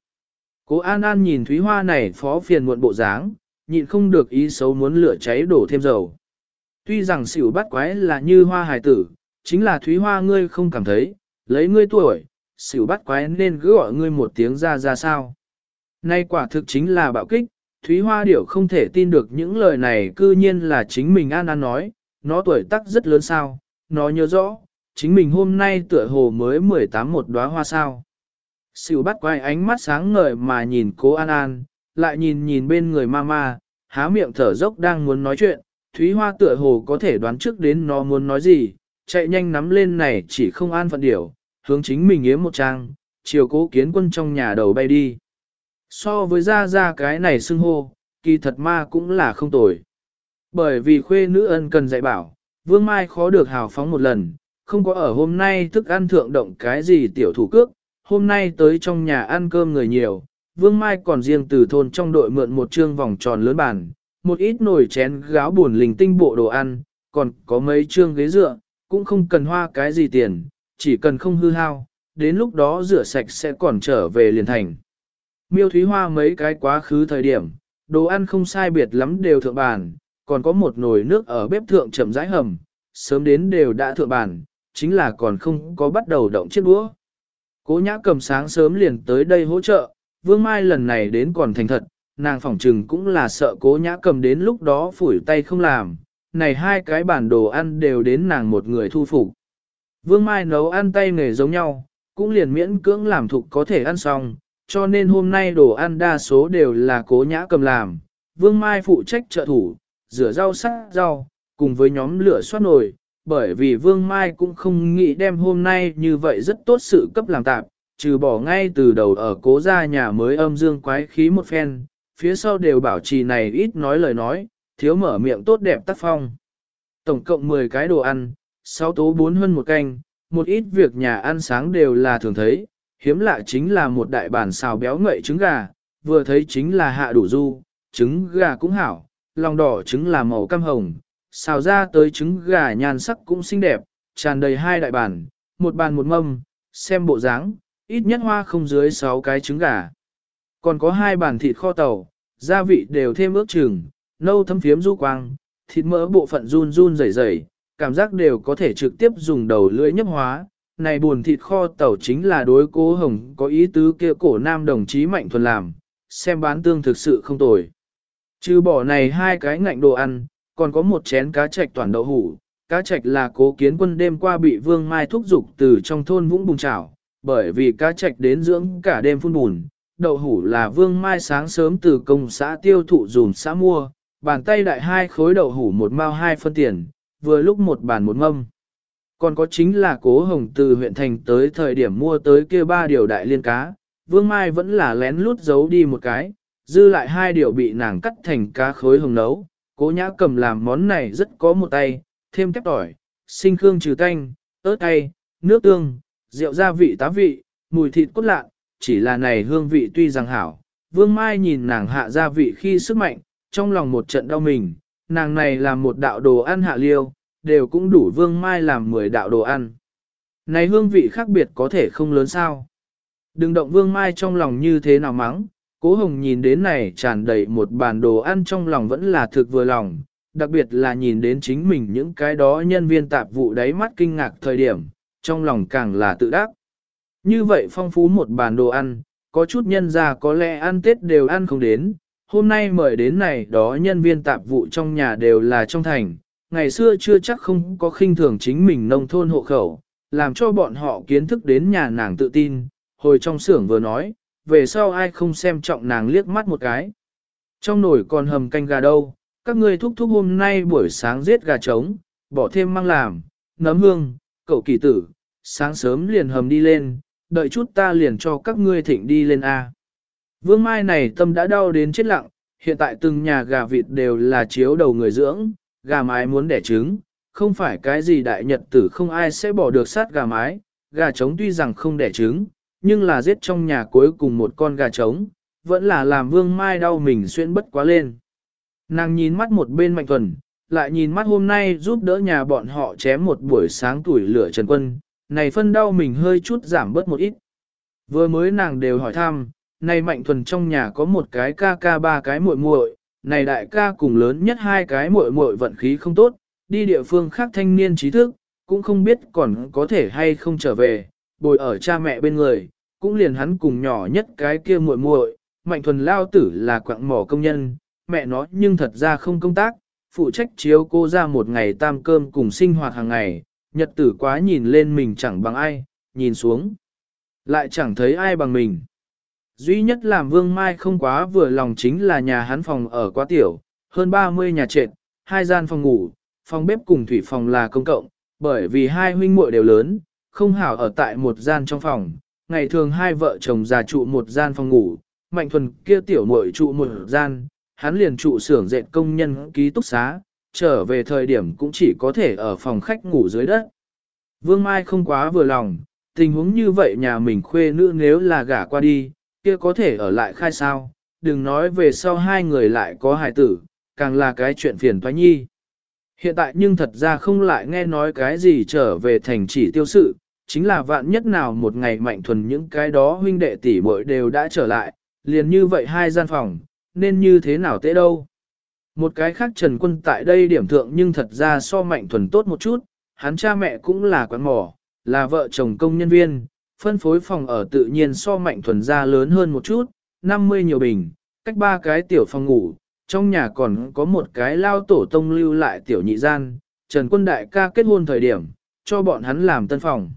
Speaker 1: Cố An An nhìn Thúy Hoa này phó phiền muộn bộ dáng, nhịn không được ý xấu muốn lửa cháy đổ thêm dầu. Tuy rằng xỉu bắt quái là như hoa hài tử, chính là Thúy Hoa ngươi không cảm thấy, lấy ngươi tuổi, xỉu bắt quái nên cứ gọi ngươi một tiếng ra ra sao. Nay quả thực chính là bạo kích, Thúy Hoa điểu không thể tin được những lời này cư nhiên là chính mình An An nói, nó tuổi tác rất lớn sao, nó nhớ rõ, chính mình hôm nay tựa hồ mới 18 một đóa hoa sao. Sỉu bắt quay ánh mắt sáng ngời mà nhìn cố An An, lại nhìn nhìn bên người mama, há miệng thở dốc đang muốn nói chuyện, Thúy Hoa tựa hồ có thể đoán trước đến nó muốn nói gì, chạy nhanh nắm lên này chỉ không an phận điểu, hướng chính mình yếm một trang, chiều cố kiến quân trong nhà đầu bay đi. So với ra ra cái này xưng hô, kỳ thật ma cũng là không tồi. Bởi vì khuê nữ ân cần dạy bảo, Vương Mai khó được hào phóng một lần, không có ở hôm nay thức ăn thượng động cái gì tiểu thủ cước, hôm nay tới trong nhà ăn cơm người nhiều, Vương Mai còn riêng từ thôn trong đội mượn một trương vòng tròn lớn bàn, một ít nồi chén gáo buồn lình tinh bộ đồ ăn, còn có mấy trương ghế dựa, cũng không cần hoa cái gì tiền, chỉ cần không hư hao, đến lúc đó rửa sạch sẽ còn trở về liền thành. Miêu Thúy Hoa mấy cái quá khứ thời điểm, đồ ăn không sai biệt lắm đều thượng bàn, còn có một nồi nước ở bếp thượng chậm rãi hầm, sớm đến đều đã thượng bàn, chính là còn không có bắt đầu động chiếc đũa. Cố nhã cầm sáng sớm liền tới đây hỗ trợ, Vương Mai lần này đến còn thành thật, nàng phỏng trừng cũng là sợ cố nhã cầm đến lúc đó phủi tay không làm, này hai cái bản đồ ăn đều đến nàng một người thu phục. Vương Mai nấu ăn tay nghề giống nhau, cũng liền miễn cưỡng làm thục có thể ăn xong, cho nên hôm nay đồ ăn đa số đều là cố nhã cầm làm. Vương Mai phụ trách trợ thủ, rửa rau sắc rau, cùng với nhóm lửa xoát nồi, bởi vì Vương Mai cũng không nghĩ đem hôm nay như vậy rất tốt sự cấp làm tạp, trừ bỏ ngay từ đầu ở cố gia nhà mới âm dương quái khí một phen, phía sau đều bảo trì này ít nói lời nói, thiếu mở miệng tốt đẹp tác phong. Tổng cộng 10 cái đồ ăn, sáu tố bốn hơn một canh, một ít việc nhà ăn sáng đều là thường thấy, hiếm lạ chính là một đại bản xào béo ngậy trứng gà, vừa thấy chính là hạ đủ du, trứng gà cũng hảo, lòng đỏ trứng là màu cam hồng, xào ra tới trứng gà nhan sắc cũng xinh đẹp, tràn đầy hai đại bản, một bàn một mâm, xem bộ dáng, ít nhất hoa không dưới 6 cái trứng gà. Còn có hai bàn thịt kho tàu, gia vị đều thêm ước chừng, nâu thấm phiếm du quang, thịt mỡ bộ phận run run rẩy rẩy, cảm giác đều có thể trực tiếp dùng đầu lưỡi nhấp hóa. Này buồn thịt kho tàu chính là đối cố hồng có ý tứ kia cổ nam đồng chí mạnh thuần làm, xem bán tương thực sự không tồi. Trừ bỏ này hai cái ngạnh đồ ăn, còn có một chén cá trạch toàn đậu hủ. Cá trạch là cố kiến quân đêm qua bị vương mai thúc dục từ trong thôn vũng bùng chảo, bởi vì cá trạch đến dưỡng cả đêm phun bùn. Đậu hủ là vương mai sáng sớm từ công xã tiêu thụ dùm xã mua, bàn tay đại hai khối đậu hủ một mao hai phân tiền, vừa lúc một bàn một mâm. Còn có chính là cố hồng từ huyện thành tới thời điểm mua tới kia ba điều đại liên cá, vương mai vẫn là lén lút giấu đi một cái, dư lại hai điều bị nàng cắt thành cá khối hồng nấu. Cố nhã cầm làm món này rất có một tay, thêm tép tỏi, sinh khương trừ tanh, ớt cay, nước tương, rượu gia vị tá vị, mùi thịt cốt lạ, chỉ là này hương vị tuy rằng hảo. Vương Mai nhìn nàng hạ gia vị khi sức mạnh, trong lòng một trận đau mình, nàng này làm một đạo đồ ăn hạ liêu, đều cũng đủ Vương Mai làm 10 đạo đồ ăn. Này hương vị khác biệt có thể không lớn sao. Đừng động Vương Mai trong lòng như thế nào mắng, Cố Hồng nhìn đến này tràn đầy một bàn đồ ăn trong lòng vẫn là thực vừa lòng, đặc biệt là nhìn đến chính mình những cái đó nhân viên tạp vụ đáy mắt kinh ngạc thời điểm, trong lòng càng là tự đắc. Như vậy phong phú một bàn đồ ăn, có chút nhân ra có lẽ ăn Tết đều ăn không đến, hôm nay mời đến này đó nhân viên tạp vụ trong nhà đều là trong thành, ngày xưa chưa chắc không có khinh thường chính mình nông thôn hộ khẩu, làm cho bọn họ kiến thức đến nhà nàng tự tin, hồi trong xưởng vừa nói, về sau ai không xem trọng nàng liếc mắt một cái. Trong nồi còn hầm canh gà đâu, các ngươi thúc thúc hôm nay buổi sáng giết gà trống, bỏ thêm mang làm, nấm hương, cậu kỳ tử, sáng sớm liền hầm đi lên, đợi chút ta liền cho các ngươi thịnh đi lên A. Vương Mai này tâm đã đau đến chết lặng, hiện tại từng nhà gà vịt đều là chiếu đầu người dưỡng, gà mái muốn đẻ trứng, không phải cái gì đại nhật tử không ai sẽ bỏ được sát gà mái, gà trống tuy rằng không đẻ trứng, nhưng là giết trong nhà cuối cùng một con gà trống, vẫn là làm vương mai đau mình xuyên bất quá lên. Nàng nhìn mắt một bên mạnh thuần, lại nhìn mắt hôm nay giúp đỡ nhà bọn họ chém một buổi sáng tuổi lửa trần quân, này phân đau mình hơi chút giảm bớt một ít. Vừa mới nàng đều hỏi thăm, này mạnh thuần trong nhà có một cái ca ca ba cái muội muội, này đại ca cùng lớn nhất hai cái muội muội vận khí không tốt, đi địa phương khác thanh niên trí thức, cũng không biết còn có thể hay không trở về, bồi ở cha mẹ bên người, cũng liền hắn cùng nhỏ nhất cái kia muội muội, mạnh thuần lao tử là quặng mỏ công nhân, mẹ nó nhưng thật ra không công tác, phụ trách chiếu cô ra một ngày tam cơm cùng sinh hoạt hàng ngày, nhật tử quá nhìn lên mình chẳng bằng ai, nhìn xuống, lại chẳng thấy ai bằng mình. Duy nhất làm Vương Mai không quá vừa lòng chính là nhà hắn phòng ở quá tiểu, hơn 30 nhà trệt, hai gian phòng ngủ, phòng bếp cùng thủy phòng là công cộng, bởi vì hai huynh muội đều lớn, không hảo ở tại một gian trong phòng, ngày thường hai vợ chồng già trụ một gian phòng ngủ, mạnh thuần kia tiểu muội trụ một gian, hắn liền trụ xưởng dệt công nhân ký túc xá, trở về thời điểm cũng chỉ có thể ở phòng khách ngủ dưới đất. Vương Mai không quá vừa lòng, tình huống như vậy nhà mình khuê nữ nếu là gả qua đi, kia có thể ở lại khai sao, đừng nói về sau hai người lại có hài tử, càng là cái chuyện phiền toái nhi. Hiện tại nhưng thật ra không lại nghe nói cái gì trở về thành chỉ tiêu sự, chính là vạn nhất nào một ngày mạnh thuần những cái đó huynh đệ tỷ muội đều đã trở lại, liền như vậy hai gian phòng, nên như thế nào tệ đâu. Một cái khác Trần Quân tại đây điểm thượng nhưng thật ra so mạnh thuần tốt một chút, hắn cha mẹ cũng là quán mỏ, là vợ chồng công nhân viên, phân phối phòng ở tự nhiên so mạnh thuần ra lớn hơn một chút, 50 nhiều bình, cách ba cái tiểu phòng ngủ, trong nhà còn có một cái lao tổ tông lưu lại tiểu nhị gian, Trần Quân đại ca kết hôn thời điểm, cho bọn hắn làm tân phòng.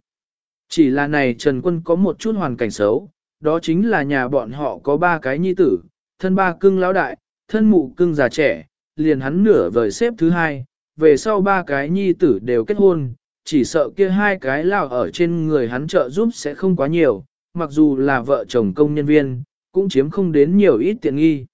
Speaker 1: Chỉ là này Trần Quân có một chút hoàn cảnh xấu, đó chính là nhà bọn họ có ba cái nhi tử, thân ba cưng lão đại, thân mụ cưng già trẻ, liền hắn nửa vời xếp thứ hai, về sau ba cái nhi tử đều kết hôn, chỉ sợ kia hai cái lao ở trên người hắn trợ giúp sẽ không quá nhiều, mặc dù là vợ chồng công nhân viên, cũng chiếm không đến nhiều ít tiện nghi.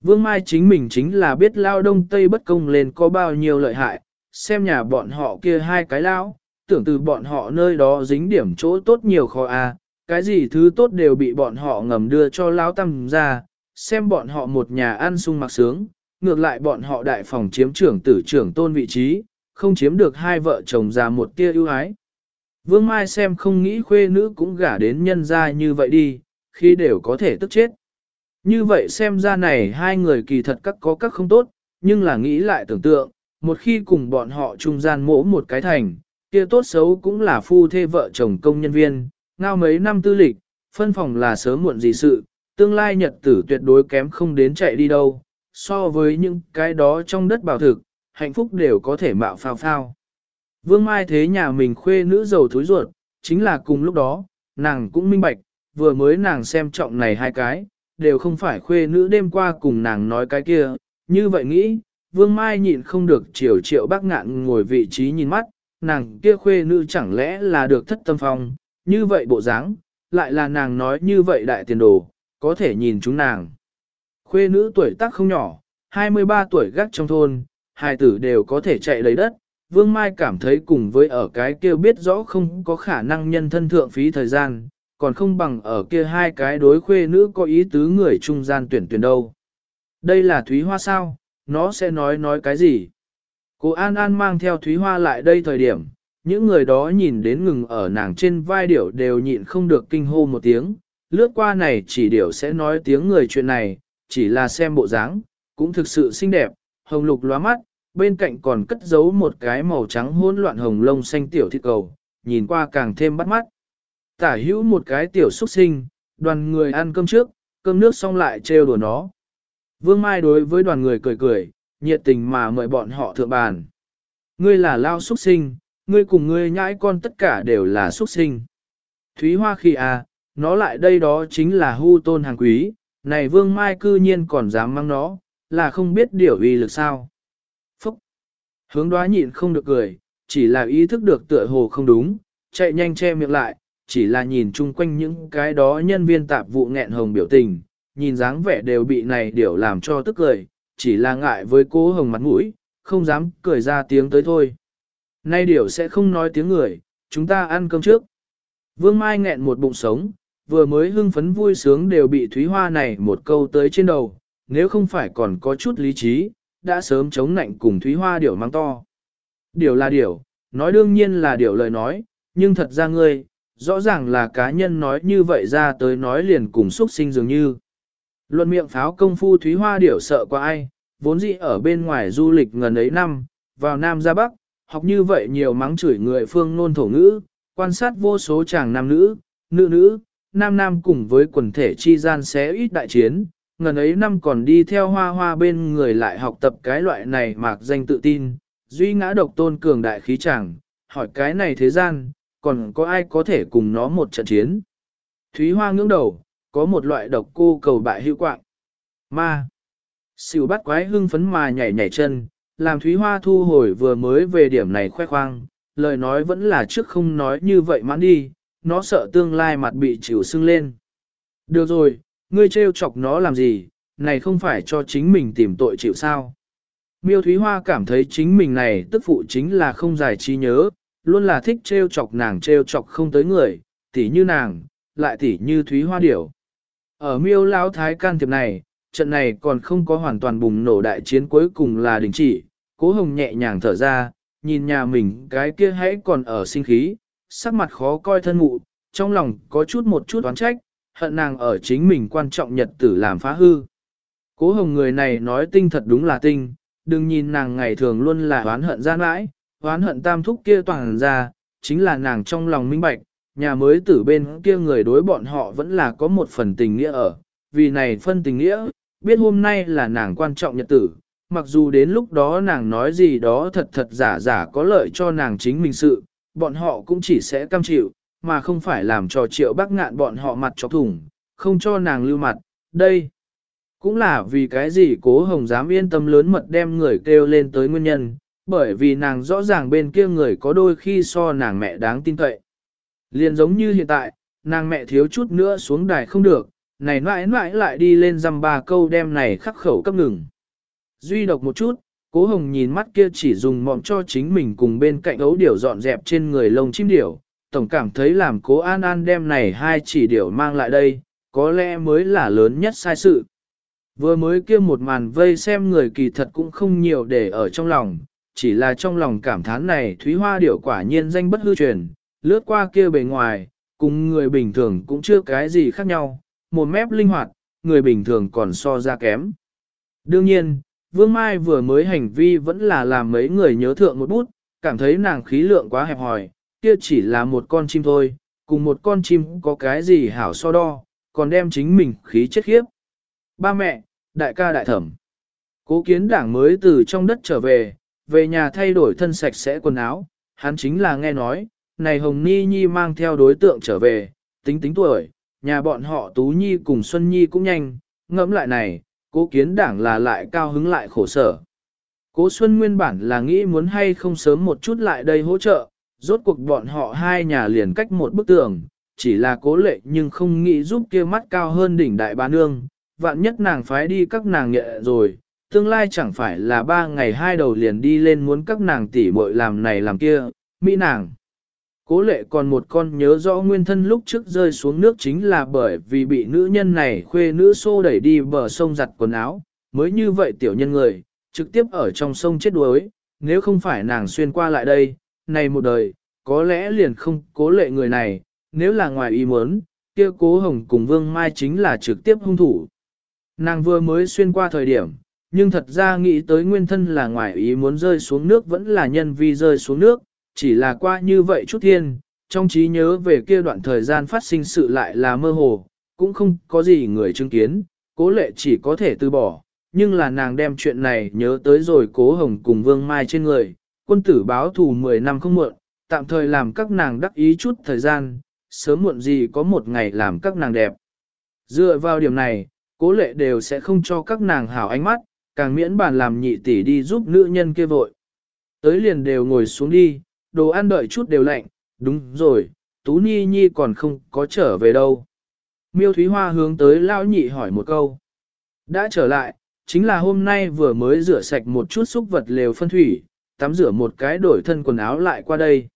Speaker 1: Vương Mai chính mình chính là biết lao đông tây bất công lên có bao nhiêu lợi hại, xem nhà bọn họ kia hai cái lao, tưởng từ bọn họ nơi đó dính điểm chỗ tốt nhiều khó a, cái gì thứ tốt đều bị bọn họ ngầm đưa cho lao tam ra, xem bọn họ một nhà ăn sung mặc sướng, ngược lại bọn họ đại phòng chiếm trưởng tử trưởng tôn vị trí, không chiếm được hai vợ chồng già một tia ưu ái. Vương Mai xem không nghĩ khuê nữ cũng gả đến nhân gia như vậy đi, khi đều có thể tức chết. Như vậy xem ra này hai người kỳ thật các có các không tốt, nhưng là nghĩ lại tưởng tượng, một khi cùng bọn họ trung gian mỗ một cái thành, kia tốt xấu cũng là phu thê vợ chồng công nhân viên, ngao mấy năm tư lịch, phân phòng là sớm muộn gì sự, tương lai nhật tử tuyệt đối kém không đến chạy đi đâu, so với những cái đó trong đất bảo thực, hạnh phúc đều có thể mạo phao phao. Vương Mai thế nhà mình khuê nữ giàu thối ruột, chính là cùng lúc đó, nàng cũng minh bạch, vừa mới nàng xem trọng này hai cái, đều không phải khuê nữ đêm qua cùng nàng nói cái kia, như vậy nghĩ, Vương Mai nhịn không được chiều triệu bác ngạn ngồi vị trí nhìn mắt, nàng kia khuê nữ chẳng lẽ là được thất tâm phong, như vậy bộ dáng, lại là nàng nói như vậy đại tiền đồ, có thể nhìn chúng nàng. Khuê nữ tuổi tác không nhỏ, 23 tuổi gác trong thôn, hai tử đều có thể chạy lấy đất. Vương Mai cảm thấy cùng với ở cái kia biết rõ không có khả năng nhân thân thượng phí thời gian, còn không bằng ở kia hai cái đối khuê nữ có ý tứ người trung gian tuyển tuyển đâu. Đây là Thúy Hoa sao, nó sẽ nói nói cái gì? Cô An An mang theo Thúy Hoa lại đây thời điểm, những người đó nhìn đến ngừng ở nàng trên vai điểu đều nhịn không được kinh hô một tiếng, lướt qua này chỉ điểu sẽ nói tiếng người chuyện này, chỉ là xem bộ dáng, cũng thực sự xinh đẹp, hồng lục lóa mắt, bên cạnh còn cất giấu một cái màu trắng hỗn loạn hồng lông xanh tiểu thịt cầu, nhìn qua càng thêm bắt mắt. Tả hữu một cái tiểu xuất sinh, đoàn người ăn cơm trước, cơm nước xong lại trêu đùa nó. Vương Mai đối với đoàn người cười cười, nhiệt tình mà mời bọn họ thượng bàn. Ngươi là lao xuất sinh, ngươi cùng ngươi nhãi con tất cả đều là xuất sinh. Thúy Hoa khi à, nó lại đây đó chính là hưu tôn hàng quý, này Vương Mai cư nhiên còn dám mang nó, là không biết điều uy lực sao. Hướng đoá nhịn không được cười, chỉ là ý thức được tựa hồ không đúng, chạy nhanh che miệng lại, chỉ là nhìn chung quanh những cái đó nhân viên tạp vụ nghẹn hồng biểu tình, nhìn dáng vẻ đều bị này điều làm cho tức cười, chỉ là ngại với cố hồng mặt mũi, không dám cười ra tiếng tới thôi. Nay điều sẽ không nói tiếng người, chúng ta ăn cơm trước. Vương Mai nghẹn một bụng sống, vừa mới hưng phấn vui sướng đều bị Thúy Hoa này một câu tới trên đầu, nếu không phải còn có chút lý trí, đã sớm chống nạnh cùng Thúy Hoa điểu mang to. Điều là điều, nói đương nhiên là điều lời nói, nhưng thật ra ngươi, rõ ràng là cá nhân nói như vậy ra tới nói liền cùng xuất sinh dường như. Luận miệng pháo công phu Thúy Hoa điểu sợ qua ai, vốn dĩ ở bên ngoài du lịch ngần ấy năm, vào Nam ra Bắc, học như vậy nhiều mắng chửi người phương nôn thổ ngữ, quan sát vô số chàng nam nữ, nữ nữ, nam nam cùng với quần thể chi gian xé ít đại chiến, ngần ấy năm còn đi theo hoa hoa bên người lại học tập cái loại này mạc danh tự tin, duy ngã độc tôn cường đại khí chàng, hỏi cái này thế gian, còn có ai có thể cùng nó một trận chiến. Thúy Hoa ngưỡng đầu, có một loại độc cô cầu bại hữu quạng. Ma. Sỉu bắt quái hưng phấn mà nhảy nhảy chân, làm Thúy Hoa thu hồi vừa mới về điểm này khoe khoang, lời nói vẫn là trước không nói như vậy mãn đi, nó sợ tương lai mặt bị chịu sưng lên. Được rồi, ngươi trêu chọc nó làm gì, này không phải cho chính mình tìm tội chịu sao. Miêu Thúy Hoa cảm thấy chính mình này tức phụ chính là không giải trí nhớ, luôn là thích trêu chọc nàng trêu chọc không tới người, tỉ như nàng, lại tỉ như Thúy Hoa điểu. Ở miêu lão thái can thiệp này, trận này còn không có hoàn toàn bùng nổ đại chiến cuối cùng là đình chỉ, cố hồng nhẹ nhàng thở ra, nhìn nhà mình cái kia hãy còn ở sinh khí, sắc mặt khó coi thân mụ, trong lòng có chút một chút oán trách, hận nàng ở chính mình quan trọng nhật tử làm phá hư. Cố hồng người này nói tinh thật đúng là tinh, đừng nhìn nàng ngày thường luôn là oán hận gian mãi, oán hận tam thúc kia toàn ra, chính là nàng trong lòng minh bạch, nhà mới tử bên kia người đối bọn họ vẫn là có một phần tình nghĩa ở, vì này phân tình nghĩa, biết hôm nay là nàng quan trọng nhật tử, mặc dù đến lúc đó nàng nói gì đó thật thật giả giả có lợi cho nàng chính mình sự, bọn họ cũng chỉ sẽ cam chịu, mà không phải làm cho triệu bác ngạn bọn họ mặt cho thủng, không cho nàng lưu mặt, đây. Cũng là vì cái gì cố hồng dám yên tâm lớn mật đem người kêu lên tới nguyên nhân, bởi vì nàng rõ ràng bên kia người có đôi khi so nàng mẹ đáng tin cậy. Liền giống như hiện tại, nàng mẹ thiếu chút nữa xuống đài không được, này mãi mãi lại đi lên dăm ba câu đem này khắc khẩu cấp ngừng. Duy độc một chút, cố hồng nhìn mắt kia chỉ dùng mọng cho chính mình cùng bên cạnh ấu điểu dọn dẹp trên người lông chim điểu, tổng cảm thấy làm cố an an đem này hai chỉ điểu mang lại đây, có lẽ mới là lớn nhất sai sự. Vừa mới kia một màn vây xem người kỳ thật cũng không nhiều để ở trong lòng, chỉ là trong lòng cảm thán này Thúy Hoa điểu quả nhiên danh bất hư truyền, lướt qua kia bề ngoài, cùng người bình thường cũng chưa cái gì khác nhau, một mép linh hoạt, người bình thường còn so ra kém. Đương nhiên, Vương Mai vừa mới hành vi vẫn là làm mấy người nhớ thượng một bút, cảm thấy nàng khí lượng quá hẹp hòi, kia chỉ là một con chim thôi, cùng một con chim có cái gì hảo so đo, còn đem chính mình khí chết khiếp. Ba mẹ, đại ca đại thẩm. Cố kiến đảng mới từ trong đất trở về, về nhà thay đổi thân sạch sẽ quần áo, hắn chính là nghe nói, này Hồng Ni Nhi mang theo đối tượng trở về, tính tính tuổi, nhà bọn họ Tú Nhi cùng Xuân Nhi cũng nhanh, ngẫm lại này, cố kiến đảng là lại cao hứng lại khổ sở. Cố Xuân nguyên bản là nghĩ muốn hay không sớm một chút lại đây hỗ trợ, rốt cuộc bọn họ hai nhà liền cách một bức tường, chỉ là cố lệ nhưng không nghĩ giúp kia mắt cao hơn đỉnh đại bá nương, vạn nhất nàng phái đi các nàng nhẹ rồi, tương lai chẳng phải là ba ngày hai đầu liền đi lên muốn các nàng tỉ muội làm này làm kia, mỹ nàng. Cố lệ còn một con nhớ rõ nguyên thân lúc trước rơi xuống nước chính là bởi vì bị nữ nhân này khuê nữ xô đẩy đi bờ sông giặt quần áo, mới như vậy tiểu nhân người, trực tiếp ở trong sông chết đuối, nếu không phải nàng xuyên qua lại đây, này một đời, có lẽ liền không cố lệ người này, nếu là ngoài ý muốn, kia cố hồng cùng vương mai chính là trực tiếp hung thủ. Nàng vừa mới xuyên qua thời điểm, nhưng thật ra nghĩ tới nguyên thân là ngoài ý muốn rơi xuống nước vẫn là nhân vi rơi xuống nước, chỉ là qua như vậy chút thiên, trong trí nhớ về kia đoạn thời gian phát sinh sự lại là mơ hồ, cũng không có gì người chứng kiến, cố lệ chỉ có thể từ bỏ, nhưng là nàng đem chuyện này nhớ tới rồi cố hồng cùng vương mai trên người, quân tử báo thù 10 năm không muộn, tạm thời làm các nàng đắc ý chút thời gian, sớm muộn gì có một ngày làm các nàng đẹp. Dựa vào điểm này, cố lệ đều sẽ không cho các nàng hảo ánh mắt, càng miễn bàn làm nhị tỷ đi giúp nữ nhân kia vội. Tới liền đều ngồi xuống đi, đồ ăn đợi chút đều lạnh, đúng rồi, Tú nhi Nhi còn không có trở về đâu. Miêu Thúy Hoa hướng tới lão nhị hỏi một câu. Đã trở lại, chính là hôm nay vừa mới rửa sạch một chút xúc vật lều phân thủy, tắm rửa một cái đổi thân quần áo lại qua đây.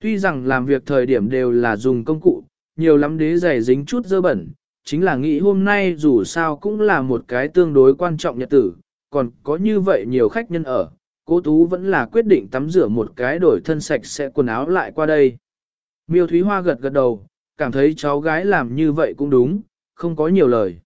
Speaker 1: Tuy rằng làm việc thời điểm đều là dùng công cụ, nhiều lắm đế giày dính chút dơ bẩn, chính là nghĩ hôm nay dù sao cũng là một cái tương đối quan trọng nhật tử, còn có như vậy nhiều khách nhân ở, cố tú vẫn là quyết định tắm rửa một cái đổi thân sạch sẽ quần áo lại qua đây. Miêu Thúy Hoa gật gật đầu, cảm thấy cháu gái làm như vậy cũng đúng, không có nhiều lời.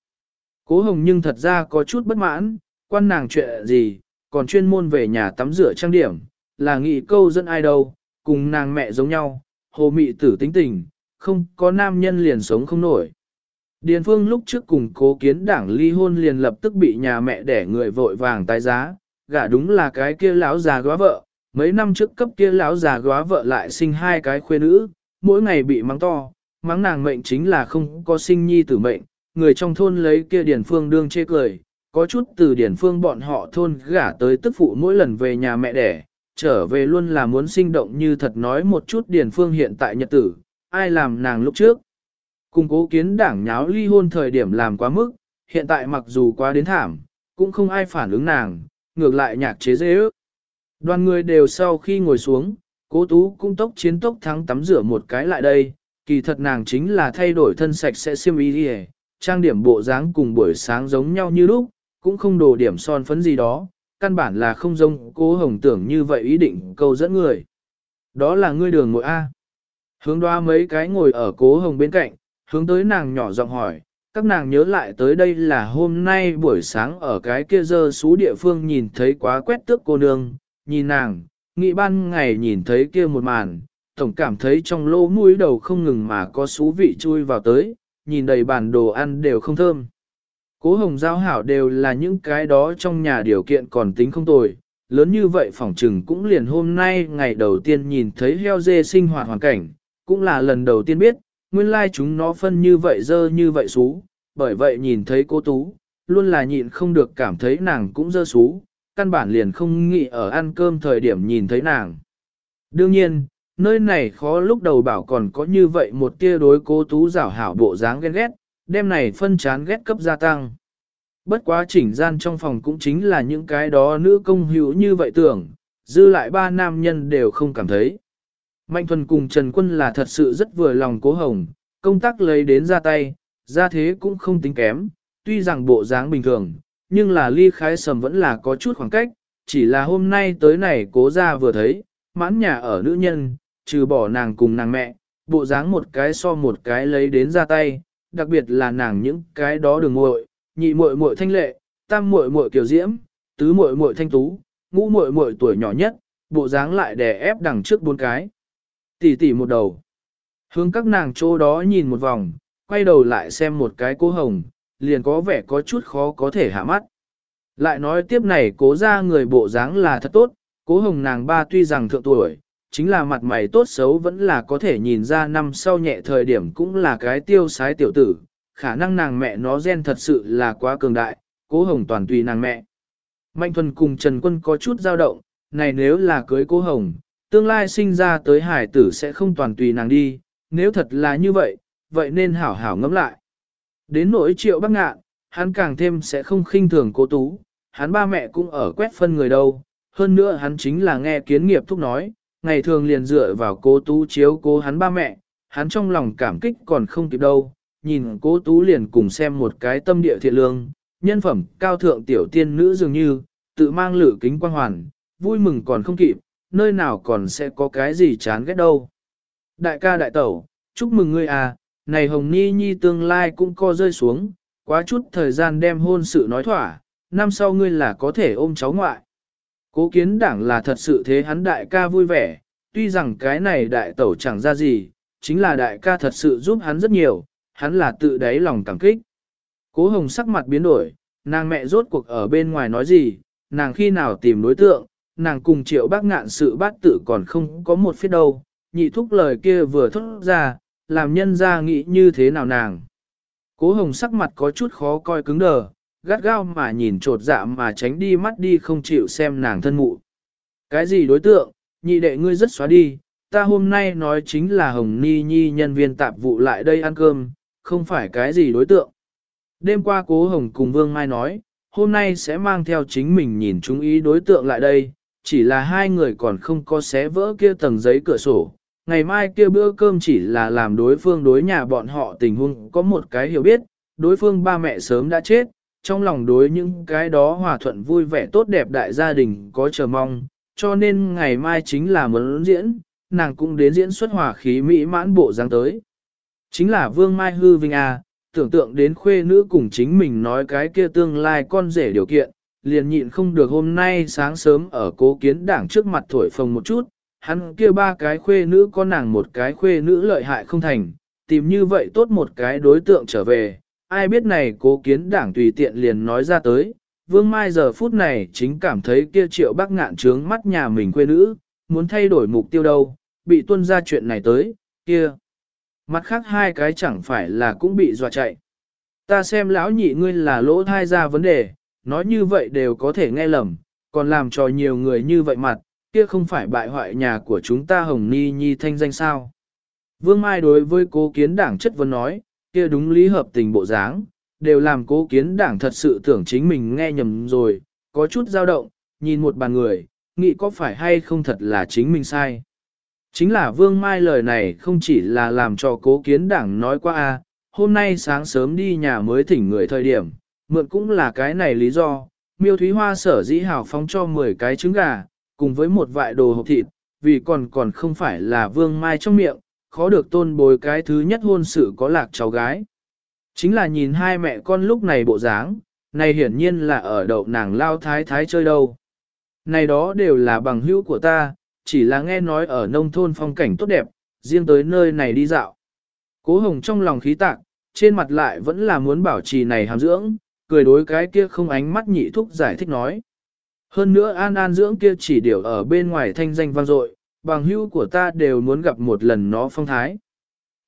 Speaker 1: Cố Hồng nhưng thật ra có chút bất mãn, quan nàng chuyện gì, còn chuyên môn về nhà tắm rửa trang điểm, là nghị câu dẫn ai đâu, cùng nàng mẹ giống nhau, hồ mị tử tính tình, không có nam nhân liền sống không nổi. Điền Phương lúc trước cùng cố kiến đảng ly hôn liền lập tức bị nhà mẹ đẻ người vội vàng tái giá, gả đúng là cái kia lão già góa vợ, mấy năm trước cấp kia lão già góa vợ lại sinh hai cái khuê nữ, mỗi ngày bị mắng to, mắng nàng mệnh chính là không có sinh nhi tử mệnh, người trong thôn lấy kia Điền Phương đương chê cười, có chút từ điển Phương bọn họ thôn gả tới tức phụ mỗi lần về nhà mẹ đẻ, trở về luôn là muốn sinh động như thật nói một chút điển Phương hiện tại nhật tử, ai làm nàng lúc trước. Cùng cố kiến đảng nháo ly hôn thời điểm làm quá mức, hiện tại mặc dù quá đến thảm, cũng không ai phản ứng nàng, ngược lại nhạc chế dễ ước. Đoàn người đều sau khi ngồi xuống, cố tú cũng tốc chiến tốc thắng tắm rửa một cái lại đây, kỳ thật nàng chính là thay đổi thân sạch sẽ xiêm y đi trang điểm bộ dáng cùng buổi sáng giống nhau như lúc, cũng không đồ điểm son phấn gì đó, căn bản là không giống cố hồng tưởng như vậy ý định câu dẫn người. Đó là ngươi đường ngồi A. Hướng đoa mấy cái ngồi ở cố hồng bên cạnh, hướng tới nàng nhỏ giọng hỏi, các nàng nhớ lại tới đây là hôm nay buổi sáng ở cái kia dơ xú địa phương nhìn thấy quá quét tước cô nương, nhìn nàng, nghĩ ban ngày nhìn thấy kia một màn, tổng cảm thấy trong lỗ mũi đầu không ngừng mà có xú vị chui vào tới, nhìn đầy bản đồ ăn đều không thơm. Cố hồng giao hảo đều là những cái đó trong nhà điều kiện còn tính không tồi, lớn như vậy phỏng trừng cũng liền hôm nay ngày đầu tiên nhìn thấy heo dê sinh hoạt hoàn cảnh, cũng là lần đầu tiên biết, nguyên lai chúng nó phân như vậy dơ như vậy xú, bởi vậy nhìn thấy cô Tú, luôn là nhịn không được cảm thấy nàng cũng dơ xú, căn bản liền không nghĩ ở ăn cơm thời điểm nhìn thấy nàng. Đương nhiên, nơi này khó lúc đầu bảo còn có như vậy một tia đối cố Tú rảo hảo bộ dáng ghen ghét, đêm này phân chán ghét cấp gia tăng. Bất quá chỉnh gian trong phòng cũng chính là những cái đó nữ công hữu như vậy tưởng, dư lại ba nam nhân đều không cảm thấy. Mạnh thuần cùng Trần Quân là thật sự rất vừa lòng cố hồng, công tác lấy đến ra tay, ra thế cũng không tính kém, tuy rằng bộ dáng bình thường, nhưng là ly khái sầm vẫn là có chút khoảng cách, chỉ là hôm nay tới này cố ra vừa thấy, mãn nhà ở nữ nhân, trừ bỏ nàng cùng nàng mẹ, bộ dáng một cái so một cái lấy đến ra tay, đặc biệt là nàng những cái đó đường muội, nhị muội muội thanh lệ, tam muội muội kiều diễm, tứ muội muội thanh tú, ngũ muội muội tuổi nhỏ nhất, bộ dáng lại đè ép đằng trước bốn cái. Tỷ tỷ một đầu. Hướng các nàng chỗ đó nhìn một vòng, quay đầu lại xem một cái cô hồng, liền có vẻ có chút khó có thể hạ mắt. Lại nói tiếp này cố ra người bộ dáng là thật tốt, cố hồng nàng ba tuy rằng thượng tuổi, chính là mặt mày tốt xấu vẫn là có thể nhìn ra năm sau nhẹ thời điểm cũng là cái tiêu sái tiểu tử, khả năng nàng mẹ nó gen thật sự là quá cường đại, cố hồng toàn tùy nàng mẹ. Mạnh thuần cùng Trần Quân có chút dao động, này nếu là cưới cố hồng, tương lai sinh ra tới hải tử sẽ không toàn tùy nàng đi, nếu thật là như vậy, vậy nên hảo hảo ngẫm lại. Đến nỗi triệu bắc ngạn, hắn càng thêm sẽ không khinh thường cố tú, hắn ba mẹ cũng ở quét phân người đâu, hơn nữa hắn chính là nghe kiến nghiệp thúc nói, ngày thường liền dựa vào cố tú chiếu cố hắn ba mẹ, hắn trong lòng cảm kích còn không kịp đâu, nhìn cố tú liền cùng xem một cái tâm địa thiện lương, nhân phẩm cao thượng tiểu tiên nữ dường như, tự mang lử kính quang hoàn, vui mừng còn không kịp, nơi nào còn sẽ có cái gì chán ghét đâu. Đại ca đại tẩu, chúc mừng ngươi à, này Hồng Ni Nhi tương lai cũng co rơi xuống, quá chút thời gian đem hôn sự nói thỏa, năm sau ngươi là có thể ôm cháu ngoại. Cố kiến đảng là thật sự thế hắn đại ca vui vẻ, tuy rằng cái này đại tẩu chẳng ra gì, chính là đại ca thật sự giúp hắn rất nhiều, hắn là tự đáy lòng cảm kích. Cố hồng sắc mặt biến đổi, nàng mẹ rốt cuộc ở bên ngoài nói gì, nàng khi nào tìm đối tượng, nàng cùng triệu bác ngạn sự bát tự còn không có một phía đâu, nhị thúc lời kia vừa thốt ra, làm nhân ra nghĩ như thế nào nàng. Cố hồng sắc mặt có chút khó coi cứng đờ, gắt gao mà nhìn trột dạ mà tránh đi mắt đi không chịu xem nàng thân mụ. Cái gì đối tượng, nhị đệ ngươi rất xóa đi, ta hôm nay nói chính là Hồng Ni Nhi nhân viên tạp vụ lại đây ăn cơm, không phải cái gì đối tượng. Đêm qua cố Hồng cùng Vương Mai nói, hôm nay sẽ mang theo chính mình nhìn chúng ý đối tượng lại đây, chỉ là hai người còn không có xé vỡ kia tầng giấy cửa sổ. Ngày mai kia bữa cơm chỉ là làm đối phương đối nhà bọn họ tình huống có một cái hiểu biết, đối phương ba mẹ sớm đã chết, trong lòng đối những cái đó hòa thuận vui vẻ tốt đẹp đại gia đình có chờ mong, cho nên ngày mai chính là muốn diễn, nàng cũng đến diễn xuất hòa khí mỹ mãn bộ dáng tới. Chính là Vương Mai Hư Vinh A, tưởng tượng đến khuê nữ cùng chính mình nói cái kia tương lai con rể điều kiện, liền nhịn không được hôm nay sáng sớm ở cố kiến đảng trước mặt thổi phồng một chút, hắn kia ba cái khuê nữ con nàng một cái khuê nữ lợi hại không thành, tìm như vậy tốt một cái đối tượng trở về, ai biết này cố kiến đảng tùy tiện liền nói ra tới, Vương Mai giờ phút này chính cảm thấy kia triệu bác ngạn trướng mắt nhà mình quê nữ, muốn thay đổi mục tiêu đâu, bị tuân ra chuyện này tới, kia. Mặt khác hai cái chẳng phải là cũng bị dọa chạy. Ta xem lão nhị ngươi là lỗ thai ra vấn đề, nói như vậy đều có thể nghe lầm, còn làm cho nhiều người như vậy mặt, kia không phải bại hoại nhà của chúng ta Hồng Ni Nhi thanh danh sao. Vương Mai đối với cố kiến đảng chất vấn nói, kia đúng lý hợp tình bộ dáng, đều làm cố kiến đảng thật sự tưởng chính mình nghe nhầm rồi, có chút dao động, nhìn một bàn người, nghĩ có phải hay không thật là chính mình sai. Chính là Vương Mai lời này không chỉ là làm cho cố kiến đảng nói qua a hôm nay sáng sớm đi nhà mới thỉnh người thời điểm, mượn cũng là cái này lý do, miêu thúy hoa sở dĩ hào phóng cho 10 cái trứng gà, cùng với một vại đồ hộp thịt, vì còn còn không phải là Vương Mai trong miệng, khó được tôn bồi cái thứ nhất hôn sự có lạc cháu gái. Chính là nhìn hai mẹ con lúc này bộ dáng, này hiển nhiên là ở đậu nàng lao thái thái chơi đâu. Này đó đều là bằng hữu của ta, chỉ là nghe nói ở nông thôn phong cảnh tốt đẹp, riêng tới nơi này đi dạo. Cố hồng trong lòng khí tạc, trên mặt lại vẫn là muốn bảo trì này hàm dưỡng, cười đối cái kia không ánh mắt nhị thúc giải thích nói. Hơn nữa an an dưỡng kia chỉ điều ở bên ngoài thanh danh vang dội, bằng hữu của ta đều muốn gặp một lần nó phong thái.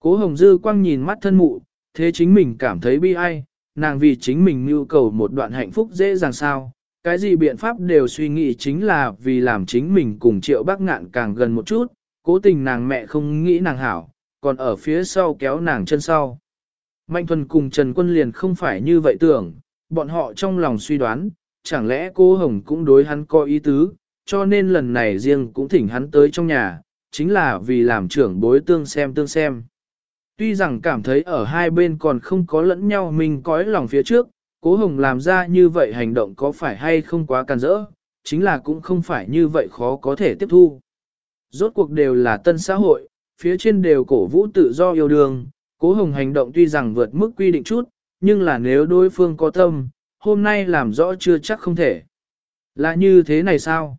Speaker 1: Cố hồng dư quang nhìn mắt thân mụ, thế chính mình cảm thấy bi ai, nàng vì chính mình nhu cầu một đoạn hạnh phúc dễ dàng sao, cái gì biện pháp đều suy nghĩ chính là vì làm chính mình cùng triệu bác ngạn càng gần một chút, cố tình nàng mẹ không nghĩ nàng hảo, còn ở phía sau kéo nàng chân sau. Mạnh thuần cùng Trần Quân liền không phải như vậy tưởng, bọn họ trong lòng suy đoán, chẳng lẽ cô Hồng cũng đối hắn có ý tứ, cho nên lần này riêng cũng thỉnh hắn tới trong nhà, chính là vì làm trưởng bối tương xem tương xem. Tuy rằng cảm thấy ở hai bên còn không có lẫn nhau mình cõi lòng phía trước, cố Hồng làm ra như vậy hành động có phải hay không quá can rỡ, chính là cũng không phải như vậy khó có thể tiếp thu. Rốt cuộc đều là tân xã hội, phía trên đều cổ vũ tự do yêu đương, cố hồng hành động tuy rằng vượt mức quy định chút, nhưng là nếu đối phương có tâm, hôm nay làm rõ chưa chắc không thể. Là như thế này sao?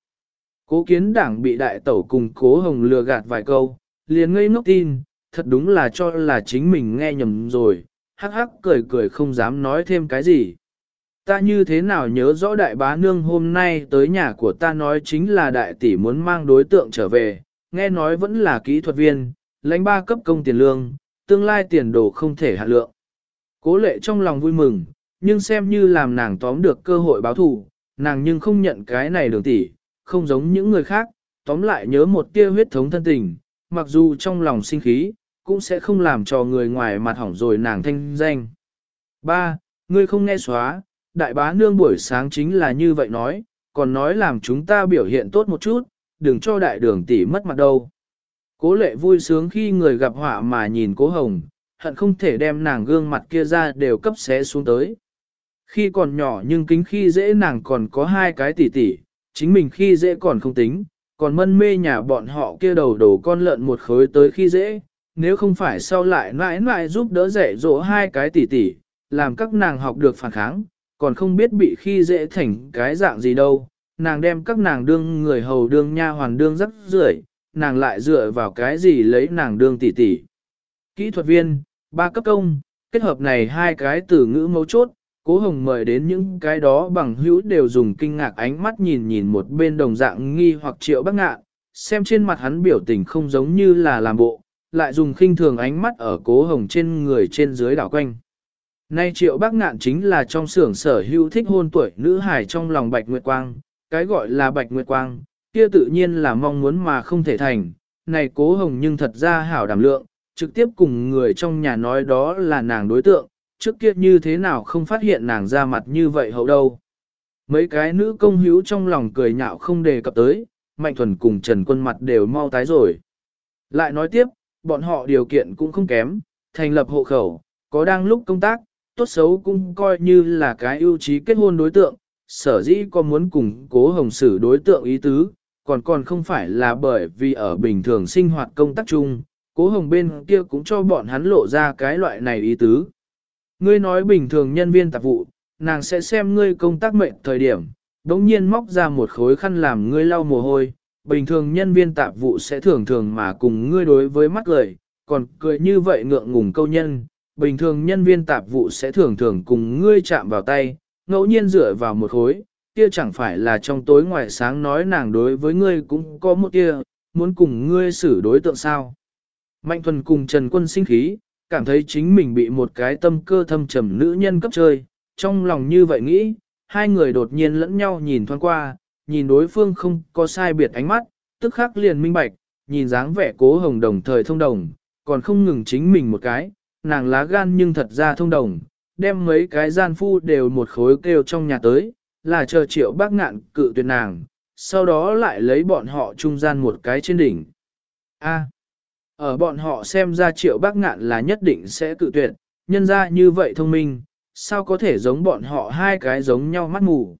Speaker 1: Cố kiến đảng bị đại tẩu cùng cố hồng lừa gạt vài câu, liền ngây ngốc tin, thật đúng là cho là chính mình nghe nhầm rồi, hắc hắc cười cười không dám nói thêm cái gì. Ta như thế nào nhớ rõ đại bá nương hôm nay tới nhà của ta nói chính là đại tỷ muốn mang đối tượng trở về, nghe nói vẫn là kỹ thuật viên, lãnh ba cấp công tiền lương, tương lai tiền đồ không thể hạ lượng. Cố lệ trong lòng vui mừng, nhưng xem như làm nàng tóm được cơ hội báo thù, nàng nhưng không nhận cái này đường tỷ, không giống những người khác, tóm lại nhớ một tia huyết thống thân tình, mặc dù trong lòng sinh khí, cũng sẽ không làm cho người ngoài mặt hỏng rồi nàng thanh danh. Ba, Ngươi không nghe xóa, đại bá nương buổi sáng chính là như vậy nói, còn nói làm chúng ta biểu hiện tốt một chút, đừng cho đại đường tỷ mất mặt đâu. Cố lệ vui sướng khi người gặp họa mà nhìn cố hồng, hận không thể đem nàng gương mặt kia ra đều cấp xé xuống tới. Khi còn nhỏ nhưng kính khi dễ nàng còn có hai cái tỷ tỷ, chính mình khi dễ còn không tính, còn mân mê nhà bọn họ kia đầu đổ con lợn một khối tới khi dễ, nếu không phải sau lại mãi mãi giúp đỡ dạy dỗ hai cái tỷ tỷ, làm các nàng học được phản kháng, còn không biết bị khi dễ thành cái dạng gì đâu, nàng đem các nàng đương người hầu đương nha hoàn đương rất rưởi, nàng lại dựa vào cái gì lấy nàng đương tỷ tỷ. Kỹ thuật viên, ba cấp công, kết hợp này hai cái từ ngữ mấu chốt, cố hồng mời đến những cái đó bằng hữu đều dùng kinh ngạc ánh mắt nhìn nhìn một bên đồng dạng nghi hoặc triệu bác ngạ, xem trên mặt hắn biểu tình không giống như là làm bộ, lại dùng khinh thường ánh mắt ở cố hồng trên người trên dưới đảo quanh. Nay triệu bác ngạn chính là trong xưởng sở hữu thích hôn tuổi nữ hài trong lòng Bạch Nguyệt Quang, cái gọi là Bạch Nguyệt Quang, kia tự nhiên là mong muốn mà không thể thành, này cố hồng nhưng thật ra hảo đảm lượng, trực tiếp cùng người trong nhà nói đó là nàng đối tượng, trước kia như thế nào không phát hiện nàng ra mặt như vậy hậu đâu. Mấy cái nữ công hữu trong lòng cười nhạo không đề cập tới, Mạnh Thuần cùng Trần Quân mặt đều mau tái rồi. Lại nói tiếp, bọn họ điều kiện cũng không kém, thành lập hộ khẩu, có đang lúc công tác, tốt xấu cũng coi như là cái ưu trí kết hôn đối tượng, sở dĩ có muốn cùng cố hồng xử đối tượng ý tứ, còn còn không phải là bởi vì ở bình thường sinh hoạt công tác chung, cố hồng bên kia cũng cho bọn hắn lộ ra cái loại này ý tứ. Ngươi nói bình thường nhân viên tạp vụ, nàng sẽ xem ngươi công tác mệnh thời điểm, đống nhiên móc ra một khối khăn làm ngươi lau mồ hôi, bình thường nhân viên tạp vụ sẽ thường thường mà cùng ngươi đối với mắt cười, còn cười như vậy ngượng ngùng câu nhân, bình thường nhân viên tạp vụ sẽ thường thường cùng ngươi chạm vào tay, ngẫu nhiên dựa vào một khối, kia chẳng phải là trong tối ngoài sáng nói nàng đối với ngươi cũng có một kia, muốn cùng ngươi xử đối tượng sao. Mạnh thuần cùng Trần Quân sinh khí, cảm thấy chính mình bị một cái tâm cơ thâm trầm nữ nhân cấp chơi, trong lòng như vậy nghĩ, hai người đột nhiên lẫn nhau nhìn thoáng qua, nhìn đối phương không có sai biệt ánh mắt, tức khắc liền minh bạch, nhìn dáng vẻ cố hồng đồng thời thông đồng, còn không ngừng chính mình một cái, nàng lá gan nhưng thật ra thông đồng, đem mấy cái gian phu đều một khối kêu trong nhà tới, là chờ triệu bác ngạn cự tuyệt nàng, sau đó lại lấy bọn họ trung gian một cái trên đỉnh. A ở bọn họ xem ra triệu bác ngạn là nhất định sẽ cự tuyệt, nhân ra như vậy thông minh, sao có thể giống bọn họ hai cái giống nhau mắt mù.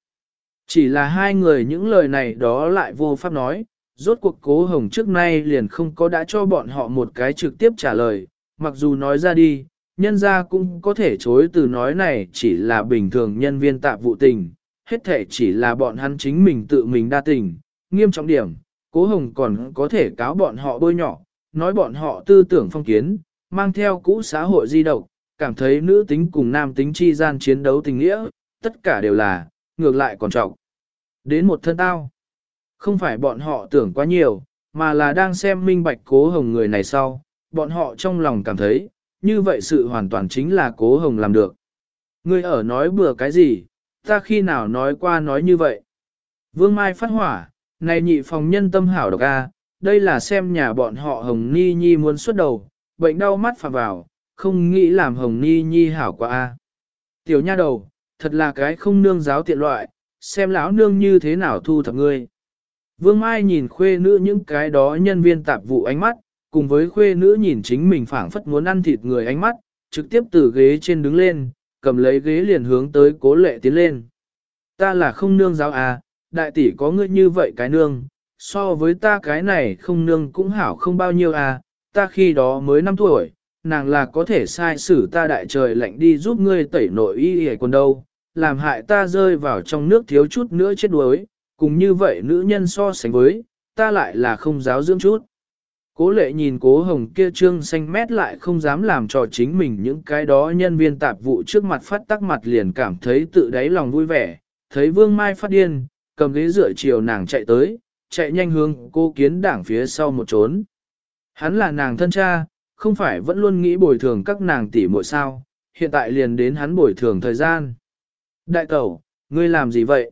Speaker 1: Chỉ là hai người những lời này đó lại vô pháp nói, rốt cuộc cố hồng trước nay liền không có đã cho bọn họ một cái trực tiếp trả lời, mặc dù nói ra đi, nhân ra cũng có thể chối từ nói này chỉ là bình thường nhân viên tạp vụ tình, hết thể chỉ là bọn hắn chính mình tự mình đa tình, nghiêm trọng điểm, cố hồng còn có thể cáo bọn họ bôi nhỏ, nói bọn họ tư tưởng phong kiến, mang theo cũ xã hội di động, cảm thấy nữ tính cùng nam tính chi gian chiến đấu tình nghĩa, tất cả đều là, ngược lại còn trọng. Đến một thân tao, không phải bọn họ tưởng quá nhiều, mà là đang xem minh bạch cố hồng người này sau, bọn họ trong lòng cảm thấy, như vậy sự hoàn toàn chính là cố hồng làm được. Ngươi ở nói bừa cái gì, ta khi nào nói qua nói như vậy. Vương Mai phát hỏa, này nhị phòng nhân tâm hảo độc a, đây là xem nhà bọn họ hồng ni nhi muốn xuất đầu, bệnh đau mắt phạm vào, không nghĩ làm hồng ni nhi hảo quá a. Tiểu nha đầu, thật là cái không nương giáo tiện loại, xem lão nương như thế nào thu thập ngươi. Vương Mai nhìn khuê nữ những cái đó nhân viên tạp vụ ánh mắt, cùng với khuê nữ nhìn chính mình phảng phất muốn ăn thịt người ánh mắt, trực tiếp từ ghế trên đứng lên, cầm lấy ghế liền hướng tới cố lệ tiến lên. Ta là không nương giáo à, đại tỷ có ngươi như vậy cái nương, so với ta cái này không nương cũng hảo không bao nhiêu à, ta khi đó mới 5 tuổi, nàng là có thể sai xử ta đại trời lạnh đi giúp ngươi tẩy nội y hề quần đâu, làm hại ta rơi vào trong nước thiếu chút nữa chết đuối, cùng như vậy nữ nhân so sánh với, ta lại là không giáo dưỡng chút. Cố lệ nhìn cố hồng kia trương xanh mét lại không dám làm cho chính mình những cái đó nhân viên tạp vụ trước mặt phát tắc mặt liền cảm thấy tự đáy lòng vui vẻ, thấy vương mai phát điên, cầm ghế dựa chiều nàng chạy tới, chạy nhanh hướng cô kiến đảng phía sau một trốn. Hắn là nàng thân cha, không phải vẫn luôn nghĩ bồi thường các nàng tỷ muội sao, hiện tại liền đến hắn bồi thường thời gian. Đại tẩu, ngươi làm gì vậy?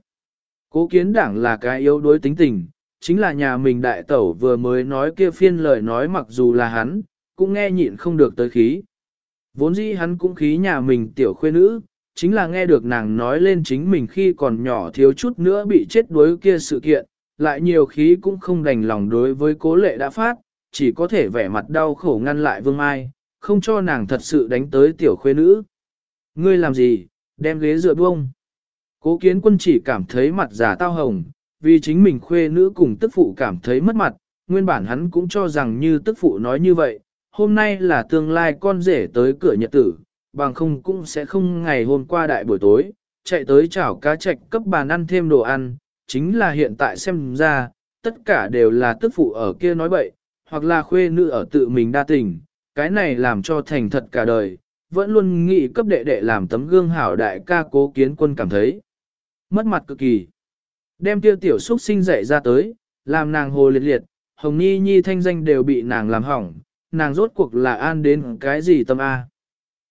Speaker 1: Cố kiến đảng là cái yếu đuối tính tình, chính là nhà mình đại tẩu vừa mới nói kia phiên lời nói mặc dù là hắn, cũng nghe nhịn không được tới khí. Vốn dĩ hắn cũng khí nhà mình tiểu khuê nữ, chính là nghe được nàng nói lên chính mình khi còn nhỏ thiếu chút nữa bị chết đuối kia sự kiện, lại nhiều khí cũng không đành lòng đối với cố lệ đã phát, chỉ có thể vẻ mặt đau khổ ngăn lại vương mai, không cho nàng thật sự đánh tới tiểu khuê nữ. Ngươi làm gì, đem ghế dựa buông. Cố kiến quân chỉ cảm thấy mặt giả tao hồng, vì chính mình khuê nữ cùng tức phụ cảm thấy mất mặt, nguyên bản hắn cũng cho rằng như tức phụ nói như vậy, hôm nay là tương lai con rể tới cửa nhật tử, bằng không cũng sẽ không ngày hôm qua đại buổi tối, chạy tới chảo cá chạch cấp bàn ăn thêm đồ ăn, chính là hiện tại xem ra, tất cả đều là tức phụ ở kia nói bậy, hoặc là khuê nữ ở tự mình đa tình, cái này làm cho thành thật cả đời, vẫn luôn nghĩ cấp đệ đệ làm tấm gương hảo đại ca cố kiến quân cảm thấy. Mất mặt cực kỳ. Đem tiêu tiểu xúc sinh dậy ra tới, làm nàng hồ liệt liệt, hồng nhi nhi thanh danh đều bị nàng làm hỏng, nàng rốt cuộc là an đến cái gì tâm A.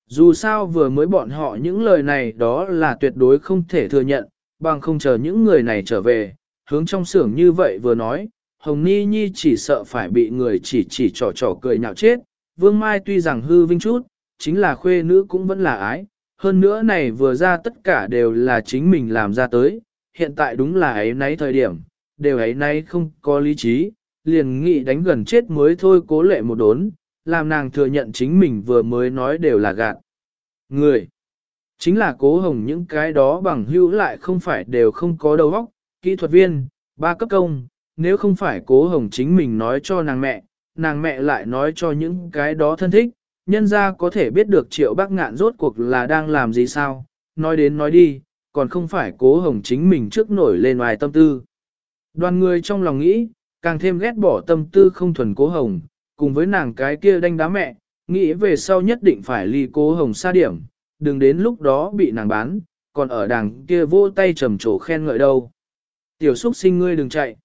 Speaker 1: Dù sao vừa mới bọn họ những lời này đó là tuyệt đối không thể thừa nhận, bằng không chờ những người này trở về, hướng trong xưởng như vậy vừa nói, Hồng Ni Nhi chỉ sợ phải bị người chỉ chỉ trò trò cười nhạo chết, Vương Mai tuy rằng hư vinh chút, chính là khuê nữ cũng vẫn là ái, hơn nữa này vừa ra tất cả đều là chính mình làm ra tới, hiện tại đúng là ấy nấy thời điểm, đều ấy nấy không có lý trí, liền nghĩ đánh gần chết mới thôi cố lệ một đốn, làm nàng thừa nhận chính mình vừa mới nói đều là gạt. Người, chính là cố hồng những cái đó bằng hữu lại không phải đều không có đầu óc, kỹ thuật viên, ba cấp công, nếu không phải cố hồng chính mình nói cho nàng mẹ, nàng mẹ lại nói cho những cái đó thân thích, nhân ra có thể biết được triệu bác ngạn rốt cuộc là đang làm gì sao, nói đến nói đi, còn không phải cố hồng chính mình trước nổi lên ngoài tâm tư. Đoàn người trong lòng nghĩ, càng thêm ghét bỏ tâm tư không thuần cố hồng, cùng với nàng cái kia đánh đá mẹ, nghĩ về sau nhất định phải ly cố hồng xa điểm, đừng đến lúc đó bị nàng bán, còn ở đằng kia vô tay trầm trồ khen ngợi đâu. Tiểu xúc sinh ngươi đừng chạy.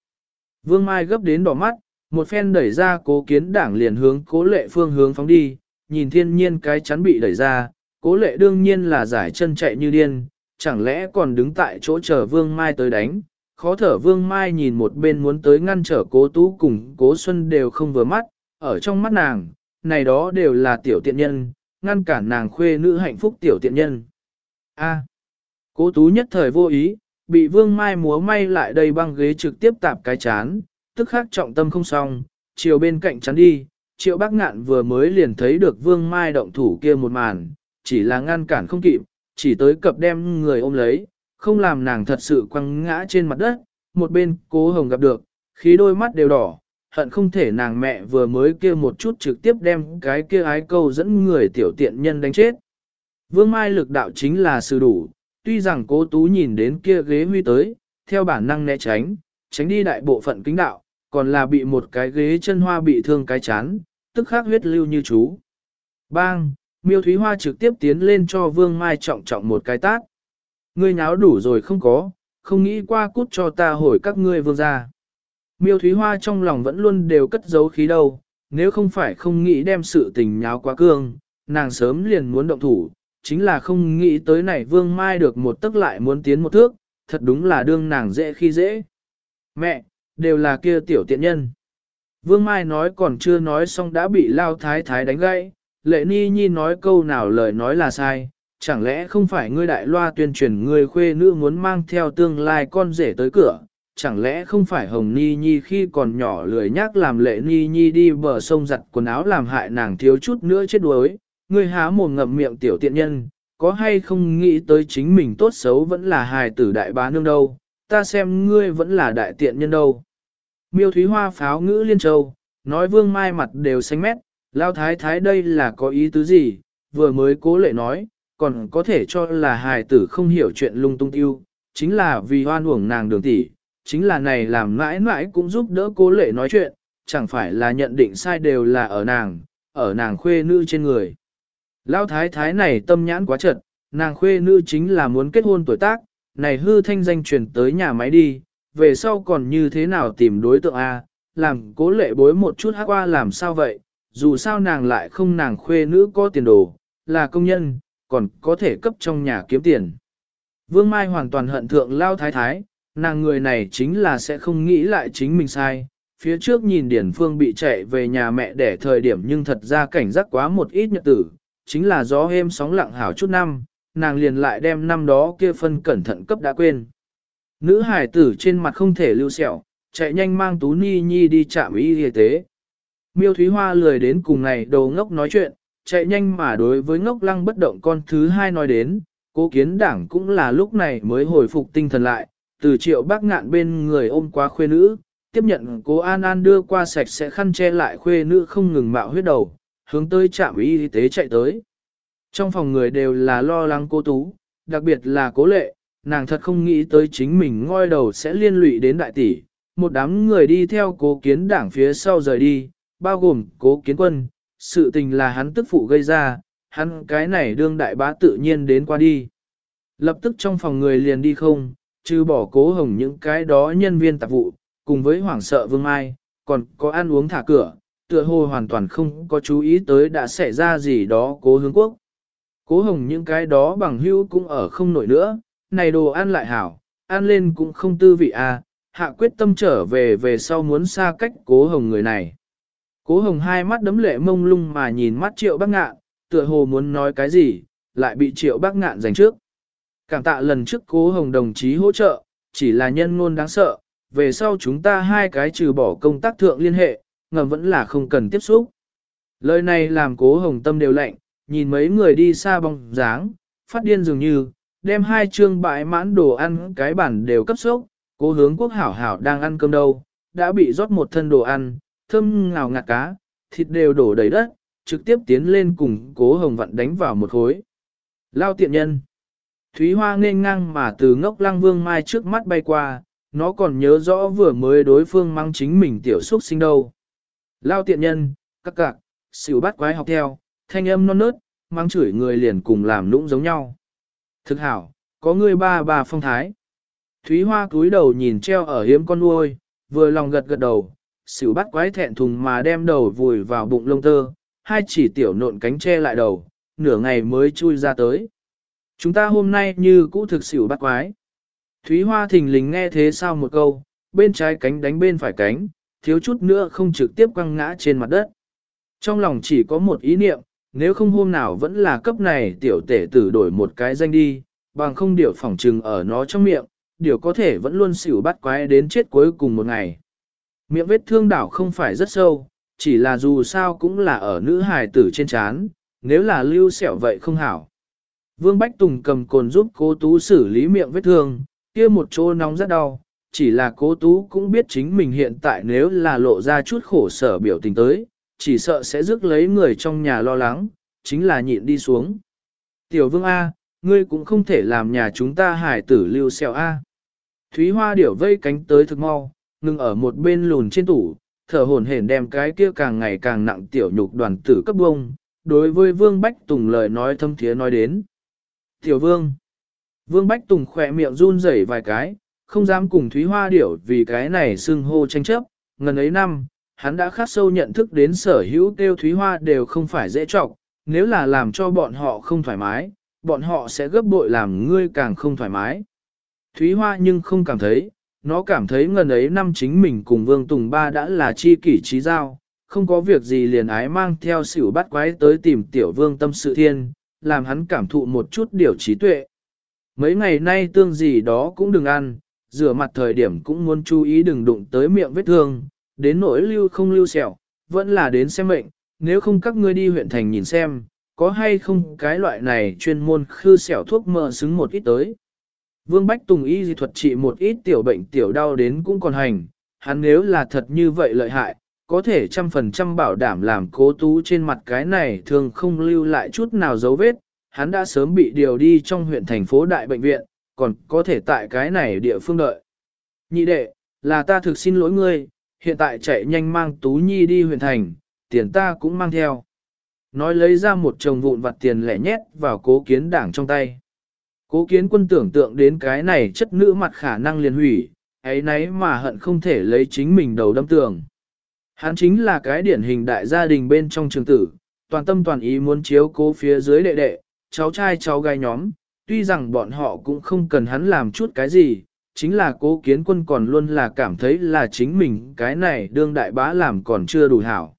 Speaker 1: Vương Mai gấp đến đỏ mắt, một phen đẩy ra cố kiến đảng liền hướng cố lệ phương hướng phóng đi, nhìn thiên nhiên cái chắn bị đẩy ra, cố lệ đương nhiên là giải chân chạy như điên, chẳng lẽ còn đứng tại chỗ chờ Vương Mai tới đánh. Khó thở Vương Mai nhìn một bên muốn tới ngăn trở cố tú cùng cố xuân đều không vừa mắt, ở trong mắt nàng, này đó đều là tiểu tiện nhân, ngăn cản nàng khuê nữ hạnh phúc tiểu tiện nhân. A. cố tú nhất thời vô ý, bị Vương Mai múa may lại đây băng ghế trực tiếp tạp cái chán, tức khắc trọng tâm không xong, chiều bên cạnh chắn đi, triệu bác ngạn vừa mới liền thấy được Vương Mai động thủ kia một màn, chỉ là ngăn cản không kịp, chỉ tới cập đem người ôm lấy, không làm nàng thật sự quăng ngã trên mặt đất, một bên cố hồng gặp được, khí đôi mắt đều đỏ, hận không thể nàng mẹ vừa mới kia một chút trực tiếp đem cái kia ái câu dẫn người tiểu tiện nhân đánh chết. Vương Mai lực đạo chính là sự đủ, tuy rằng cố tú nhìn đến kia ghế huy tới, theo bản năng né tránh, tránh đi đại bộ phận kính đạo, còn là bị một cái ghế chân hoa bị thương cái chán, tức khắc huyết lưu như chú. Bang, miêu thúy hoa trực tiếp tiến lên cho vương mai trọng trọng một cái tát. Ngươi nháo đủ rồi không có, không nghĩ qua cút cho ta hồi các ngươi vương gia Miêu thúy hoa trong lòng vẫn luôn đều cất giấu khí đâu, nếu không phải không nghĩ đem sự tình nháo quá cương, nàng sớm liền muốn động thủ, chính là không nghĩ tới này vương mai được một tức lại muốn tiến một thước, thật đúng là đương nàng dễ khi dễ. Mẹ, đều là kia tiểu tiện nhân. Vương Mai nói còn chưa nói xong đã bị lao thái thái đánh gãy, lệ ni nhi nói câu nào lời nói là sai, chẳng lẽ không phải ngươi đại loa tuyên truyền người khuê nữ muốn mang theo tương lai con rể tới cửa, chẳng lẽ không phải Hồng Ni Nhi khi còn nhỏ lười nhác làm lệ Ni Nhi đi bờ sông giặt quần áo làm hại nàng thiếu chút nữa chết đuối, ngươi há mồm ngậm miệng tiểu tiện nhân, có hay không nghĩ tới chính mình tốt xấu vẫn là hài tử đại bá nương đâu, ta xem ngươi vẫn là đại tiện nhân đâu. Miêu Thúy Hoa pháo ngữ liên châu, nói vương mai mặt đều xanh mét, lao thái thái đây là có ý tứ gì, vừa mới cố lệ nói, còn có thể cho là hài tử không hiểu chuyện lung tung tiêu, chính là vì hoan uổng nàng đường tỷ, chính là này làm mãi mãi cũng giúp đỡ cố lệ nói chuyện, chẳng phải là nhận định sai đều là ở nàng, ở nàng khuê nữ trên người. Lão thái thái này tâm nhãn quá trật, nàng khuê nữ chính là muốn kết hôn tuổi tác, này hư thanh danh truyền tới nhà máy đi, về sau còn như thế nào tìm đối tượng A, làm cố lệ bối một chút hát qua làm sao vậy, dù sao nàng lại không nàng khuê nữ có tiền đồ, là công nhân, còn có thể cấp trong nhà kiếm tiền. Vương Mai hoàn toàn hận thượng lao thái thái, nàng người này chính là sẽ không nghĩ lại chính mình sai. Phía trước nhìn Điển Phương bị chạy về nhà mẹ để thời điểm nhưng thật ra cảnh giác quá một ít nhật tử, chính là gió êm sóng lặng hảo chút năm, nàng liền lại đem năm đó kia phân cẩn thận cấp đã quên. Nữ hải tử trên mặt không thể lưu sẹo, chạy nhanh mang Tú Ni Nhi đi chạm y y tế. Miêu Thúy Hoa lười đến cùng này đầu ngốc nói chuyện, chạy nhanh mà đối với ngốc lăng bất động con thứ hai nói đến, cố kiến đảng cũng là lúc này mới hồi phục tinh thần lại, từ triệu bác ngạn bên người ôm qua khuê nữ, tiếp nhận cố An An đưa qua sạch sẽ khăn che lại khuê nữ không ngừng mạo huyết đầu, hướng tới trạm y tế chạy tới. Trong phòng người đều là lo lắng cô Tú, đặc biệt là cố lệ, nàng thật không nghĩ tới chính mình ngoi đầu sẽ liên lụy đến đại tỷ. Một đám người đi theo cố kiến đảng phía sau rời đi, bao gồm cố kiến quân, sự tình là hắn tức phụ gây ra, hắn cái này đương đại bá tự nhiên đến qua đi. Lập tức trong phòng người liền đi không, trừ bỏ cố hồng những cái đó nhân viên tạp vụ, cùng với hoảng sợ vương ai, còn có ăn uống thả cửa, tựa hồ hoàn toàn không có chú ý tới đã xảy ra gì đó cố hướng quốc. Cố hồng những cái đó bằng hữu cũng ở không nổi nữa, này đồ ăn lại hảo, ăn lên cũng không tư vị à, hạ quyết tâm trở về về sau muốn xa cách cố hồng người này. Cố hồng hai mắt đấm lệ mông lung mà nhìn mắt triệu bác ngạn, tựa hồ muốn nói cái gì, lại bị triệu bác ngạn giành trước. Cảm tạ lần trước cố hồng đồng chí hỗ trợ, chỉ là nhân ngôn đáng sợ, về sau chúng ta hai cái trừ bỏ công tác thượng liên hệ, ngầm vẫn là không cần tiếp xúc. Lời này làm cố hồng tâm đều lạnh, nhìn mấy người đi xa bóng dáng, phát điên dường như, đem hai chương bãi mãn đồ ăn cái bản đều cấp sốc, cố hướng quốc hảo hảo đang ăn cơm đâu, đã bị rót một thân đồ ăn, thơm ngào ngạt cá, thịt đều đổ đầy đất, trực tiếp tiến lên cùng cố hồng vặn đánh vào một khối. Lao tiện nhân. Thúy Hoa nên ngang mà từ ngốc lăng vương mai trước mắt bay qua, nó còn nhớ rõ vừa mới đối phương mang chính mình tiểu xuất sinh đâu. Lao tiện nhân, các cạc, xỉu bắt quái học theo, thanh âm non nớt, mang chửi người liền cùng làm lũng giống nhau. Thực hảo, có người ba bà phong thái. Thúy Hoa cúi đầu nhìn treo ở hiếm con nuôi, vừa lòng gật gật đầu, xỉu bắt quái thẹn thùng mà đem đầu vùi vào bụng lông tơ, hai chỉ tiểu nộn cánh che lại đầu, nửa ngày mới chui ra tới. Chúng ta hôm nay như cũ thực xỉu bắt quái. Thúy Hoa thình lình nghe thế sao một câu, bên trái cánh đánh bên phải cánh, thiếu chút nữa không trực tiếp quăng ngã trên mặt đất. Trong lòng chỉ có một ý niệm, nếu không hôm nào vẫn là cấp này tiểu tể tử đổi một cái danh đi, bằng không điều phỏng trừng ở nó trong miệng, điều có thể vẫn luôn xỉu bắt quái đến chết cuối cùng một ngày. Miệng vết thương đảo không phải rất sâu, chỉ là dù sao cũng là ở nữ hài tử trên chán, nếu là lưu sẹo vậy không hảo. Vương Bách Tùng cầm cồn giúp cố tú xử lý miệng vết thương, kia một chỗ nóng rất đau, chỉ là cố tú cũng biết chính mình hiện tại nếu là lộ ra chút khổ sở biểu tình tới, chỉ sợ sẽ rước lấy người trong nhà lo lắng, chính là nhịn đi xuống. Tiểu vương A, ngươi cũng không thể làm nhà chúng ta hải tử lưu xeo A. Thúy hoa điểu vây cánh tới thực mau, ngừng ở một bên lùn trên tủ, thở hổn hển đem cái kia càng ngày càng nặng tiểu nhục đoàn tử cấp bông, đối với vương Bách Tùng lời nói thâm thiế nói đến. Tiểu vương, vương Bách Tùng khỏe miệng run rẩy vài cái, không dám cùng Thúy Hoa điểu vì cái này xưng hô tranh chấp, ngần ấy năm, hắn đã khắc sâu nhận thức đến sở hữu tiêu Thúy Hoa đều không phải dễ trọng, nếu là làm cho bọn họ không thoải mái, bọn họ sẽ gấp bội làm ngươi càng không thoải mái. Thúy Hoa nhưng không cảm thấy, nó cảm thấy ngần ấy năm chính mình cùng Vương Tùng Ba đã là chi kỷ trí giao, không có việc gì liền ái mang theo xỉu bắt quái tới tìm tiểu vương tâm sự thiên, làm hắn cảm thụ một chút điều trí tuệ. Mấy ngày nay tương gì đó cũng đừng ăn, rửa mặt thời điểm cũng muốn chú ý đừng đụng tới miệng vết thương, đến nỗi lưu không lưu sẹo, vẫn là đến xem mệnh, nếu không các ngươi đi huyện thành nhìn xem, có hay không cái loại này chuyên môn khư sẹo thuốc mỡ xứng một ít tới. Vương Bách Tùng y dị thuật trị một ít tiểu bệnh tiểu đau đến cũng còn hành, hắn nếu là thật như vậy lợi hại, có thể trăm phần trăm bảo đảm làm cố tú trên mặt cái này thường không lưu lại chút nào dấu vết, hắn đã sớm bị điều đi trong huyện thành phố đại bệnh viện, còn có thể tại cái này địa phương đợi. Nhị đệ, là ta thực xin lỗi ngươi, hiện tại chạy nhanh mang Tú Nhi đi huyện thành, tiền ta cũng mang theo. Nói lấy ra một chồng vụn vặt tiền lẻ nhét vào cố kiến đảng trong tay. Cố kiến quân tưởng tượng đến cái này chất nữ mặt khả năng liền hủy, ấy nấy mà hận không thể lấy chính mình đầu đâm tường. Hắn chính là cái điển hình đại gia đình bên trong trường tử, toàn tâm toàn ý muốn chiếu cố phía dưới đệ đệ, cháu trai cháu gái nhóm, tuy rằng bọn họ cũng không cần hắn làm chút cái gì, chính là cố kiến quân còn luôn là cảm thấy là chính mình cái này đương đại bá làm còn chưa đủ hảo.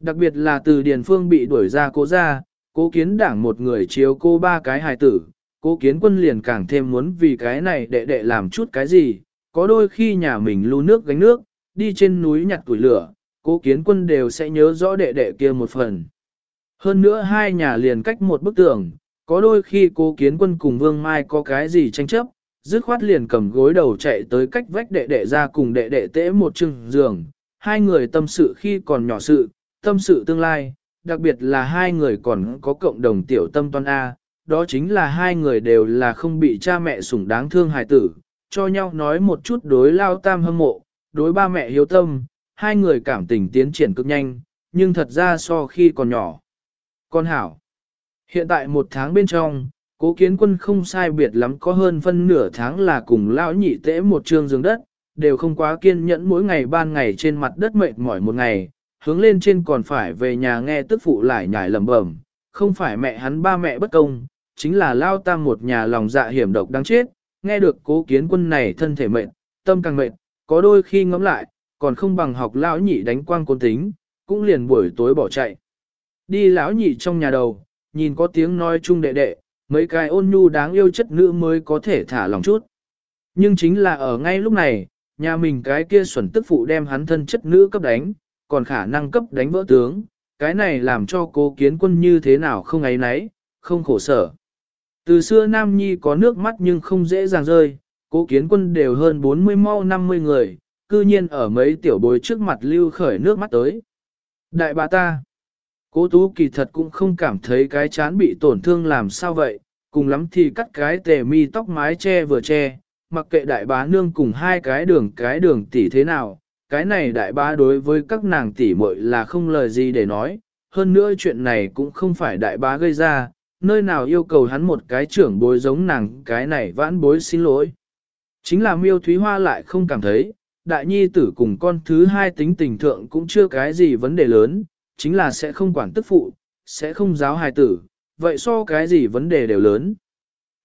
Speaker 1: Đặc biệt là từ Điền Phương bị đuổi ra cố ra, cố kiến đảng một người chiếu cô ba cái hài tử, cố kiến quân liền càng thêm muốn vì cái này đệ đệ làm chút cái gì, có đôi khi nhà mình lưu nước gánh nước, đi trên núi nhặt tuổi lửa, cố kiến quân đều sẽ nhớ rõ đệ đệ kia một phần. Hơn nữa hai nhà liền cách một bức tường, có đôi khi cố kiến quân cùng Vương Mai có cái gì tranh chấp, dứt khoát liền cầm gối đầu chạy tới cách vách đệ đệ ra cùng đệ đệ tễ một chừng giường. Hai người tâm sự khi còn nhỏ sự, tâm sự tương lai, đặc biệt là hai người còn có cộng đồng tiểu tâm toan A, đó chính là hai người đều là không bị cha mẹ sủng đáng thương hài tử, cho nhau nói một chút đối lao tam hâm mộ, đối ba mẹ hiếu tâm, hai người cảm tình tiến triển cực nhanh, nhưng thật ra so khi còn nhỏ. Con hảo, hiện tại một tháng bên trong, cố kiến quân không sai biệt lắm có hơn phân nửa tháng là cùng lão nhị tễ một trường giường đất, đều không quá kiên nhẫn mỗi ngày ban ngày trên mặt đất mệt mỏi một ngày, hướng lên trên còn phải về nhà nghe tức phụ lại nhải lầm bẩm, không phải mẹ hắn ba mẹ bất công, chính là lao tam một nhà lòng dạ hiểm độc đáng chết, nghe được cố kiến quân này thân thể mệt, tâm càng mệt, có đôi khi ngẫm lại, còn không bằng học lão nhị đánh quang côn tính, cũng liền buổi tối bỏ chạy. Đi lão nhị trong nhà đầu, nhìn có tiếng nói chung đệ đệ, mấy cái ôn nhu đáng yêu chất nữ mới có thể thả lòng chút. Nhưng chính là ở ngay lúc này, nhà mình cái kia xuẩn tức phụ đem hắn thân chất nữ cấp đánh, còn khả năng cấp đánh vỡ tướng, cái này làm cho cố kiến quân như thế nào không ấy nấy, không khổ sở. Từ xưa Nam Nhi có nước mắt nhưng không dễ dàng rơi, cố kiến quân đều hơn 40 mau 50 người, cư nhiên ở mấy tiểu bối trước mặt lưu khởi nước mắt tới. Đại bà ta, cố tú kỳ thật cũng không cảm thấy cái chán bị tổn thương làm sao vậy, cùng lắm thì cắt cái tề mi tóc mái che vừa che, mặc kệ đại bá nương cùng hai cái đường cái đường tỷ thế nào, cái này đại bá đối với các nàng tỷ muội là không lời gì để nói, hơn nữa chuyện này cũng không phải đại bá gây ra, nơi nào yêu cầu hắn một cái trưởng bối giống nàng cái này vãn bối xin lỗi. Chính là miêu thúy hoa lại không cảm thấy, đại nhi tử cùng con thứ hai tính tình thượng cũng chưa cái gì vấn đề lớn, chính là sẽ không quản tức phụ, sẽ không giáo hài tử, vậy so cái gì vấn đề đều lớn.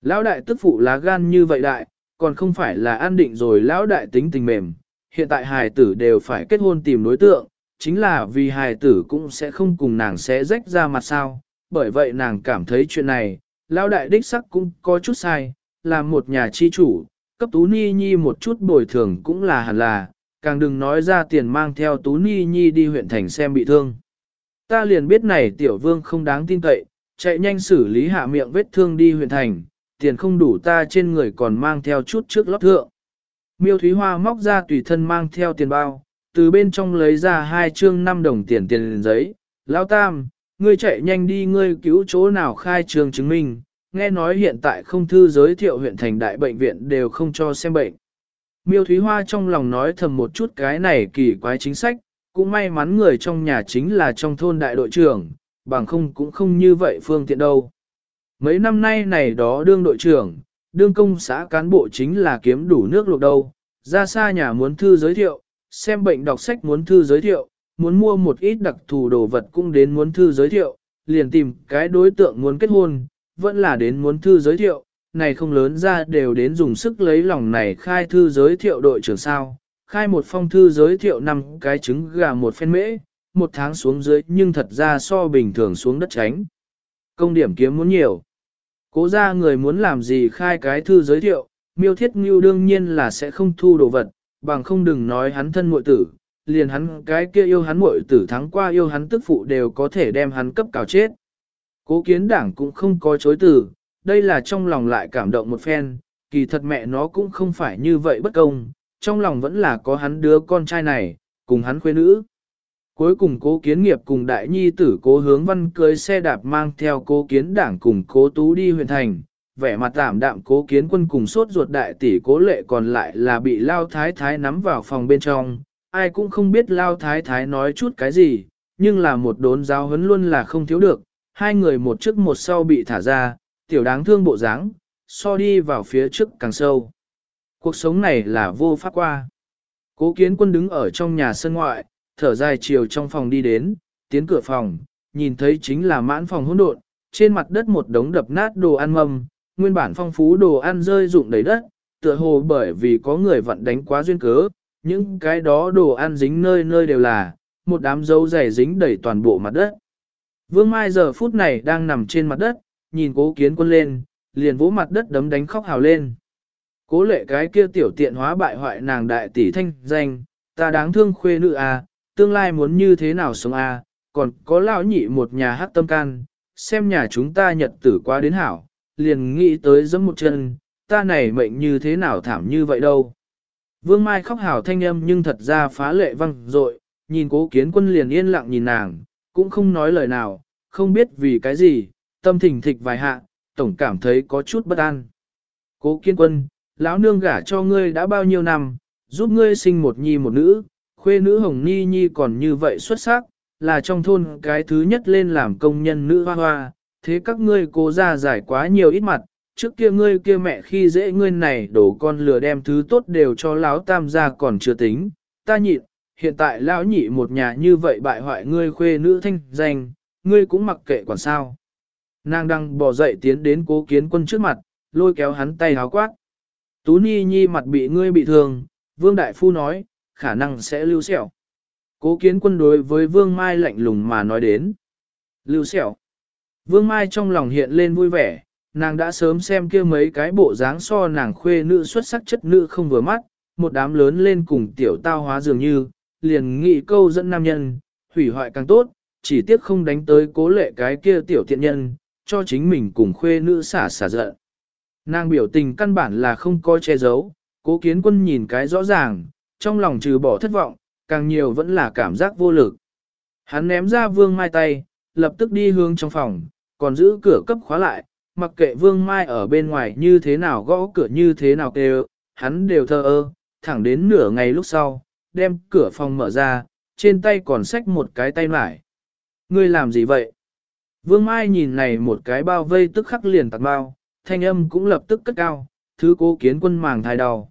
Speaker 1: Lão đại tức phụ lá gan như vậy đại, còn không phải là an định rồi lão đại tính tình mềm, hiện tại hài tử đều phải kết hôn tìm đối tượng, chính là vì hài tử cũng sẽ không cùng nàng sẽ rách ra mặt sao, bởi vậy nàng cảm thấy chuyện này, lão đại đích sắc cũng có chút sai, là một nhà chi chủ, cấp Tú Ni Nhi một chút bồi thường cũng là hẳn là, càng đừng nói ra tiền mang theo Tú Ni Nhi đi huyện thành xem bị thương. Ta liền biết này tiểu vương không đáng tin cậy, chạy nhanh xử lý hạ miệng vết thương đi huyện thành, tiền không đủ ta trên người còn mang theo chút trước lót thượng. Miêu Thúy Hoa móc ra tùy thân mang theo tiền bao, từ bên trong lấy ra hai chương 5 đồng tiền tiền giấy. Lão Tam, ngươi chạy nhanh đi ngươi cứu chỗ nào khai trường chứng minh, nghe nói hiện tại không thư giới thiệu huyện thành đại bệnh viện đều không cho xem bệnh. Miêu Thúy Hoa trong lòng nói thầm một chút cái này kỳ quái chính sách, cũng may mắn người trong nhà chính là trong thôn đại đội trưởng, bằng không cũng không như vậy phương tiện đâu. Mấy năm nay này đó đương đội trưởng, đương công xã cán bộ chính là kiếm đủ nước luộc đâu, ra xa nhà muốn thư giới thiệu, xem bệnh đọc sách muốn thư giới thiệu, muốn mua một ít đặc thù đồ vật cũng đến muốn thư giới thiệu, liền tìm cái đối tượng muốn kết hôn, vẫn là đến muốn thư giới thiệu, này không lớn ra đều đến dùng sức lấy lòng này khai thư giới thiệu đội trưởng sao, khai một phong thư giới thiệu năm cái trứng gà một phen mễ, một tháng xuống dưới nhưng thật ra so bình thường xuống đất tránh. Công điểm kiếm muốn nhiều. Cố ra người muốn làm gì khai cái thư giới thiệu, miêu thiết ngưu đương nhiên là sẽ không thu đồ vật, bằng không đừng nói hắn thân muội tử, liền hắn cái kia yêu hắn muội tử thắng qua yêu hắn tức phụ đều có thể đem hắn cấp cào chết. Cố kiến đảng cũng không có chối từ, đây là trong lòng lại cảm động một phen, kỳ thật mẹ nó cũng không phải như vậy bất công, trong lòng vẫn là có hắn đứa con trai này, cùng hắn khuê nữ. Cuối cùng cố kiến nghiệp cùng đại nhi tử cố hướng văn cưới xe đạp mang theo cố kiến đảng cùng cố tú đi huyện thành, vẻ mặt tạm đạm cố kiến quân cùng sốt ruột đại tỷ cố lệ còn lại là bị lao thái thái nắm vào phòng bên trong, ai cũng không biết lao thái thái nói chút cái gì, nhưng là một đốn giáo huấn luôn là không thiếu được, hai người một trước một sau bị thả ra, tiểu đáng thương bộ dáng, so đi vào phía trước càng sâu. Cuộc sống này là vô pháp qua. Cố kiến quân đứng ở trong nhà sân ngoại, thở dài chiều trong phòng đi đến, tiến cửa phòng, nhìn thấy chính là mãn phòng hỗn độn, trên mặt đất một đống đập nát đồ ăn mâm, nguyên bản phong phú đồ ăn rơi rụng đầy đất, tựa hồ bởi vì có người vận đánh quá duyên cớ, những cái đó đồ ăn dính nơi nơi đều là, một đám dấu dày dính đầy toàn bộ mặt đất. Vương Mai giờ phút này đang nằm trên mặt đất, nhìn cố kiến quân lên, liền vỗ mặt đất đấm đánh khóc hào lên. Cố lệ cái kia tiểu tiện hóa bại hoại nàng đại tỷ thanh danh, ta đáng thương khuê nữ à, tương lai muốn như thế nào sống à, còn có lão nhị một nhà hát tâm can, xem nhà chúng ta nhật tử quá đến hảo, liền nghĩ tới giẫm một chân, ta này mệnh như thế nào thảm như vậy đâu. Vương Mai khóc hào thanh âm nhưng thật ra phá lệ văng rội, nhìn cố kiến quân liền yên lặng nhìn nàng, cũng không nói lời nào, không biết vì cái gì, tâm thình thịch vài hạ, tổng cảm thấy có chút bất an. Cố Kiên quân, lão nương gả cho ngươi đã bao nhiêu năm, giúp ngươi sinh một nhi một nữ, khuê nữ hồng ni nhi còn như vậy xuất sắc, là trong thôn cái thứ nhất lên làm công nhân nữ hoa hoa, thế các ngươi cố ra giải quá nhiều ít mặt, trước kia ngươi kia mẹ khi dễ ngươi này đổ con lừa đem thứ tốt đều cho lão tam gia còn chưa tính, ta nhịn, hiện tại lão nhị một nhà như vậy bại hoại ngươi khuê nữ thanh danh, ngươi cũng mặc kệ quản sao. Nàng đang bỏ dậy tiến đến cố kiến quân trước mặt, lôi kéo hắn tay háo quát. Tú Ni Nhi mặt bị ngươi bị thương, Vương Đại Phu nói, khả năng sẽ lưu sẹo. Cố kiến quân đối với Vương Mai lạnh lùng mà nói đến. Lưu sẹo. Vương Mai trong lòng hiện lên vui vẻ, nàng đã sớm xem kia mấy cái bộ dáng so nàng khuê nữ xuất sắc chất nữ không vừa mắt, một đám lớn lên cùng tiểu tao hóa dường như, liền nghị câu dẫn nam nhân, hủy hoại càng tốt, chỉ tiếc không đánh tới cố lệ cái kia tiểu thiện nhân, cho chính mình cùng khuê nữ xả xả giận. Nàng biểu tình căn bản là không có che giấu, cố kiến quân nhìn cái rõ ràng, trong lòng trừ bỏ thất vọng, càng nhiều vẫn là cảm giác vô lực. Hắn ném ra vương mai tay, lập tức đi hướng trong phòng, còn giữ cửa cấp khóa lại, mặc kệ vương mai ở bên ngoài như thế nào gõ cửa như thế nào kêu, hắn đều thơ ơ, thẳng đến nửa ngày lúc sau, đem cửa phòng mở ra, trên tay còn xách một cái tay mải. Ngươi làm gì vậy? Vương Mai nhìn này một cái bao vây tức khắc liền tạt bao, thanh âm cũng lập tức cất cao, thứ cố kiến quân màng thai đau.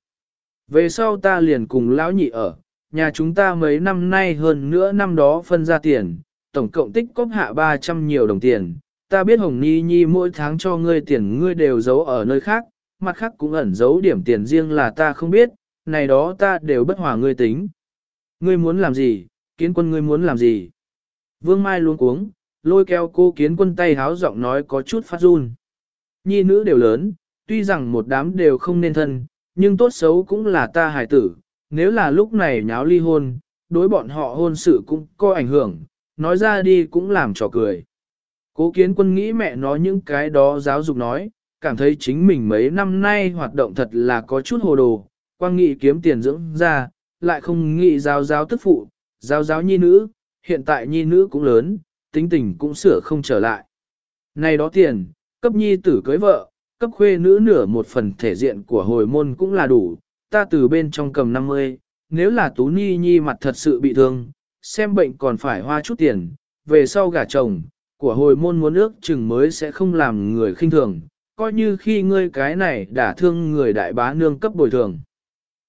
Speaker 1: Về sau ta liền cùng lão nhị ở, nhà chúng ta mấy năm nay hơn nữa năm đó phân ra tiền, tổng cộng tích cóp hạ 300 nhiều đồng tiền. Ta biết Hồng Ni Nhi mỗi tháng cho ngươi tiền ngươi đều giấu ở nơi khác, mặt khác cũng ẩn giấu điểm tiền riêng là ta không biết, này đó ta đều bất hòa ngươi tính. Ngươi muốn làm gì, kiến quân ngươi muốn làm gì? Vương Mai luôn cuống, lôi kéo cô kiến quân tay háo giọng nói có chút phát run. Nhi nữ đều lớn, tuy rằng một đám đều không nên thân, nhưng tốt xấu cũng là ta hài tử, nếu là lúc này nháo ly hôn, đối bọn họ hôn sự cũng có ảnh hưởng, nói ra đi cũng làm trò cười. Cố kiến quân nghĩ mẹ nói những cái đó giáo dục nói, cảm thấy chính mình mấy năm nay hoạt động thật là có chút hồ đồ, quang nghị kiếm tiền dưỡng ra, lại không nghĩ giáo giáo tức phụ, giáo giáo nhi nữ, hiện tại nhi nữ cũng lớn, tính tình cũng sửa không trở lại. Này đó tiền, cấp nhi tử cưới vợ, cấp khuê nữ nửa một phần thể diện của hồi môn cũng là đủ, ta từ bên trong cầm 50, nếu là tú nhi nhi mặt thật sự bị thương, xem bệnh còn phải hoa chút tiền, về sau gả chồng, của hồi môn muốn ước chừng mới sẽ không làm người khinh thường, coi như khi ngươi cái này đã thương người đại bá nương cấp bồi thường.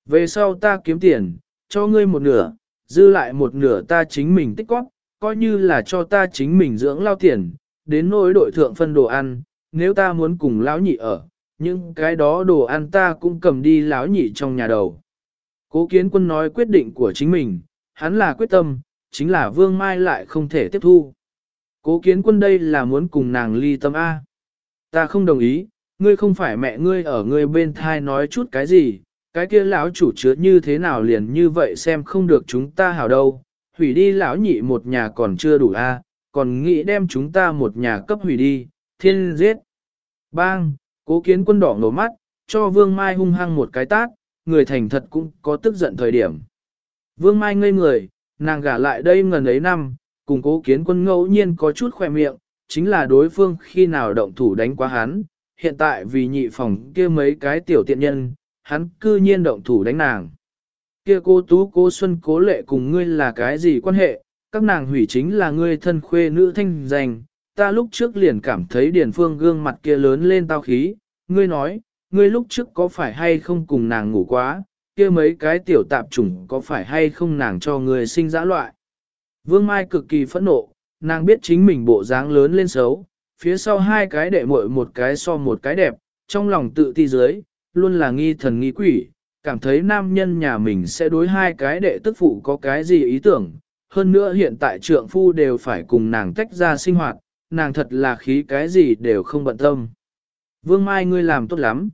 Speaker 1: Về sau ta kiếm tiền, cho ngươi một nửa, dư lại một nửa ta chính mình tích góp, coi như là cho ta chính mình dưỡng lao tiền, đến nỗi đội thượng phân đồ ăn, nếu ta muốn cùng lão nhị ở, những cái đó đồ ăn ta cũng cầm đi lão nhị trong nhà đầu. Cố kiến quân nói quyết định của chính mình, hắn là quyết tâm, chính là Vương Mai lại không thể tiếp thu. Cố kiến quân đây là muốn cùng nàng ly tâm A. Ta không đồng ý, ngươi không phải mẹ ngươi ở ngươi bên thai nói chút cái gì, cái kia lão chủ chứa như thế nào liền như vậy xem không được chúng ta hảo đâu, hủy đi lão nhị một nhà còn chưa đủ A, còn nghĩ đem chúng ta một nhà cấp hủy đi, thiên giết. Bang, cố kiến quân đỏ ngầu mắt, cho Vương Mai hung hăng một cái tát, người thành thật cũng có tức giận thời điểm. Vương Mai ngây người, nàng gả lại đây ngần ấy năm, cùng cố kiến quân ngẫu nhiên có chút khỏe miệng, chính là đối phương khi nào động thủ đánh quá hắn, hiện tại vì nhị phòng kia mấy cái tiểu tiện nhân, hắn cư nhiên động thủ đánh nàng. Kia cô Tú cô Xuân cố lệ cùng ngươi là cái gì quan hệ, các nàng hủy chính là ngươi thân khuê nữ thanh danh, ta lúc trước liền cảm thấy Điền Phương gương mặt kia lớn lên tao khí, ngươi nói, ngươi lúc trước có phải hay không cùng nàng ngủ quá, kia mấy cái tiểu tạp chủng có phải hay không nàng cho ngươi sinh dã loại. Vương Mai cực kỳ phẫn nộ, nàng biết chính mình bộ dáng lớn lên xấu, phía sau hai cái đệ muội một cái so một cái đẹp, trong lòng tự ti dưới, luôn là nghi thần nghi quỷ, cảm thấy nam nhân nhà mình sẽ đối hai cái đệ tức phụ có cái gì ý tưởng. Hơn nữa hiện tại trượng phu đều phải cùng nàng tách ra sinh hoạt, nàng thật là khí cái gì đều không bận tâm. Vương Mai ngươi làm tốt lắm.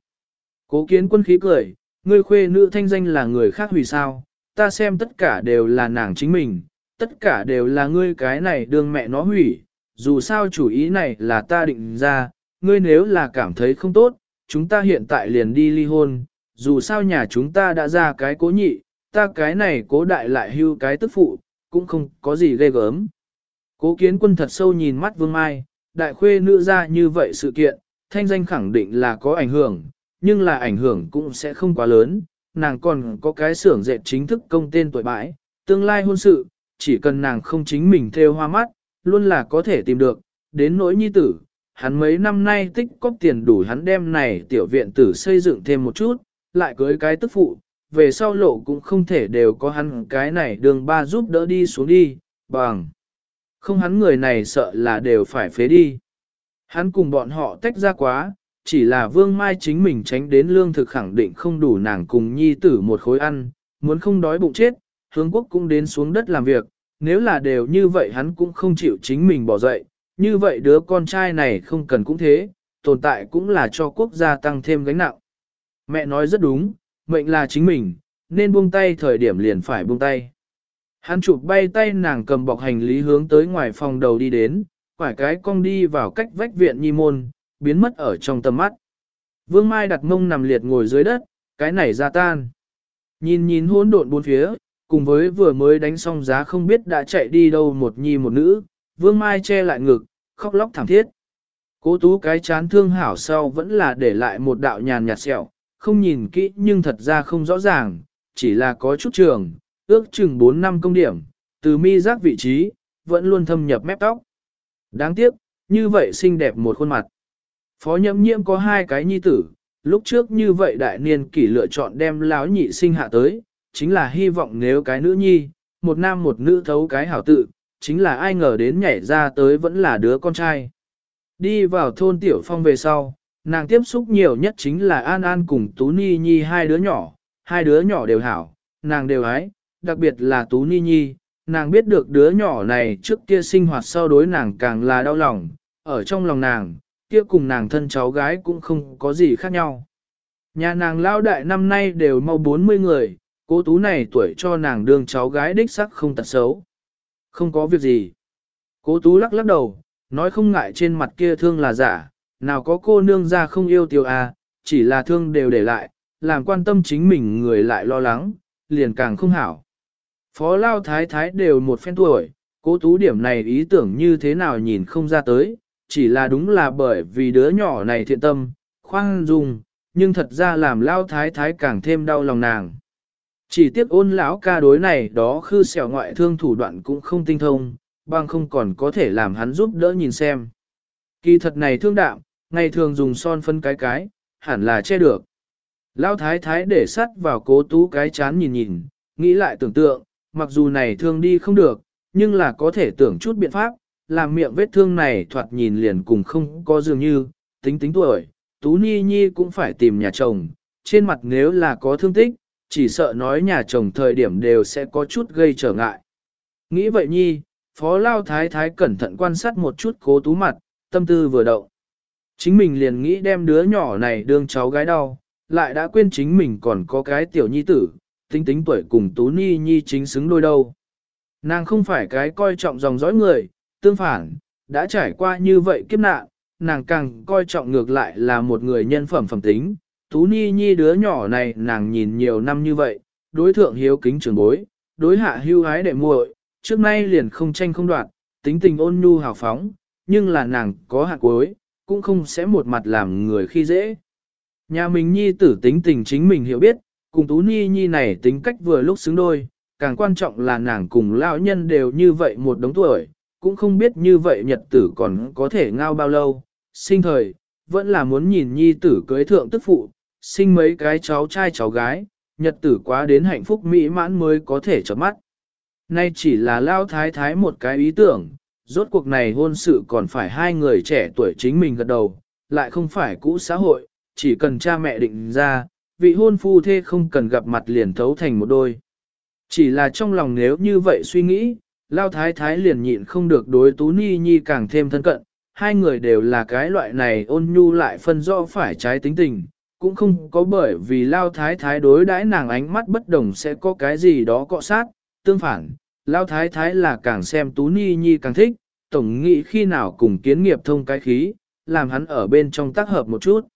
Speaker 1: Cố kiến quân khí cười, ngươi khuê nữ thanh danh là người khác hủy sao, ta xem tất cả đều là nàng chính mình, tất cả đều là ngươi cái này đương mẹ nó hủy, dù sao chủ ý này là ta định ra, ngươi nếu là cảm thấy không tốt, chúng ta hiện tại liền đi ly hôn, dù sao nhà chúng ta đã ra cái cố nhị, ta cái này cố đại lại hưu cái tức phụ, cũng không có gì ghê gớm. Cố kiến quân thật sâu nhìn mắt Vương Mai, đại khuê nữ ra như vậy sự kiện, thanh danh khẳng định là có ảnh hưởng, nhưng là ảnh hưởng cũng sẽ không quá lớn, nàng còn có cái xưởng dệt chính thức công tên tuổi bãi, tương lai hôn sự, chỉ cần nàng không chính mình theo hoa mắt, luôn là có thể tìm được, đến nỗi nhi tử, hắn mấy năm nay tích cóp tiền đủ hắn đem này tiểu viện tử xây dựng thêm một chút, lại cưới cái tức phụ, về sau lộ cũng không thể đều có hắn cái này đường ba giúp đỡ đi xuống đi, bằng. Không hắn người này sợ là đều phải phế đi. Hắn cùng bọn họ tách ra quá, chỉ là vương mai chính mình tránh đến lương thực khẳng định không đủ nàng cùng nhi tử một khối ăn, muốn không đói bụng chết, hướng quốc cũng đến xuống đất làm việc, nếu là đều như vậy hắn cũng không chịu chính mình bỏ dậy, như vậy đứa con trai này không cần cũng thế, tồn tại cũng là cho quốc gia tăng thêm gánh nặng. Mẹ nói rất đúng, mệnh là chính mình, nên buông tay thời điểm liền phải buông tay. Hắn chụp bay tay nàng cầm bọc hành lý hướng tới ngoài phòng đầu đi đến, quải cái cong đi vào cách vách viện nhi môn, biến mất ở trong tầm mắt. Vương Mai đặt mông nằm liệt ngồi dưới đất, cái này ra tan. Nhìn nhìn hỗn độn bốn phía, cùng với vừa mới đánh xong giá không biết đã chạy đi đâu một nhi một nữ, Vương Mai che lại ngực, khóc lóc thảm thiết. Cố tú cái chán thương hảo sau vẫn là để lại một đạo nhàn nhạt sẹo, không nhìn kỹ nhưng thật ra không rõ ràng, chỉ là có chút trường, ước chừng 4 năm công điểm, từ mi giác vị trí, vẫn luôn thâm nhập mép tóc. Đáng tiếc, như vậy xinh đẹp một khuôn mặt. Phó nhậm nhiễm có hai cái nhi tử, lúc trước như vậy đại niên kỷ lựa chọn đem láo nhị sinh hạ tới, chính là hy vọng nếu cái nữ nhi, một nam một nữ thấu cái hảo tự, chính là ai ngờ đến nhảy ra tới vẫn là đứa con trai. Đi vào thôn Tiểu Phong về sau, nàng tiếp xúc nhiều nhất chính là An An cùng Tú Ni Nhi hai đứa nhỏ, hai đứa nhỏ đều hảo, nàng đều ái, đặc biệt là Tú Ni Nhi, nàng biết được đứa nhỏ này trước kia sinh hoạt sau đối nàng càng là đau lòng, ở trong lòng nàng, kia cùng nàng thân cháu gái cũng không có gì khác nhau. Nhà nàng lao đại năm nay đều mau 40 người, cô Tú này tuổi cho nàng đương cháu gái đích sắc không tật xấu. Không có việc gì. Cố Tú lắc lắc đầu, nói không ngại trên mặt kia thương là giả, nào có cô nương ra không yêu tiêu à, chỉ là thương đều để lại, làm quan tâm chính mình người lại lo lắng, liền càng không hảo. Phó Lao Thái Thái đều một phen tuổi, cố tú điểm này ý tưởng như thế nào nhìn không ra tới, chỉ là đúng là bởi vì đứa nhỏ này thiện tâm, khoan dung, nhưng thật ra làm Lao Thái Thái càng thêm đau lòng nàng. Chỉ tiếc ôn lão ca đối này đó khư xẻo ngoại thương thủ đoạn cũng không tinh thông, bằng không còn có thể làm hắn giúp đỡ nhìn xem. Kỳ thật này thương đạm, ngày thường dùng son phân cái cái, hẳn là che được. Lão thái thái để sắt vào cố tú cái chán nhìn nhìn, nghĩ lại tưởng tượng, mặc dù này thương đi không được, nhưng là có thể tưởng chút biện pháp, làm miệng vết thương này thoạt nhìn liền cùng không có dường như, tính tính tuổi, tú ni nhi cũng phải tìm nhà chồng, trên mặt nếu là có thương tích, chỉ sợ nói nhà chồng thời điểm đều sẽ có chút gây trở ngại. Nghĩ vậy nhi, phó lao thái thái cẩn thận quan sát một chút cố tú mặt, tâm tư vừa động. Chính mình liền nghĩ đem đứa nhỏ này đương cháu gái đau, lại đã quên chính mình còn có cái tiểu nhi tử, tính tính tuổi cùng tú ni nhi chính xứng đôi đâu. Nàng không phải cái coi trọng dòng dõi người, tương phản, đã trải qua như vậy kiếp nạn, nàng càng coi trọng ngược lại là một người nhân phẩm phẩm tính. Tú Ni Nhi đứa nhỏ này nàng nhìn nhiều năm như vậy, đối thượng hiếu kính trường bối, đối hạ hưu hái đệ muội, trước nay liền không tranh không đoạt, tính tình ôn nhu hào phóng, nhưng là nàng có hạ cuối, cũng không sẽ một mặt làm người khi dễ. Nhà mình Nhi tử tính tình chính mình hiểu biết, cùng Tú Ni Nhi này tính cách vừa lúc xứng đôi, càng quan trọng là nàng cùng lão nhân đều như vậy một đống tuổi, cũng không biết như vậy nhật tử còn có thể ngao bao lâu, sinh thời, vẫn là muốn nhìn nhi tử cưới thượng tức phụ, sinh mấy cái cháu trai cháu gái, nhật tử quá đến hạnh phúc mỹ mãn mới có thể chợp mắt. Nay chỉ là lao thái thái một cái ý tưởng, rốt cuộc này hôn sự còn phải hai người trẻ tuổi chính mình gật đầu, lại không phải cũ xã hội, chỉ cần cha mẹ định ra, vị hôn phu thê không cần gặp mặt liền thấu thành một đôi. Chỉ là trong lòng nếu như vậy suy nghĩ, Lao Thái Thái liền nhịn không được đối Tú Ni Nhi càng thêm thân cận, hai người đều là cái loại này ôn nhu lại phân rõ phải trái tính tình, cũng không có bởi vì Lao Thái Thái đối đãi nàng ánh mắt bất đồng sẽ có cái gì đó cọ sát, tương phản, Lao Thái Thái là càng xem Tú Ni Nhi càng thích, tổng nghĩ khi nào cùng kiến nghiệp thông cái khí, làm hắn ở bên trong tác hợp một chút.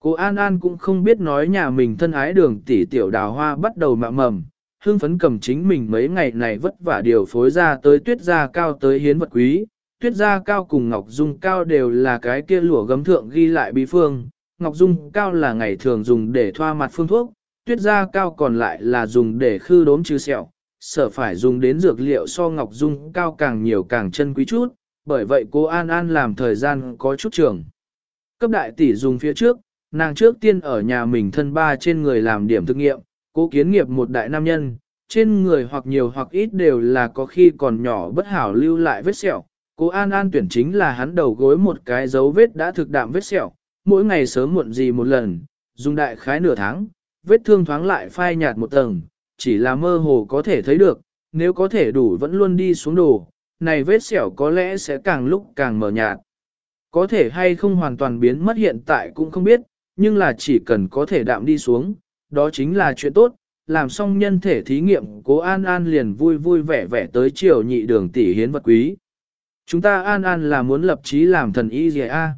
Speaker 1: Cô An An cũng không biết nói nhà mình thân ái đường tỷ tiểu đào hoa bắt đầu mạ mầm, hương phấn cầm chính mình mấy ngày này vất vả điều phối ra tới tuyết gia cao tới hiến vật quý. Tuyết gia cao cùng Ngọc Dung cao đều là cái kia lụa gấm thượng ghi lại bí phương, Ngọc Dung cao là ngày thường dùng để thoa mặt phương thuốc, tuyết gia cao còn lại là dùng để khư đốm trừ sẹo, sợ phải dùng đến dược liệu so Ngọc Dung cao càng nhiều càng chân quý chút, bởi vậy cô An An làm thời gian có chút trường. Cấp đại tỷ dùng phía trước, nàng trước tiên ở nhà mình thân ba trên người làm điểm thực nghiệm, cố kiến nghiệp một đại nam nhân, trên người hoặc nhiều hoặc ít đều là có khi còn nhỏ bất hảo lưu lại vết sẹo. Cô An An tuyển chính là hắn đầu gối một cái dấu vết đã thực đạm vết sẹo, mỗi ngày sớm muộn gì một lần, dùng đại khái nửa tháng, vết thương thoáng lại phai nhạt một tầng, chỉ là mơ hồ có thể thấy được, nếu có thể đủ vẫn luôn đi xuống đồ, này vết sẹo có lẽ sẽ càng lúc càng mờ nhạt. Có thể hay không hoàn toàn biến mất hiện tại cũng không biết, nhưng là chỉ cần có thể đạm đi xuống, đó chính là chuyện tốt, làm xong nhân thể thí nghiệm cố An An liền vui vui vẻ vẻ tới chiều nhị đường tỷ hiến vật quý. Chúng ta An An là muốn lập chí làm thần y gì a?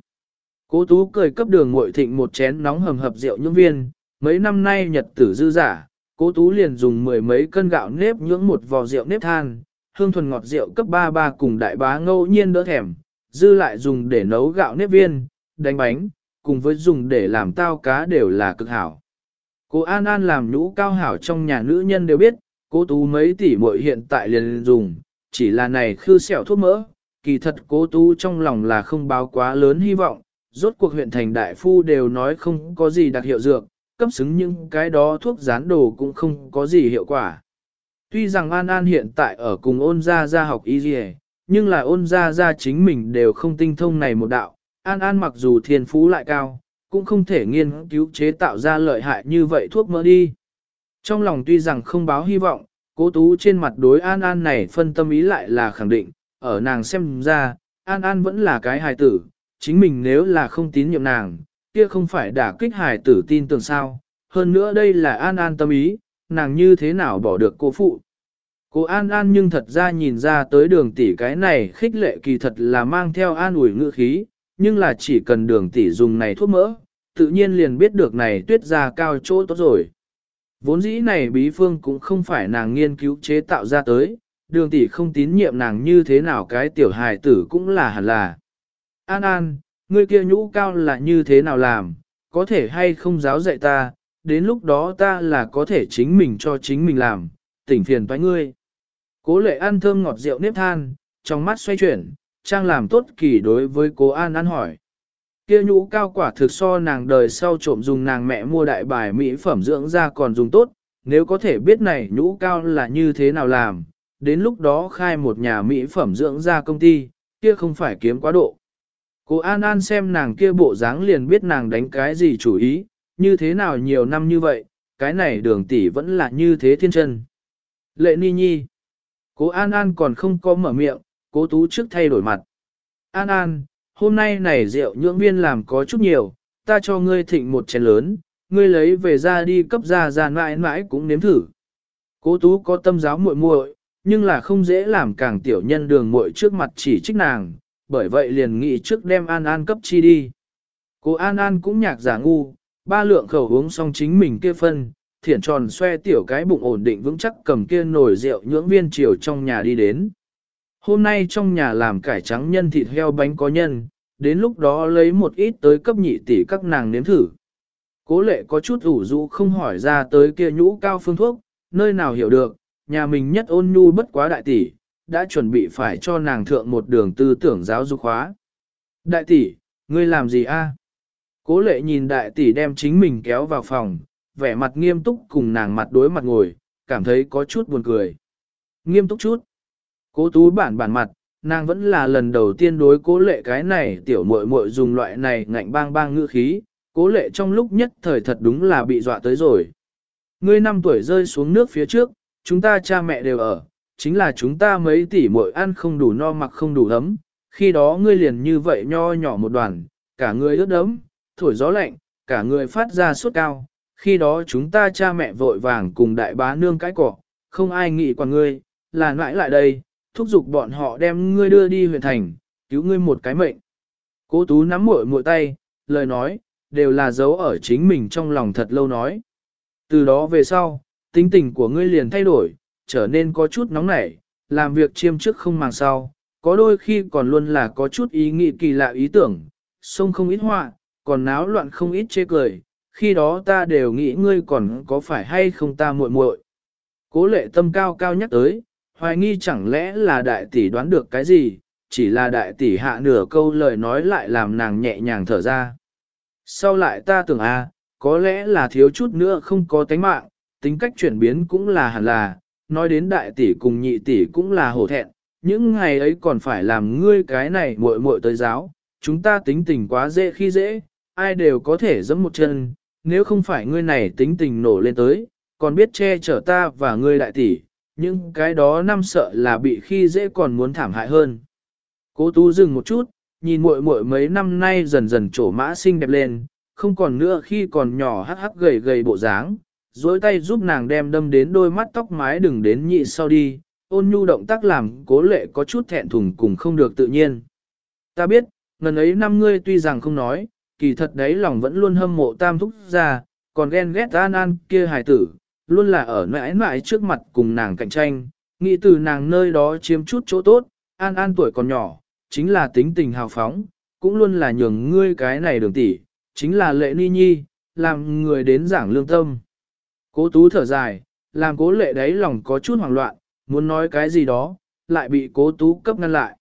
Speaker 1: Cố Tú cười cấp đường muội thịnh một chén nóng hầm hập rượu nhưỡng viên, mấy năm nay nhật tử dư giả, Cố Tú liền dùng mười mấy cân gạo nếp nhưỡng một vò rượu nếp than, hương thuần ngọt rượu cấp ba ba cùng đại bá ngẫu nhiên đỡ thèm, dư lại dùng để nấu gạo nếp viên, đánh bánh, cùng với dùng để làm tao cá đều là cực hảo. Cô An An làm nhũ cao hảo trong nhà nữ nhân đều biết, cố tú mấy tỷ muội hiện tại liền dùng, chỉ là này khư sẹo thuốc mỡ, kỳ thật cố tú trong lòng là không báo quá lớn hy vọng, rốt cuộc huyện thành đại phu đều nói không có gì đặc hiệu dược, cấp xứng những cái đó thuốc rán đồ cũng không có gì hiệu quả. Tuy rằng An An hiện tại ở cùng ôn gia gia học y dì nhưng là ôn gia gia chính mình đều không tinh thông này một đạo, An An mặc dù thiên phú lại cao, cũng không thể nghiên cứu chế tạo ra lợi hại như vậy thuốc mỡ đi. Trong lòng tuy rằng không báo hy vọng, cố tú trên mặt đối An An này phân tâm ý lại là khẳng định, ở nàng xem ra, An An vẫn là cái hài tử, chính mình nếu là không tín nhiệm nàng, kia không phải đả kích hài tử tin tưởng sao, hơn nữa đây là An An tâm ý, nàng như thế nào bỏ được cô phụ. Cô An An nhưng thật ra nhìn ra tới đường tỷ cái này khích lệ kỳ thật là mang theo an ủi ngữ khí, nhưng là chỉ cần đường tỷ dùng này thuốc mỡ, tự nhiên liền biết được này tuyết ra cao chỗ tốt rồi. Vốn dĩ này bí phương cũng không phải nàng nghiên cứu chế tạo ra tới, đường tỷ không tín nhiệm nàng như thế nào cái tiểu hài tử cũng là hẳn là. An An, ngươi kia nhũ cao là như thế nào làm, có thể hay không giáo dạy ta, đến lúc đó ta là có thể chính mình cho chính mình làm, tỉnh phiền toái ngươi. Cố lệ ăn thơm ngọt rượu nếp than, trong mắt xoay chuyển, trang làm tốt kỳ đối với cố An An hỏi. Kia nhũ cao quả thực so nàng đời sau trộm dùng nàng mẹ mua đại bài mỹ phẩm dưỡng da còn dùng tốt, nếu có thể biết này nhũ cao là như thế nào làm, đến lúc đó khai một nhà mỹ phẩm dưỡng da công ty, kia không phải kiếm quá độ. Cô An An xem nàng kia bộ dáng liền biết nàng đánh cái gì chủ ý, như thế nào nhiều năm như vậy, cái này đường tỷ vẫn là như thế thiên chân. Lệ Ni Nhi Cố An An còn không có mở miệng, cố tú trước thay đổi mặt. An An, hôm nay này rượu nhưỡng viên làm có chút nhiều, ta cho ngươi thịnh một chén lớn, ngươi lấy về ra đi cấp ra ra mãi mãi cũng nếm thử. Cố tú có tâm giáo muội muội, nhưng là không dễ làm càng tiểu nhân đường muội trước mặt chỉ trích nàng, bởi vậy liền nghĩ trước đem An An cấp chi đi. Cô An An cũng nhạc giả ngu, ba lượng khẩu uống xong chính mình kia phân, thiển tròn xoe tiểu cái bụng ổn định vững chắc cầm kia nồi rượu nhưỡng viên chiều trong nhà đi đến. Hôm nay trong nhà làm cải trắng nhân thịt heo bánh có nhân, đến lúc đó lấy một ít tới cấp nhị tỷ các nàng nếm thử. Cố lệ có chút ủ rũ không hỏi ra tới kia nhũ cao phương thuốc, nơi nào hiểu được, nhà mình nhất ôn nhu bất quá đại tỷ, đã chuẩn bị phải cho nàng thượng một đường tư tưởng giáo dục hóa. Đại tỷ, ngươi làm gì a? Cố lệ nhìn đại tỷ đem chính mình kéo vào phòng, vẻ mặt nghiêm túc cùng nàng mặt đối mặt ngồi, cảm thấy có chút buồn cười. Nghiêm túc chút. Cố tú bản bản mặt, nàng vẫn là lần đầu tiên đối cố lệ cái này tiểu muội muội dùng loại này ngạnh bang bang ngữ khí, cố lệ trong lúc nhất thời thật đúng là bị dọa tới rồi. Ngươi năm tuổi rơi xuống nước phía trước, chúng ta cha mẹ đều ở, chính là chúng ta mấy tỷ muội ăn không đủ no mặc không đủ ấm, khi đó ngươi liền như vậy nho nhỏ một đoàn, cả người ướt đẫm, thổi gió lạnh, cả người phát ra suốt cao, khi đó chúng ta cha mẹ vội vàng cùng đại bá nương cái cỏ, không ai nghĩ qua ngươi, là nãi lại đây, thúc giục bọn họ đem ngươi đưa đi huyện thành, cứu ngươi một cái mệnh. Cố tú nắm muội muội tay, lời nói, đều là dấu ở chính mình trong lòng thật lâu nói. Từ đó về sau, tính tình của ngươi liền thay đổi, trở nên có chút nóng nảy, làm việc chiêm trước không màng sau, có đôi khi còn luôn là có chút ý nghĩ kỳ lạ ý tưởng, sông không ít họa, còn náo loạn không ít chê cười, khi đó ta đều nghĩ ngươi còn có phải hay không ta muội muội. Cố lệ tâm cao cao nhắc tới, hoài nghi chẳng lẽ là đại tỷ đoán được cái gì, chỉ là đại tỷ hạ nửa câu lời nói lại làm nàng nhẹ nhàng thở ra. Sau lại ta tưởng a, à, có lẽ là thiếu chút nữa không có tánh mạng, tính cách chuyển biến cũng là hẳn là, nói đến đại tỷ cùng nhị tỷ cũng là hổ thẹn, những ngày ấy còn phải làm ngươi cái này muội muội tới giáo, chúng ta tính tình quá dễ khi dễ, ai đều có thể giẫm một chân, nếu không phải ngươi này tính tình nổ lên tới, còn biết che chở ta và ngươi đại tỷ, nhưng cái đó năm sợ là bị khi dễ còn muốn thảm hại hơn. Cố tú dừng một chút, nhìn muội muội mấy năm nay dần dần trổ mã xinh đẹp lên, không còn nữa khi còn nhỏ hắc hắc gầy gầy bộ dáng, duỗi tay giúp nàng đem đâm đến đôi mắt tóc mái đừng đến nhị sau đi, ôn nhu động tác làm cố lệ có chút thẹn thùng cùng không được tự nhiên. Ta biết, ngần ấy năm ngươi tuy rằng không nói, kỳ thật đấy lòng vẫn luôn hâm mộ tam thúc ra, còn ghen ghét an an kia hài tử, luôn là ở mãi mãi trước mặt cùng nàng cạnh tranh, nghĩ từ nàng nơi đó chiếm chút chỗ tốt, an an tuổi còn nhỏ, chính là tính tình hào phóng, cũng luôn là nhường ngươi cái này đường tỷ, chính là lệ ni nhi, làm người đến giảng lương tâm. Cố tú thở dài, làm cố lệ đấy lòng có chút hoảng loạn, muốn nói cái gì đó, lại bị cố tú cấp ngăn lại.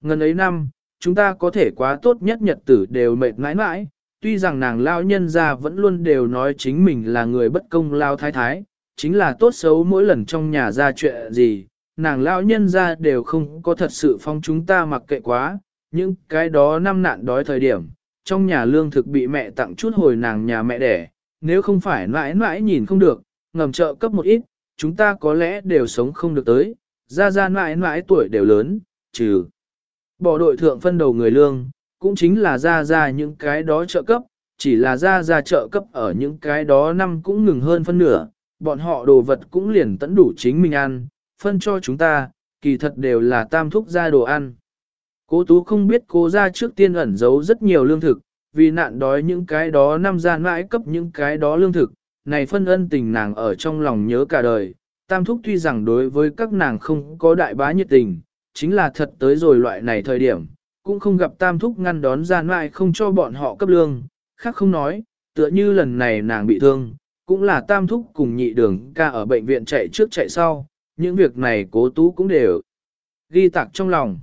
Speaker 1: Ngần ấy năm, chúng ta có thể quá tốt nhất nhật tử đều mệt mãi mãi, tuy rằng nàng lao nhân ra vẫn luôn đều nói chính mình là người bất công lao thái thái, chính là tốt xấu mỗi lần trong nhà ra chuyện gì, nàng lao nhân ra đều không có thật sự phong chúng ta mặc kệ quá, những cái đó năm nạn đói thời điểm, trong nhà lương thực bị mẹ tặng chút hồi nàng nhà mẹ đẻ, nếu không phải mãi mãi nhìn không được, ngầm trợ cấp một ít, chúng ta có lẽ đều sống không được tới, ra ra mãi mãi tuổi đều lớn, trừ. Bỏ đội thượng phân đầu người lương, cũng chính là ra ra những cái đó trợ cấp, chỉ là ra ra trợ cấp ở những cái đó năm cũng ngừng hơn phân nửa, bọn họ đồ vật cũng liền tẫn đủ chính mình ăn, phân cho chúng ta, kỳ thật đều là tam thúc ra đồ ăn. Cố tú không biết cố ra trước tiên ẩn giấu rất nhiều lương thực, vì nạn đói những cái đó năm gian mãi cấp những cái đó lương thực, này phân ân tình nàng ở trong lòng nhớ cả đời. Tam thúc tuy rằng đối với các nàng không có đại bá nhiệt tình, chính là thật tới rồi loại này thời điểm, cũng không gặp tam thúc ngăn đón gian mãi không cho bọn họ cấp lương, khác không nói, tựa như lần này nàng bị thương, cũng là tam thúc cùng nhị đường ca ở bệnh viện chạy trước chạy sau, những việc này cố tú cũng đều ghi tạc trong lòng.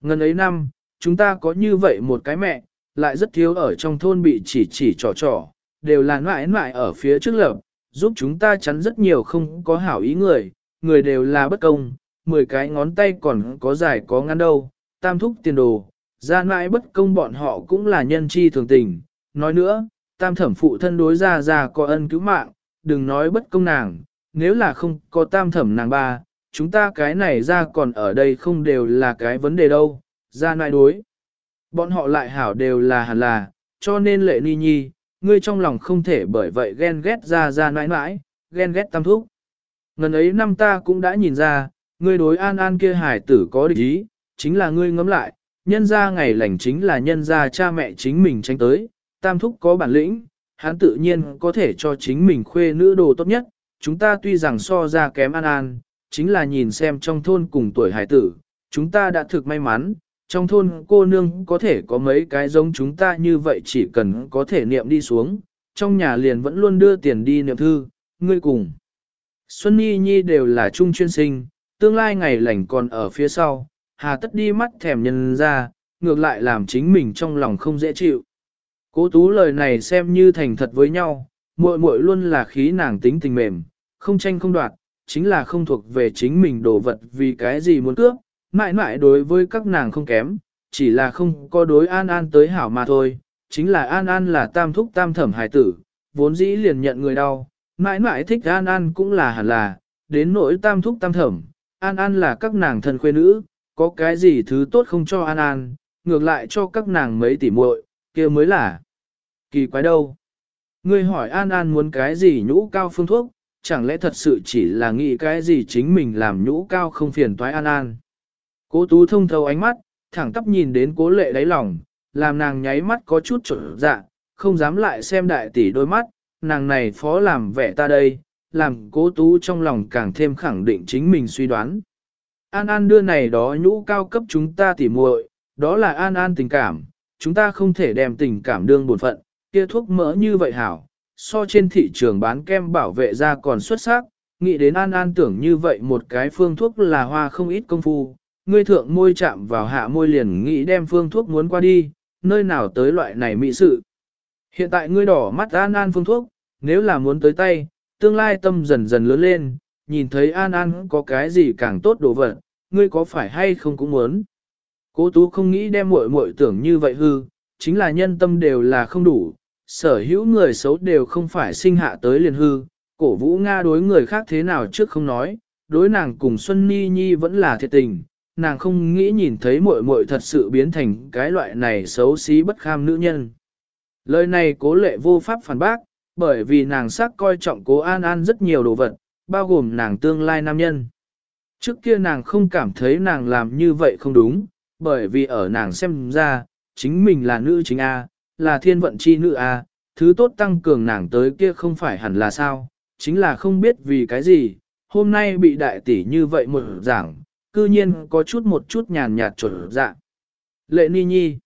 Speaker 1: Ngân ấy năm, chúng ta có như vậy một cái mẹ, lại rất thiếu ở trong thôn bị chỉ chỉ trò trò, đều là ngoại ngoại ở phía trước lập, giúp chúng ta chắn rất nhiều không có hảo ý người, người đều là bất công, 10 cái ngón tay còn có dài có ngắn đâu, tam thúc tiền đồ, ra mãi bất công bọn họ cũng là nhân chi thường tình. Nói nữa, tam thẩm phụ thân đối ra ra có ân cứu mạng, đừng nói bất công nàng, nếu là không có tam thẩm nàng ba, chúng ta cái này ra còn ở đây không đều là cái vấn đề đâu, ra ngoại đối. Bọn họ lại hảo đều là hẳn là, cho nên lệ ni nhi, ngươi trong lòng không thể bởi vậy ghen ghét ra ra nãi nãi, ghen ghét tam thúc. Ngần ấy năm ta cũng đã nhìn ra, ngươi đối an an kia hải tử có địch ý, chính là ngươi ngẫm lại, nhân ra ngày lành chính là nhân ra cha mẹ chính mình tranh tới, tam thúc có bản lĩnh, hắn tự nhiên có thể cho chính mình khuê nữ đồ tốt nhất, chúng ta tuy rằng so ra kém an an, chính là nhìn xem trong thôn cùng tuổi hải tử, chúng ta đã thực may mắn, trong thôn cô nương có thể có mấy cái giống chúng ta như vậy chỉ cần có thể niệm đi xuống, trong nhà liền vẫn luôn đưa tiền đi niệm thư, ngươi cùng. Xuân Nhi Nhi đều là trung chuyên sinh, tương lai ngày lành còn ở phía sau, hà tất đi mắt thèm nhân ra, ngược lại làm chính mình trong lòng không dễ chịu. Cố tú lời này xem như thành thật với nhau, muội muội luôn là khí nàng tính tình mềm, không tranh không đoạt, chính là không thuộc về chính mình đồ vật vì cái gì muốn cướp, mãi mãi đối với các nàng không kém, chỉ là không có đối an an tới hảo mà thôi, chính là an an là tam thúc tam thẩm hài tử, vốn dĩ liền nhận người đau, mãi mãi thích an an cũng là hẳn là, đến nỗi tam thúc tam thẩm, an an là các nàng thân khuê nữ, có cái gì thứ tốt không cho an an, ngược lại cho các nàng mấy tỷ muội, kia mới là kỳ quái đâu. Ngươi hỏi an an muốn cái gì nhũ cao phương thuốc, chẳng lẽ thật sự chỉ là nghĩ cái gì chính mình làm nhũ cao không phiền toái an an. Cố tú thông thấu ánh mắt, thẳng tắp nhìn đến cố lệ đáy lòng, làm nàng nháy mắt có chút trở dạ, không dám lại xem đại tỷ đôi mắt, nàng này phó làm vẻ ta đây, làm cố tú trong lòng càng thêm khẳng định chính mình suy đoán. An An đưa này đó nhũ cao cấp chúng ta tỉ muội, đó là An An tình cảm, chúng ta không thể đem tình cảm đương buồn phận, kia thuốc mỡ như vậy hảo, so trên thị trường bán kem bảo vệ da còn xuất sắc, nghĩ đến An An tưởng như vậy một cái phương thuốc là hoa không ít công phu, ngươi thượng môi chạm vào hạ môi liền nghĩ đem phương thuốc muốn qua đi, nơi nào tới loại này mỹ sự. Hiện tại ngươi đỏ mắt An An phương thuốc, nếu là muốn tới tay, tương lai tâm dần dần lớn lên, nhìn thấy An An có cái gì càng tốt đồ vật, ngươi có phải hay không cũng muốn. Cố tú không nghĩ đem muội muội tưởng như vậy hư, chính là nhân tâm đều là không đủ, sở hữu người xấu đều không phải sinh hạ tới liền hư, cổ vũ Nga đối người khác thế nào trước không nói, đối nàng cùng Xuân Ni Nhi vẫn là thiệt tình, nàng không nghĩ nhìn thấy muội muội thật sự biến thành cái loại này xấu xí bất kham nữ nhân. Lời này cố lệ vô pháp phản bác, bởi vì nàng sắc coi trọng cố an an rất nhiều đồ vật, bao gồm nàng tương lai nam nhân. Trước kia nàng không cảm thấy nàng làm như vậy không đúng, bởi vì ở nàng xem ra, chính mình là nữ chính A, là thiên vận chi nữ A, thứ tốt tăng cường nàng tới kia không phải hẳn là sao, chính là không biết vì cái gì, hôm nay bị đại tỷ như vậy một giảng, cư nhiên có chút một chút nhàn nhạt trở dạ. Lệ ni nhi,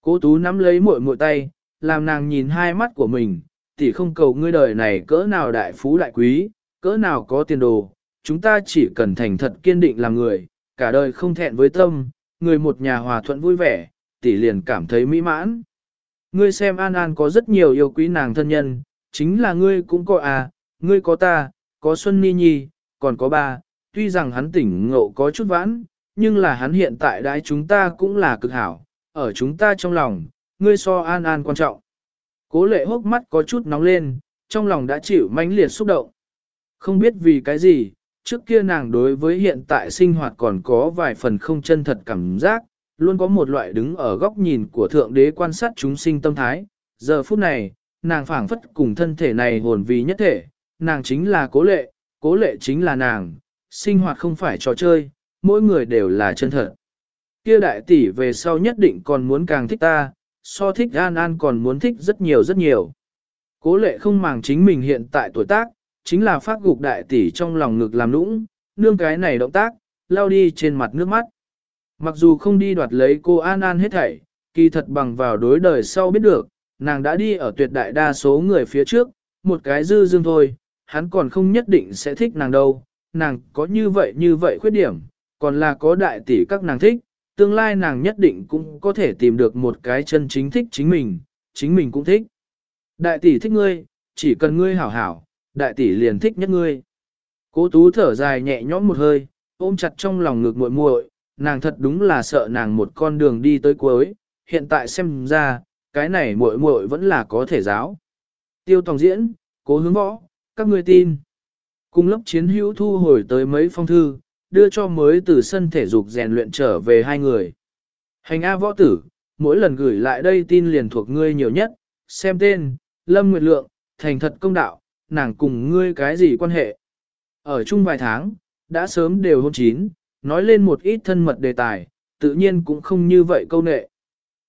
Speaker 1: cố tú nắm lấy muội muội tay, làm nàng nhìn hai mắt của mình, tỷ không cầu ngươi đời này cỡ nào đại phú đại quý, cỡ nào có tiền đồ, chúng ta chỉ cần thành thật kiên định làm người, cả đời không thẹn với tâm, người một nhà hòa thuận vui vẻ, tỷ liền cảm thấy mỹ mãn. Ngươi xem An An có rất nhiều yêu quý nàng thân nhân, chính là ngươi cũng có à, ngươi có ta, có Xuân Ni Nhi, còn có ba, tuy rằng hắn tỉnh ngộ có chút vãn, nhưng là hắn hiện tại đãi chúng ta cũng là cực hảo, ở chúng ta trong lòng, ngươi so An An quan trọng. Cố lệ hốc mắt có chút nóng lên, trong lòng đã chịu mãnh liệt xúc động. Không biết vì cái gì, trước kia nàng đối với hiện tại sinh hoạt còn có vài phần không chân thật cảm giác, luôn có một loại đứng ở góc nhìn của Thượng Đế quan sát chúng sinh tâm thái. Giờ phút này, nàng phảng phất cùng thân thể này hồn vì nhất thể, nàng chính là cố lệ, cố lệ chính là nàng, sinh hoạt không phải trò chơi, mỗi người đều là chân thật. Kia đại tỷ về sau nhất định còn muốn càng thích ta, so thích An An còn muốn thích rất nhiều rất nhiều. Cố lệ không màng chính mình hiện tại tuổi tác, chính là phát gục đại tỷ trong lòng ngực làm nũng, nương cái này động tác, lao đi trên mặt nước mắt. Mặc dù không đi đoạt lấy cô An An hết thảy, kỳ thật bằng vào đối đời sau biết được, nàng đã đi ở tuyệt đại đa số người phía trước, một cái dư dương thôi, hắn còn không nhất định sẽ thích nàng đâu, nàng có như vậy như vậy khuyết điểm, còn là có đại tỷ các nàng thích, tương lai nàng nhất định cũng có thể tìm được một cái chân chính thích chính mình, chính mình cũng thích. Đại tỷ thích ngươi, chỉ cần ngươi hảo hảo, đại tỷ liền thích nhất ngươi. Cố tú thở dài nhẹ nhõm một hơi, ôm chặt trong lòng ngực muội muội, nàng thật đúng là sợ nàng một con đường đi tới cuối, hiện tại xem ra, cái này muội muội vẫn là có thể giáo. Tiêu tòng diễn, cố hướng võ, các ngươi tin. Cùng lớp chiến hữu thu hồi tới mấy phong thư, đưa cho mới từ sân thể dục rèn luyện trở về hai người. Hành A võ tử, mỗi lần gửi lại đây tin liền thuộc ngươi nhiều nhất, xem tên, Lâm Nguyệt Lượng, thành thật công đạo, nàng cùng ngươi cái gì quan hệ. Ở chung vài tháng, đã sớm đều hôn chín, nói lên một ít thân mật đề tài, tự nhiên cũng không như vậy câu nệ.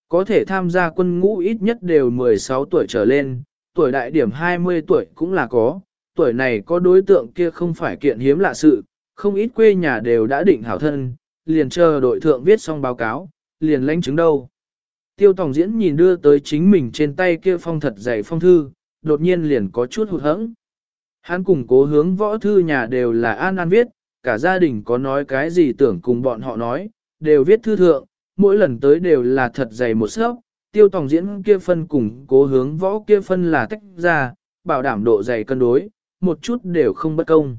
Speaker 1: Có thể tham gia quân ngũ ít nhất đều 16 tuổi trở lên, tuổi đại điểm 20 tuổi cũng là có, tuổi này có đối tượng kia không phải kiện hiếm lạ sự, không ít quê nhà đều đã định hảo thân, liền chờ đội thượng viết xong báo cáo, liền lãnh chứng đâu. Tiêu Tòng Diễn nhìn đưa tới chính mình trên tay kia phong thật dày phong thư, đột nhiên liền có chút hụt hẫng. Hắn cùng cố hướng võ thư nhà đều là an an viết, cả gia đình có nói cái gì tưởng cùng bọn họ nói, đều viết thư thượng, mỗi lần tới đều là thật dày một sớp, tiêu tòng diễn kia phân cùng cố hướng võ kia phân là tách ra, bảo đảm độ dày cân đối, một chút đều không bất công.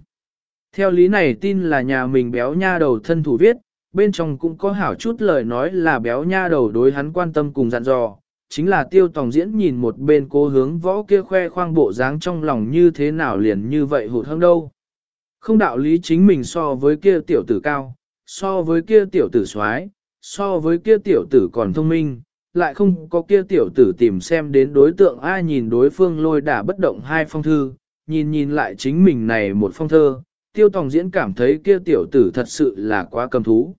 Speaker 1: Theo lý này tin là nhà mình béo nha đầu thân thủ viết, bên trong cũng có hảo chút lời nói là béo nha đầu đối hắn quan tâm cùng dặn dò, chính là tiêu tòng diễn nhìn một bên cố hướng võ kia khoe khoang bộ dáng trong lòng như thế nào liền như vậy hụt hơn đâu. Không đạo lý chính mình so với kia tiểu tử cao, so với kia tiểu tử soái so với kia tiểu tử còn thông minh, lại không có kia tiểu tử tìm xem đến đối tượng ai nhìn đối phương lôi đả bất động hai phong thư, nhìn nhìn lại chính mình này một phong thơ, tiêu tòng diễn cảm thấy kia tiểu tử thật sự là quá cầm thú.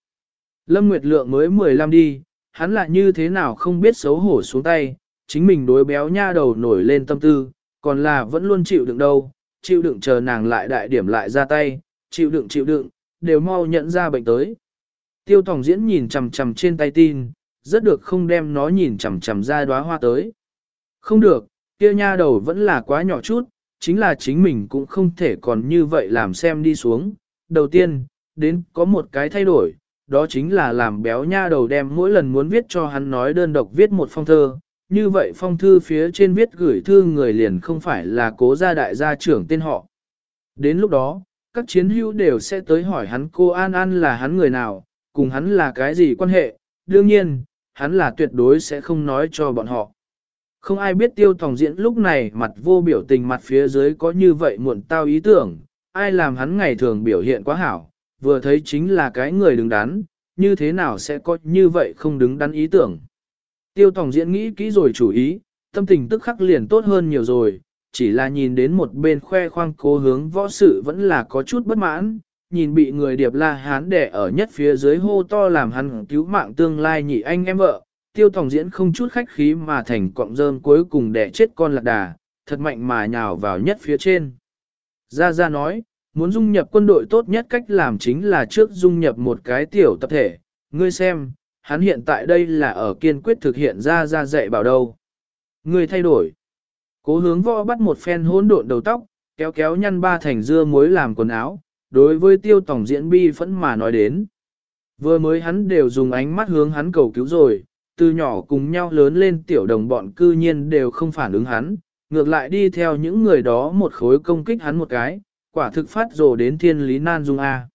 Speaker 1: Lâm Nguyệt Lượng mới 15 đi, hắn lại như thế nào không biết xấu hổ xuống tay, chính mình đối béo nha đầu nổi lên tâm tư, còn là vẫn luôn chịu đựng đâu, chịu đựng chờ nàng lại đại điểm lại ra tay, chịu đựng chịu đựng, đều mau nhận ra bệnh tới. Tiêu Tòng Diễn nhìn chằm chằm trên tay tin, rất được không đem nó nhìn chằm chằm ra đóa hoa tới. Không được, kia nha đầu vẫn là quá nhỏ chút, chính là chính mình cũng không thể còn như vậy làm xem đi xuống. Đầu tiên, đến có một cái thay đổi, đó chính là làm béo nha đầu đem mỗi lần muốn viết cho hắn nói đơn độc viết một phong thơ. Như vậy phong thư phía trên viết gửi thư người liền không phải là cố gia đại gia trưởng tên họ. Đến lúc đó, các chiến hữu đều sẽ tới hỏi hắn cô An An là hắn người nào, cùng hắn là cái gì quan hệ, đương nhiên, hắn là tuyệt đối sẽ không nói cho bọn họ. Không ai biết tiêu tòng diễn lúc này mặt vô biểu tình mặt phía dưới có như vậy muộn tao ý tưởng, ai làm hắn ngày thường biểu hiện quá hảo, vừa thấy chính là cái người đứng đắn, như thế nào sẽ có như vậy không đứng đắn ý tưởng. Tiêu tòng diễn nghĩ kỹ rồi chủ ý, tâm tình tức khắc liền tốt hơn nhiều rồi, chỉ là nhìn đến một bên khoe khoang cố hướng võ sự vẫn là có chút bất mãn, nhìn bị người điệp la hán đẻ ở nhất phía dưới hô to làm hắn cứu mạng tương lai nhị anh em vợ, tiêu tòng diễn không chút khách khí mà thành cọng rơm cuối cùng đẻ chết con lạc đà, thật mạnh mà nhào vào nhất phía trên. Gia Gia nói, muốn dung nhập quân đội tốt nhất cách làm chính là trước dung nhập một cái tiểu tập thể, ngươi xem, hắn hiện tại đây là ở kiên quyết thực hiện Gia Gia dạy bảo đâu. Ngươi thay đổi. Cố hướng võ bắt một phen hỗn độn đầu tóc, kéo kéo nhăn ba thành dưa muối làm quần áo, đối với tiêu tổng diễn bi phẫn mà nói đến. Vừa mới hắn đều dùng ánh mắt hướng hắn cầu cứu rồi, từ nhỏ cùng nhau lớn lên tiểu đồng bọn cư nhiên đều không phản ứng hắn, ngược lại đi theo những người đó một khối công kích hắn một cái, quả thực phát rồ đến thiên lý nan dung A.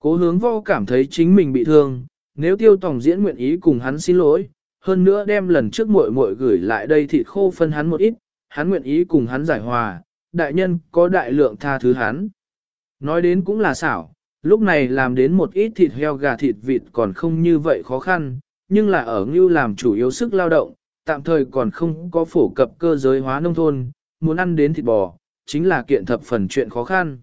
Speaker 1: Cố hướng vô cảm thấy chính mình bị thương, nếu tiêu tổng diễn nguyện ý cùng hắn xin lỗi, hơn nữa đem lần trước muội muội gửi lại đây thịt khô phân hắn một ít, hắn nguyện ý cùng hắn giải hòa, đại nhân có đại lượng tha thứ hắn. Nói đến cũng là xảo, lúc này làm đến một ít thịt heo gà thịt vịt còn không như vậy khó khăn, nhưng là ở ngưu làm chủ yếu sức lao động, tạm thời còn không có phổ cập cơ giới hóa nông thôn, muốn ăn đến thịt bò, chính là kiện thập phần chuyện khó khăn.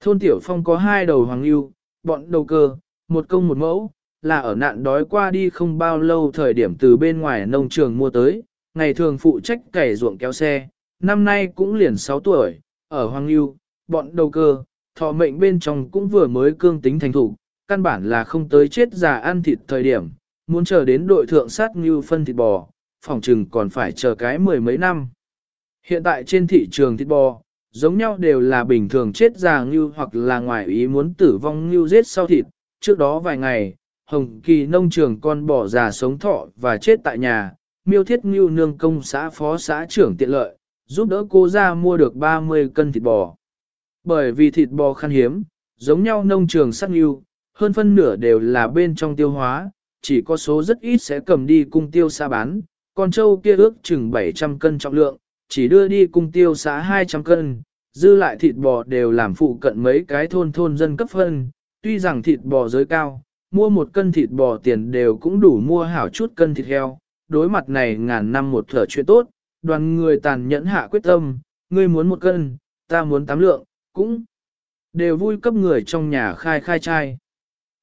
Speaker 1: Thôn Tiểu Phong có hai đầu hoàng ngưu, bọn đầu cơ, một công một mẫu, là ở nạn đói qua đi không bao lâu thời điểm từ bên ngoài nông trường mua tới, ngày thường phụ trách cày ruộng kéo xe, năm nay cũng liền 6 tuổi, ở Hoàng Lưu, bọn đầu cơ, thọ mệnh bên trong cũng vừa mới cương tính thành thủ, căn bản là không tới chết già ăn thịt thời điểm, muốn chờ đến đội thượng sát như phân thịt bò, phòng trừng còn phải chờ cái mười mấy năm. Hiện tại trên thị trường thịt bò, giống nhau đều là bình thường chết già như hoặc là ngoài ý muốn tử vong như giết sau thịt, trước đó vài ngày, Hồng Kỳ nông trường con bò già sống thọ và chết tại nhà, miêu thiết như nương công xã phó xã trưởng tiện lợi, giúp đỡ cô ra mua được 30 cân thịt bò. Bởi vì thịt bò khan hiếm, giống nhau nông trường sát như, hơn phân nửa đều là bên trong tiêu hóa, chỉ có số rất ít sẽ cầm đi cung tiêu xa bán, con trâu kia ước chừng 700 cân trọng lượng, chỉ đưa đi cung tiêu xã 200 cân, dư lại thịt bò đều làm phụ cận mấy cái thôn thôn dân cấp phân, Tuy rằng thịt bò giới cao, mua một cân thịt bò tiền đều cũng đủ mua hảo chút cân thịt heo, đối mặt này ngàn năm một thở chuyện tốt, đoàn người tàn nhẫn hạ quyết tâm, ngươi muốn một cân, ta muốn tám lượng, cũng đều vui cấp người trong nhà khai khai trai.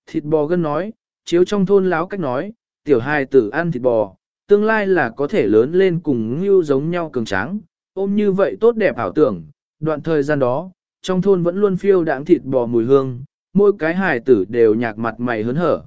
Speaker 1: Thịt bò gân nói, chiếu trong thôn láo cách nói, tiểu hài tử ăn thịt bò, tương lai là có thể lớn lên cùng như giống nhau cường tráng, ôm như vậy tốt đẹp ảo tưởng, đoạn thời gian đó, trong thôn vẫn luôn phiêu đãng thịt bò mùi hương, mỗi cái hài tử đều nhạc mặt mày hớn hở.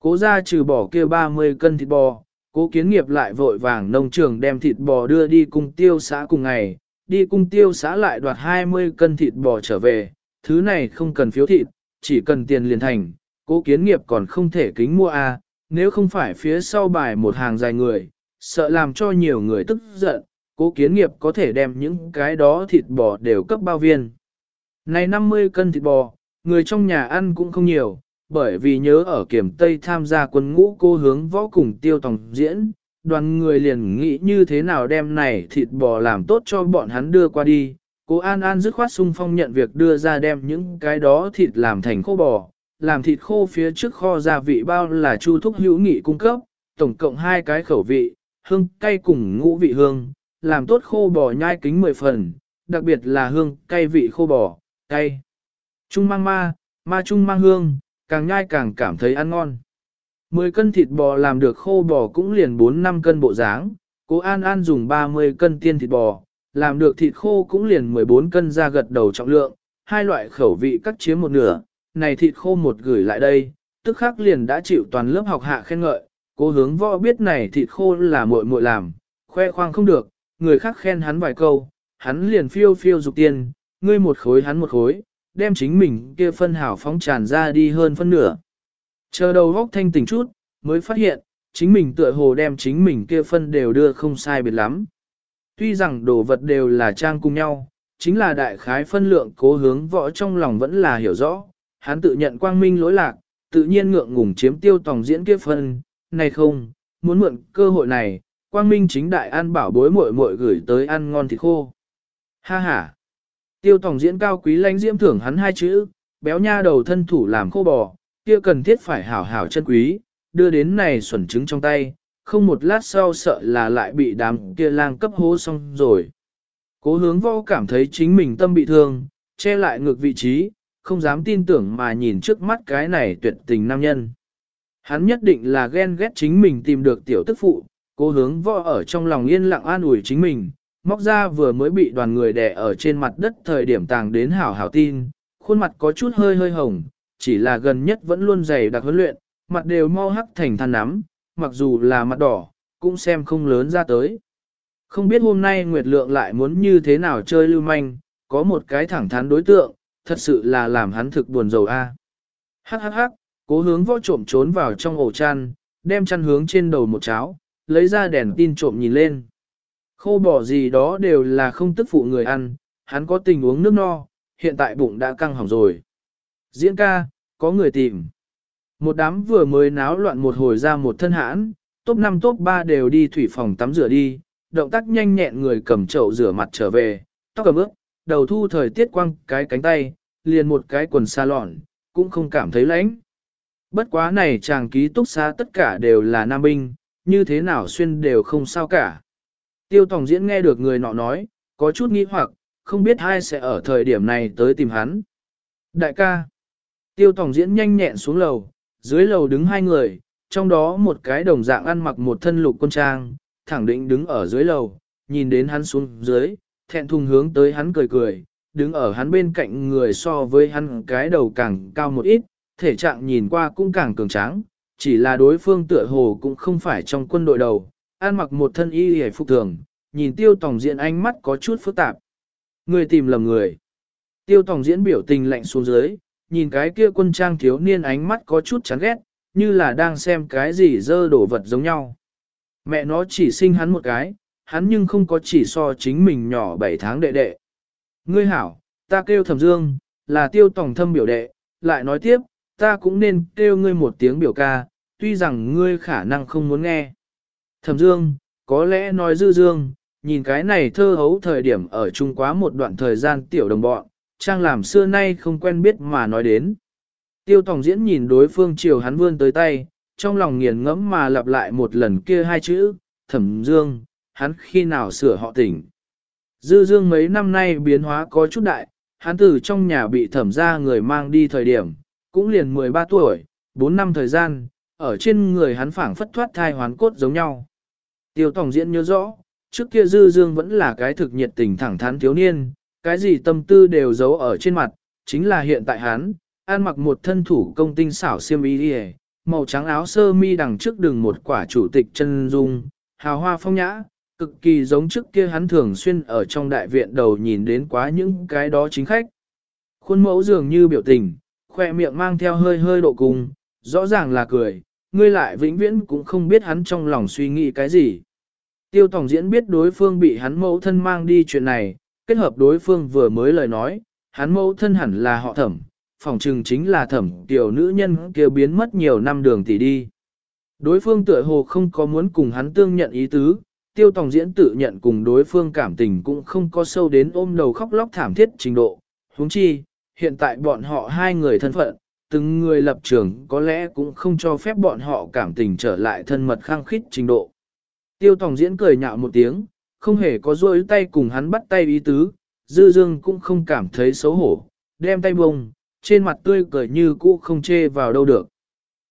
Speaker 1: Cố ra trừ bỏ kia 30 cân thịt bò, cố kiến nghiệp lại vội vàng nông trường đem thịt bò đưa đi cung tiêu xã cùng ngày, đi cung tiêu xã lại đoạt 20 cân thịt bò trở về, thứ này không cần phiếu thịt, chỉ cần tiền liền thành, cố kiến nghiệp còn không thể kính mua a nếu không phải phía sau bài một hàng dài người, sợ làm cho nhiều người tức giận, cố kiến nghiệp có thể đem những cái đó thịt bò đều cấp bao viên. Này 50 cân thịt bò, người trong nhà ăn cũng không nhiều, bởi vì nhớ ở kiểm Tây tham gia quân ngũ cô hướng võ cùng tiêu tòng diễn, đoàn người liền nghĩ như thế nào đem này thịt bò làm tốt cho bọn hắn đưa qua đi. Cố An An dứt khoát sung phong nhận việc đưa ra đem những cái đó thịt làm thành khô bò, làm thịt khô phía trước kho gia vị bao là chu thúc hữu nghị cung cấp, tổng cộng hai cái khẩu vị, hương cay cùng ngũ vị hương, làm tốt khô bò nhai kính 10 phần, đặc biệt là hương cay vị khô bò, cay. Trung mang ma, ma trung mang hương, càng nhai càng cảm thấy ăn ngon. 10 cân thịt bò làm được khô bò cũng liền 4-5 cân bộ dáng, cố An An dùng 30 cân tiên thịt bò, làm được thịt khô cũng liền 14 cân ra gật đầu trọng lượng, hai loại khẩu vị cắt chiếm một nửa, này thịt khô một gửi lại đây, tức khắc liền đã chịu toàn lớp học hạ khen ngợi, cố hướng võ biết này thịt khô là muội muội làm, khoe khoang không được, người khác khen hắn vài câu, hắn liền phiêu phiêu dục tiền, ngươi một khối hắn một khối, đem chính mình kia phân hảo phóng tràn ra đi hơn phân nửa. Chờ đầu góc thanh tỉnh chút, mới phát hiện, chính mình tựa hồ đem chính mình kia phân đều đưa không sai biệt lắm. Tuy rằng đồ vật đều là trang cùng nhau, chính là đại khái phân lượng cố hướng võ trong lòng vẫn là hiểu rõ, hắn tự nhận quang minh lỗi lạc, tự nhiên ngượng ngùng chiếm tiêu tòng diễn kiếp phân, này không, muốn mượn cơ hội này, quang minh chính đại ăn bảo bối muội muội gửi tới ăn ngon thịt khô. Ha ha! Tiêu tòng diễn cao quý lãnh diễm thưởng hắn hai chữ, béo nha đầu thân thủ làm khô bò, kia cần thiết phải hảo hảo chân quý, đưa đến này xuẩn trứng trong tay, không một lát sau sợ là lại bị đám kia lang cấp hố xong rồi. Cố hướng vô cảm thấy chính mình tâm bị thương, che lại ngược vị trí, không dám tin tưởng mà nhìn trước mắt cái này tuyệt tình nam nhân. Hắn nhất định là ghen ghét chính mình tìm được tiểu tức phụ, cố hướng võ ở trong lòng yên lặng an ủi chính mình, móc ra vừa mới bị đoàn người đè ở trên mặt đất thời điểm tàng đến hảo hảo tin, khuôn mặt có chút hơi hơi hồng, chỉ là gần nhất vẫn luôn dày đặc huấn luyện, mặt đều mau hắc thành than nắm, mặc dù là mặt đỏ, cũng xem không lớn ra tới. Không biết hôm nay Nguyệt Lượng lại muốn như thế nào chơi lưu manh, có một cái thẳng thắn đối tượng, thật sự là làm hắn thực buồn rầu a. Hắc hắc hắc, cố hướng võ trộm trốn vào trong ổ chăn, đem chăn hướng trên đầu một cháo, lấy ra đèn tin trộm nhìn lên. Khô bỏ gì đó đều là không tức phụ người ăn, hắn có tình uống nước no, hiện tại bụng đã căng hỏng rồi. Diễn ca, có người tìm. Một đám vừa mới náo loạn một hồi ra một thân hãn, top 5 top 3 đều đi thủy phòng tắm rửa đi, động tác nhanh nhẹn người cầm chậu rửa mặt trở về, tóc cầm ướp, đầu thu thời tiết quăng cái cánh tay, liền một cái quần xa lọn, cũng không cảm thấy lạnh. Bất quá này chàng ký túc xá tất cả đều là nam binh, như thế nào xuyên đều không sao cả. Tiêu Tòng Diễn nghe được người nọ nói, có chút nghi hoặc, không biết ai sẽ ở thời điểm này tới tìm hắn. Đại ca, Tiêu Tòng Diễn nhanh nhẹn xuống lầu, dưới lầu đứng hai người, trong đó một cái đồng dạng ăn mặc một thân lục quân trang, thẳng định đứng ở dưới lầu, nhìn đến hắn xuống dưới, thẹn thùng hướng tới hắn cười cười, đứng ở hắn bên cạnh người so với hắn cái đầu càng cao một ít, thể trạng nhìn qua cũng càng cường tráng, chỉ là đối phương tựa hồ cũng không phải trong quân đội đầu, ăn mặc một thân y hề phục thường, nhìn tiêu tổng diễn ánh mắt có chút phức tạp. Người tìm lầm người. Tiêu tổng diễn biểu tình lạnh xuống dưới, nhìn cái kia quân trang thiếu niên ánh mắt có chút chán ghét, như là đang xem cái gì dơ đổ vật giống nhau. Mẹ nó chỉ sinh hắn một cái, hắn nhưng không có chỉ so chính mình nhỏ 7 tháng đệ đệ. Ngươi hảo, ta kêu thẩm dương, là tiêu tổng thâm biểu đệ, lại nói tiếp, ta cũng nên kêu ngươi một tiếng biểu ca, tuy rằng ngươi khả năng không muốn nghe. Thẩm dương, có lẽ nói dư dương, nhìn cái này thơ hấu thời điểm ở chung quá một đoạn thời gian tiểu đồng bọn, trang làm xưa nay không quen biết mà nói đến. Tiêu Tòng Diễn nhìn đối phương chiều hắn vươn tới tay, trong lòng nghiền ngẫm mà lặp lại một lần kia hai chữ, thẩm dương, hắn khi nào sửa họ tỉnh. Dư dương mấy năm nay biến hóa có chút đại, hắn từ trong nhà bị thẩm ra người mang đi thời điểm, cũng liền 13 tuổi, 4 năm thời gian, ở trên người hắn phảng phất thoát thai hoán cốt giống nhau. Tiêu tổng Diễn nhớ rõ, trước kia Dư Dương vẫn là cái thực nhiệt tình thẳng thắn thiếu niên, cái gì tâm tư đều giấu ở trên mặt, chính là hiện tại hắn, an mặc một thân thủ công tinh xảo xiêm y đi màu trắng áo sơ mi đằng trước đường một quả chủ tịch chân dung, hào hoa phong nhã, cực kỳ giống trước kia hắn thường xuyên ở trong đại viện đầu nhìn đến quá những cái đó chính khách. Khuôn mẫu dường như biểu tình, khoe miệng mang theo hơi hơi độ cung, rõ ràng là cười, ngươi lại vĩnh viễn cũng không biết hắn trong lòng suy nghĩ cái gì. Tiêu Tổng Diễn biết đối phương bị hắn mẫu thân mang đi chuyện này, kết hợp đối phương vừa mới lời nói, hắn mẫu thân hẳn là họ thẩm, phòng trừng chính là thẩm tiểu nữ nhân kia biến mất nhiều năm đường tỷ đi. Đối phương tựa hồ không có muốn cùng hắn tương nhận ý tứ, tiêu tòng diễn tự nhận cùng đối phương cảm tình cũng không có sâu đến ôm đầu khóc lóc thảm thiết trình độ. huống chi, hiện tại bọn họ hai người thân phận, từng người lập trường có lẽ cũng không cho phép bọn họ cảm tình trở lại thân mật khăng khít trình độ. Tiêu tòng diễn cười nhạo một tiếng, không hề có rôi tay cùng hắn bắt tay ý tứ, dư dương cũng không cảm thấy xấu hổ, đem tay bông, trên mặt tươi cười như cũ không chê vào đâu được.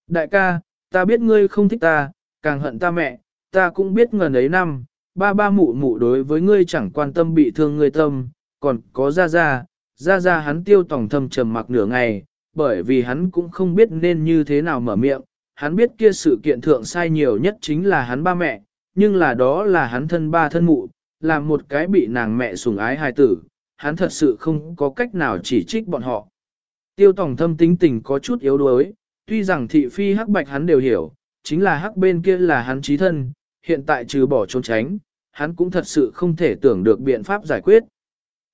Speaker 1: Đại ca, ta biết ngươi không thích ta, càng hận ta mẹ, ta cũng biết ngần ấy năm, ba ba mụ mụ đối với ngươi chẳng quan tâm bị thương ngươi tâm, còn có ra ra, ra ra hắn tiêu tổng thâm trầm mặc nửa ngày, bởi vì hắn cũng không biết nên như thế nào mở miệng, hắn biết kia sự kiện thượng sai nhiều nhất chính là hắn ba mẹ, nhưng là đó là hắn thân ba thân mụ, là một cái bị nàng mẹ sủng ái hài tử, hắn thật sự không có cách nào chỉ trích bọn họ. Tiêu tổng thâm tính tình có chút yếu đuối, tuy rằng thị phi hắc bạch hắn đều hiểu, chính là hắc bên kia là hắn trí thân, hiện tại trừ bỏ trốn tránh, hắn cũng thật sự không thể tưởng được biện pháp giải quyết.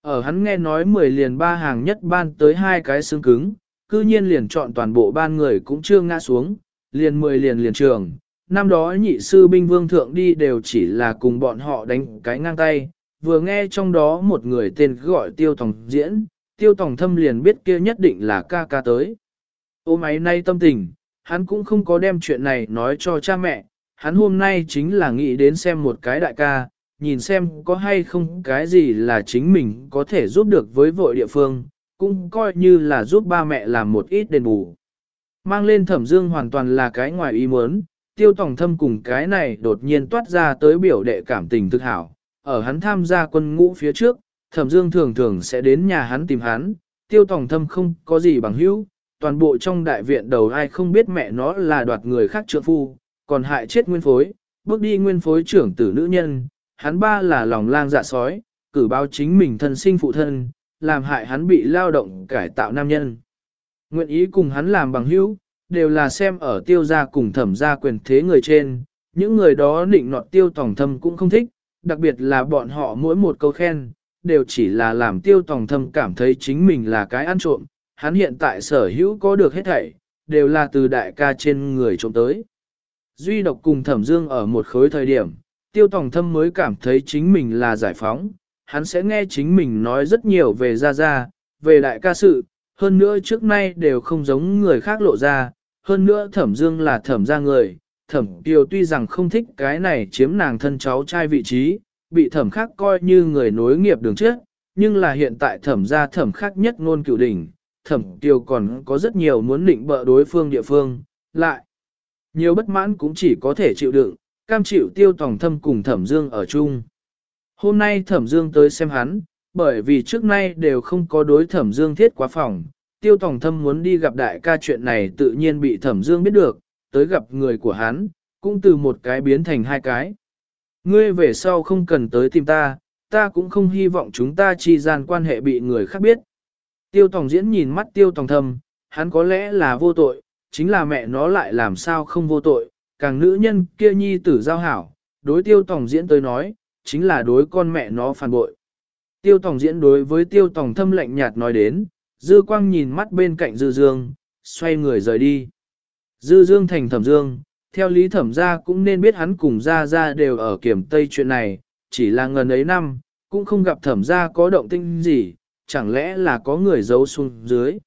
Speaker 1: Ở hắn nghe nói 10 liền ba hàng nhất ban tới hai cái xương cứng, cư nhiên liền chọn toàn bộ ban người cũng chưa ngã xuống, liền 10 liền liền trường. Năm đó nhị sư binh vương thượng đi đều chỉ là cùng bọn họ đánh cái ngang tay, vừa nghe trong đó một người tên gọi tiêu tòng diễn, tiêu tòng thâm liền biết kia nhất định là ca ca tới. Ô máy nay tâm tình, hắn cũng không có đem chuyện này nói cho cha mẹ, hắn hôm nay chính là nghĩ đến xem một cái đại ca, nhìn xem có hay không cái gì là chính mình có thể giúp được với vội địa phương, cũng coi như là giúp ba mẹ làm một ít đền bù. Mang lên thẩm dương hoàn toàn là cái ngoài ý muốn, tiêu tòng thâm cùng cái này đột nhiên toát ra tới biểu đệ cảm tình thực hảo. Ở hắn tham gia quân ngũ phía trước, thẩm dương thường thường sẽ đến nhà hắn tìm hắn, tiêu tòng thâm không có gì bằng hữu, toàn bộ trong đại viện đầu ai không biết mẹ nó là đoạt người khác trượng phu, còn hại chết nguyên phối, bước đi nguyên phối trưởng tử nữ nhân, hắn ba là lòng lang dạ sói, cử báo chính mình thân sinh phụ thân, làm hại hắn bị lao động cải tạo nam nhân. Nguyện ý cùng hắn làm bằng hữu, đều là xem ở tiêu gia cùng thẩm gia quyền thế người trên, những người đó định nọt tiêu tòng thâm cũng không thích, đặc biệt là bọn họ mỗi một câu khen, đều chỉ là làm tiêu tòng thâm cảm thấy chính mình là cái ăn trộm, hắn hiện tại sở hữu có được hết thảy, đều là từ đại ca trên người trộm tới. Duy độc cùng thẩm dương ở một khối thời điểm, tiêu tòng thâm mới cảm thấy chính mình là giải phóng, hắn sẽ nghe chính mình nói rất nhiều về Gia Gia, về đại ca sự, hơn nữa trước nay đều không giống người khác lộ ra, hơn nữa thẩm dương là thẩm gia người, thẩm tiêu tuy rằng không thích cái này chiếm nàng thân cháu trai vị trí, bị thẩm khác coi như người nối nghiệp đường trước, nhưng là hiện tại thẩm gia thẩm khác nhất ngôn cửu đỉnh, thẩm tiêu còn có rất nhiều muốn định bợ đối phương địa phương, lại. Nhiều bất mãn cũng chỉ có thể chịu đựng, cam chịu tiêu tòng thâm cùng thẩm dương ở chung. Hôm nay thẩm dương tới xem hắn, bởi vì trước nay đều không có đối thẩm dương thiết quá phòng. Tiêu tòng thâm muốn đi gặp đại ca chuyện này tự nhiên bị thẩm dương biết được, tới gặp người của hắn, cũng từ một cái biến thành hai cái. Ngươi về sau không cần tới tìm ta, ta cũng không hy vọng chúng ta chi gian quan hệ bị người khác biết. Tiêu tòng diễn nhìn mắt tiêu tòng thâm, hắn có lẽ là vô tội, chính là mẹ nó lại làm sao không vô tội, càng nữ nhân kia nhi tử giao hảo, đối tiêu tổng diễn tới nói, chính là đối con mẹ nó phản bội. Tiêu tổng diễn đối với tiêu tổng thâm lạnh nhạt nói đến, dư quang nhìn mắt bên cạnh dư dương, xoay người rời đi. Dư dương thành thẩm dương, theo lý thẩm gia cũng nên biết hắn cùng gia gia đều ở kiểm tây chuyện này, chỉ là ngần ấy năm, cũng không gặp thẩm gia có động tinh gì, chẳng lẽ là có người giấu xuống dưới.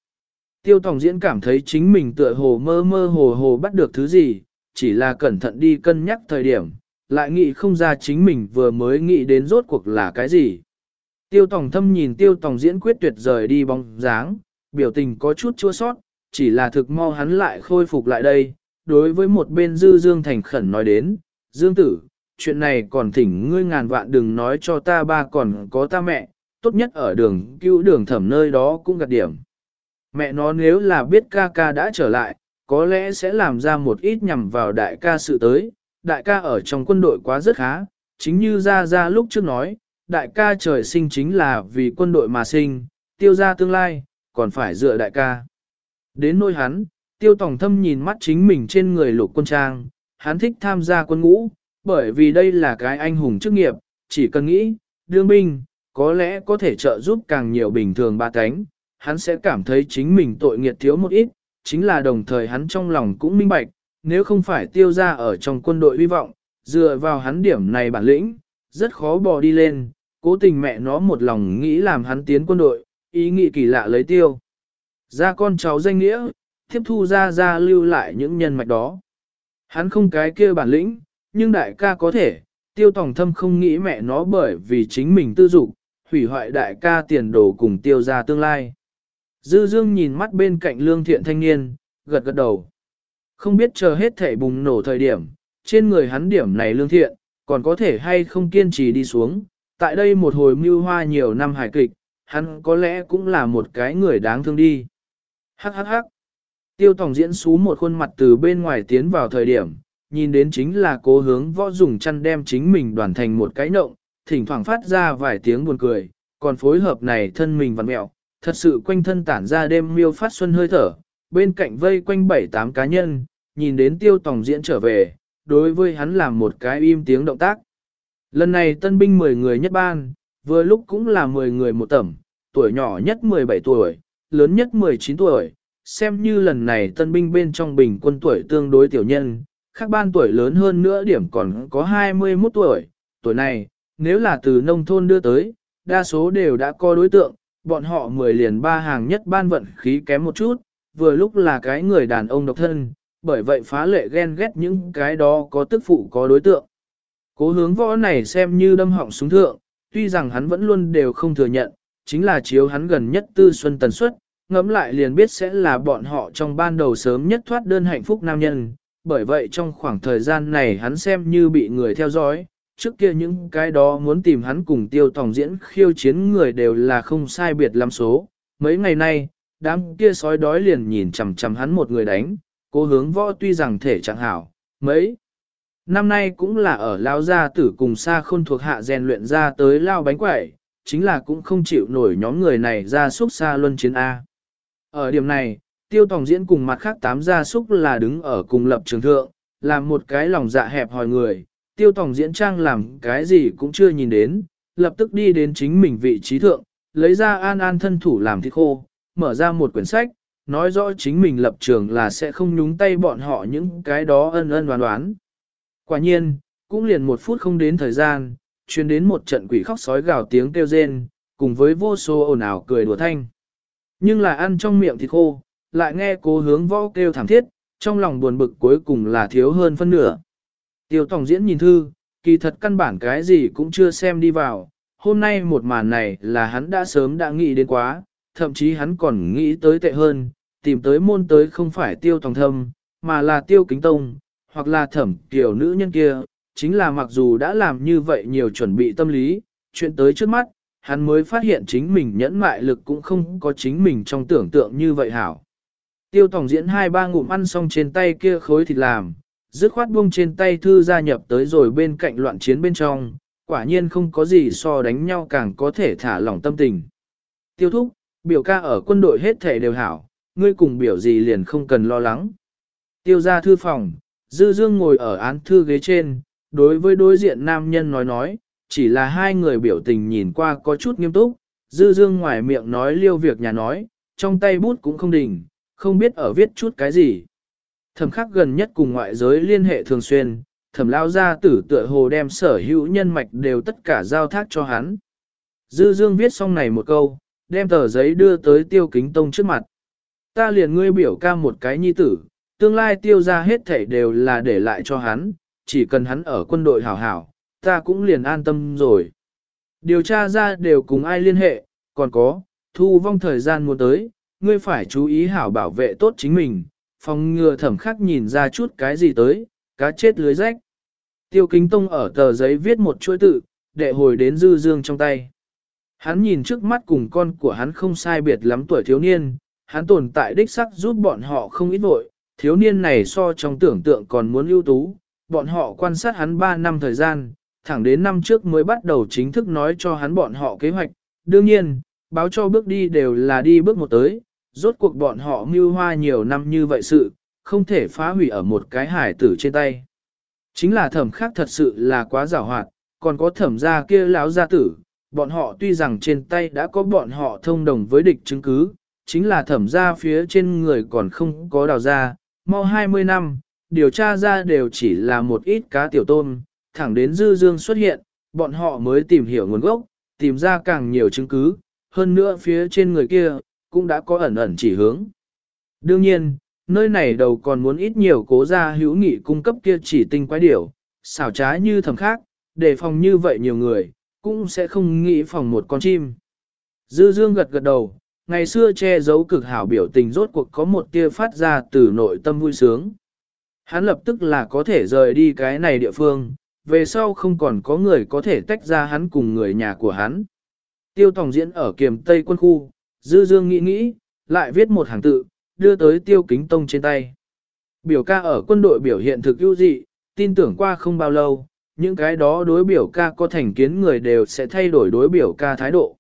Speaker 1: Tiêu Tòng Diễn cảm thấy chính mình tựa hồ mơ mơ hồ hồ bắt được thứ gì, chỉ là cẩn thận đi cân nhắc thời điểm, lại nghĩ không ra chính mình vừa mới nghĩ đến rốt cuộc là cái gì. Tiêu Tòng Thâm nhìn Tiêu Tòng Diễn quyết tuyệt rời đi bóng dáng, biểu tình có chút chua sót, chỉ là thực mau hắn lại khôi phục lại đây. Đối với một bên Dư Dương thành khẩn nói đến, Dương tử, chuyện này còn thỉnh ngươi ngàn vạn đừng nói cho ta ba còn có ta mẹ, tốt nhất ở đường cứu đường thẩm nơi đó cũng gặt điểm. Mẹ nó nếu là biết ca ca đã trở lại, có lẽ sẽ làm ra một ít nhằm vào đại ca sự tới. Đại ca ở trong quân đội quá rất khá, chính như ra ra lúc trước nói, đại ca trời sinh chính là vì quân đội mà sinh, tiêu ra tương lai, còn phải dựa đại ca. Đến nôi hắn, tiêu tổng thâm nhìn mắt chính mình trên người lục quân trang, hắn thích tham gia quân ngũ, bởi vì đây là cái anh hùng chức nghiệp, chỉ cần nghĩ, đương binh, có lẽ có thể trợ giúp càng nhiều bình thường ba cánh, hắn sẽ cảm thấy chính mình tội nghiệt thiếu một ít, chính là đồng thời hắn trong lòng cũng minh bạch, nếu không phải tiêu ra ở trong quân đội hy vọng, dựa vào hắn điểm này bản lĩnh, rất khó bò đi lên, cố tình mẹ nó một lòng nghĩ làm hắn tiến quân đội, ý nghĩ kỳ lạ lấy tiêu. Ra con cháu danh nghĩa, tiếp thu ra ra lưu lại những nhân mạch đó. Hắn không cái kia bản lĩnh, nhưng đại ca có thể, tiêu tòng thâm không nghĩ mẹ nó bởi vì chính mình tư dục, hủy hoại đại ca tiền đồ cùng tiêu ra tương lai. Dư dương nhìn mắt bên cạnh lương thiện thanh niên, gật gật đầu. Không biết chờ hết thể bùng nổ thời điểm, trên người hắn điểm này lương thiện, còn có thể hay không kiên trì đi xuống. Tại đây một hồi mưu hoa nhiều năm hài kịch, hắn có lẽ cũng là một cái người đáng thương đi. Hắc hắc hắc. Tiêu tổng diễn xú một khuôn mặt từ bên ngoài tiến vào thời điểm, nhìn đến chính là cố hướng võ dùng chăn đem chính mình đoàn thành một cái nộng, thỉnh thoảng phát ra vài tiếng buồn cười, còn phối hợp này thân mình vặn mẹo, thật sự quanh thân tản ra đêm miêu phát xuân hơi thở, bên cạnh vây quanh bảy tám cá nhân, nhìn đến tiêu tòng diễn trở về, đối với hắn làm một cái im tiếng động tác. Lần này tân binh 10 người nhất ban, vừa lúc cũng là 10 người một tẩm, tuổi nhỏ nhất 17 tuổi, lớn nhất 19 tuổi, xem như lần này tân binh bên trong bình quân tuổi tương đối tiểu nhân, khác ban tuổi lớn hơn nữa điểm còn có 21 tuổi, tuổi này, nếu là từ nông thôn đưa tới, đa số đều đã có đối tượng, bọn họ 10 liền ba hàng nhất ban vận khí kém một chút, vừa lúc là cái người đàn ông độc thân, bởi vậy phá lệ ghen ghét những cái đó có tức phụ có đối tượng. Cố hướng võ này xem như đâm họng súng thượng, tuy rằng hắn vẫn luôn đều không thừa nhận, chính là chiếu hắn gần nhất tư xuân tần suất, ngẫm lại liền biết sẽ là bọn họ trong ban đầu sớm nhất thoát đơn hạnh phúc nam nhân, bởi vậy trong khoảng thời gian này hắn xem như bị người theo dõi, trước kia những cái đó muốn tìm hắn cùng tiêu tòng diễn khiêu chiến người đều là không sai biệt lắm số. Mấy ngày nay, đám kia sói đói liền nhìn chằm chằm hắn một người đánh, cố hướng võ tuy rằng thể chẳng hảo, mấy. Năm nay cũng là ở lao gia tử cùng xa khôn thuộc hạ rèn luyện ra tới lao bánh quẩy, chính là cũng không chịu nổi nhóm người này ra xúc xa luân chiến A. Ở điểm này, tiêu tòng diễn cùng mặt khác tám gia súc là đứng ở cùng lập trường thượng, làm một cái lòng dạ hẹp hỏi người, tiêu tòng diễn trang làm cái gì cũng chưa nhìn đến, lập tức đi đến chính mình vị trí thượng, lấy ra an an thân thủ làm thịt khô, mở ra một quyển sách, nói rõ chính mình lập trường là sẽ không nhúng tay bọn họ những cái đó ân ân đoán đoán. Quả nhiên, cũng liền một phút không đến thời gian, truyền đến một trận quỷ khóc sói gào tiếng kêu rên, cùng với vô số ồn ào cười đùa thanh. Nhưng là ăn trong miệng thịt khô, lại nghe cố hướng võ kêu thảm thiết, trong lòng buồn bực cuối cùng là thiếu hơn phân nửa. Tiêu tổng diễn nhìn thư, kỳ thật căn bản cái gì cũng chưa xem đi vào, hôm nay một màn này là hắn đã sớm đã nghĩ đến quá, thậm chí hắn còn nghĩ tới tệ hơn, tìm tới môn tới không phải tiêu tòng thâm, mà là tiêu kính tông, hoặc là thẩm tiểu nữ nhân kia, chính là mặc dù đã làm như vậy nhiều chuẩn bị tâm lý, chuyện tới trước mắt, hắn mới phát hiện chính mình nhẫn mại lực cũng không có chính mình trong tưởng tượng như vậy hảo. Tiêu tổng diễn hai ba ngụm ăn xong trên tay kia khối thịt làm, dứt khoát buông trên tay thư gia nhập tới rồi bên cạnh loạn chiến bên trong, quả nhiên không có gì so đánh nhau càng có thể thả lỏng tâm tình. Tiêu thúc, biểu ca ở quân đội hết thể đều hảo, ngươi cùng biểu gì liền không cần lo lắng. Tiêu ra thư phòng, Dư Dương ngồi ở án thư ghế trên, đối với đối diện nam nhân nói nói, chỉ là hai người biểu tình nhìn qua có chút nghiêm túc, Dư Dương ngoài miệng nói liêu việc nhà nói, trong tay bút cũng không đỉnh, không biết ở viết chút cái gì. Thẩm khắc gần nhất cùng ngoại giới liên hệ thường xuyên, thẩm lao gia tử tựa hồ đem sở hữu nhân mạch đều tất cả giao thác cho hắn. Dư Dương viết xong này một câu, đem tờ giấy đưa tới tiêu kính tông trước mặt. Ta liền ngươi biểu ca một cái nhi tử, tương lai tiêu ra hết thảy đều là để lại cho hắn, chỉ cần hắn ở quân đội hảo hảo, ta cũng liền an tâm rồi. Điều tra ra đều cùng ai liên hệ, còn có, thu vong thời gian muốn tới, ngươi phải chú ý hảo bảo vệ tốt chính mình, phòng ngừa thẩm khắc nhìn ra chút cái gì tới, cá chết lưới rách. Tiêu kính tông ở tờ giấy viết một chuỗi tự, đệ hồi đến dư dương trong tay. Hắn nhìn trước mắt cùng con của hắn không sai biệt lắm tuổi thiếu niên, hắn tồn tại đích sắc giúp bọn họ không ít vội, thiếu niên này so trong tưởng tượng còn muốn ưu tú, bọn họ quan sát hắn 3 năm thời gian, thẳng đến năm trước mới bắt đầu chính thức nói cho hắn bọn họ kế hoạch. Đương nhiên, báo cho bước đi đều là đi bước một tới, rốt cuộc bọn họ mưu hoa nhiều năm như vậy sự, không thể phá hủy ở một cái hải tử trên tay. Chính là thẩm khác thật sự là quá giàu hoạt, còn có thẩm gia kia lão gia tử, bọn họ tuy rằng trên tay đã có bọn họ thông đồng với địch chứng cứ, chính là thẩm gia phía trên người còn không có đào ra, mau 20 năm, điều tra ra đều chỉ là một ít cá tiểu tôm, thẳng đến dư dương xuất hiện, bọn họ mới tìm hiểu nguồn gốc, tìm ra càng nhiều chứng cứ, hơn nữa phía trên người kia, cũng đã có ẩn ẩn chỉ hướng. Đương nhiên, nơi này đầu còn muốn ít nhiều cố gia hữu nghị cung cấp kia chỉ tinh quái điểu, xảo trái như thầm khác, để phòng như vậy nhiều người, cũng sẽ không nghĩ phòng một con chim. Dư dương gật gật đầu, ngày xưa che giấu cực hảo biểu tình rốt cuộc có một tia phát ra từ nội tâm vui sướng. Hắn lập tức là có thể rời đi cái này địa phương, về sau không còn có người có thể tách ra hắn cùng người nhà của hắn. Tiêu Tòng diễn ở kiềm Tây quân khu, Dư Dương nghĩ nghĩ, lại viết một hàng tự, đưa tới Tiêu Kính Tông trên tay. Biểu ca ở quân đội biểu hiện thực ưu dị, tin tưởng qua không bao lâu, những cái đó đối biểu ca có thành kiến người đều sẽ thay đổi đối biểu ca thái độ.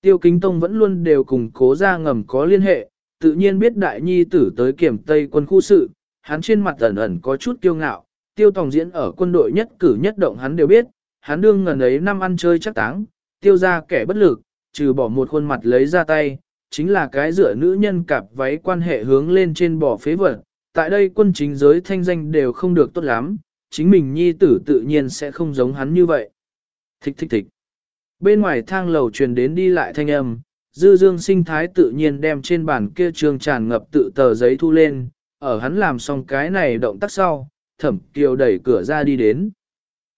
Speaker 1: Tiêu Kính Tông vẫn luôn đều cùng cố ra ngầm có liên hệ, tự nhiên biết đại nhi tử tới kiểm Tây quân khu sự, hắn trên mặt ẩn ẩn có chút kiêu ngạo, tiêu tòng diễn ở quân đội nhất cử nhất động hắn đều biết, hắn đương ngần ấy năm ăn chơi chắc táng, tiêu ra kẻ bất lực, trừ bỏ một khuôn mặt lấy ra tay, chính là cái dựa nữ nhân cặp váy quan hệ hướng lên trên bỏ phế vật. Tại đây quân chính giới thanh danh đều không được tốt lắm, chính mình nhi tử tự nhiên sẽ không giống hắn như vậy. Thích thích thích. Bên ngoài thang lầu truyền đến đi lại thanh âm, dư dương sinh thái tự nhiên đem trên bàn kia trường tràn ngập tự tờ giấy thu lên, ở hắn làm xong cái này động tác sau, thẩm kiều đẩy cửa ra đi đến.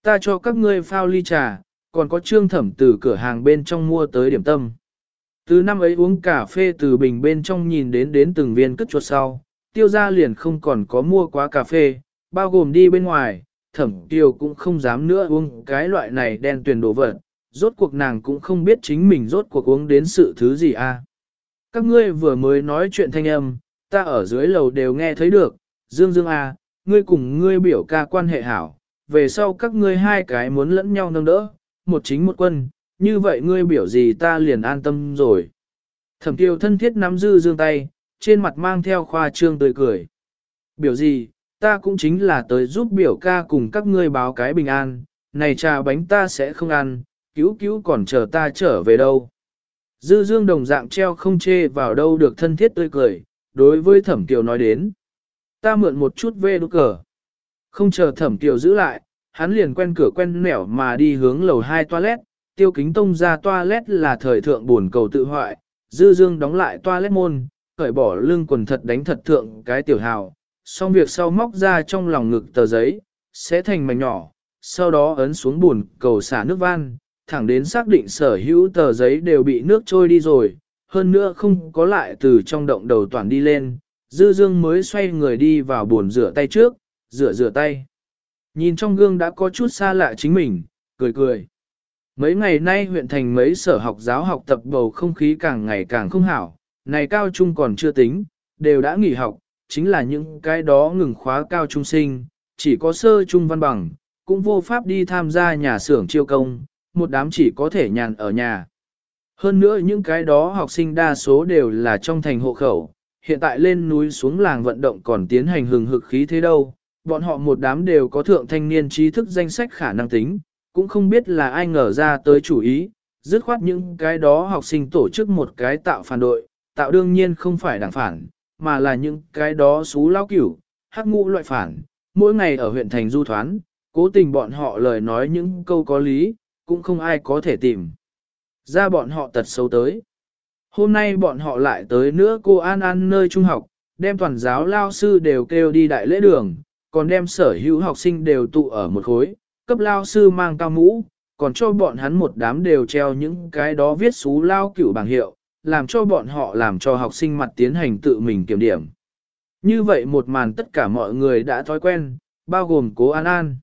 Speaker 1: Ta cho các ngươi phao ly trà, còn có trương thẩm từ cửa hàng bên trong mua tới điểm tâm. Từ năm ấy uống cà phê từ bình bên trong nhìn đến đến từng viên cất chuột sau, tiêu ra liền không còn có mua quá cà phê, bao gồm đi bên ngoài, thẩm tiêu cũng không dám nữa uống cái loại này đen tuyền đồ vật, rốt cuộc nàng cũng không biết chính mình rốt cuộc uống đến sự thứ gì a. Các ngươi vừa mới nói chuyện thanh âm, ta ở dưới lầu đều nghe thấy được, Dương Dương a, ngươi cùng ngươi biểu ca quan hệ hảo, về sau các ngươi hai cái muốn lẫn nhau nâng đỡ, một chính một quân, như vậy ngươi biểu gì ta liền an tâm rồi. Thẩm tiêu thân thiết nắm dư dương tay, trên mặt mang theo khoa trương tươi cười. Biểu gì, ta cũng chính là tới giúp biểu ca cùng các ngươi báo cái bình an, này trà bánh ta sẽ không ăn, cứu cứu còn chờ ta trở về đâu. Dư dương đồng dạng treo không chê vào đâu được thân thiết tươi cười, đối với thẩm kiều nói đến. Ta mượn một chút về đốt cờ. Không chờ thẩm kiều giữ lại, hắn liền quen cửa quen nẻo mà đi hướng lầu 2 toilet, tiêu kính tông ra toilet là thời thượng buồn cầu tự hoại, dư dương đóng lại toilet môn, cởi bỏ lưng quần thật đánh thật thượng cái tiểu hào, xong việc sau móc ra trong lòng ngực tờ giấy, sẽ thành mảnh nhỏ, sau đó ấn xuống buồn cầu xả nước van, thẳng đến xác định sở hữu tờ giấy đều bị nước trôi đi rồi, hơn nữa không có lại từ trong động đầu toàn đi lên, dư dương mới xoay người đi vào buồn rửa tay trước, rửa rửa tay. Nhìn trong gương đã có chút xa lạ chính mình, cười cười. Mấy ngày nay huyện thành mấy sở học giáo học tập bầu không khí càng ngày càng không hảo, này cao trung còn chưa tính, đều đã nghỉ học, chính là những cái đó ngừng khóa cao trung sinh, chỉ có sơ trung văn bằng, cũng vô pháp đi tham gia nhà xưởng chiêu công, một đám chỉ có thể nhàn ở nhà. Hơn nữa những cái đó học sinh đa số đều là trong thành hộ khẩu, hiện tại lên núi xuống làng vận động còn tiến hành hừng hực khí thế đâu, bọn họ một đám đều có thượng thanh niên trí thức danh sách khả năng tính, cũng không biết là ai ngờ ra tới chủ ý, dứt khoát những cái đó học sinh tổ chức một cái tạo phản đội, tạo đương nhiên không phải đảng phản, mà là những cái đó xú lao cửu, hắc ngũ loại phản, mỗi ngày ở huyện thành du thoán, cố tình bọn họ lời nói những câu có lý, cũng không ai có thể tìm. Ra bọn họ tật xấu tới. Hôm nay bọn họ lại tới nữa cô An An nơi trung học, đem toàn giáo lao sư đều kêu đi đại lễ đường, còn đem sở hữu học sinh đều tụ ở một khối, cấp lao sư mang cao mũ, còn cho bọn hắn một đám đều treo những cái đó viết xú lao cửu bảng hiệu, làm cho bọn họ làm cho học sinh mặt tiến hành tự mình kiểm điểm. Như vậy một màn tất cả mọi người đã thói quen, bao gồm cố An An.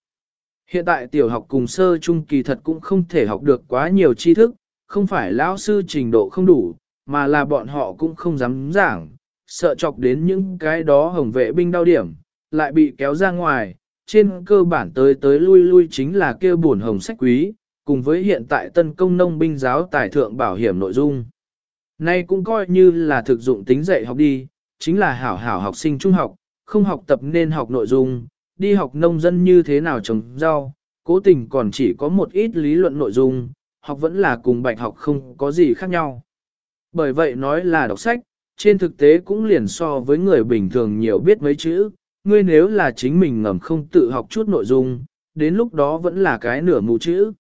Speaker 1: Hiện tại tiểu học cùng sơ trung kỳ thật cũng không thể học được quá nhiều tri thức, không phải lão sư trình độ không đủ, mà là bọn họ cũng không dám giảng, sợ chọc đến những cái đó hồng vệ binh đau điểm, lại bị kéo ra ngoài, trên cơ bản tới tới lui lui chính là kêu buồn hồng sách quý, cùng với hiện tại tân công nông binh giáo tài thượng bảo hiểm nội dung. Nay cũng coi như là thực dụng tính dạy học đi, chính là hảo hảo học sinh trung học, không học tập nên học nội dung, đi học nông dân như thế nào trồng rau, cố tình còn chỉ có một ít lý luận nội dung, học vẫn là cùng bạch học không có gì khác nhau. Bởi vậy nói là đọc sách, trên thực tế cũng liền so với người bình thường nhiều biết mấy chữ, ngươi nếu là chính mình ngầm không tự học chút nội dung, đến lúc đó vẫn là cái nửa mù chữ.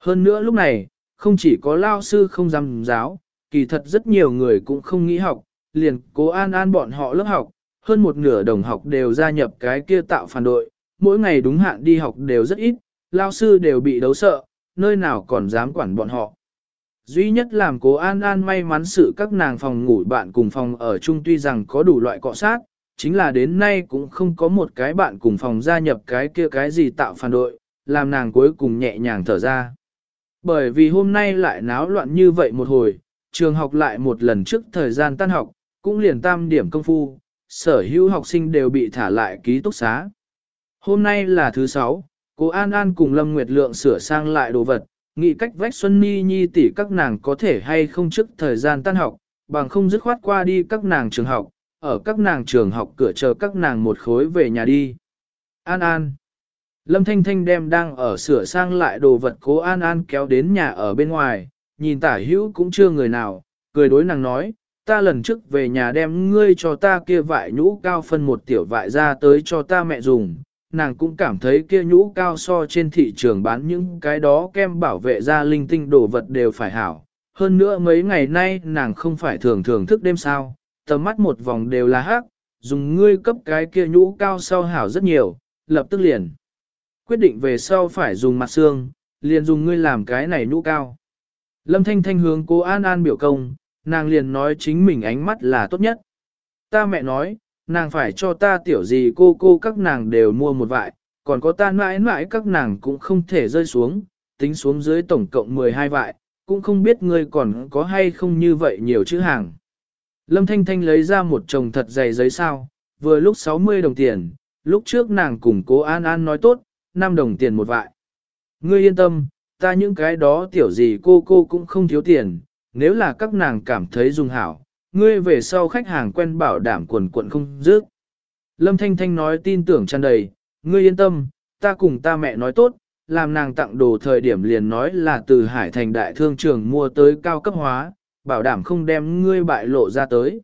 Speaker 1: Hơn nữa lúc này, không chỉ có lao sư không dám giáo, kỳ thật rất nhiều người cũng không nghĩ học, liền cố an an bọn họ lớp học, hơn một nửa đồng học đều gia nhập cái kia tạo phản đội, mỗi ngày đúng hạn đi học đều rất ít, lao sư đều bị đấu sợ, nơi nào còn dám quản bọn họ. Duy nhất làm cố An An may mắn sự các nàng phòng ngủ bạn cùng phòng ở chung tuy rằng có đủ loại cọ sát, chính là đến nay cũng không có một cái bạn cùng phòng gia nhập cái kia cái gì tạo phản đội, làm nàng cuối cùng nhẹ nhàng thở ra. Bởi vì hôm nay lại náo loạn như vậy một hồi, trường học lại một lần trước thời gian tan học, cũng liền tam điểm công phu, sở hữu học sinh đều bị thả lại ký túc xá. Hôm nay là thứ sáu, cô An An cùng Lâm Nguyệt Lượng sửa sang lại đồ vật, nghĩ cách vách Xuân Ni Nhi tỷ các nàng có thể hay không trước thời gian tan học, bằng không dứt khoát qua đi các nàng trường học, ở các nàng trường học cửa chờ các nàng một khối về nhà đi. An An Lâm Thanh Thanh đem đang ở sửa sang lại đồ vật cố An An kéo đến nhà ở bên ngoài, nhìn tả hữu cũng chưa người nào, cười đối nàng nói, ta lần trước về nhà đem ngươi cho ta kia vải nhũ cao phân một tiểu vải ra tới cho ta mẹ dùng, nàng cũng cảm thấy kia nhũ cao so trên thị trường bán những cái đó kem bảo vệ da linh tinh đồ vật đều phải hảo. Hơn nữa mấy ngày nay nàng không phải thường thường thức đêm sao, tầm mắt một vòng đều là hắc, dùng ngươi cấp cái kia nhũ cao sau hảo rất nhiều, lập tức liền. Quyết định về sau phải dùng mặt xương, liền dùng ngươi làm cái này nhũ cao. Lâm Thanh Thanh hướng cô An An biểu công, nàng liền nói chính mình ánh mắt là tốt nhất. Ta mẹ nói, nàng phải cho ta tiểu gì cô cô các nàng đều mua một vại, còn có ta mãi mãi các nàng cũng không thể rơi xuống, tính xuống dưới tổng cộng 12 vại, cũng không biết ngươi còn có hay không như vậy nhiều chữ hàng. Lâm Thanh Thanh lấy ra một chồng thật dày giấy sao, vừa lúc 60 đồng tiền, lúc trước nàng cùng cố An An nói tốt, 5 đồng tiền một vại. Ngươi yên tâm, ta những cái đó tiểu gì cô cô cũng không thiếu tiền, nếu là các nàng cảm thấy dùng hảo, ngươi về sau khách hàng quen bảo đảm quần quận không dứt. Lâm Thanh Thanh nói tin tưởng tràn đầy, ngươi yên tâm, ta cùng ta mẹ nói tốt, làm nàng tặng đồ thời điểm liền nói là từ Hải Thành đại thương trường mua tới cao cấp hóa, bảo đảm không đem ngươi bại lộ ra tới.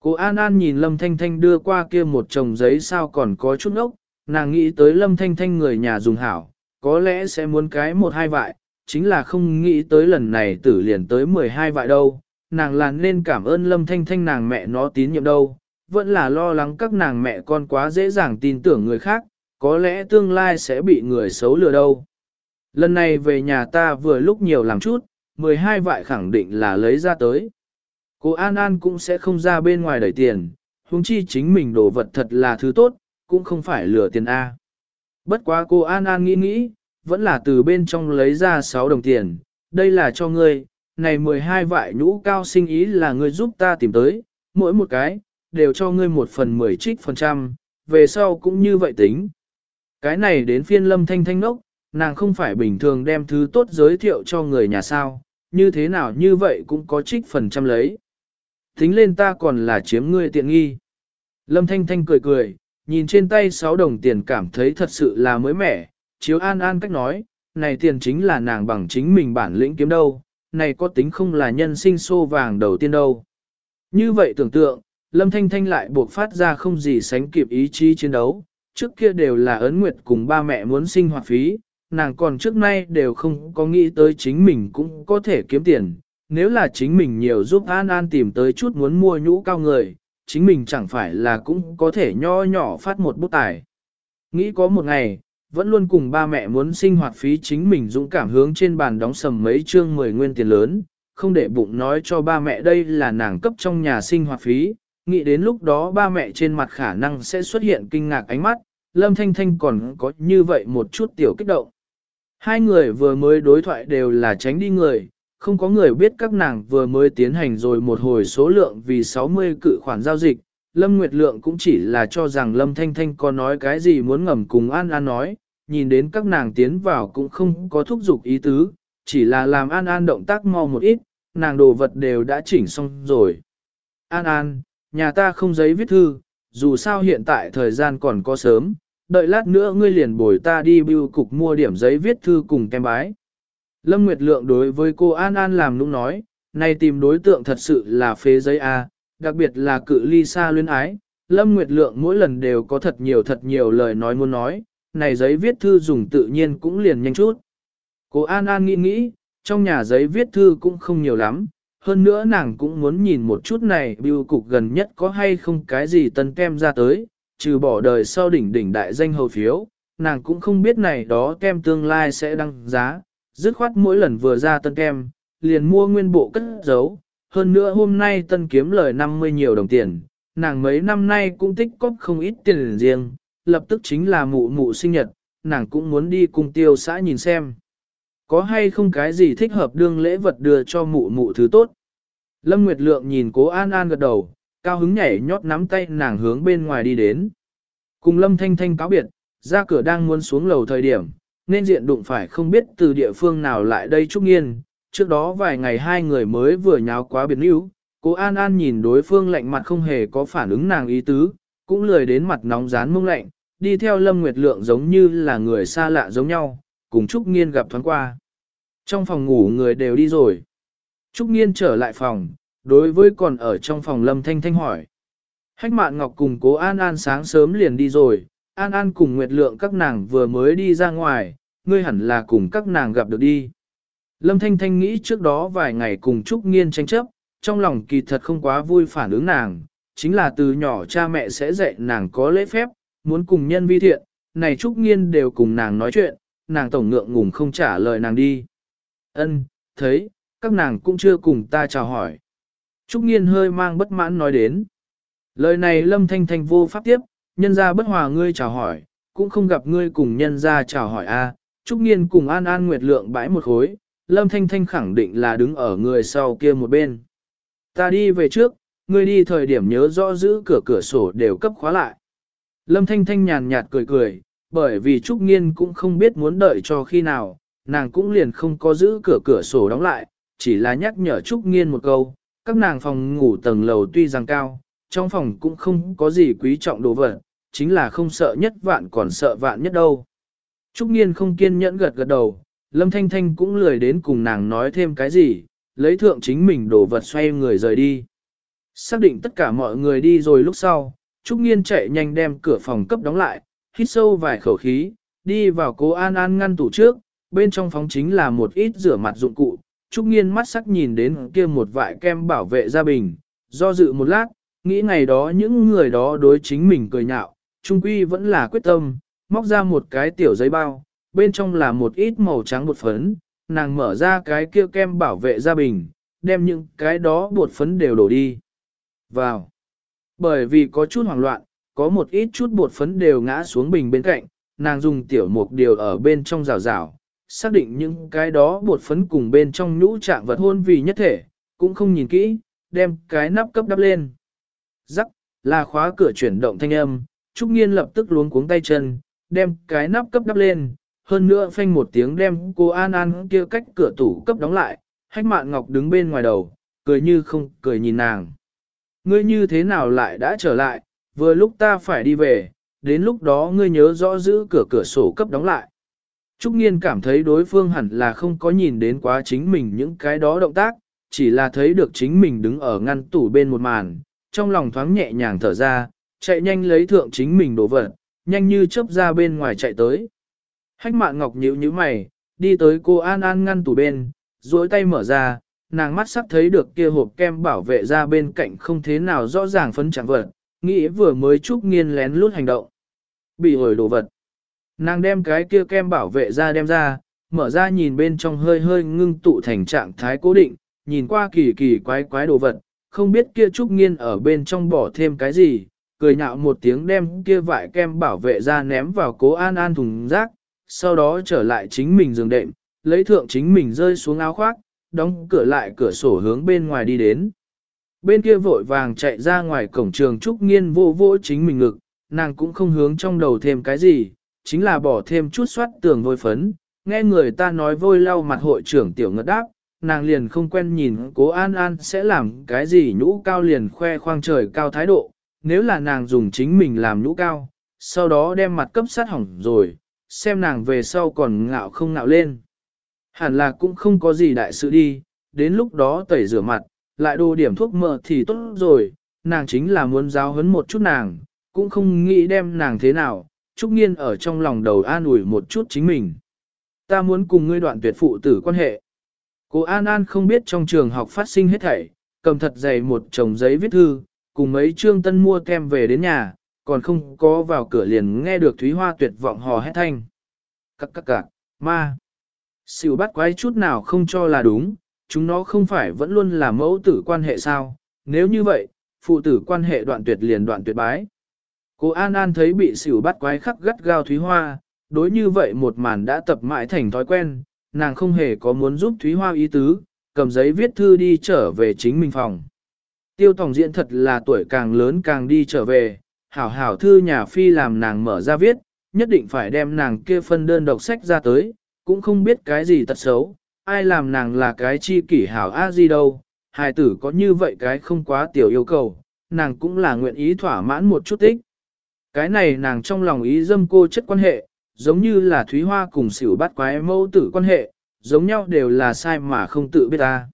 Speaker 1: Cô An An nhìn Lâm Thanh Thanh đưa qua kia một chồng giấy sao còn có chút ốc, nàng nghĩ tới Lâm Thanh Thanh người nhà dùng hảo, có lẽ sẽ muốn cái một hai vại, chính là không nghĩ tới lần này tử liền tới 12 vại đâu, nàng là nên cảm ơn lâm thanh thanh nàng mẹ nó tín nhiệm đâu, vẫn là lo lắng các nàng mẹ con quá dễ dàng tin tưởng người khác, có lẽ tương lai sẽ bị người xấu lừa đâu. Lần này về nhà ta vừa lúc nhiều làm chút, 12 vại khẳng định là lấy ra tới. Cô An An cũng sẽ không ra bên ngoài đẩy tiền, huống chi chính mình đồ vật thật là thứ tốt, cũng không phải lừa tiền A. Bất quá cô An An nghĩ nghĩ, vẫn là từ bên trong lấy ra 6 đồng tiền, đây là cho ngươi, này 12 vại nhũ cao sinh ý là ngươi giúp ta tìm tới, mỗi một cái, đều cho ngươi một phần 10 trích phần trăm, về sau cũng như vậy tính. Cái này đến phiên lâm thanh thanh nốc, nàng không phải bình thường đem thứ tốt giới thiệu cho người nhà sao, như thế nào như vậy cũng có trích phần trăm lấy. Tính lên ta còn là chiếm ngươi tiện nghi. Lâm thanh thanh cười cười, nhìn trên tay 6 đồng tiền cảm thấy thật sự là mới mẻ, chiếu an an cách nói, này tiền chính là nàng bằng chính mình bản lĩnh kiếm đâu, này có tính không là nhân sinh xô vàng đầu tiên đâu. Như vậy tưởng tượng, Lâm Thanh Thanh lại buộc phát ra không gì sánh kịp ý chí chiến đấu, trước kia đều là ấn nguyệt cùng ba mẹ muốn sinh hoạt phí, nàng còn trước nay đều không có nghĩ tới chính mình cũng có thể kiếm tiền, nếu là chính mình nhiều giúp An An tìm tới chút muốn mua nhũ cao người, chính mình chẳng phải là cũng có thể nho nhỏ phát một bút tài. Nghĩ có một ngày, vẫn luôn cùng ba mẹ muốn sinh hoạt phí chính mình dũng cảm hướng trên bàn đóng sầm mấy chương 10 nguyên tiền lớn, không để bụng nói cho ba mẹ đây là nàng cấp trong nhà sinh hoạt phí, nghĩ đến lúc đó ba mẹ trên mặt khả năng sẽ xuất hiện kinh ngạc ánh mắt, Lâm Thanh Thanh còn có như vậy một chút tiểu kích động. Hai người vừa mới đối thoại đều là tránh đi người, không có người biết các nàng vừa mới tiến hành rồi một hồi số lượng vì 60 cự khoản giao dịch. Lâm Nguyệt Lượng cũng chỉ là cho rằng Lâm Thanh Thanh có nói cái gì muốn ngầm cùng An An nói, nhìn đến các nàng tiến vào cũng không có thúc giục ý tứ, chỉ là làm An An động tác mau một ít, nàng đồ vật đều đã chỉnh xong rồi. An An, nhà ta không giấy viết thư, dù sao hiện tại thời gian còn có sớm, đợi lát nữa ngươi liền bồi ta đi bưu cục mua điểm giấy viết thư cùng kem bái. Lâm Nguyệt Lượng đối với cô An An làm nũng nói, này tìm đối tượng thật sự là phế giấy A, đặc biệt là cự ly xa luyến ái. Lâm Nguyệt Lượng mỗi lần đều có thật nhiều thật nhiều lời nói muốn nói, này giấy viết thư dùng tự nhiên cũng liền nhanh chút. Cô An An nghĩ nghĩ, trong nhà giấy viết thư cũng không nhiều lắm, hơn nữa nàng cũng muốn nhìn một chút này bưu cục gần nhất có hay không cái gì tân kem ra tới, trừ bỏ đời sau đỉnh đỉnh đại danh hầu phiếu, nàng cũng không biết này đó kem tương lai sẽ đăng giá, dứt khoát mỗi lần vừa ra tân kem, liền mua nguyên bộ cất giấu, hơn nữa hôm nay tân kiếm lời 50 nhiều đồng tiền, nàng mấy năm nay cũng tích cóp không ít tiền riêng, lập tức chính là mụ mụ sinh nhật, nàng cũng muốn đi cùng tiêu xã nhìn xem. Có hay không cái gì thích hợp đương lễ vật đưa cho mụ mụ thứ tốt. Lâm Nguyệt Lượng nhìn cố An An gật đầu, cao hứng nhảy nhót nắm tay nàng hướng bên ngoài đi đến. Cùng Lâm Thanh Thanh cáo biệt, ra cửa đang muốn xuống lầu thời điểm, nên diện đụng phải không biết từ địa phương nào lại đây Trúc Nghiên. Trước đó vài ngày hai người mới vừa nháo quá biệt níu, cố An An nhìn đối phương lạnh mặt không hề có phản ứng nàng ý tứ, cũng lười đến mặt nóng rán mông lạnh, đi theo Lâm Nguyệt Lượng giống như là người xa lạ giống nhau, cùng Trúc Nghiên gặp thoáng qua. Trong phòng ngủ người đều đi rồi. Trúc Nghiên trở lại phòng, đối với còn ở trong phòng Lâm Thanh Thanh hỏi. Hách Mạn Ngọc cùng cố An An sáng sớm liền đi rồi, An An cùng Nguyệt Lượng các nàng vừa mới đi ra ngoài, ngươi hẳn là cùng các nàng gặp được đi. Lâm Thanh Thanh nghĩ trước đó vài ngày cùng Trúc Nghiên tranh chấp, trong lòng kỳ thật không quá vui phản ứng nàng, chính là từ nhỏ cha mẹ sẽ dạy nàng có lễ phép, muốn cùng nhân vi thiện, này Trúc Nghiên đều cùng nàng nói chuyện, nàng tổng ngượng ngùng không trả lời nàng đi. Ân, thấy, các nàng cũng chưa cùng ta chào hỏi. Trúc Nghiên hơi mang bất mãn nói đến. Lời này Lâm Thanh Thanh vô pháp tiếp, nhân ra bất hòa ngươi chào hỏi, cũng không gặp ngươi cùng nhân ra chào hỏi a. Trúc Nghiên cùng An An Nguyệt Lượng bãi một khối, Lâm Thanh Thanh khẳng định là đứng ở người sau kia một bên. Ta đi về trước, ngươi đi thời điểm nhớ rõ giữ cửa cửa sổ đều cấp khóa lại. Lâm Thanh Thanh nhàn nhạt cười cười, bởi vì Trúc Nghiên cũng không biết muốn đợi cho khi nào, nàng cũng liền không có giữ cửa cửa sổ đóng lại, chỉ là nhắc nhở Trúc Nghiên một câu, các nàng phòng ngủ tầng lầu tuy rằng cao, trong phòng cũng không có gì quý trọng đồ vật, chính là không sợ nhất vạn còn sợ vạn nhất đâu. Trúc Nghiên không kiên nhẫn gật gật đầu, Lâm Thanh Thanh cũng lười đến cùng nàng nói thêm cái gì, lấy thượng chính mình đồ vật xoay người rời đi. Xác định tất cả mọi người đi rồi lúc sau, Trúc Nghiên chạy nhanh đem cửa phòng cấp đóng lại, hít sâu vài khẩu khí, đi vào cố An An ngăn tủ trước, bên trong phóng chính là một ít rửa mặt dụng cụ. Trúc Nghiên mắt sắc nhìn đến kia một vại kem bảo vệ gia bình, do dự một lát, nghĩ ngày đó những người đó đối chính mình cười nhạo, trung quy vẫn là quyết tâm, móc ra một cái tiểu giấy bao, bên trong là một ít màu trắng bột phấn, nàng mở ra cái kia kem bảo vệ gia bình, đem những cái đó bột phấn đều đổ đi. Vào. Bởi vì có chút hoảng loạn, có một ít chút bột phấn đều ngã xuống bình bên cạnh, nàng dùng tiểu mục điều ở bên trong rào rào, xác định những cái đó bột phấn cùng bên trong nhũ trạng vật hôn vì nhất thể, cũng không nhìn kỹ, đem cái nắp cấp đắp lên. Rắc, là khóa cửa chuyển động thanh âm, Trúc Nghiên lập tức luống cuống tay chân, đem cái nắp cấp đắp lên, hơn nữa phanh một tiếng đem cô An An kia cách cửa tủ cấp đóng lại, hách mạn ngọc đứng bên ngoài đầu, cười như không cười nhìn nàng. Ngươi như thế nào lại đã trở lại, vừa lúc ta phải đi về, đến lúc đó ngươi nhớ rõ giữ cửa cửa sổ cấp đóng lại. Trúc Nghiên cảm thấy đối phương hẳn là không có nhìn đến quá chính mình những cái đó động tác, chỉ là thấy được chính mình đứng ở ngăn tủ bên một màn, trong lòng thoáng nhẹ nhàng thở ra, chạy nhanh lấy thượng chính mình đồ vật, nhanh như chớp ra bên ngoài chạy tới. Hách mạn ngọc nhíu nhíu mày, đi tới cô An An ngăn tủ bên, duỗi tay mở ra, nàng mắt sắc thấy được kia hộp kem bảo vệ ra bên cạnh không thế nào rõ ràng phấn chẳng vật, nghĩ vừa mới Trúc Nghiên lén lút hành động. Bị hồi đồ vật. Nàng đem cái kia kem bảo vệ ra đem ra, mở ra nhìn bên trong hơi hơi ngưng tụ thành trạng thái cố định, nhìn qua kỳ kỳ quái quái đồ vật, không biết kia Trúc Nghiên ở bên trong bỏ thêm cái gì, cười nhạo một tiếng đem kia vải kem bảo vệ ra ném vào cố an an thùng rác, sau đó trở lại chính mình giường đệm, lấy thượng chính mình rơi xuống áo khoác, đóng cửa lại cửa sổ hướng bên ngoài đi đến. Bên kia vội vàng chạy ra ngoài cổng trường Trúc Nghiên vô vô chính mình ngực, nàng cũng không hướng trong đầu thêm cái gì, chính là bỏ thêm chút soát tường vôi phấn, nghe người ta nói vôi lau mặt hội trưởng tiểu ngất đáp, nàng liền không quen nhìn cố An An sẽ làm cái gì nhũ cao liền khoe khoang trời cao thái độ, nếu là nàng dùng chính mình làm nhũ cao, sau đó đem mặt cấp sát hỏng rồi, xem nàng về sau còn ngạo không ngạo lên. Hẳn là cũng không có gì đại sự đi, đến lúc đó tẩy rửa mặt, lại đồ điểm thuốc mỡ thì tốt rồi, nàng chính là muốn giáo huấn một chút nàng, cũng không nghĩ đem nàng thế nào, Trúc Nghiên ở trong lòng đầu an ủi một chút chính mình. Ta muốn cùng ngươi đoạn tuyệt phụ tử quan hệ. Cô An An không biết trong trường học phát sinh hết thảy, cầm thật dày một chồng giấy viết thư, cùng mấy trương tân mua kem về đến nhà, còn không có vào cửa liền nghe được Thúy Hoa tuyệt vọng hò hét thanh. Cắc cắc cạc, ma. Xỉu bắt quái chút nào không cho là đúng, chúng nó không phải vẫn luôn là mẫu tử quan hệ sao, nếu như vậy, phụ tử quan hệ đoạn tuyệt liền đoạn tuyệt bái. Cô An An thấy bị xỉu bắt quái khắc gắt gao Thúy Hoa, đối như vậy một màn đã tập mãi thành thói quen, nàng không hề có muốn giúp Thúy Hoa ý tứ, cầm giấy viết thư đi trở về chính mình phòng. Tiêu Tổng Diễn thật là tuổi càng lớn càng đi trở về, hảo hảo thư nhà phi làm nàng mở ra viết, nhất định phải đem nàng kia phân đơn đọc sách ra tới, cũng không biết cái gì tật xấu, ai làm nàng là cái chi kỷ hảo a gì đâu, hài tử có như vậy cái không quá tiểu yêu cầu, nàng cũng là nguyện ý thỏa mãn một chút tích. Cái này nàng trong lòng ý dâm cô chất quan hệ, giống như là Thúy Hoa cùng xỉu bắt quái mẫu tử quan hệ, giống nhau đều là sai mà không tự biết ta.